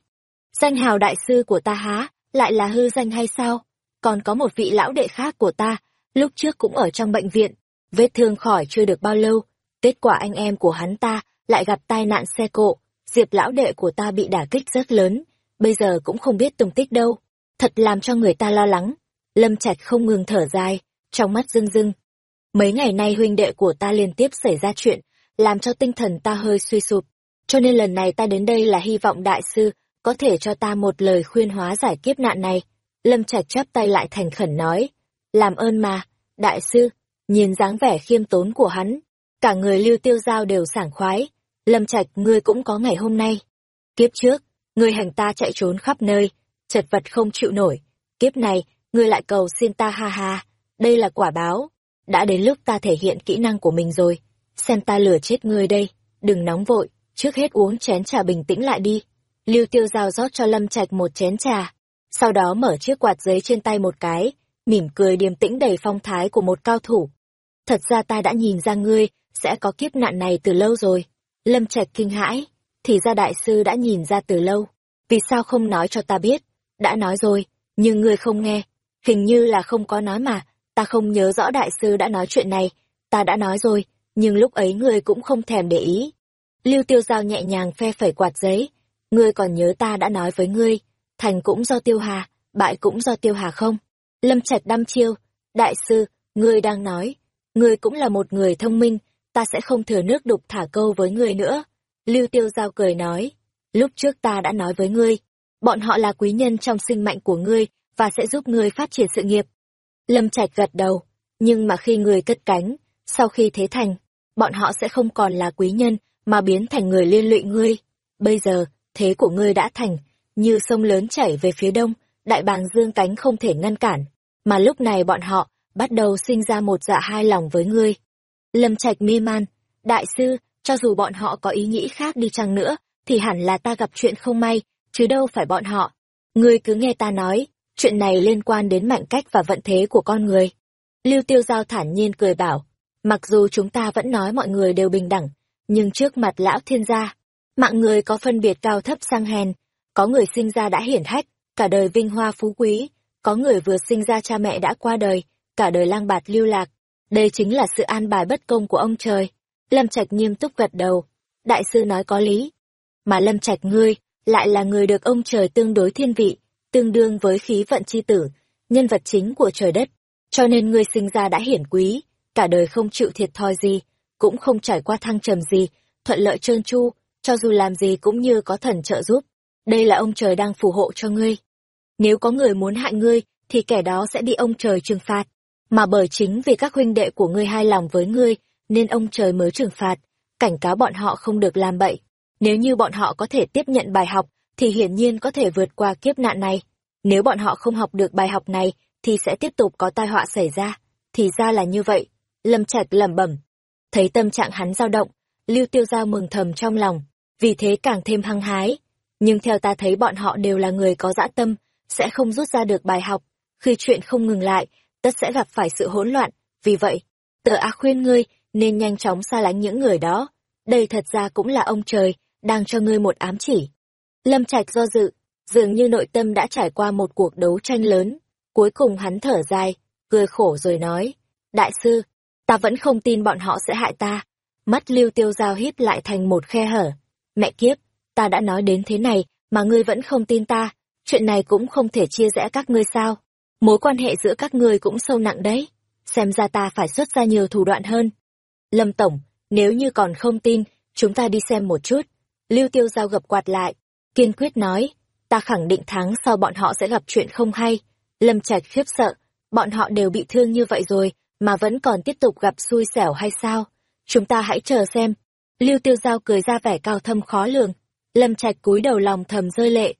Danh hào đại sư của ta há, lại là hư danh hay sao? Còn có một vị lão đệ khác của ta, lúc trước cũng ở trong bệnh viện, vết thương khỏi chưa được bao lâu, kết quả anh em của hắn ta lại gặp tai nạn xe cộ, diệp lão đệ của ta bị đả kích rất lớn, bây giờ cũng không biết tung tích đâu thật làm cho người ta lo lắng. Lâm Trạch không ngừng thở dài, trong mắt rưng rưng. Mấy ngày nay huynh đệ của ta liên tiếp xảy ra chuyện, làm cho tinh thần ta hơi suy sụp. Cho nên lần này ta đến đây là hy vọng đại sư có thể cho ta một lời khuyên hóa giải kiếp nạn này. Lâm Trạch chắp tay lại thành khẩn nói. Làm ơn mà, đại sư, nhìn dáng vẻ khiêm tốn của hắn. Cả người lưu tiêu giao đều sảng khoái. Lâm Trạch ngươi cũng có ngày hôm nay. Kiếp trước, ngươi hành ta chạy trốn khắp nơi, chật vật không chịu nổi. Kiếp này, ngươi lại cầu xin ta ha ha, đây là quả báo. Đã đến lúc ta thể hiện kỹ năng của mình rồi. Xem ta lừa chết ngươi đây, đừng nóng vội, trước hết uống chén trà bình tĩnh lại đi. Lưu tiêu giao rót cho Lâm Trạch một chén trà, sau đó mở chiếc quạt giấy trên tay một cái, mỉm cười điềm tĩnh đầy phong thái của một cao thủ. Thật ra ta đã nhìn ra ngươi, sẽ có kiếp nạn này từ lâu rồi. Lâm Trạch kinh hãi, thì ra đại sư đã nhìn ra từ lâu. Vì sao không nói cho ta biết? đã nói rồi, nhưng ngươi không nghe. Hình như là không có nói mà, ta không nhớ rõ đại sư đã nói chuyện này, ta đã nói rồi, nhưng lúc ấy ngươi cũng không thèm để ý. Lưu tiêu giao nhẹ nhàng phe phẩy quạt giấy, ngươi còn nhớ ta đã nói với ngươi, thành cũng do tiêu hà, bại cũng do tiêu hà không? Lâm Trạch đăm chiêu, đại sư, ngươi đang nói, ngươi cũng là một người thông minh, ta sẽ không thừa nước đục thả câu với ngươi nữa. Lưu tiêu giao cười nói, lúc trước ta đã nói với ngươi, bọn họ là quý nhân trong sinh mệnh của ngươi và sẽ giúp ngươi phát triển sự nghiệp. Lâm Trạch gật đầu, nhưng mà khi ngươi cất cánh, sau khi thế thành, bọn họ sẽ không còn là quý nhân mà biến thành người liên lụy ngươi. Bây giờ, thế của ngươi đã thành, như sông lớn chảy về phía đông, đại bàng dương cánh không thể ngăn cản, mà lúc này bọn họ bắt đầu sinh ra một dạ hai lòng với ngươi. Lâm Trạch mê man, đại sư, cho dù bọn họ có ý nghĩ khác đi chăng nữa, thì hẳn là ta gặp chuyện không may, chứ đâu phải bọn họ. Ngươi cứ nghe ta nói, chuyện này liên quan đến mạnh cách và vận thế của con người. Lưu Tiêu Giao thản nhiên cười bảo, mặc dù chúng ta vẫn nói mọi người đều bình đẳng, nhưng trước mặt lão thiên gia, mạng người có phân biệt cao thấp sang hèn, có người sinh ra đã hiển hách, cả đời vinh hoa phú quý, có người vừa sinh ra cha mẹ đã qua đời, cả đời lang bạt lưu lạc. Đây chính là sự an bài bất công của ông trời. Lâm Trạch nghiêm túc gật đầu. Đại sư nói có lý. Mà Lâm Trạch ngươi, lại là người được ông trời tương đối thiên vị, tương đương với khí vận chi tử, nhân vật chính của trời đất. Cho nên ngươi sinh ra đã hiển quý, cả đời không chịu thiệt thòi gì, cũng không trải qua thăng trầm gì, thuận lợi trơn tru, cho dù làm gì cũng như có thần trợ giúp. Đây là ông trời đang phù hộ cho ngươi. Nếu có người muốn hại ngươi, thì kẻ đó sẽ bị ông trời trừng phạt. Mà bởi chính vì các huynh đệ của ngươi hai lòng với ngươi, nên ông trời mới trừng phạt, cảnh cáo bọn họ không được làm bậy. Nếu như bọn họ có thể tiếp nhận bài học, thì hiển nhiên có thể vượt qua kiếp nạn này. Nếu bọn họ không học được bài học này, thì sẽ tiếp tục có tai họa xảy ra. Thì ra là như vậy. Lâm Trạch lẩm bẩm. Thấy tâm trạng hắn dao động, Lưu Tiêu Giao mừng thầm trong lòng, vì thế càng thêm hăng hái. Nhưng theo ta thấy bọn họ đều là người có dã tâm, sẽ không rút ra được bài học. Khi chuyện không ngừng lại, tất sẽ gặp phải sự hỗn loạn. Vì vậy, tờ a khuyên ngươi nên nhanh chóng xa lánh những người đó. Đây thật ra cũng là ông trời, đang cho ngươi một ám chỉ. Lâm Trạch do dự, dường như nội tâm đã trải qua một cuộc đấu tranh lớn. Cuối cùng hắn thở dài, cười khổ rồi nói, Đại sư, ta vẫn không tin bọn họ sẽ hại ta. Mắt lưu tiêu giao híp lại thành một khe hở. Mẹ kiếp, ta đã nói đến thế này, mà ngươi vẫn không tin ta. Chuyện này cũng không thể chia rẽ các ngươi sao. Mối quan hệ giữa các ngươi cũng sâu nặng đấy. Xem ra ta phải xuất ra nhiều thủ đoạn hơn. Lâm Tổng, nếu như còn không tin, chúng ta đi xem một chút. Lưu tiêu giao gập quạt lại, kiên quyết nói, ta khẳng định tháng sau bọn họ sẽ gặp chuyện không hay. Lâm Trạch khiếp sợ, bọn họ đều bị thương như vậy rồi, mà vẫn còn tiếp tục gặp xui xẻo hay sao? Chúng ta hãy chờ xem. Lưu tiêu giao cười ra vẻ cao thâm khó lường. Lâm Trạch cúi đầu lòng thầm rơi lệ.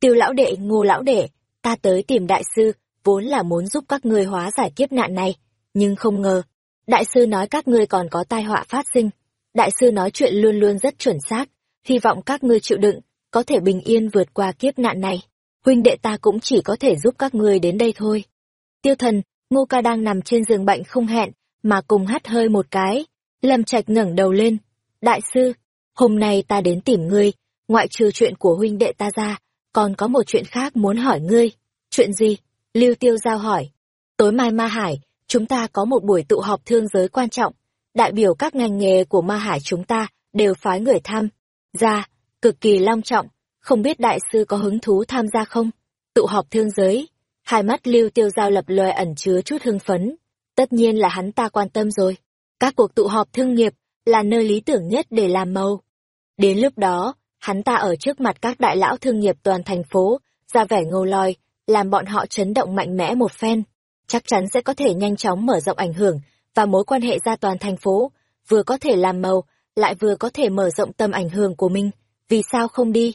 Tiêu lão đệ, ngô lão đệ, ta tới tìm đại sư, vốn là muốn giúp các ngươi hóa giải kiếp nạn này, nhưng không ngờ. Đại sư nói các ngươi còn có tai họa phát sinh. Đại sư nói chuyện luôn luôn rất chuẩn xác, hy vọng các ngươi chịu đựng, có thể bình yên vượt qua kiếp nạn này. Huynh đệ ta cũng chỉ có thể giúp các ngươi đến đây thôi. Tiêu thần, ngô ca đang nằm trên giường bệnh không hẹn, mà cùng hắt hơi một cái. Lâm Trạch ngẩng đầu lên. Đại sư, hôm nay ta đến tìm ngươi, ngoại trừ chuyện của huynh đệ ta ra, còn có một chuyện khác muốn hỏi ngươi. Chuyện gì? Lưu Tiêu Giao hỏi. Tối mai Ma Hải, chúng ta có một buổi tụ họp thương giới quan trọng. Đại biểu các ngành nghề của Ma Hải chúng ta đều phái người tham ra, cực kỳ long trọng. Không biết đại sư có hứng thú tham gia không? Tụ họp thương giới. Hai mắt Lưu Tiêu Giao lập lòe ẩn chứa chút hưng phấn. Tất nhiên là hắn ta quan tâm rồi. Các cuộc tụ họp thương nghiệp là nơi lý tưởng nhất để làm màu. Đến lúc đó, hắn ta ở trước mặt các đại lão thương nghiệp toàn thành phố, ra vẻ ngô lòi, làm bọn họ chấn động mạnh mẽ một phen. Chắc chắn sẽ có thể nhanh chóng mở rộng ảnh hưởng và mối quan hệ ra toàn thành phố, vừa có thể làm màu, lại vừa có thể mở rộng tầm ảnh hưởng của mình. Vì sao không đi?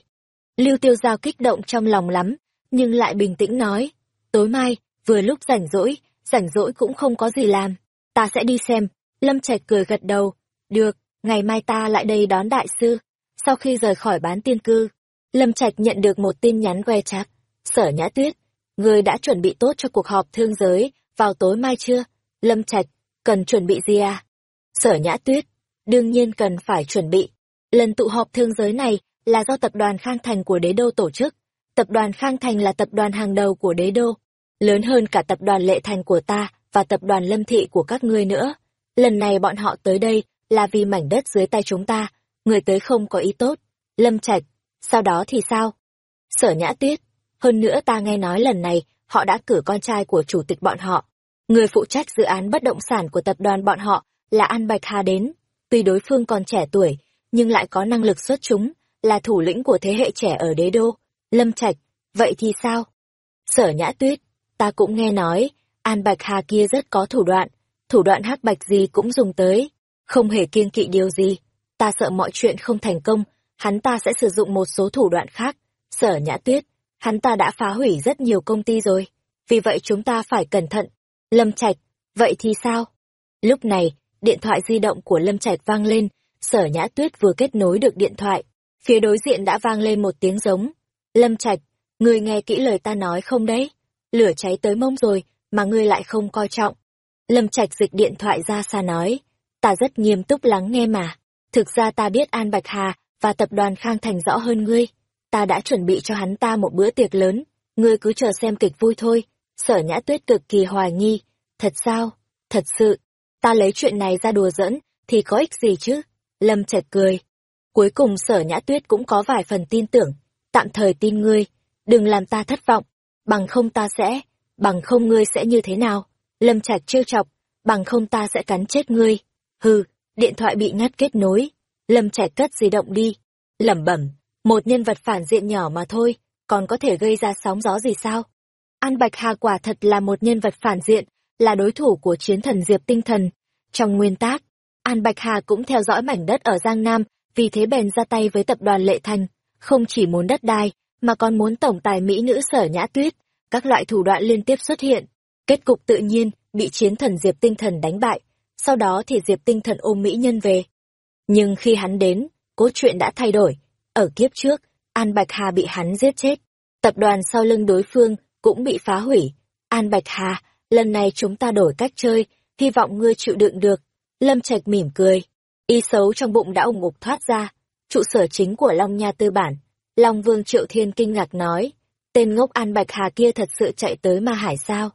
Lưu Tiêu Giao kích động trong lòng lắm, nhưng lại bình tĩnh nói. Tối mai, vừa lúc rảnh rỗi, rảnh rỗi cũng không có gì làm. Ta sẽ đi xem. Lâm Trạch cười gật đầu. Được, ngày mai ta lại đây đón đại sư. Sau khi rời khỏi bán tiên cư, Lâm Trạch nhận được một tin nhắn que chắc. Sở Nhã Tuyết, người đã chuẩn bị tốt cho cuộc họp thương giới vào tối mai chưa? Lâm Trạch, cần chuẩn bị gì à? Sở Nhã Tuyết, đương nhiên cần phải chuẩn bị. Lần tụ họp thương giới này là do tập đoàn Khang Thành của đế đô tổ chức. Tập đoàn Khang Thành là tập đoàn hàng đầu của đế đô, lớn hơn cả tập đoàn Lệ Thành của ta và tập đoàn Lâm Thị của các ngươi nữa. Lần này bọn họ tới đây là vì mảnh đất dưới tay chúng ta, người tới không có ý tốt. Lâm Trạch, sau đó thì sao? Sở Nhã Tuyết, hơn nữa ta nghe nói lần này họ đã cử con trai của chủ tịch bọn họ. Người phụ trách dự án bất động sản của tập đoàn bọn họ là An Bạch Hà đến. Tuy đối phương còn trẻ tuổi, nhưng lại có năng lực xuất chúng, là thủ lĩnh của thế hệ trẻ ở đế đô. Lâm Trạch, vậy thì sao? Sở Nhã Tuyết, ta cũng nghe nói, An Bạch Hà kia rất có thủ đoạn, thủ đoạn hắc bạch gì cũng dùng tới, không hề kiêng kỵ điều gì. Ta sợ mọi chuyện không thành công, hắn ta sẽ sử dụng một số thủ đoạn khác. Sở Nhã Tuyết, hắn ta đã phá hủy rất nhiều công ty rồi, vì vậy chúng ta phải cẩn thận. Lâm Trạch, vậy thì sao? Lúc này, điện thoại di động của Lâm Trạch vang lên, Sở Nhã Tuyết vừa kết nối được điện thoại, phía đối diện đã vang lên một tiếng giống. Lâm Trạch, ngươi nghe kỹ lời ta nói không đấy? Lửa cháy tới mông rồi, mà ngươi lại không coi trọng. Lâm Trạch dịch điện thoại ra xa nói, ta rất nghiêm túc lắng nghe mà. Thực ra ta biết An Bạch Hà và tập đoàn Khang Thành rõ hơn ngươi. Ta đã chuẩn bị cho hắn ta một bữa tiệc lớn, ngươi cứ chờ xem kịch vui thôi. Sở Nhã Tuyết cực kỳ hoài nghi. Thật sao? Thật sự. Ta lấy chuyện này ra đùa giỡn, thì có ích gì chứ? Lâm Trạch cười. Cuối cùng Sở Nhã Tuyết cũng có vài phần tin tưởng. Tạm thời tin ngươi. Đừng làm ta thất vọng. Bằng không ta sẽ bằng không ngươi sẽ như thế nào? Lâm Trạch trêu chọc, bằng không ta sẽ cắn chết ngươi. Hừ, điện thoại bị ngắt kết nối. Lâm Trạch cất di động đi. Lẩm bẩm, một nhân vật phản diện nhỏ mà thôi, còn có thể gây ra sóng gió gì sao? An Bạch Hà quả thật là một nhân vật phản diện, là đối thủ của chiến thần Diệp Tinh Thần. Trong nguyên tác, An Bạch Hà cũng theo dõi mảnh đất ở Giang Nam, vì thế bèn ra tay với tập đoàn Lệ Thành, không chỉ muốn đất đai, mà còn muốn tổng tài mỹ nữ sở nhã tuyết, các loại thủ đoạn liên tiếp xuất hiện. Kết cục tự nhiên, bị chiến thần Diệp Tinh Thần đánh bại, sau đó thì Diệp Tinh Thần ôm mỹ nhân về. Nhưng khi hắn đến, cốt truyện đã thay đổi. Ở kiếp trước, An Bạch Hà bị hắn giết chết. Tập đoàn sau lưng đối phương cũng bị phá hủy. An Bạch Hà, lần này chúng ta đổi cách chơi, hy vọng ngươi chịu đựng được. Lâm Trạch mỉm cười. Y xấu trong bụng đã ủng ục thoát ra. Trụ sở chính của Long Nha Tư Bản. Long Vương Triệu Thiên kinh ngạc nói. Tên ngốc An Bạch Hà kia thật sự chạy tới Ma Hải sao?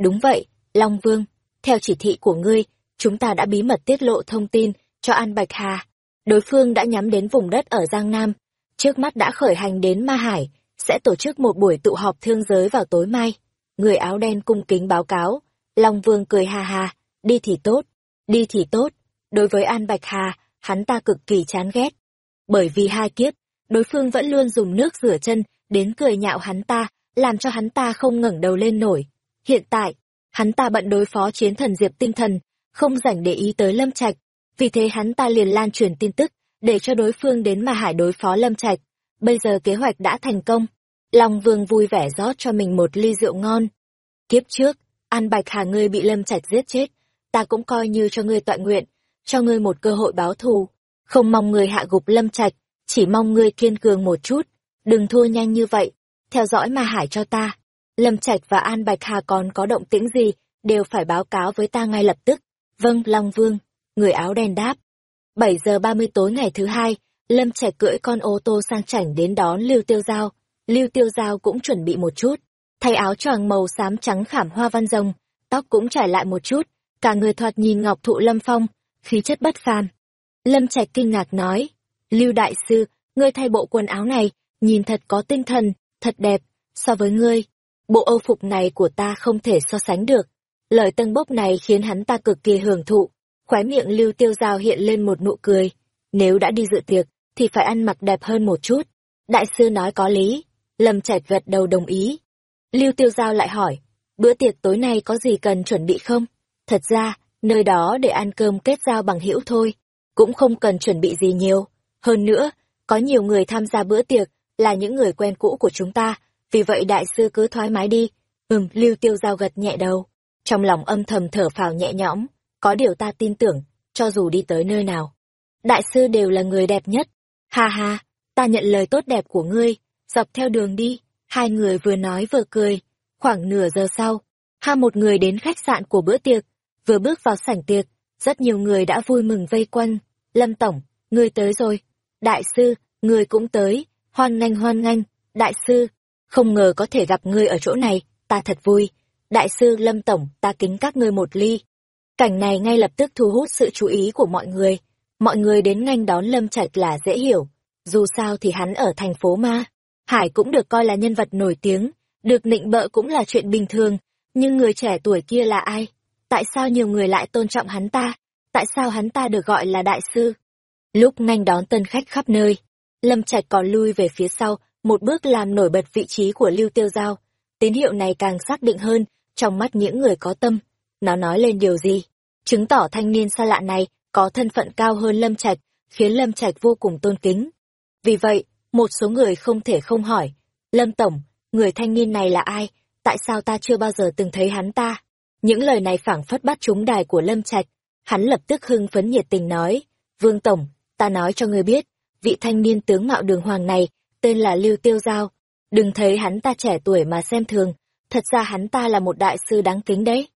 Đúng vậy, Long Vương, theo chỉ thị của ngươi, chúng ta đã bí mật tiết lộ thông tin cho An Bạch Hà. Đối phương đã nhắm đến vùng đất ở Giang Nam, trước mắt đã khởi hành đến Ma Hải, sẽ tổ chức một buổi tụ họp thương giới vào tối mai. Người áo đen cung kính báo cáo, Long Vương cười ha ha, đi thì tốt, đi thì tốt. Đối với An Bạch Hà, hắn ta cực kỳ chán ghét. Bởi vì hai kiếp, đối phương vẫn luôn dùng nước rửa chân đến cười nhạo hắn ta, làm cho hắn ta không ngẩng đầu lên nổi. Hiện tại, hắn ta bận đối phó chiến thần Diệp Tinh Thần, không rảnh để ý tới Lâm Trạch, vì thế hắn ta liền lan truyền tin tức, để cho đối phương đến mà hải đối phó Lâm Trạch. Bây giờ kế hoạch đã thành công. Long Vương vui vẻ rót cho mình một ly rượu ngon. Kiếp trước, An Bạch Hà ngươi bị Lâm Trạch giết chết, ta cũng coi như cho ngươi tọa nguyện, cho ngươi một cơ hội báo thù. Không mong ngươi hạ gục Lâm Trạch, chỉ mong ngươi kiên cường một chút, đừng thua nhanh như vậy, theo dõi Ma Hải cho ta. Lâm Trạch và An Bạch Hà còn có động tĩnh gì, đều phải báo cáo với ta ngay lập tức. Vâng, Long Vương, người áo đen đáp. 7 giờ 30 tối ngày thứ hai, Lâm Trạch cưỡi con ô tô sang chảnh đến đón Lưu Tiêu Giao. Lưu Tiêu Giao cũng chuẩn bị một chút, thay áo choàng màu xám trắng khảm hoa văn rồng, tóc cũng trải lại một chút, cả người thoạt nhìn ngọc thụ lâm phong, khí chất bất phàm. Lâm Trạch kinh ngạc nói, Lưu Đại Sư, ngươi thay bộ quần áo này, nhìn thật có tinh thần, thật đẹp, so với ngươi. Bộ âu phục này của ta không thể so sánh được. Lời tân bốc này khiến hắn ta cực kỳ hưởng thụ, khóe miệng lưu tiêu giao hiện lên một nụ cười. Nếu đã đi dự tiệc, thì phải ăn mặc đẹp hơn một chút. Đại sư nói có lý, Lâm Trạch gật đầu đồng ý. Lưu tiêu giao lại hỏi, bữa tiệc tối nay có gì cần chuẩn bị không? Thật ra, nơi đó để ăn cơm kết giao bằng hữu thôi, cũng không cần chuẩn bị gì nhiều. Hơn nữa, có nhiều người tham gia bữa tiệc, là những người quen cũ của chúng ta, vì vậy đại sư cứ thoải mái đi. Ừm, lưu tiêu giao gật nhẹ đầu, trong lòng âm thầm thở phào nhẹ nhõm, có điều ta tin tưởng, cho dù đi tới nơi nào. Đại sư đều là người đẹp nhất. Ha ha, ta nhận lời tốt đẹp của ngươi, dọc theo đường đi, hai người vừa nói vừa cười. Khoảng nửa giờ sau, ha một người đến khách sạn của bữa tiệc, vừa bước vào sảnh tiệc, rất nhiều người đã vui mừng vây quanh. Lâm Tổng, ngươi tới rồi. Đại sư, ngươi cũng tới, hoan nghênh hoan nghênh, đại sư, không ngờ có thể gặp ngươi ở chỗ này, ta thật vui. Đại sư Lâm Tổng, ta kính các ngươi một ly. Cảnh này ngay lập tức thu hút sự chú ý của mọi người. Mọi người đến nganh đón Lâm Trạch là dễ hiểu. Dù sao thì hắn ở thành phố Ma. Hải cũng được coi là nhân vật nổi tiếng, được nịnh bợ cũng là chuyện bình thường. Nhưng người trẻ tuổi kia là ai? Tại sao nhiều người lại tôn trọng hắn ta? Tại sao hắn ta được gọi là đại sư? Lúc nganh đón tân khách khắp nơi, Lâm Trạch còn lui về phía sau, một bước làm nổi bật vị trí của Lưu Tiêu Giao. Tín hiệu này càng xác định hơn, trong mắt những người có tâm. Nó nói lên điều gì? Chứng tỏ thanh niên xa lạ này có thân phận cao hơn Lâm Trạch, khiến Lâm Trạch vô cùng tôn kính. Vì vậy, một số người không thể không hỏi, Lâm Tổng, người thanh niên này là ai? Tại sao ta chưa bao giờ từng thấy hắn ta? Những lời này phảng phất bắt trúng đài của Lâm Trạch. Hắn lập tức hưng phấn nhiệt tình nói, Vương Tổng, ta nói cho ngươi biết, vị thanh niên tướng mạo đường hoàng này, tên là Lưu Tiêu Giao. Đừng thấy hắn ta trẻ tuổi mà xem thường, thật ra hắn ta là một đại sư đáng kính đấy.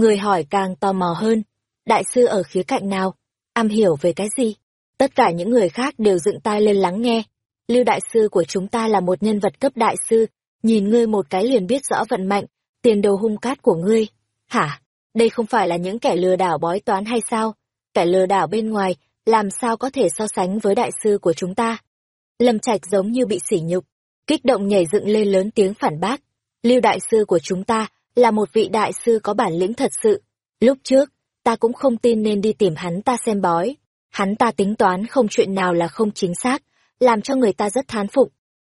Người hỏi càng tò mò hơn, đại sư ở khía cạnh nào, am hiểu về cái gì? Tất cả những người khác đều dựng tai lên lắng nghe. Lưu đại sư của chúng ta là một nhân vật cấp đại sư, nhìn ngươi một cái liền biết rõ vận mạnh, tiền đồ hung cát của ngươi. Hả? Đây không phải là những kẻ lừa đảo bói toán hay sao? Kẻ lừa đảo bên ngoài, làm sao có thể so sánh với đại sư của chúng ta? Lâm Trạch giống như bị sỉ nhục, kích động nhảy dựng lên lớn tiếng phản bác. Lưu đại sư của chúng ta là một vị đại sư có bản lĩnh thật sự. Lúc trước, ta cũng không tin nên đi tìm hắn ta xem bói. Hắn ta tính toán không chuyện nào là không chính xác, làm cho người ta rất thán phục.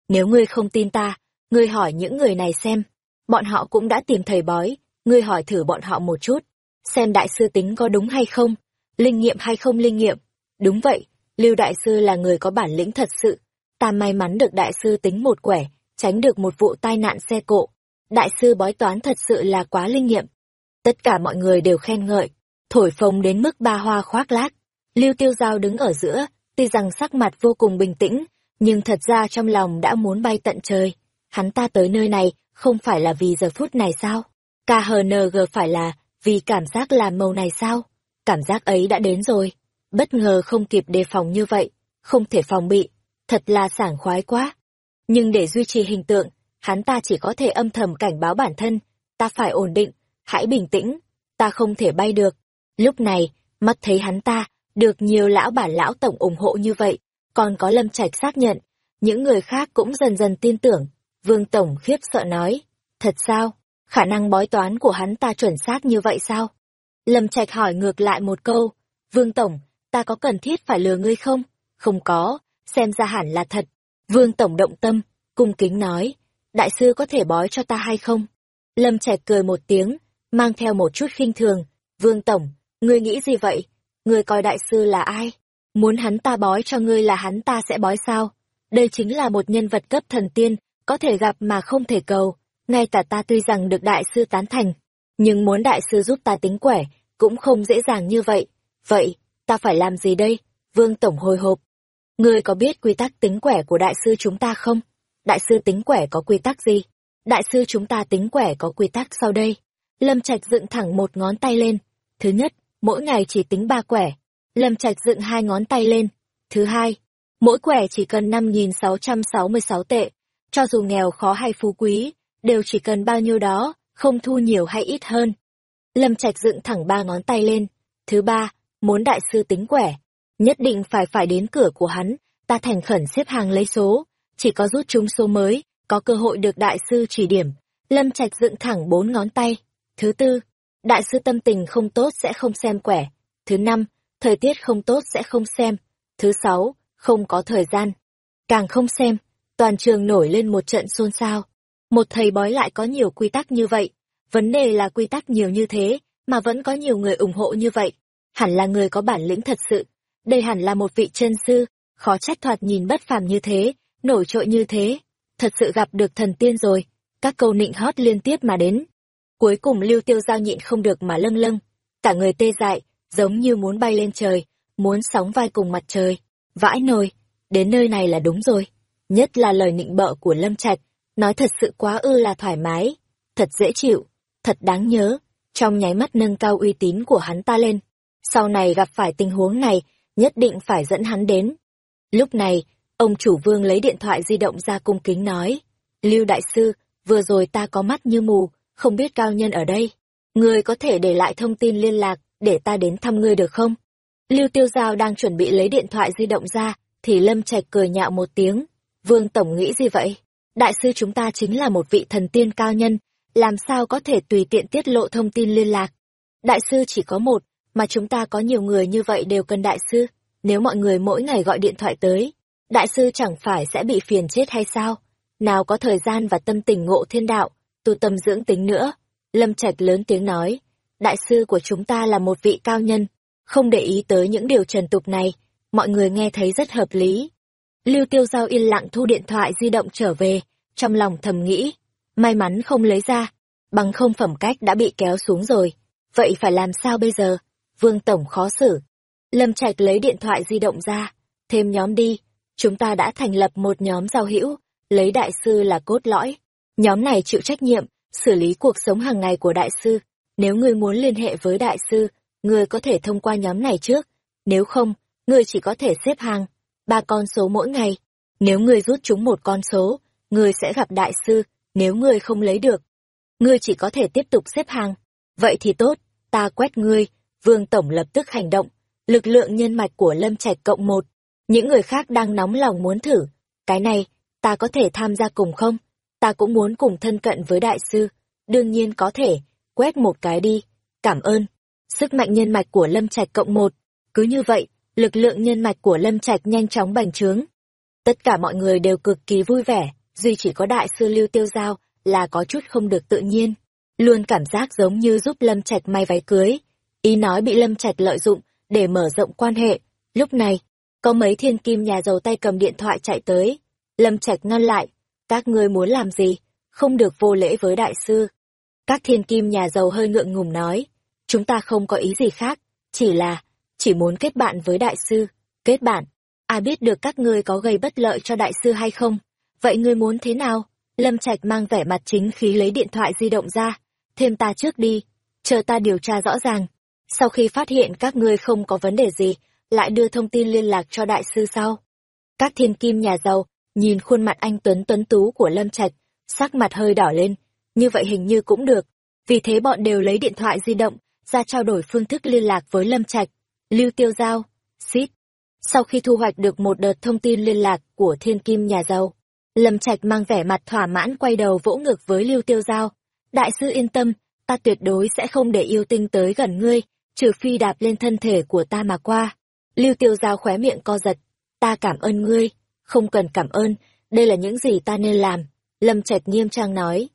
Nếu ngươi không tin ta, ngươi hỏi những người này xem. Bọn họ cũng đã tìm thầy bói, ngươi hỏi thử bọn họ một chút. Xem đại sư tính có đúng hay không, linh nghiệm hay không linh nghiệm. Đúng vậy, Lưu Đại Sư là người có bản lĩnh thật sự. Ta may mắn được Đại Sư tính một quẻ, tránh được một vụ tai nạn xe cộ. Đại Sư bói toán thật sự là quá linh nghiệm. Tất cả mọi người đều khen ngợi, thổi phồng đến mức ba hoa khoác lác. Lưu Tiêu Giao đứng ở giữa, tuy rằng sắc mặt vô cùng bình tĩnh, nhưng thật ra trong lòng đã muốn bay tận trời. Hắn ta tới nơi này, không phải là vì giờ phút này sao? KHNG phải là vì cảm giác làm màu này sao? Cảm giác ấy đã đến rồi bất ngờ không kịp đề phòng như vậy, không thể phòng bị, thật là sảng khoái quá. Nhưng để duy trì hình tượng, hắn ta chỉ có thể âm thầm cảnh báo bản thân, ta phải ổn định, hãy bình tĩnh, ta không thể bay được. Lúc này, mắt thấy hắn ta, được nhiều lão bản lão tổng ủng hộ như vậy, còn có lâm trạch xác nhận, những người khác cũng dần dần tin tưởng. Vương Tổng khiếp sợ nói, thật sao, khả năng bói toán của hắn ta chuẩn xác như vậy sao? Lâm Trạch hỏi ngược lại một câu, Vương Tổng, ta có cần thiết phải lừa ngươi không? Không có, xem ra hẳn là thật. Vương Tổng động tâm, cung kính nói, đại sư có thể bói cho ta hay không? Lâm Trạch cười một tiếng, mang theo một chút khinh thường, Vương Tổng, ngươi nghĩ gì vậy? Ngươi coi đại sư là ai? Muốn hắn ta bói cho ngươi là hắn ta sẽ bói sao? Đây chính là một nhân vật cấp thần tiên, có thể gặp mà không thể cầu. Ngay cả ta tuy rằng được đại sư tán thành, nhưng muốn đại sư giúp ta tính quẻ, cũng không dễ dàng như vậy. Vậy, ta phải làm gì đây? Vương Tổng hồi hộp. Ngươi có biết quy tắc tính quẻ của đại sư chúng ta không? Đại sư tính quẻ có quy tắc gì? Đại sư chúng ta tính quẻ có quy tắc sau đây. Lâm Trạch dựng thẳng một ngón tay lên. Thứ nhất, mỗi ngày chỉ tính ba quẻ. Lâm Trạch dựng hai ngón tay lên. Thứ hai, mỗi quẻ chỉ cần 5.666 tệ. Cho dù nghèo khó hay phú quý, đều chỉ cần bao nhiêu đó, không thu nhiều hay ít hơn. Lâm Trạch dựng thẳng ba ngón tay lên. Thứ ba, muốn đại sư tính quẻ, nhất định phải phải đến cửa của hắn, ta thành khẩn xếp hàng lấy số, chỉ có rút trúng số mới, có cơ hội được đại sư chỉ điểm. Lâm Trạch dựng thẳng bốn ngón tay. Thứ tư, đại sư tâm tình không tốt sẽ không xem quẻ. Thứ năm, thời tiết không tốt sẽ không xem. Thứ sáu, không có thời gian. Càng không xem, toàn trường nổi lên một trận xôn xao. Một thầy bói lại có nhiều quy tắc như vậy. Vấn đề là quy tắc nhiều như thế, mà vẫn có nhiều người ủng hộ như vậy hẳn là người có bản lĩnh thật sự. Đây hẳn là một vị chân sư, khó trách thoạt nhìn bất phàm như thế, nổi trội như thế. Thật sự gặp được thần tiên rồi, các câu nịnh hót liên tiếp mà đến. Cuối cùng lưu tiêu giao nhịn không được mà lâng lâng, cả người tê dại, giống như muốn bay lên trời, muốn sóng vai cùng mặt trời. Vãi nồi, đến nơi này là đúng rồi. Nhất là lời nịnh bợ của Lâm Trạch, nói thật sự quá ư là thoải mái, thật dễ chịu, thật đáng nhớ, trong nháy mắt nâng cao uy tín của hắn ta lên sau này gặp phải tình huống này, nhất định phải dẫn hắn đến. Lúc này, ông chủ vương lấy điện thoại di động ra cung kính nói, Lưu Đại Sư, vừa rồi ta có mắt như mù, không biết cao nhân ở đây. Người có thể để lại thông tin liên lạc, để ta đến thăm ngươi được không? Lưu Tiêu Giao đang chuẩn bị lấy điện thoại di động ra, thì Lâm Trạch cười nhạo một tiếng. Vương Tổng nghĩ gì vậy? Đại sư chúng ta chính là một vị thần tiên cao nhân, làm sao có thể tùy tiện tiết lộ thông tin liên lạc? Đại sư chỉ có một, mà chúng ta có nhiều người như vậy đều cần đại sư. Nếu mọi người mỗi ngày gọi điện thoại tới, đại sư chẳng phải sẽ bị phiền chết hay sao? Nào có thời gian và tâm tình ngộ thiên đạo, tu tâm dưỡng tính nữa. Lâm Trạch lớn tiếng nói, đại sư của chúng ta là một vị cao nhân, không để ý tới những điều trần tục này, mọi người nghe thấy rất hợp lý. Lưu Tiêu Giao yên lặng thu điện thoại di động trở về, trong lòng thầm nghĩ, may mắn không lấy ra, bằng không phẩm cách đã bị kéo xuống rồi, vậy phải làm sao bây giờ? Vương Tổng khó xử. Lâm Trạch lấy điện thoại di động ra, thêm nhóm đi, chúng ta đã thành lập một nhóm giao hữu, lấy đại sư là cốt lõi. Nhóm này chịu trách nhiệm, xử lý cuộc sống hàng ngày của đại sư. Nếu ngươi muốn liên hệ với đại sư, ngươi có thể thông qua nhóm này trước. Nếu không, ngươi chỉ có thể xếp hàng, ba con số mỗi ngày. Nếu ngươi rút chúng một con số, ngươi sẽ gặp đại sư, nếu ngươi không lấy được. Ngươi chỉ có thể tiếp tục xếp hàng. Vậy thì tốt, ta quét ngươi, Vương Tổng lập tức hành động. Lực lượng nhân mạch của Lâm Trạch cộng một. Những người khác đang nóng lòng muốn thử. Cái này, ta có thể tham gia cùng không? Ta cũng muốn cùng thân cận với đại sư. Đương nhiên có thể, quét một cái đi. Cảm ơn. Sức mạnh nhân mạch của Lâm Trạch cộng một. Cứ như vậy, lực lượng nhân mạch của Lâm Trạch nhanh chóng bành trướng. Tất cả mọi người đều cực kỳ vui vẻ, duy chỉ có đại sư Lưu Tiêu Giao là có chút không được tự nhiên. Luôn cảm giác giống như giúp Lâm Trạch may váy cưới. Ý nói bị Lâm Trạch lợi dụng để mở rộng quan hệ. Lúc này, có mấy thiên kim nhà giàu tay cầm điện thoại chạy tới. Lâm Trạch ngăn lại. Các ngươi muốn làm gì? Không được vô lễ với đại sư. Các thiên kim nhà giàu hơi ngượng ngùng nói. Chúng ta không có ý gì khác. Chỉ là, chỉ muốn kết bạn với đại sư. Kết bạn. Ai biết được các ngươi có gây bất lợi cho đại sư hay không? Vậy ngươi muốn thế nào? Lâm Trạch mang vẻ mặt chính khí lấy điện thoại di động ra. Thêm ta trước đi. Chờ ta điều tra rõ ràng. Sau khi phát hiện các ngươi không có vấn đề gì, lại đưa thông tin liên lạc cho đại sư sau. Các thiên kim nhà giàu, nhìn khuôn mặt anh Tuấn Tuấn Tú của Lâm Trạch, sắc mặt hơi đỏ lên. Như vậy hình như cũng được. Vì thế bọn đều lấy điện thoại di động, ra trao đổi phương thức liên lạc với Lâm Trạch. Lưu Tiêu Giao, Xít. Sau khi thu hoạch được một đợt thông tin liên lạc của thiên kim nhà giàu, Lâm Trạch mang vẻ mặt thỏa mãn quay đầu vỗ ngược với Lưu Tiêu Giao. Đại sư yên tâm, ta tuyệt đối sẽ không để yêu tinh tới gần ngươi, trừ phi đạp lên thân thể của ta mà qua. Lưu Tiêu Giao khóe miệng co giật. Ta cảm ơn ngươi, không cần cảm ơn, đây là những gì ta nên làm. Lâm Trạch nghiêm trang nói.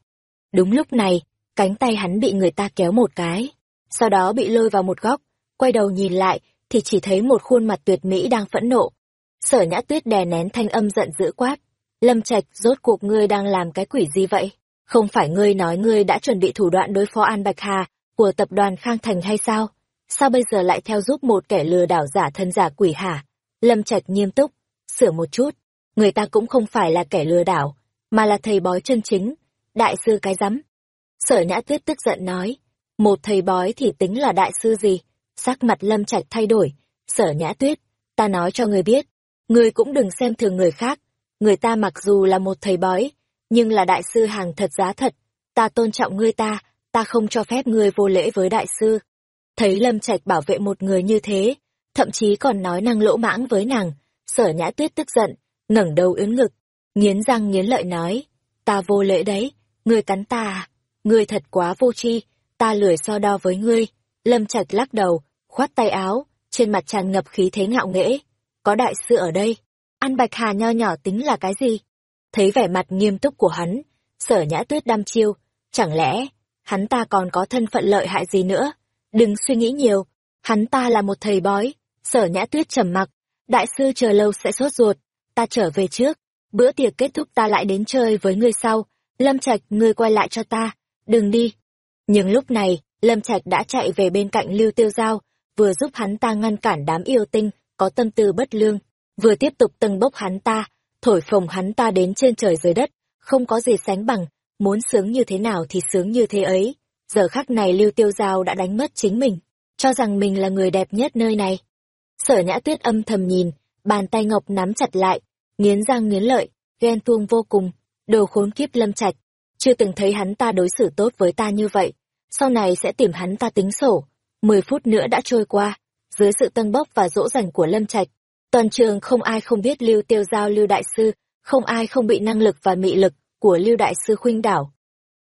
Đúng lúc này, cánh tay hắn bị người ta kéo một cái, sau đó bị lôi vào một góc, quay đầu nhìn lại, thì chỉ thấy một khuôn mặt tuyệt mỹ đang phẫn nộ. Sở nhã tuyết đè nén thanh âm giận dữ quát. Lâm Trạch, rốt cuộc ngươi đang làm cái quỷ gì vậy? Không phải ngươi nói ngươi đã chuẩn bị thủ đoạn đối phó An Bạch Hà của tập đoàn Khang Thành hay sao? Sao bây giờ lại theo giúp một kẻ lừa đảo giả thân giả quỷ hả? Lâm Trạch nghiêm túc, sửa một chút. Người ta cũng không phải là kẻ lừa đảo, mà là thầy bói chân chính. Đại sư cái rắm. Sở nhã tuyết tức giận nói, một thầy bói thì tính là đại sư gì? Sắc mặt Lâm Trạch thay đổi, sở nhã tuyết, ta nói cho người biết, người cũng đừng xem thường người khác, người ta mặc dù là một thầy bói, nhưng là đại sư hàng thật giá thật, ta tôn trọng ngươi ta, ta không cho phép ngươi vô lễ với đại sư. Thấy Lâm Trạch bảo vệ một người như thế, thậm chí còn nói năng lỗ mãng với nàng, sở nhã tuyết tức giận, ngẩng đầu ướn ngực, nghiến răng nghiến lợi nói, ta vô lễ đấy, ngươi cắn ta à, ngươi thật quá vô tri, ta lười so đo với ngươi. Lâm Trạch lắc đầu, khoát tay áo, trên mặt tràn ngập khí thế ngạo nghễ. Có đại sư ở đây, ăn bạch hà nho nhỏ tính là cái gì? Thấy vẻ mặt nghiêm túc của hắn, sở nhã tuyết đăm chiêu, chẳng lẽ, hắn ta còn có thân phận lợi hại gì nữa? Đừng suy nghĩ nhiều, hắn ta là một thầy bói, sở nhã tuyết trầm mặc, đại sư chờ lâu sẽ sốt ruột, ta trở về trước, bữa tiệc kết thúc ta lại đến chơi với ngươi sau, lâm trạch ngươi quay lại cho ta, đừng đi. Nhưng lúc này, lâm trạch đã chạy về bên cạnh lưu tiêu giao, vừa giúp hắn ta ngăn cản đám yêu tinh, có tâm tư bất lương, vừa tiếp tục tầng bốc hắn ta, thổi phồng hắn ta đến trên trời dưới đất, không có gì sánh bằng, muốn sướng như thế nào thì sướng như thế ấy. Giờ khắc này Lưu Tiêu Giao đã đánh mất chính mình, cho rằng mình là người đẹp nhất nơi này. Sở nhã tuyết âm thầm nhìn, bàn tay ngọc nắm chặt lại, nghiến răng nghiến lợi, ghen tuông vô cùng, đồ khốn kiếp lâm trạch. Chưa từng thấy hắn ta đối xử tốt với ta như vậy, sau này sẽ tìm hắn ta tính sổ. Mười phút nữa đã trôi qua, dưới sự tân bốc và dỗ dành của lâm trạch, toàn trường không ai không biết lưu tiêu giao lưu đại sư, không ai không bị năng lực và mị lực của lưu đại sư khuynh đảo.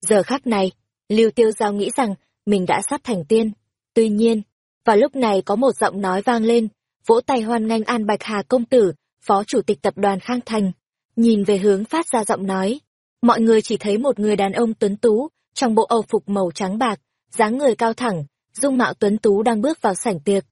Giờ khắc này, Lưu Tiêu Giao nghĩ rằng mình đã sắp thành tiên. Tuy nhiên, vào lúc này có một giọng nói vang lên, vỗ tay hoan nghênh An Bạch Hà công tử phó chủ tịch tập đoàn Khang Thành, nhìn về hướng phát ra giọng nói. Mọi người chỉ thấy một người đàn ông tuấn tú, trong bộ âu phục màu trắng bạc, dáng người cao thẳng, dung mạo tuấn tú đang bước vào sảnh tiệc.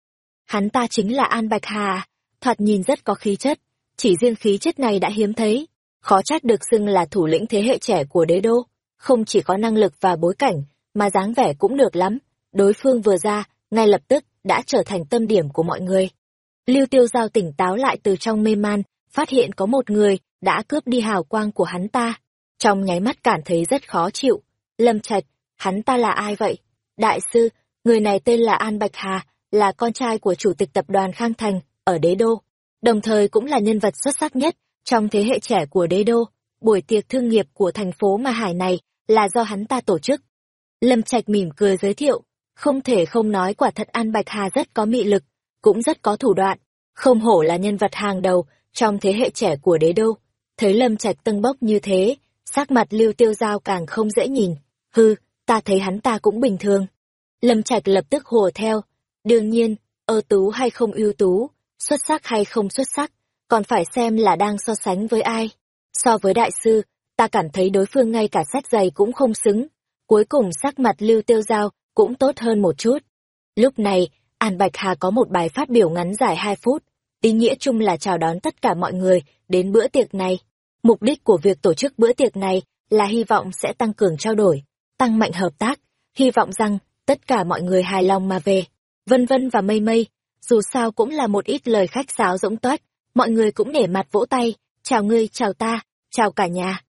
Hắn ta chính là An Bạch Hà, thoạt nhìn rất có khí chất, chỉ riêng khí chất này đã hiếm thấy, khó trách được xưng là thủ lĩnh thế hệ trẻ của đế đô, không chỉ có năng lực và bối cảnh, mà dáng vẻ cũng được lắm. Đối phương vừa ra, ngay lập tức đã trở thành tâm điểm của mọi người. Lưu Tiêu Giao tỉnh táo lại từ trong mê man, phát hiện có một người đã cướp đi hào quang của hắn ta. Trong nháy mắt cảm thấy rất khó chịu. Lâm Trạch, hắn ta là ai vậy? Đại sư, người này tên là An Bạch Hà, là con trai của chủ tịch tập đoàn Khang Thành, ở đế đô. Đồng thời cũng là nhân vật xuất sắc nhất trong thế hệ trẻ của đế đô. Buổi tiệc thương nghiệp của thành phố Ma Hải này là do hắn ta tổ chức. Lâm Trạch mỉm cười giới thiệu, không thể không nói quả thật An Bạch Hà rất có mị lực, cũng rất có thủ đoạn, không hổ là nhân vật hàng đầu trong thế hệ trẻ của đế đô. Thấy Lâm Trạch tưng bốc như thế, sắc mặt Lưu Tiêu Giao càng không dễ nhìn. Hư, ta thấy hắn ta cũng bình thường. Lâm Trạch lập tức hùa theo. Đương nhiên, ưu tú hay không ưu tú, xuất sắc hay không xuất sắc, còn phải xem là đang so sánh với ai. So với đại sư, ta cảm thấy đối phương ngay cả sách giày cũng không xứng. Cuối cùng sắc mặt Lưu Tiêu Giao cũng tốt hơn một chút. Lúc này, An Bạch Hà có một bài phát biểu ngắn dài 2 phút, ý nghĩa chung là chào đón tất cả mọi người đến bữa tiệc này. Mục đích của việc tổ chức bữa tiệc này là hy vọng sẽ tăng cường trao đổi, tăng mạnh hợp tác, hy vọng rằng tất cả mọi người hài lòng mà về. Vân vân và mây mây, dù sao cũng là một ít lời khách sáo rỗng toát, mọi người cũng để mặt vỗ tay, chào ngươi, chào ta, chào cả nhà.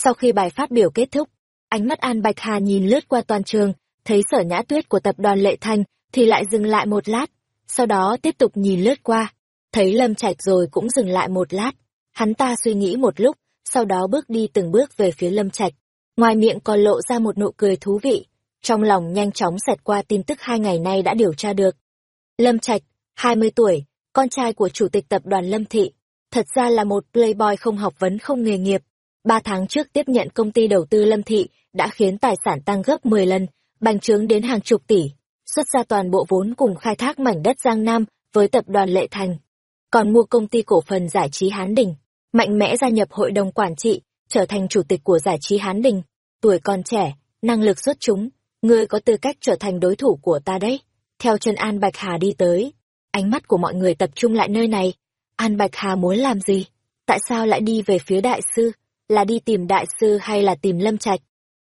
Sau khi bài phát biểu kết thúc, ánh mắt An Bạch Hà nhìn lướt qua toàn trường, thấy sở nhã tuyết của tập đoàn Lệ Thanh thì lại dừng lại một lát, sau đó tiếp tục nhìn lướt qua, thấy Lâm Trạch rồi cũng dừng lại một lát. Hắn ta suy nghĩ một lúc, sau đó bước đi từng bước về phía Lâm Trạch. Ngoài miệng còn lộ ra một nụ cười thú vị, trong lòng nhanh chóng xẹt qua tin tức hai ngày nay đã điều tra được. Lâm Trạch, 20 tuổi, con trai của chủ tịch tập đoàn Lâm Thị, thật ra là một playboy không học vấn không nghề nghiệp. Ba tháng trước tiếp nhận công ty đầu tư Lâm Thị đã khiến tài sản tăng gấp 10 lần, bành trướng đến hàng chục tỷ, xuất ra toàn bộ vốn cùng khai thác mảnh đất Giang Nam với tập đoàn Lệ Thành. Còn mua công ty cổ phần giải trí Hán Đình, mạnh mẽ gia nhập hội đồng quản trị, trở thành chủ tịch của giải trí Hán Đình. Tuổi còn trẻ, năng lực xuất chúng, ngươi có tư cách trở thành đối thủ của ta đấy. Theo chân An Bạch Hà đi tới, ánh mắt của mọi người tập trung lại nơi này. An Bạch Hà muốn làm gì? Tại sao lại đi về phía đại sư? Là đi tìm đại sư hay là tìm Lâm Trạch?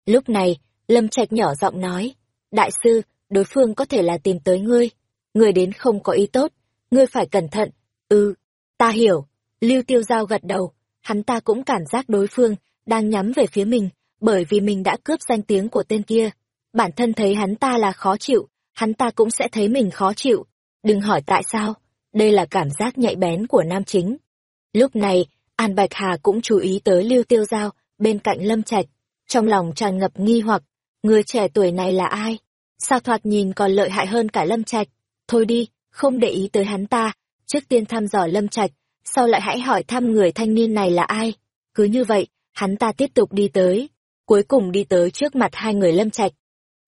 Lúc này, Lâm Trạch nhỏ giọng nói, Đại sư, đối phương có thể là tìm tới ngươi. Ngươi đến không có ý tốt, ngươi phải cẩn thận. Ừ, ta hiểu. Lưu Tiêu Giao gật đầu, hắn ta cũng cảm giác đối phương đang nhắm về phía mình, bởi vì mình đã cướp danh tiếng của tên kia. Bản thân thấy hắn ta là khó chịu, hắn ta cũng sẽ thấy mình khó chịu. Đừng hỏi tại sao, đây là cảm giác nhạy bén của nam chính. Lúc này, An Bạch Hà cũng chú ý tới Lưu Tiêu Giao bên cạnh Lâm Trạch, trong lòng tràn ngập nghi hoặc, người trẻ tuổi này là ai? Sao thoạt nhìn còn lợi hại hơn cả Lâm Trạch? Thôi đi, không để ý tới hắn ta, trước tiên thăm dò Lâm Trạch, sau lại hãy hỏi thăm người thanh niên này là ai. Cứ như vậy, hắn ta tiếp tục đi tới, cuối cùng đi tới trước mặt hai người Lâm Trạch.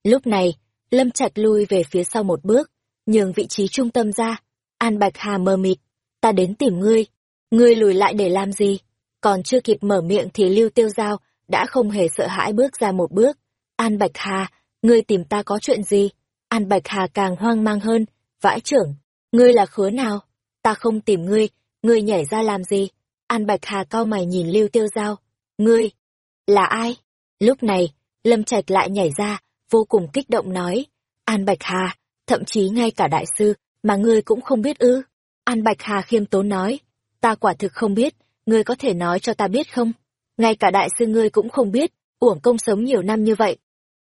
Lúc này, Lâm Trạch lui về phía sau một bước, nhường vị trí trung tâm ra. An Bạch Hà mờ mịt, ta đến tìm ngươi. Ngươi lùi lại để làm gì? Còn chưa kịp mở miệng thì Lưu Tiêu Giao đã không hề sợ hãi bước ra một bước. An Bạch Hà, ngươi tìm ta có chuyện gì? An Bạch Hà càng hoang mang hơn, vãi trưởng, ngươi là khứa nào? Ta không tìm ngươi, ngươi nhảy ra làm gì? An Bạch Hà cao mày nhìn Lưu Tiêu Giao, ngươi, là ai? Lúc này, Lâm Trạch lại nhảy ra, vô cùng kích động nói, An Bạch Hà, thậm chí ngay cả đại sư, mà ngươi cũng không biết ư? An Bạch Hà khiêm tốn nói, ta quả thực không biết, ngươi có thể nói cho ta biết không? Ngay cả đại sư ngươi cũng không biết, uổng công sống nhiều năm như vậy.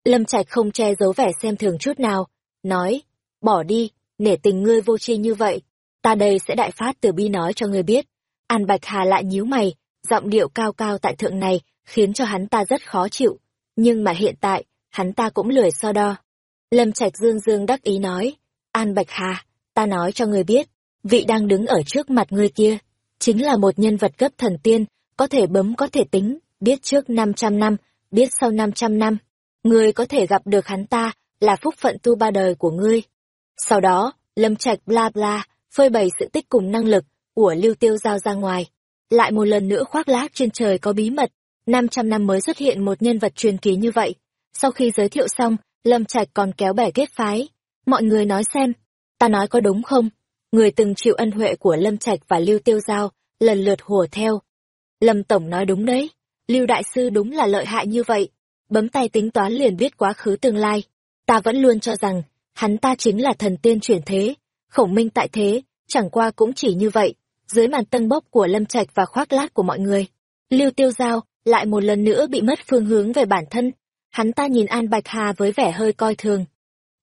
Lâm Trạch không che giấu vẻ xem thường chút nào, nói, bỏ đi, nể tình ngươi vô tri như vậy, ta đây sẽ đại phát từ bi nói cho ngươi biết. An Bạch Hà lại nhíu mày, giọng điệu cao cao tại thượng này, khiến cho hắn ta rất khó chịu, nhưng mà hiện tại, hắn ta cũng lười so đo. Lâm Trạch dương dương đắc ý nói, An Bạch Hà, ta nói cho ngươi biết, vị đang đứng ở trước mặt ngươi kia, chính là một nhân vật cấp thần tiên, có thể bấm có thể tính, biết trước 500 năm, biết sau 500 năm. Ngươi có thể gặp được hắn ta, là phúc phận tu ba đời của ngươi. Sau đó, Lâm Trạch bla bla, phơi bày sự tích cùng năng lực của Lưu Tiêu Giao ra ngoài. Lại một lần nữa khoác lác trên trời có bí mật, 500 năm mới xuất hiện một nhân vật truyền kỳ như vậy. Sau khi giới thiệu xong, Lâm Trạch còn kéo bè kết phái. Mọi người nói xem, ta nói có đúng không? Người từng chịu ân huệ của Lâm Trạch và Lưu Tiêu Giao, lần lượt hùa theo. Lâm Tổng nói đúng đấy, Lưu Đại Sư đúng là lợi hại như vậy. Bấm tay tính toán liền biết quá khứ tương lai. Ta vẫn luôn cho rằng, hắn ta chính là thần tiên chuyển thế, khổng minh tại thế, chẳng qua cũng chỉ như vậy, dưới màn tân bốc của Lâm Trạch và khoác lác của mọi người. Lưu Tiêu Giao lại một lần nữa bị mất phương hướng về bản thân, hắn ta nhìn An Bạch Hà với vẻ hơi coi thường.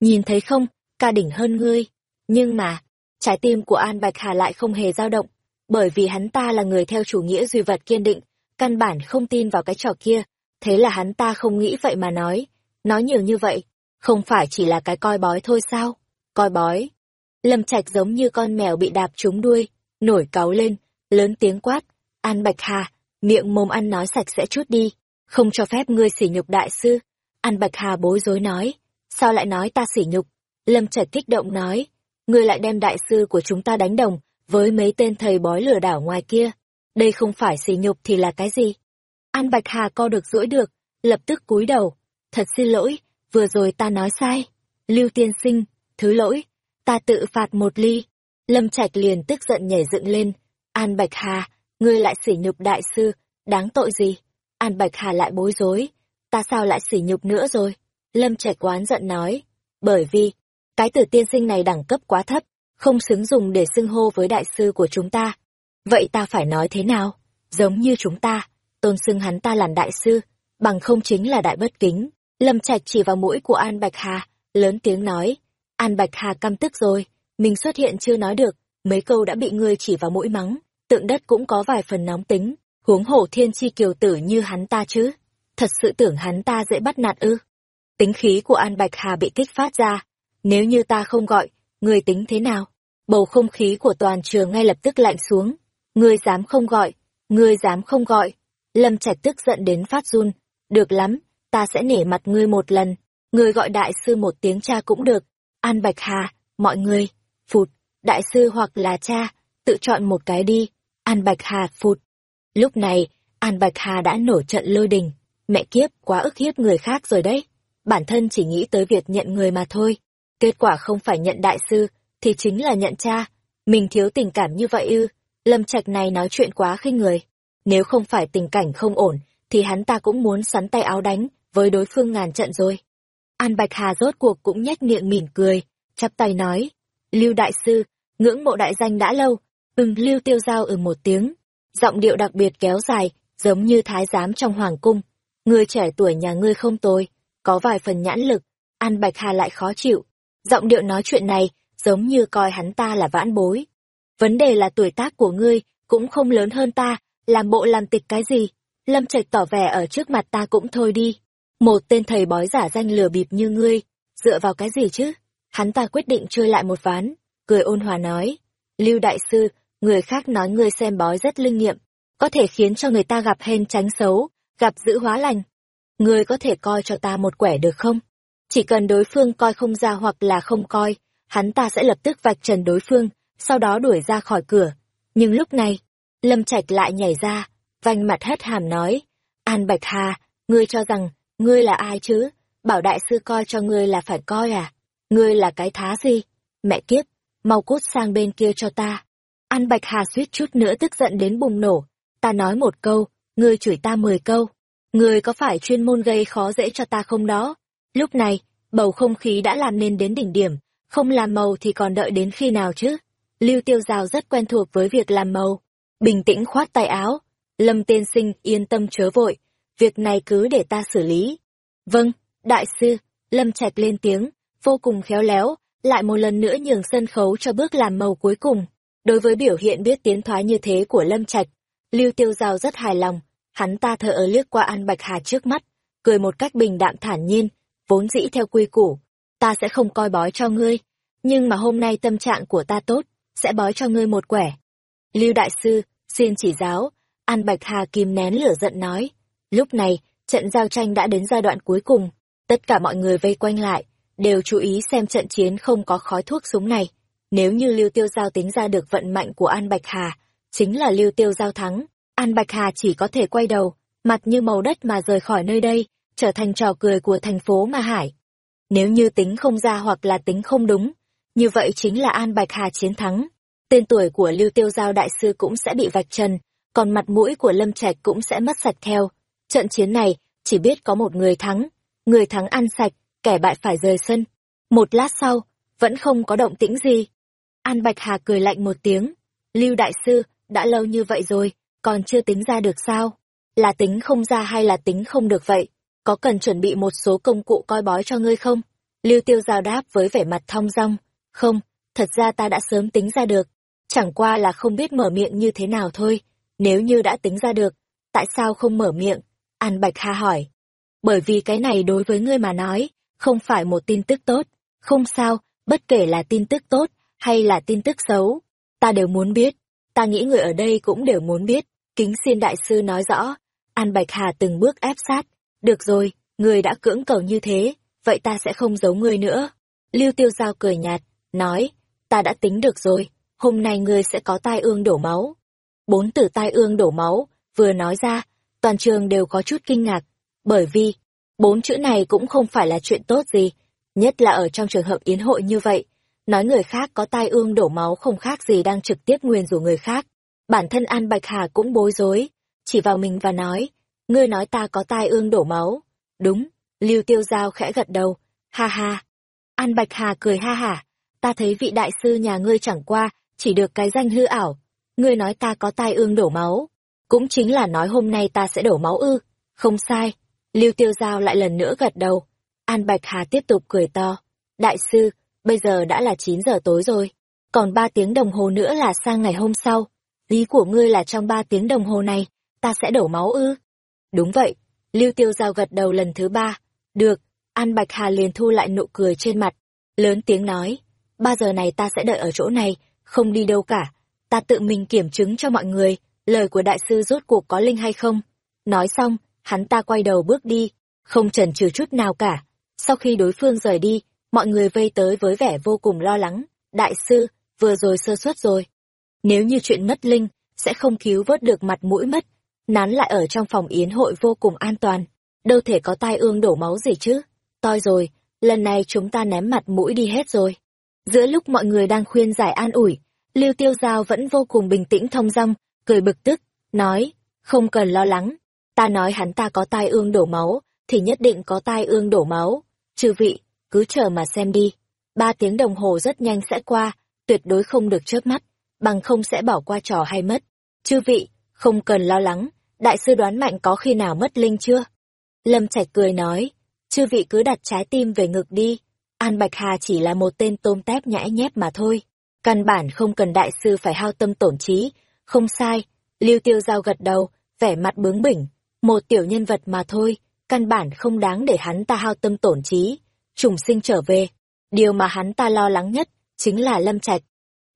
Nhìn thấy không, ca đỉnh hơn ngươi. Nhưng mà, trái tim của An Bạch Hà lại không hề dao động, bởi vì hắn ta là người theo chủ nghĩa duy vật kiên định, căn bản không tin vào cái trò kia, thế là hắn ta không nghĩ vậy mà nói, nói nhiều như vậy, không phải chỉ là cái coi bói thôi sao? Coi bói. Lâm Trạch giống như con mèo bị đạp trúng đuôi, nổi cáu lên, lớn tiếng quát, An Bạch Hà, miệng mồm ăn nói sạch sẽ chút đi, không cho phép ngươi sỉ nhục đại sư. An Bạch Hà bối rối nói, sao lại nói ta sỉ nhục? Lâm Trạch kích động nói, ngươi lại đem đại sư của chúng ta đánh đồng với mấy tên thầy bói lừa đảo ngoài kia. Đây không phải xỉ nhục thì là cái gì? An Bạch Hà co được rũi được, lập tức cúi đầu. Thật xin lỗi, vừa rồi ta nói sai. Lưu tiên sinh, thứ lỗi, ta tự phạt một ly. Lâm Trạch liền tức giận nhảy dựng lên. An Bạch Hà, ngươi lại sỉ nhục đại sư, đáng tội gì? An Bạch Hà lại bối rối. Ta sao lại sỉ nhục nữa rồi? Lâm Trạch oán giận nói. Bởi vì, cái tử tiên sinh này đẳng cấp quá thấp, không xứng dùng để xưng hô với đại sư của chúng ta. Vậy ta phải nói thế nào? Giống như chúng ta, tôn xưng hắn ta làm đại sư, bằng không chính là đại bất kính. Lâm Trạch chỉ vào mũi của An Bạch Hà, lớn tiếng nói. An Bạch Hà căm tức rồi, mình xuất hiện chưa nói được, mấy câu đã bị ngươi chỉ vào mũi mắng, tượng đất cũng có vài phần nóng tính, huống hổ thiên chi kiều tử như hắn ta chứ. Thật sự tưởng hắn ta dễ bắt nạt ư. Tính khí của An Bạch Hà bị kích phát ra. Nếu như ta không gọi, ngươi tính thế nào? Bầu không khí của toàn trường ngay lập tức lạnh xuống. Ngươi dám không gọi, ngươi dám không gọi. Lâm Trạch tức giận đến phát run. Được lắm, ta sẽ nể mặt ngươi một lần. Ngươi gọi đại sư một tiếng cha cũng được. An Bạch Hà, mọi người, phụt, đại sư hoặc là cha, tự chọn một cái đi. An Bạch Hà phụt. Lúc này, An Bạch Hà đã nổi trận lôi đình. Mẹ kiếp, quá ức hiếp người khác rồi đấy. Bản thân chỉ nghĩ tới việc nhận người mà thôi. Kết quả không phải nhận đại sư, thì chính là nhận cha. Mình thiếu tình cảm như vậy ư. Lâm Trạch này nói chuyện quá khinh người. Nếu không phải tình cảnh không ổn, thì hắn ta cũng muốn sắn tay áo đánh với đối phương ngàn trận rồi. An Bạch Hà rốt cuộc cũng nhếch miệng mỉm cười, chắp tay nói. Lưu Đại Sư, ngưỡng mộ đại danh đã lâu. Ừm Lưu Tiêu Giao ừ một tiếng. Giọng điệu đặc biệt kéo dài, giống như thái giám trong hoàng cung. Người trẻ tuổi nhà ngươi không tồi, có vài phần nhãn lực. An Bạch Hà lại khó chịu. Giọng điệu nói chuyện này, giống như coi hắn ta là vãn bối. Vấn đề là tuổi tác của ngươi, cũng không lớn hơn ta, làm bộ làm tịch cái gì. Lâm Trạch tỏ vẻ ở trước mặt ta cũng thôi đi. Một tên thầy bói giả danh lừa bịp như ngươi, dựa vào cái gì chứ? Hắn ta quyết định chơi lại một ván, cười ôn hòa nói. Lưu Đại Sư, người khác nói ngươi xem bói rất linh nghiệm, có thể khiến cho người ta gặp hên tránh xấu, gặp dữ hóa lành. Ngươi có thể coi cho ta một quẻ được không? Chỉ cần đối phương coi không ra hoặc là không coi, hắn ta sẽ lập tức vạch trần đối phương, sau đó đuổi ra khỏi cửa. Nhưng lúc này, Lâm Trạch lại nhảy ra, vành mặt hất hàm nói, An Bạch Hà, ngươi cho rằng, ngươi là ai chứ? Bảo đại sư coi cho ngươi là phải coi à? Ngươi là cái thá gì? Mẹ kiếp, mau cút sang bên kia cho ta. An Bạch Hà suýt chút nữa tức giận đến bùng nổ. Ta nói một câu, ngươi chửi ta mười câu. Ngươi có phải chuyên môn gây khó dễ cho ta không đó? Lúc này, bầu không khí đã làm nên đến đỉnh điểm, không làm màu thì còn đợi đến khi nào chứ? Lưu Tiêu Giao rất quen thuộc với việc làm màu. Bình tĩnh khoát tay áo. Lâm tiên sinh yên tâm chớ vội, việc này cứ để ta xử lý. Vâng, đại sư, Lâm Trạch lên tiếng, vô cùng khéo léo, lại một lần nữa nhường sân khấu cho bước làm màu cuối cùng. Đối với biểu hiện biết tiến thoái như thế của Lâm Trạch, Lưu Tiêu Giao rất hài lòng, hắn ta thở ở liếc qua An Bạch Hà trước mắt, cười một cách bình đạm thản nhiên, vốn dĩ theo quy củ, ta sẽ không coi bói cho ngươi, nhưng mà hôm nay tâm trạng của ta tốt, sẽ bói cho ngươi một quẻ. Lưu Đại Sư, xin chỉ giáo, An Bạch Hà kìm nén lửa giận nói. Lúc này, trận giao tranh đã đến giai đoạn cuối cùng, tất cả mọi người vây quanh lại, đều chú ý xem trận chiến không có khói thuốc súng này. Nếu như Lưu Tiêu Giao tính ra được vận mạnh của An Bạch Hà, chính là Lưu Tiêu Giao thắng. An Bạch Hà chỉ có thể quay đầu, mặt như màu đất mà rời khỏi nơi đây, trở thành trò cười của thành phố Ma Hải. Nếu như tính không ra hoặc là tính không đúng, như vậy chính là An Bạch Hà chiến thắng. Tên tuổi của Lưu Tiêu Giao đại sư cũng sẽ bị vạch trần, còn mặt mũi của Lâm Trạch cũng sẽ mất sạch theo. Trận chiến này, chỉ biết có một người thắng, người thắng ăn sạch, kẻ bại phải rời sân. Một lát sau, vẫn không có động tĩnh gì. An Bạch Hà cười lạnh một tiếng. Lưu Đại Sư, đã lâu như vậy rồi, còn chưa tính ra được sao? Là tính không ra hay là tính không được vậy? Có cần chuẩn bị một số công cụ coi bói cho ngươi không? Lưu Tiêu Giao đáp với vẻ mặt thong dong. Không, thật ra ta đã sớm tính ra được. Chẳng qua là không biết mở miệng như thế nào thôi. Nếu như đã tính ra được, tại sao không mở miệng? An Bạch Hà hỏi. Bởi vì cái này đối với ngươi mà nói, không phải một tin tức tốt. Không sao, bất kể là tin tức tốt hay là tin tức xấu, ta đều muốn biết. Ta nghĩ người ở đây cũng đều muốn biết. Kính xin đại sư nói rõ. An Bạch Hà từng bước ép sát. Được rồi, người đã cưỡng cầu như thế, vậy ta sẽ không giấu ngươi nữa. Lưu Tiêu Giao cười nhạt, nói, ta đã tính được rồi, hôm nay ngươi sẽ có tai ương đổ máu. Bốn tử tai ương đổ máu, vừa nói ra, toàn trường đều có chút kinh ngạc, bởi vì, bốn chữ này cũng không phải là chuyện tốt gì, nhất là ở trong trường hợp yến hội như vậy. Nói người khác có tai ương đổ máu không khác gì đang trực tiếp nguyền rủa người khác. Bản thân An Bạch Hà cũng bối rối, chỉ vào mình và nói, ngươi nói ta có tai ương đổ máu. Đúng, Lưu Tiêu Giao khẽ gật đầu, ha ha. An Bạch Hà cười ha hả, ta thấy vị đại sư nhà ngươi chẳng qua, chỉ được cái danh hư ảo. Ngươi nói ta có tai ương đổ máu, cũng chính là nói hôm nay ta sẽ đổ máu ư. Không sai, Lưu Tiêu Giao lại lần nữa gật đầu. An Bạch Hà tiếp tục cười to. Đại sư, bây giờ đã là 9 giờ tối rồi. Còn 3 tiếng đồng hồ nữa là sang ngày hôm sau. Lý của ngươi là trong 3 tiếng đồng hồ này, ta sẽ đổ máu ư? Đúng vậy. Lưu Tiêu Giao gật đầu lần thứ ba. Được. An Bạch Hà liền thu lại nụ cười trên mặt. Lớn tiếng nói. Ba giờ này ta sẽ đợi ở chỗ này, không đi đâu cả. Ta tự mình kiểm chứng cho mọi người, lời của đại sư rốt cuộc có linh hay không. Nói xong, hắn ta quay đầu bước đi, không chần chừ chút nào cả. Sau khi đối phương rời đi, mọi người vây tới với vẻ vô cùng lo lắng. Đại sư, vừa rồi sơ suất rồi. Nếu như chuyện mất linh, sẽ không cứu vớt được mặt mũi mất. Nán lại ở trong phòng yến hội vô cùng an toàn. Đâu thể có tai ương đổ máu gì chứ. Toi rồi, lần này chúng ta ném mặt mũi đi hết rồi. Giữa lúc mọi người đang khuyên giải an ủi, Lưu Tiêu Giao vẫn vô cùng bình tĩnh thông dong, cười bực tức, nói, không cần lo lắng, ta nói hắn ta có tai ương đổ máu, thì nhất định có tai ương đổ máu. Chư vị, cứ chờ mà xem đi. Ba tiếng đồng hồ rất nhanh sẽ qua, tuyệt đối không được chớp mắt, bằng không sẽ bỏ qua trò hay mất. Chư vị, không cần lo lắng, đại sư đoán mạnh có khi nào mất linh chưa? Lâm Trạch cười nói, chư vị cứ đặt trái tim về ngực đi. An Bạch Hà chỉ là một tên tôm tép nhãi nhép mà thôi. Căn bản không cần đại sư phải hao tâm tổn trí. Không sai, Lưu Tiêu Giao gật đầu, vẻ mặt bướng bỉnh, một tiểu nhân vật mà thôi, căn bản không đáng để hắn ta hao tâm tổn trí. Trùng sinh trở về, điều mà hắn ta lo lắng nhất chính là Lâm Trạch.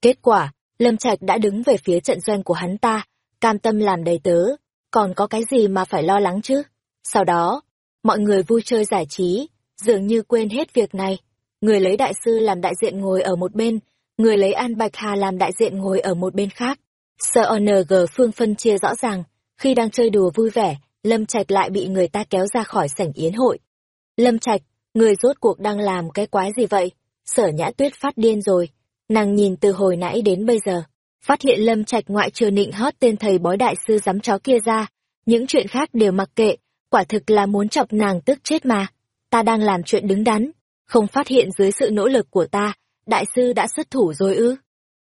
Kết quả, Lâm Trạch đã đứng về phía trận doanh của hắn ta, cam tâm làm đầy tớ, còn có cái gì mà phải lo lắng chứ? Sau đó, mọi người vui chơi giải trí, dường như quên hết việc này. Người lấy đại sư làm đại diện ngồi ở một bên, người lấy An Bạch Hà làm đại diện ngồi ở một bên khác. Sợ ONG phương phân chia rõ ràng, khi đang chơi đùa vui vẻ, Lâm Trạch lại bị người ta kéo ra khỏi sảnh yến hội. Lâm Trạch, người rốt cuộc đang làm cái quái gì vậy? Sở nhã tuyết phát điên rồi. Nàng nhìn từ hồi nãy đến bây giờ. Phát hiện Lâm Trạch ngoại trừ nịnh hót tên thầy bói đại sư giám chó kia ra. Những chuyện khác đều mặc kệ. Quả thực là muốn chọc nàng tức chết mà. Ta đang làm chuyện đứng đắn. Không phát hiện dưới sự nỗ lực của ta. Đại sư đã xuất thủ rồi ư.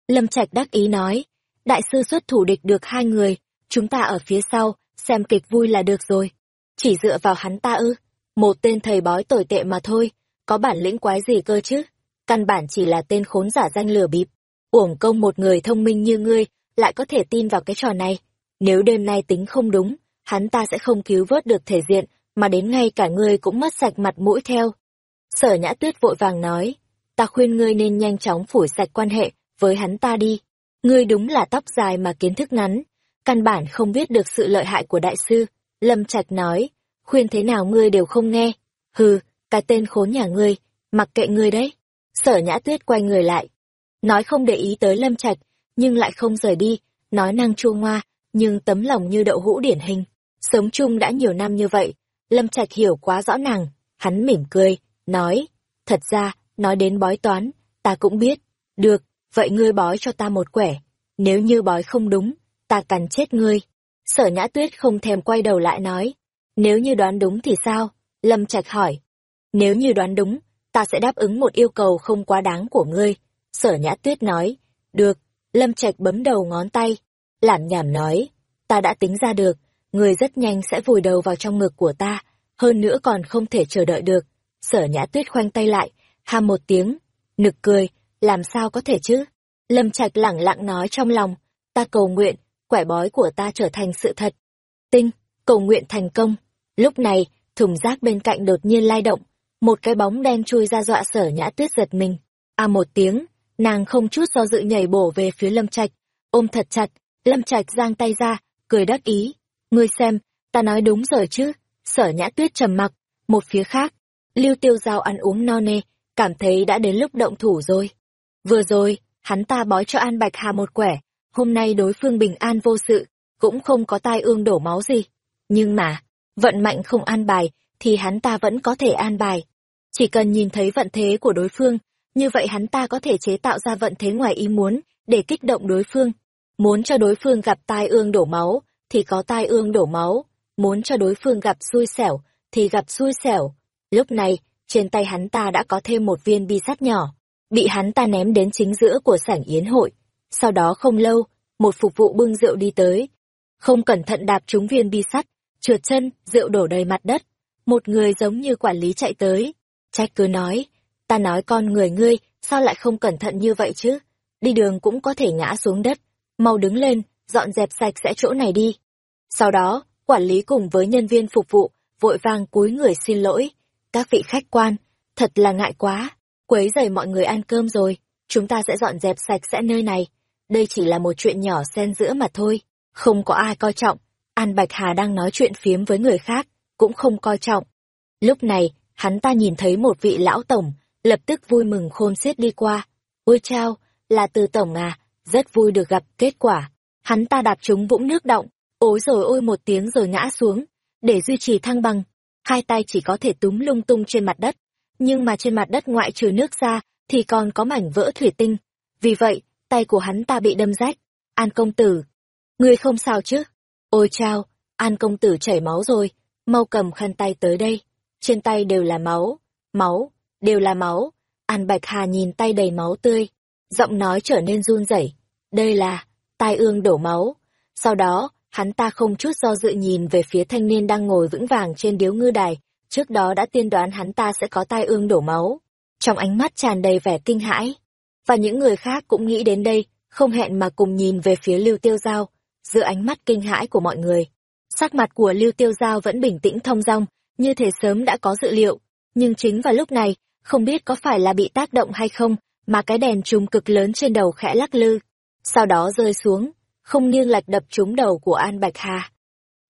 Lâm Trạch đắc ý nói. Đại sư xuất thủ địch được hai người. Chúng ta ở phía sau xem kịch vui là được rồi. Chỉ dựa vào hắn ta ư, một tên thầy bói tồi tệ mà thôi, có bản lĩnh quái gì cơ chứ, căn bản chỉ là tên khốn giả danh lừa bịp. Uổng công một người thông minh như ngươi, lại có thể tin vào cái trò này. Nếu đêm nay tính không đúng, hắn ta sẽ không cứu vớt được thể diện, mà đến ngay cả ngươi cũng mất sạch mặt mũi theo. Sở nhã tuyết vội vàng nói, ta khuyên ngươi nên nhanh chóng phủi sạch quan hệ với hắn ta đi. Ngươi đúng là tóc dài mà kiến thức ngắn, căn bản không biết được sự lợi hại của đại sư. Lâm Trạch nói, khuyên thế nào ngươi đều không nghe. Hừ, cái tên khốn nhà ngươi, mặc kệ ngươi đấy. Sở nhã tuyết quay người lại nói không để ý tới Lâm Trạch, nhưng lại không rời đi, nói năng chua ngoa, nhưng tấm lòng như đậu hũ điển hình. Sống chung đã nhiều năm như vậy, Lâm Trạch hiểu quá rõ nàng, hắn mỉm cười, nói, thật ra, nói đến bói toán, ta cũng biết, được, vậy ngươi bói cho ta một quẻ, nếu như bói không đúng, ta cắn chết ngươi. Sở nhã tuyết không thèm quay đầu lại nói, nếu như đoán đúng thì sao? Lâm Trạch hỏi. Nếu như đoán đúng, ta sẽ đáp ứng một yêu cầu không quá đáng của ngươi. Sở nhã tuyết nói, được, Lâm Trạch bấm đầu ngón tay, lảm nhảm nói, ta đã tính ra được, người rất nhanh sẽ vùi đầu vào trong ngực của ta, hơn nữa còn không thể chờ đợi được. Sở nhã tuyết khoanh tay lại, ham một tiếng, nực cười, làm sao có thể chứ? Lâm Trạch lẳng lặng nói trong lòng, ta cầu nguyện, quẻ bói của ta trở thành sự thật. Tinh, cầu nguyện thành công. Lúc này, thùng rác bên cạnh đột nhiên lay động, một cái bóng đen chui ra dọa sở nhã tuyết giật mình. À một tiếng, nàng không chút do dự nhảy bổ về phía Lâm Trạch, ôm thật chặt, Lâm Trạch giang tay ra, cười đắc ý. Ngươi xem, ta nói đúng rồi chứ. Sở nhã tuyết trầm mặc, một phía khác, lưu tiêu giao ăn uống no nê, cảm thấy đã đến lúc động thủ rồi. Vừa rồi, hắn ta bói cho An Bạch Hà một quẻ, hôm nay đối phương bình an vô sự, cũng không có tai ương đổ máu gì. Nhưng mà, vận mạnh không an bài, thì hắn ta vẫn có thể an bài. Chỉ cần nhìn thấy vận thế của đối phương, như vậy hắn ta có thể chế tạo ra vận thế ngoài ý muốn, để kích động đối phương. Muốn cho đối phương gặp tai ương đổ máu, thì có tai ương đổ máu. Muốn cho đối phương gặp xui xẻo, thì gặp xui xẻo. Lúc này, trên tay hắn ta đã có thêm một viên bi sắt nhỏ, bị hắn ta ném đến chính giữa của sảnh yến hội. Sau đó không lâu, một phục vụ bưng rượu đi tới. Không cẩn thận đạp trúng viên bi sắt, trượt chân, rượu đổ đầy mặt đất. Một người giống như quản lý chạy tới. Trách cứ nói, ta nói con người ngươi, sao lại không cẩn thận như vậy chứ? Đi đường cũng có thể ngã xuống đất. Mau đứng lên, dọn dẹp sạch sẽ chỗ này đi. Sau đó, quản lý cùng với nhân viên phục vụ, vội vàng cúi người xin lỗi. Các vị khách quan, thật là ngại quá, quấy rầy mọi người ăn cơm rồi, chúng ta sẽ dọn dẹp sạch sẽ nơi này. Đây chỉ là một chuyện nhỏ xen giữa mà thôi, không có ai coi trọng. An Bạch Hà đang nói chuyện phiếm với người khác, cũng không coi trọng. Lúc này, hắn ta nhìn thấy một vị lão tổng, lập tức vui mừng khôn xiết đi qua. Ôi chao, là từ tổng à, rất vui được gặp kết quả. Hắn ta đạp trúng vũng nước động, ối rồi ôi một tiếng rồi ngã xuống. Để duy trì thăng bằng, hai tay chỉ có thể túm lung tung trên mặt đất. Nhưng mà trên mặt đất ngoại trừ nước ra, thì còn có mảnh vỡ thủy tinh. Vì vậy, tay của hắn ta bị đâm rách. An công tử, ngươi không sao chứ? Ôi chao, An công tử chảy máu rồi, mau cầm khăn tay tới đây. Trên tay đều là máu, máu, đều là máu. An Bạch Hà nhìn tay đầy máu tươi, giọng nói trở nên run rẩy. Đây là, tai ương đổ máu. Sau đó, hắn ta không chút do dự nhìn về phía thanh niên đang ngồi vững vàng trên điếu ngư đài, trước đó đã tiên đoán hắn ta sẽ có tai ương đổ máu. Trong ánh mắt tràn đầy vẻ kinh hãi. Và những người khác cũng nghĩ đến đây, không hẹn mà cùng nhìn về phía Lưu Tiêu Giao, giữa ánh mắt kinh hãi của mọi người. Sắc mặt của Lưu Tiêu Giao vẫn bình tĩnh thông dong, như thể sớm đã có dự liệu. Nhưng chính vào lúc này, không biết có phải là bị tác động hay không, mà cái đèn trùng cực lớn trên đầu khẽ lắc lư. Sau đó rơi xuống, không nghiêng lạch đập trúng đầu của An Bạch Hà.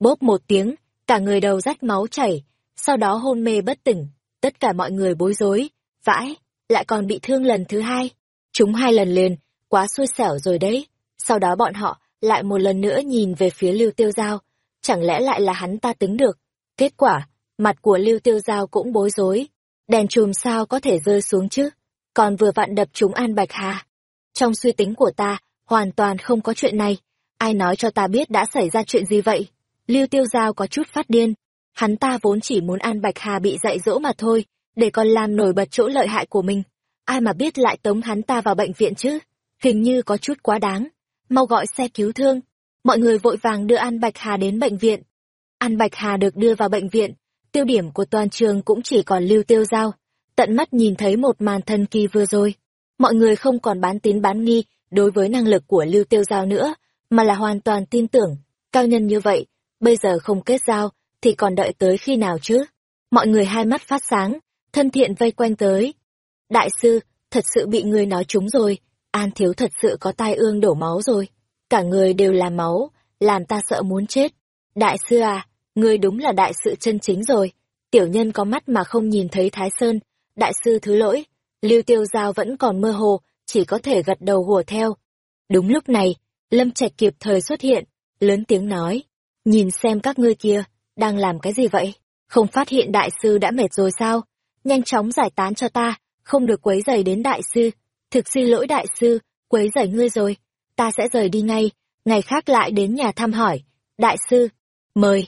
Bốp một tiếng, cả người đầu rách máu chảy, sau đó hôn mê bất tỉnh. Tất cả mọi người bối rối, vãi, lại còn bị thương lần thứ hai. Chúng hai lần liền, quá xui xẻo rồi đấy. Sau đó bọn họ lại một lần nữa nhìn về phía Lưu Tiêu Giao, chẳng lẽ lại là hắn ta tính được. Kết quả, mặt của Lưu Tiêu Giao cũng bối rối. Đèn chùm sao có thể rơi xuống chứ? Còn vừa vặn đập chúng An Bạch Hà. Trong suy tính của ta, hoàn toàn không có chuyện này. Ai nói cho ta biết đã xảy ra chuyện gì vậy? Lưu Tiêu Giao có chút phát điên. Hắn ta vốn chỉ muốn An Bạch Hà bị dạy dỗ mà thôi, để còn làm nổi bật chỗ lợi hại của mình. Ai mà biết lại tống hắn ta vào bệnh viện chứ? Hình như có chút quá đáng. Mau gọi xe cứu thương. Mọi người vội vàng đưa An Bạch Hà đến bệnh viện. An Bạch Hà được đưa vào bệnh viện. Tiêu điểm của toàn trường cũng chỉ còn Lưu Tiêu Giao. Tận mắt nhìn thấy một màn thần kỳ vừa rồi. Mọi người không còn bán tín bán nghi đối với năng lực của Lưu Tiêu Giao nữa, mà là hoàn toàn tin tưởng. Cao nhân như vậy, bây giờ không kết giao, thì còn đợi tới khi nào chứ? Mọi người hai mắt phát sáng, thân thiện vây quanh tới. Đại sư, thật sự bị người nói trúng rồi, An Thiếu thật sự có tai ương đổ máu rồi. Cả người đều là máu, làm ta sợ muốn chết. Đại sư à, ngươi đúng là đại sự chân chính rồi. Tiểu nhân có mắt mà không nhìn thấy Thái Sơn. Đại sư thứ lỗi, Lưu Tiêu Giao vẫn còn mơ hồ, chỉ có thể gật đầu hùa theo. Đúng lúc này, Lâm Trạch kịp thời xuất hiện, lớn tiếng nói, nhìn xem các ngươi kia, đang làm cái gì vậy? Không phát hiện đại sư đã mệt rồi sao? Nhanh chóng giải tán cho ta, không được quấy rầy đến đại sư. Thực xin lỗi đại sư, quấy rầy ngươi rồi. Ta sẽ rời đi ngay, ngày khác lại đến nhà thăm hỏi. Đại sư, mời.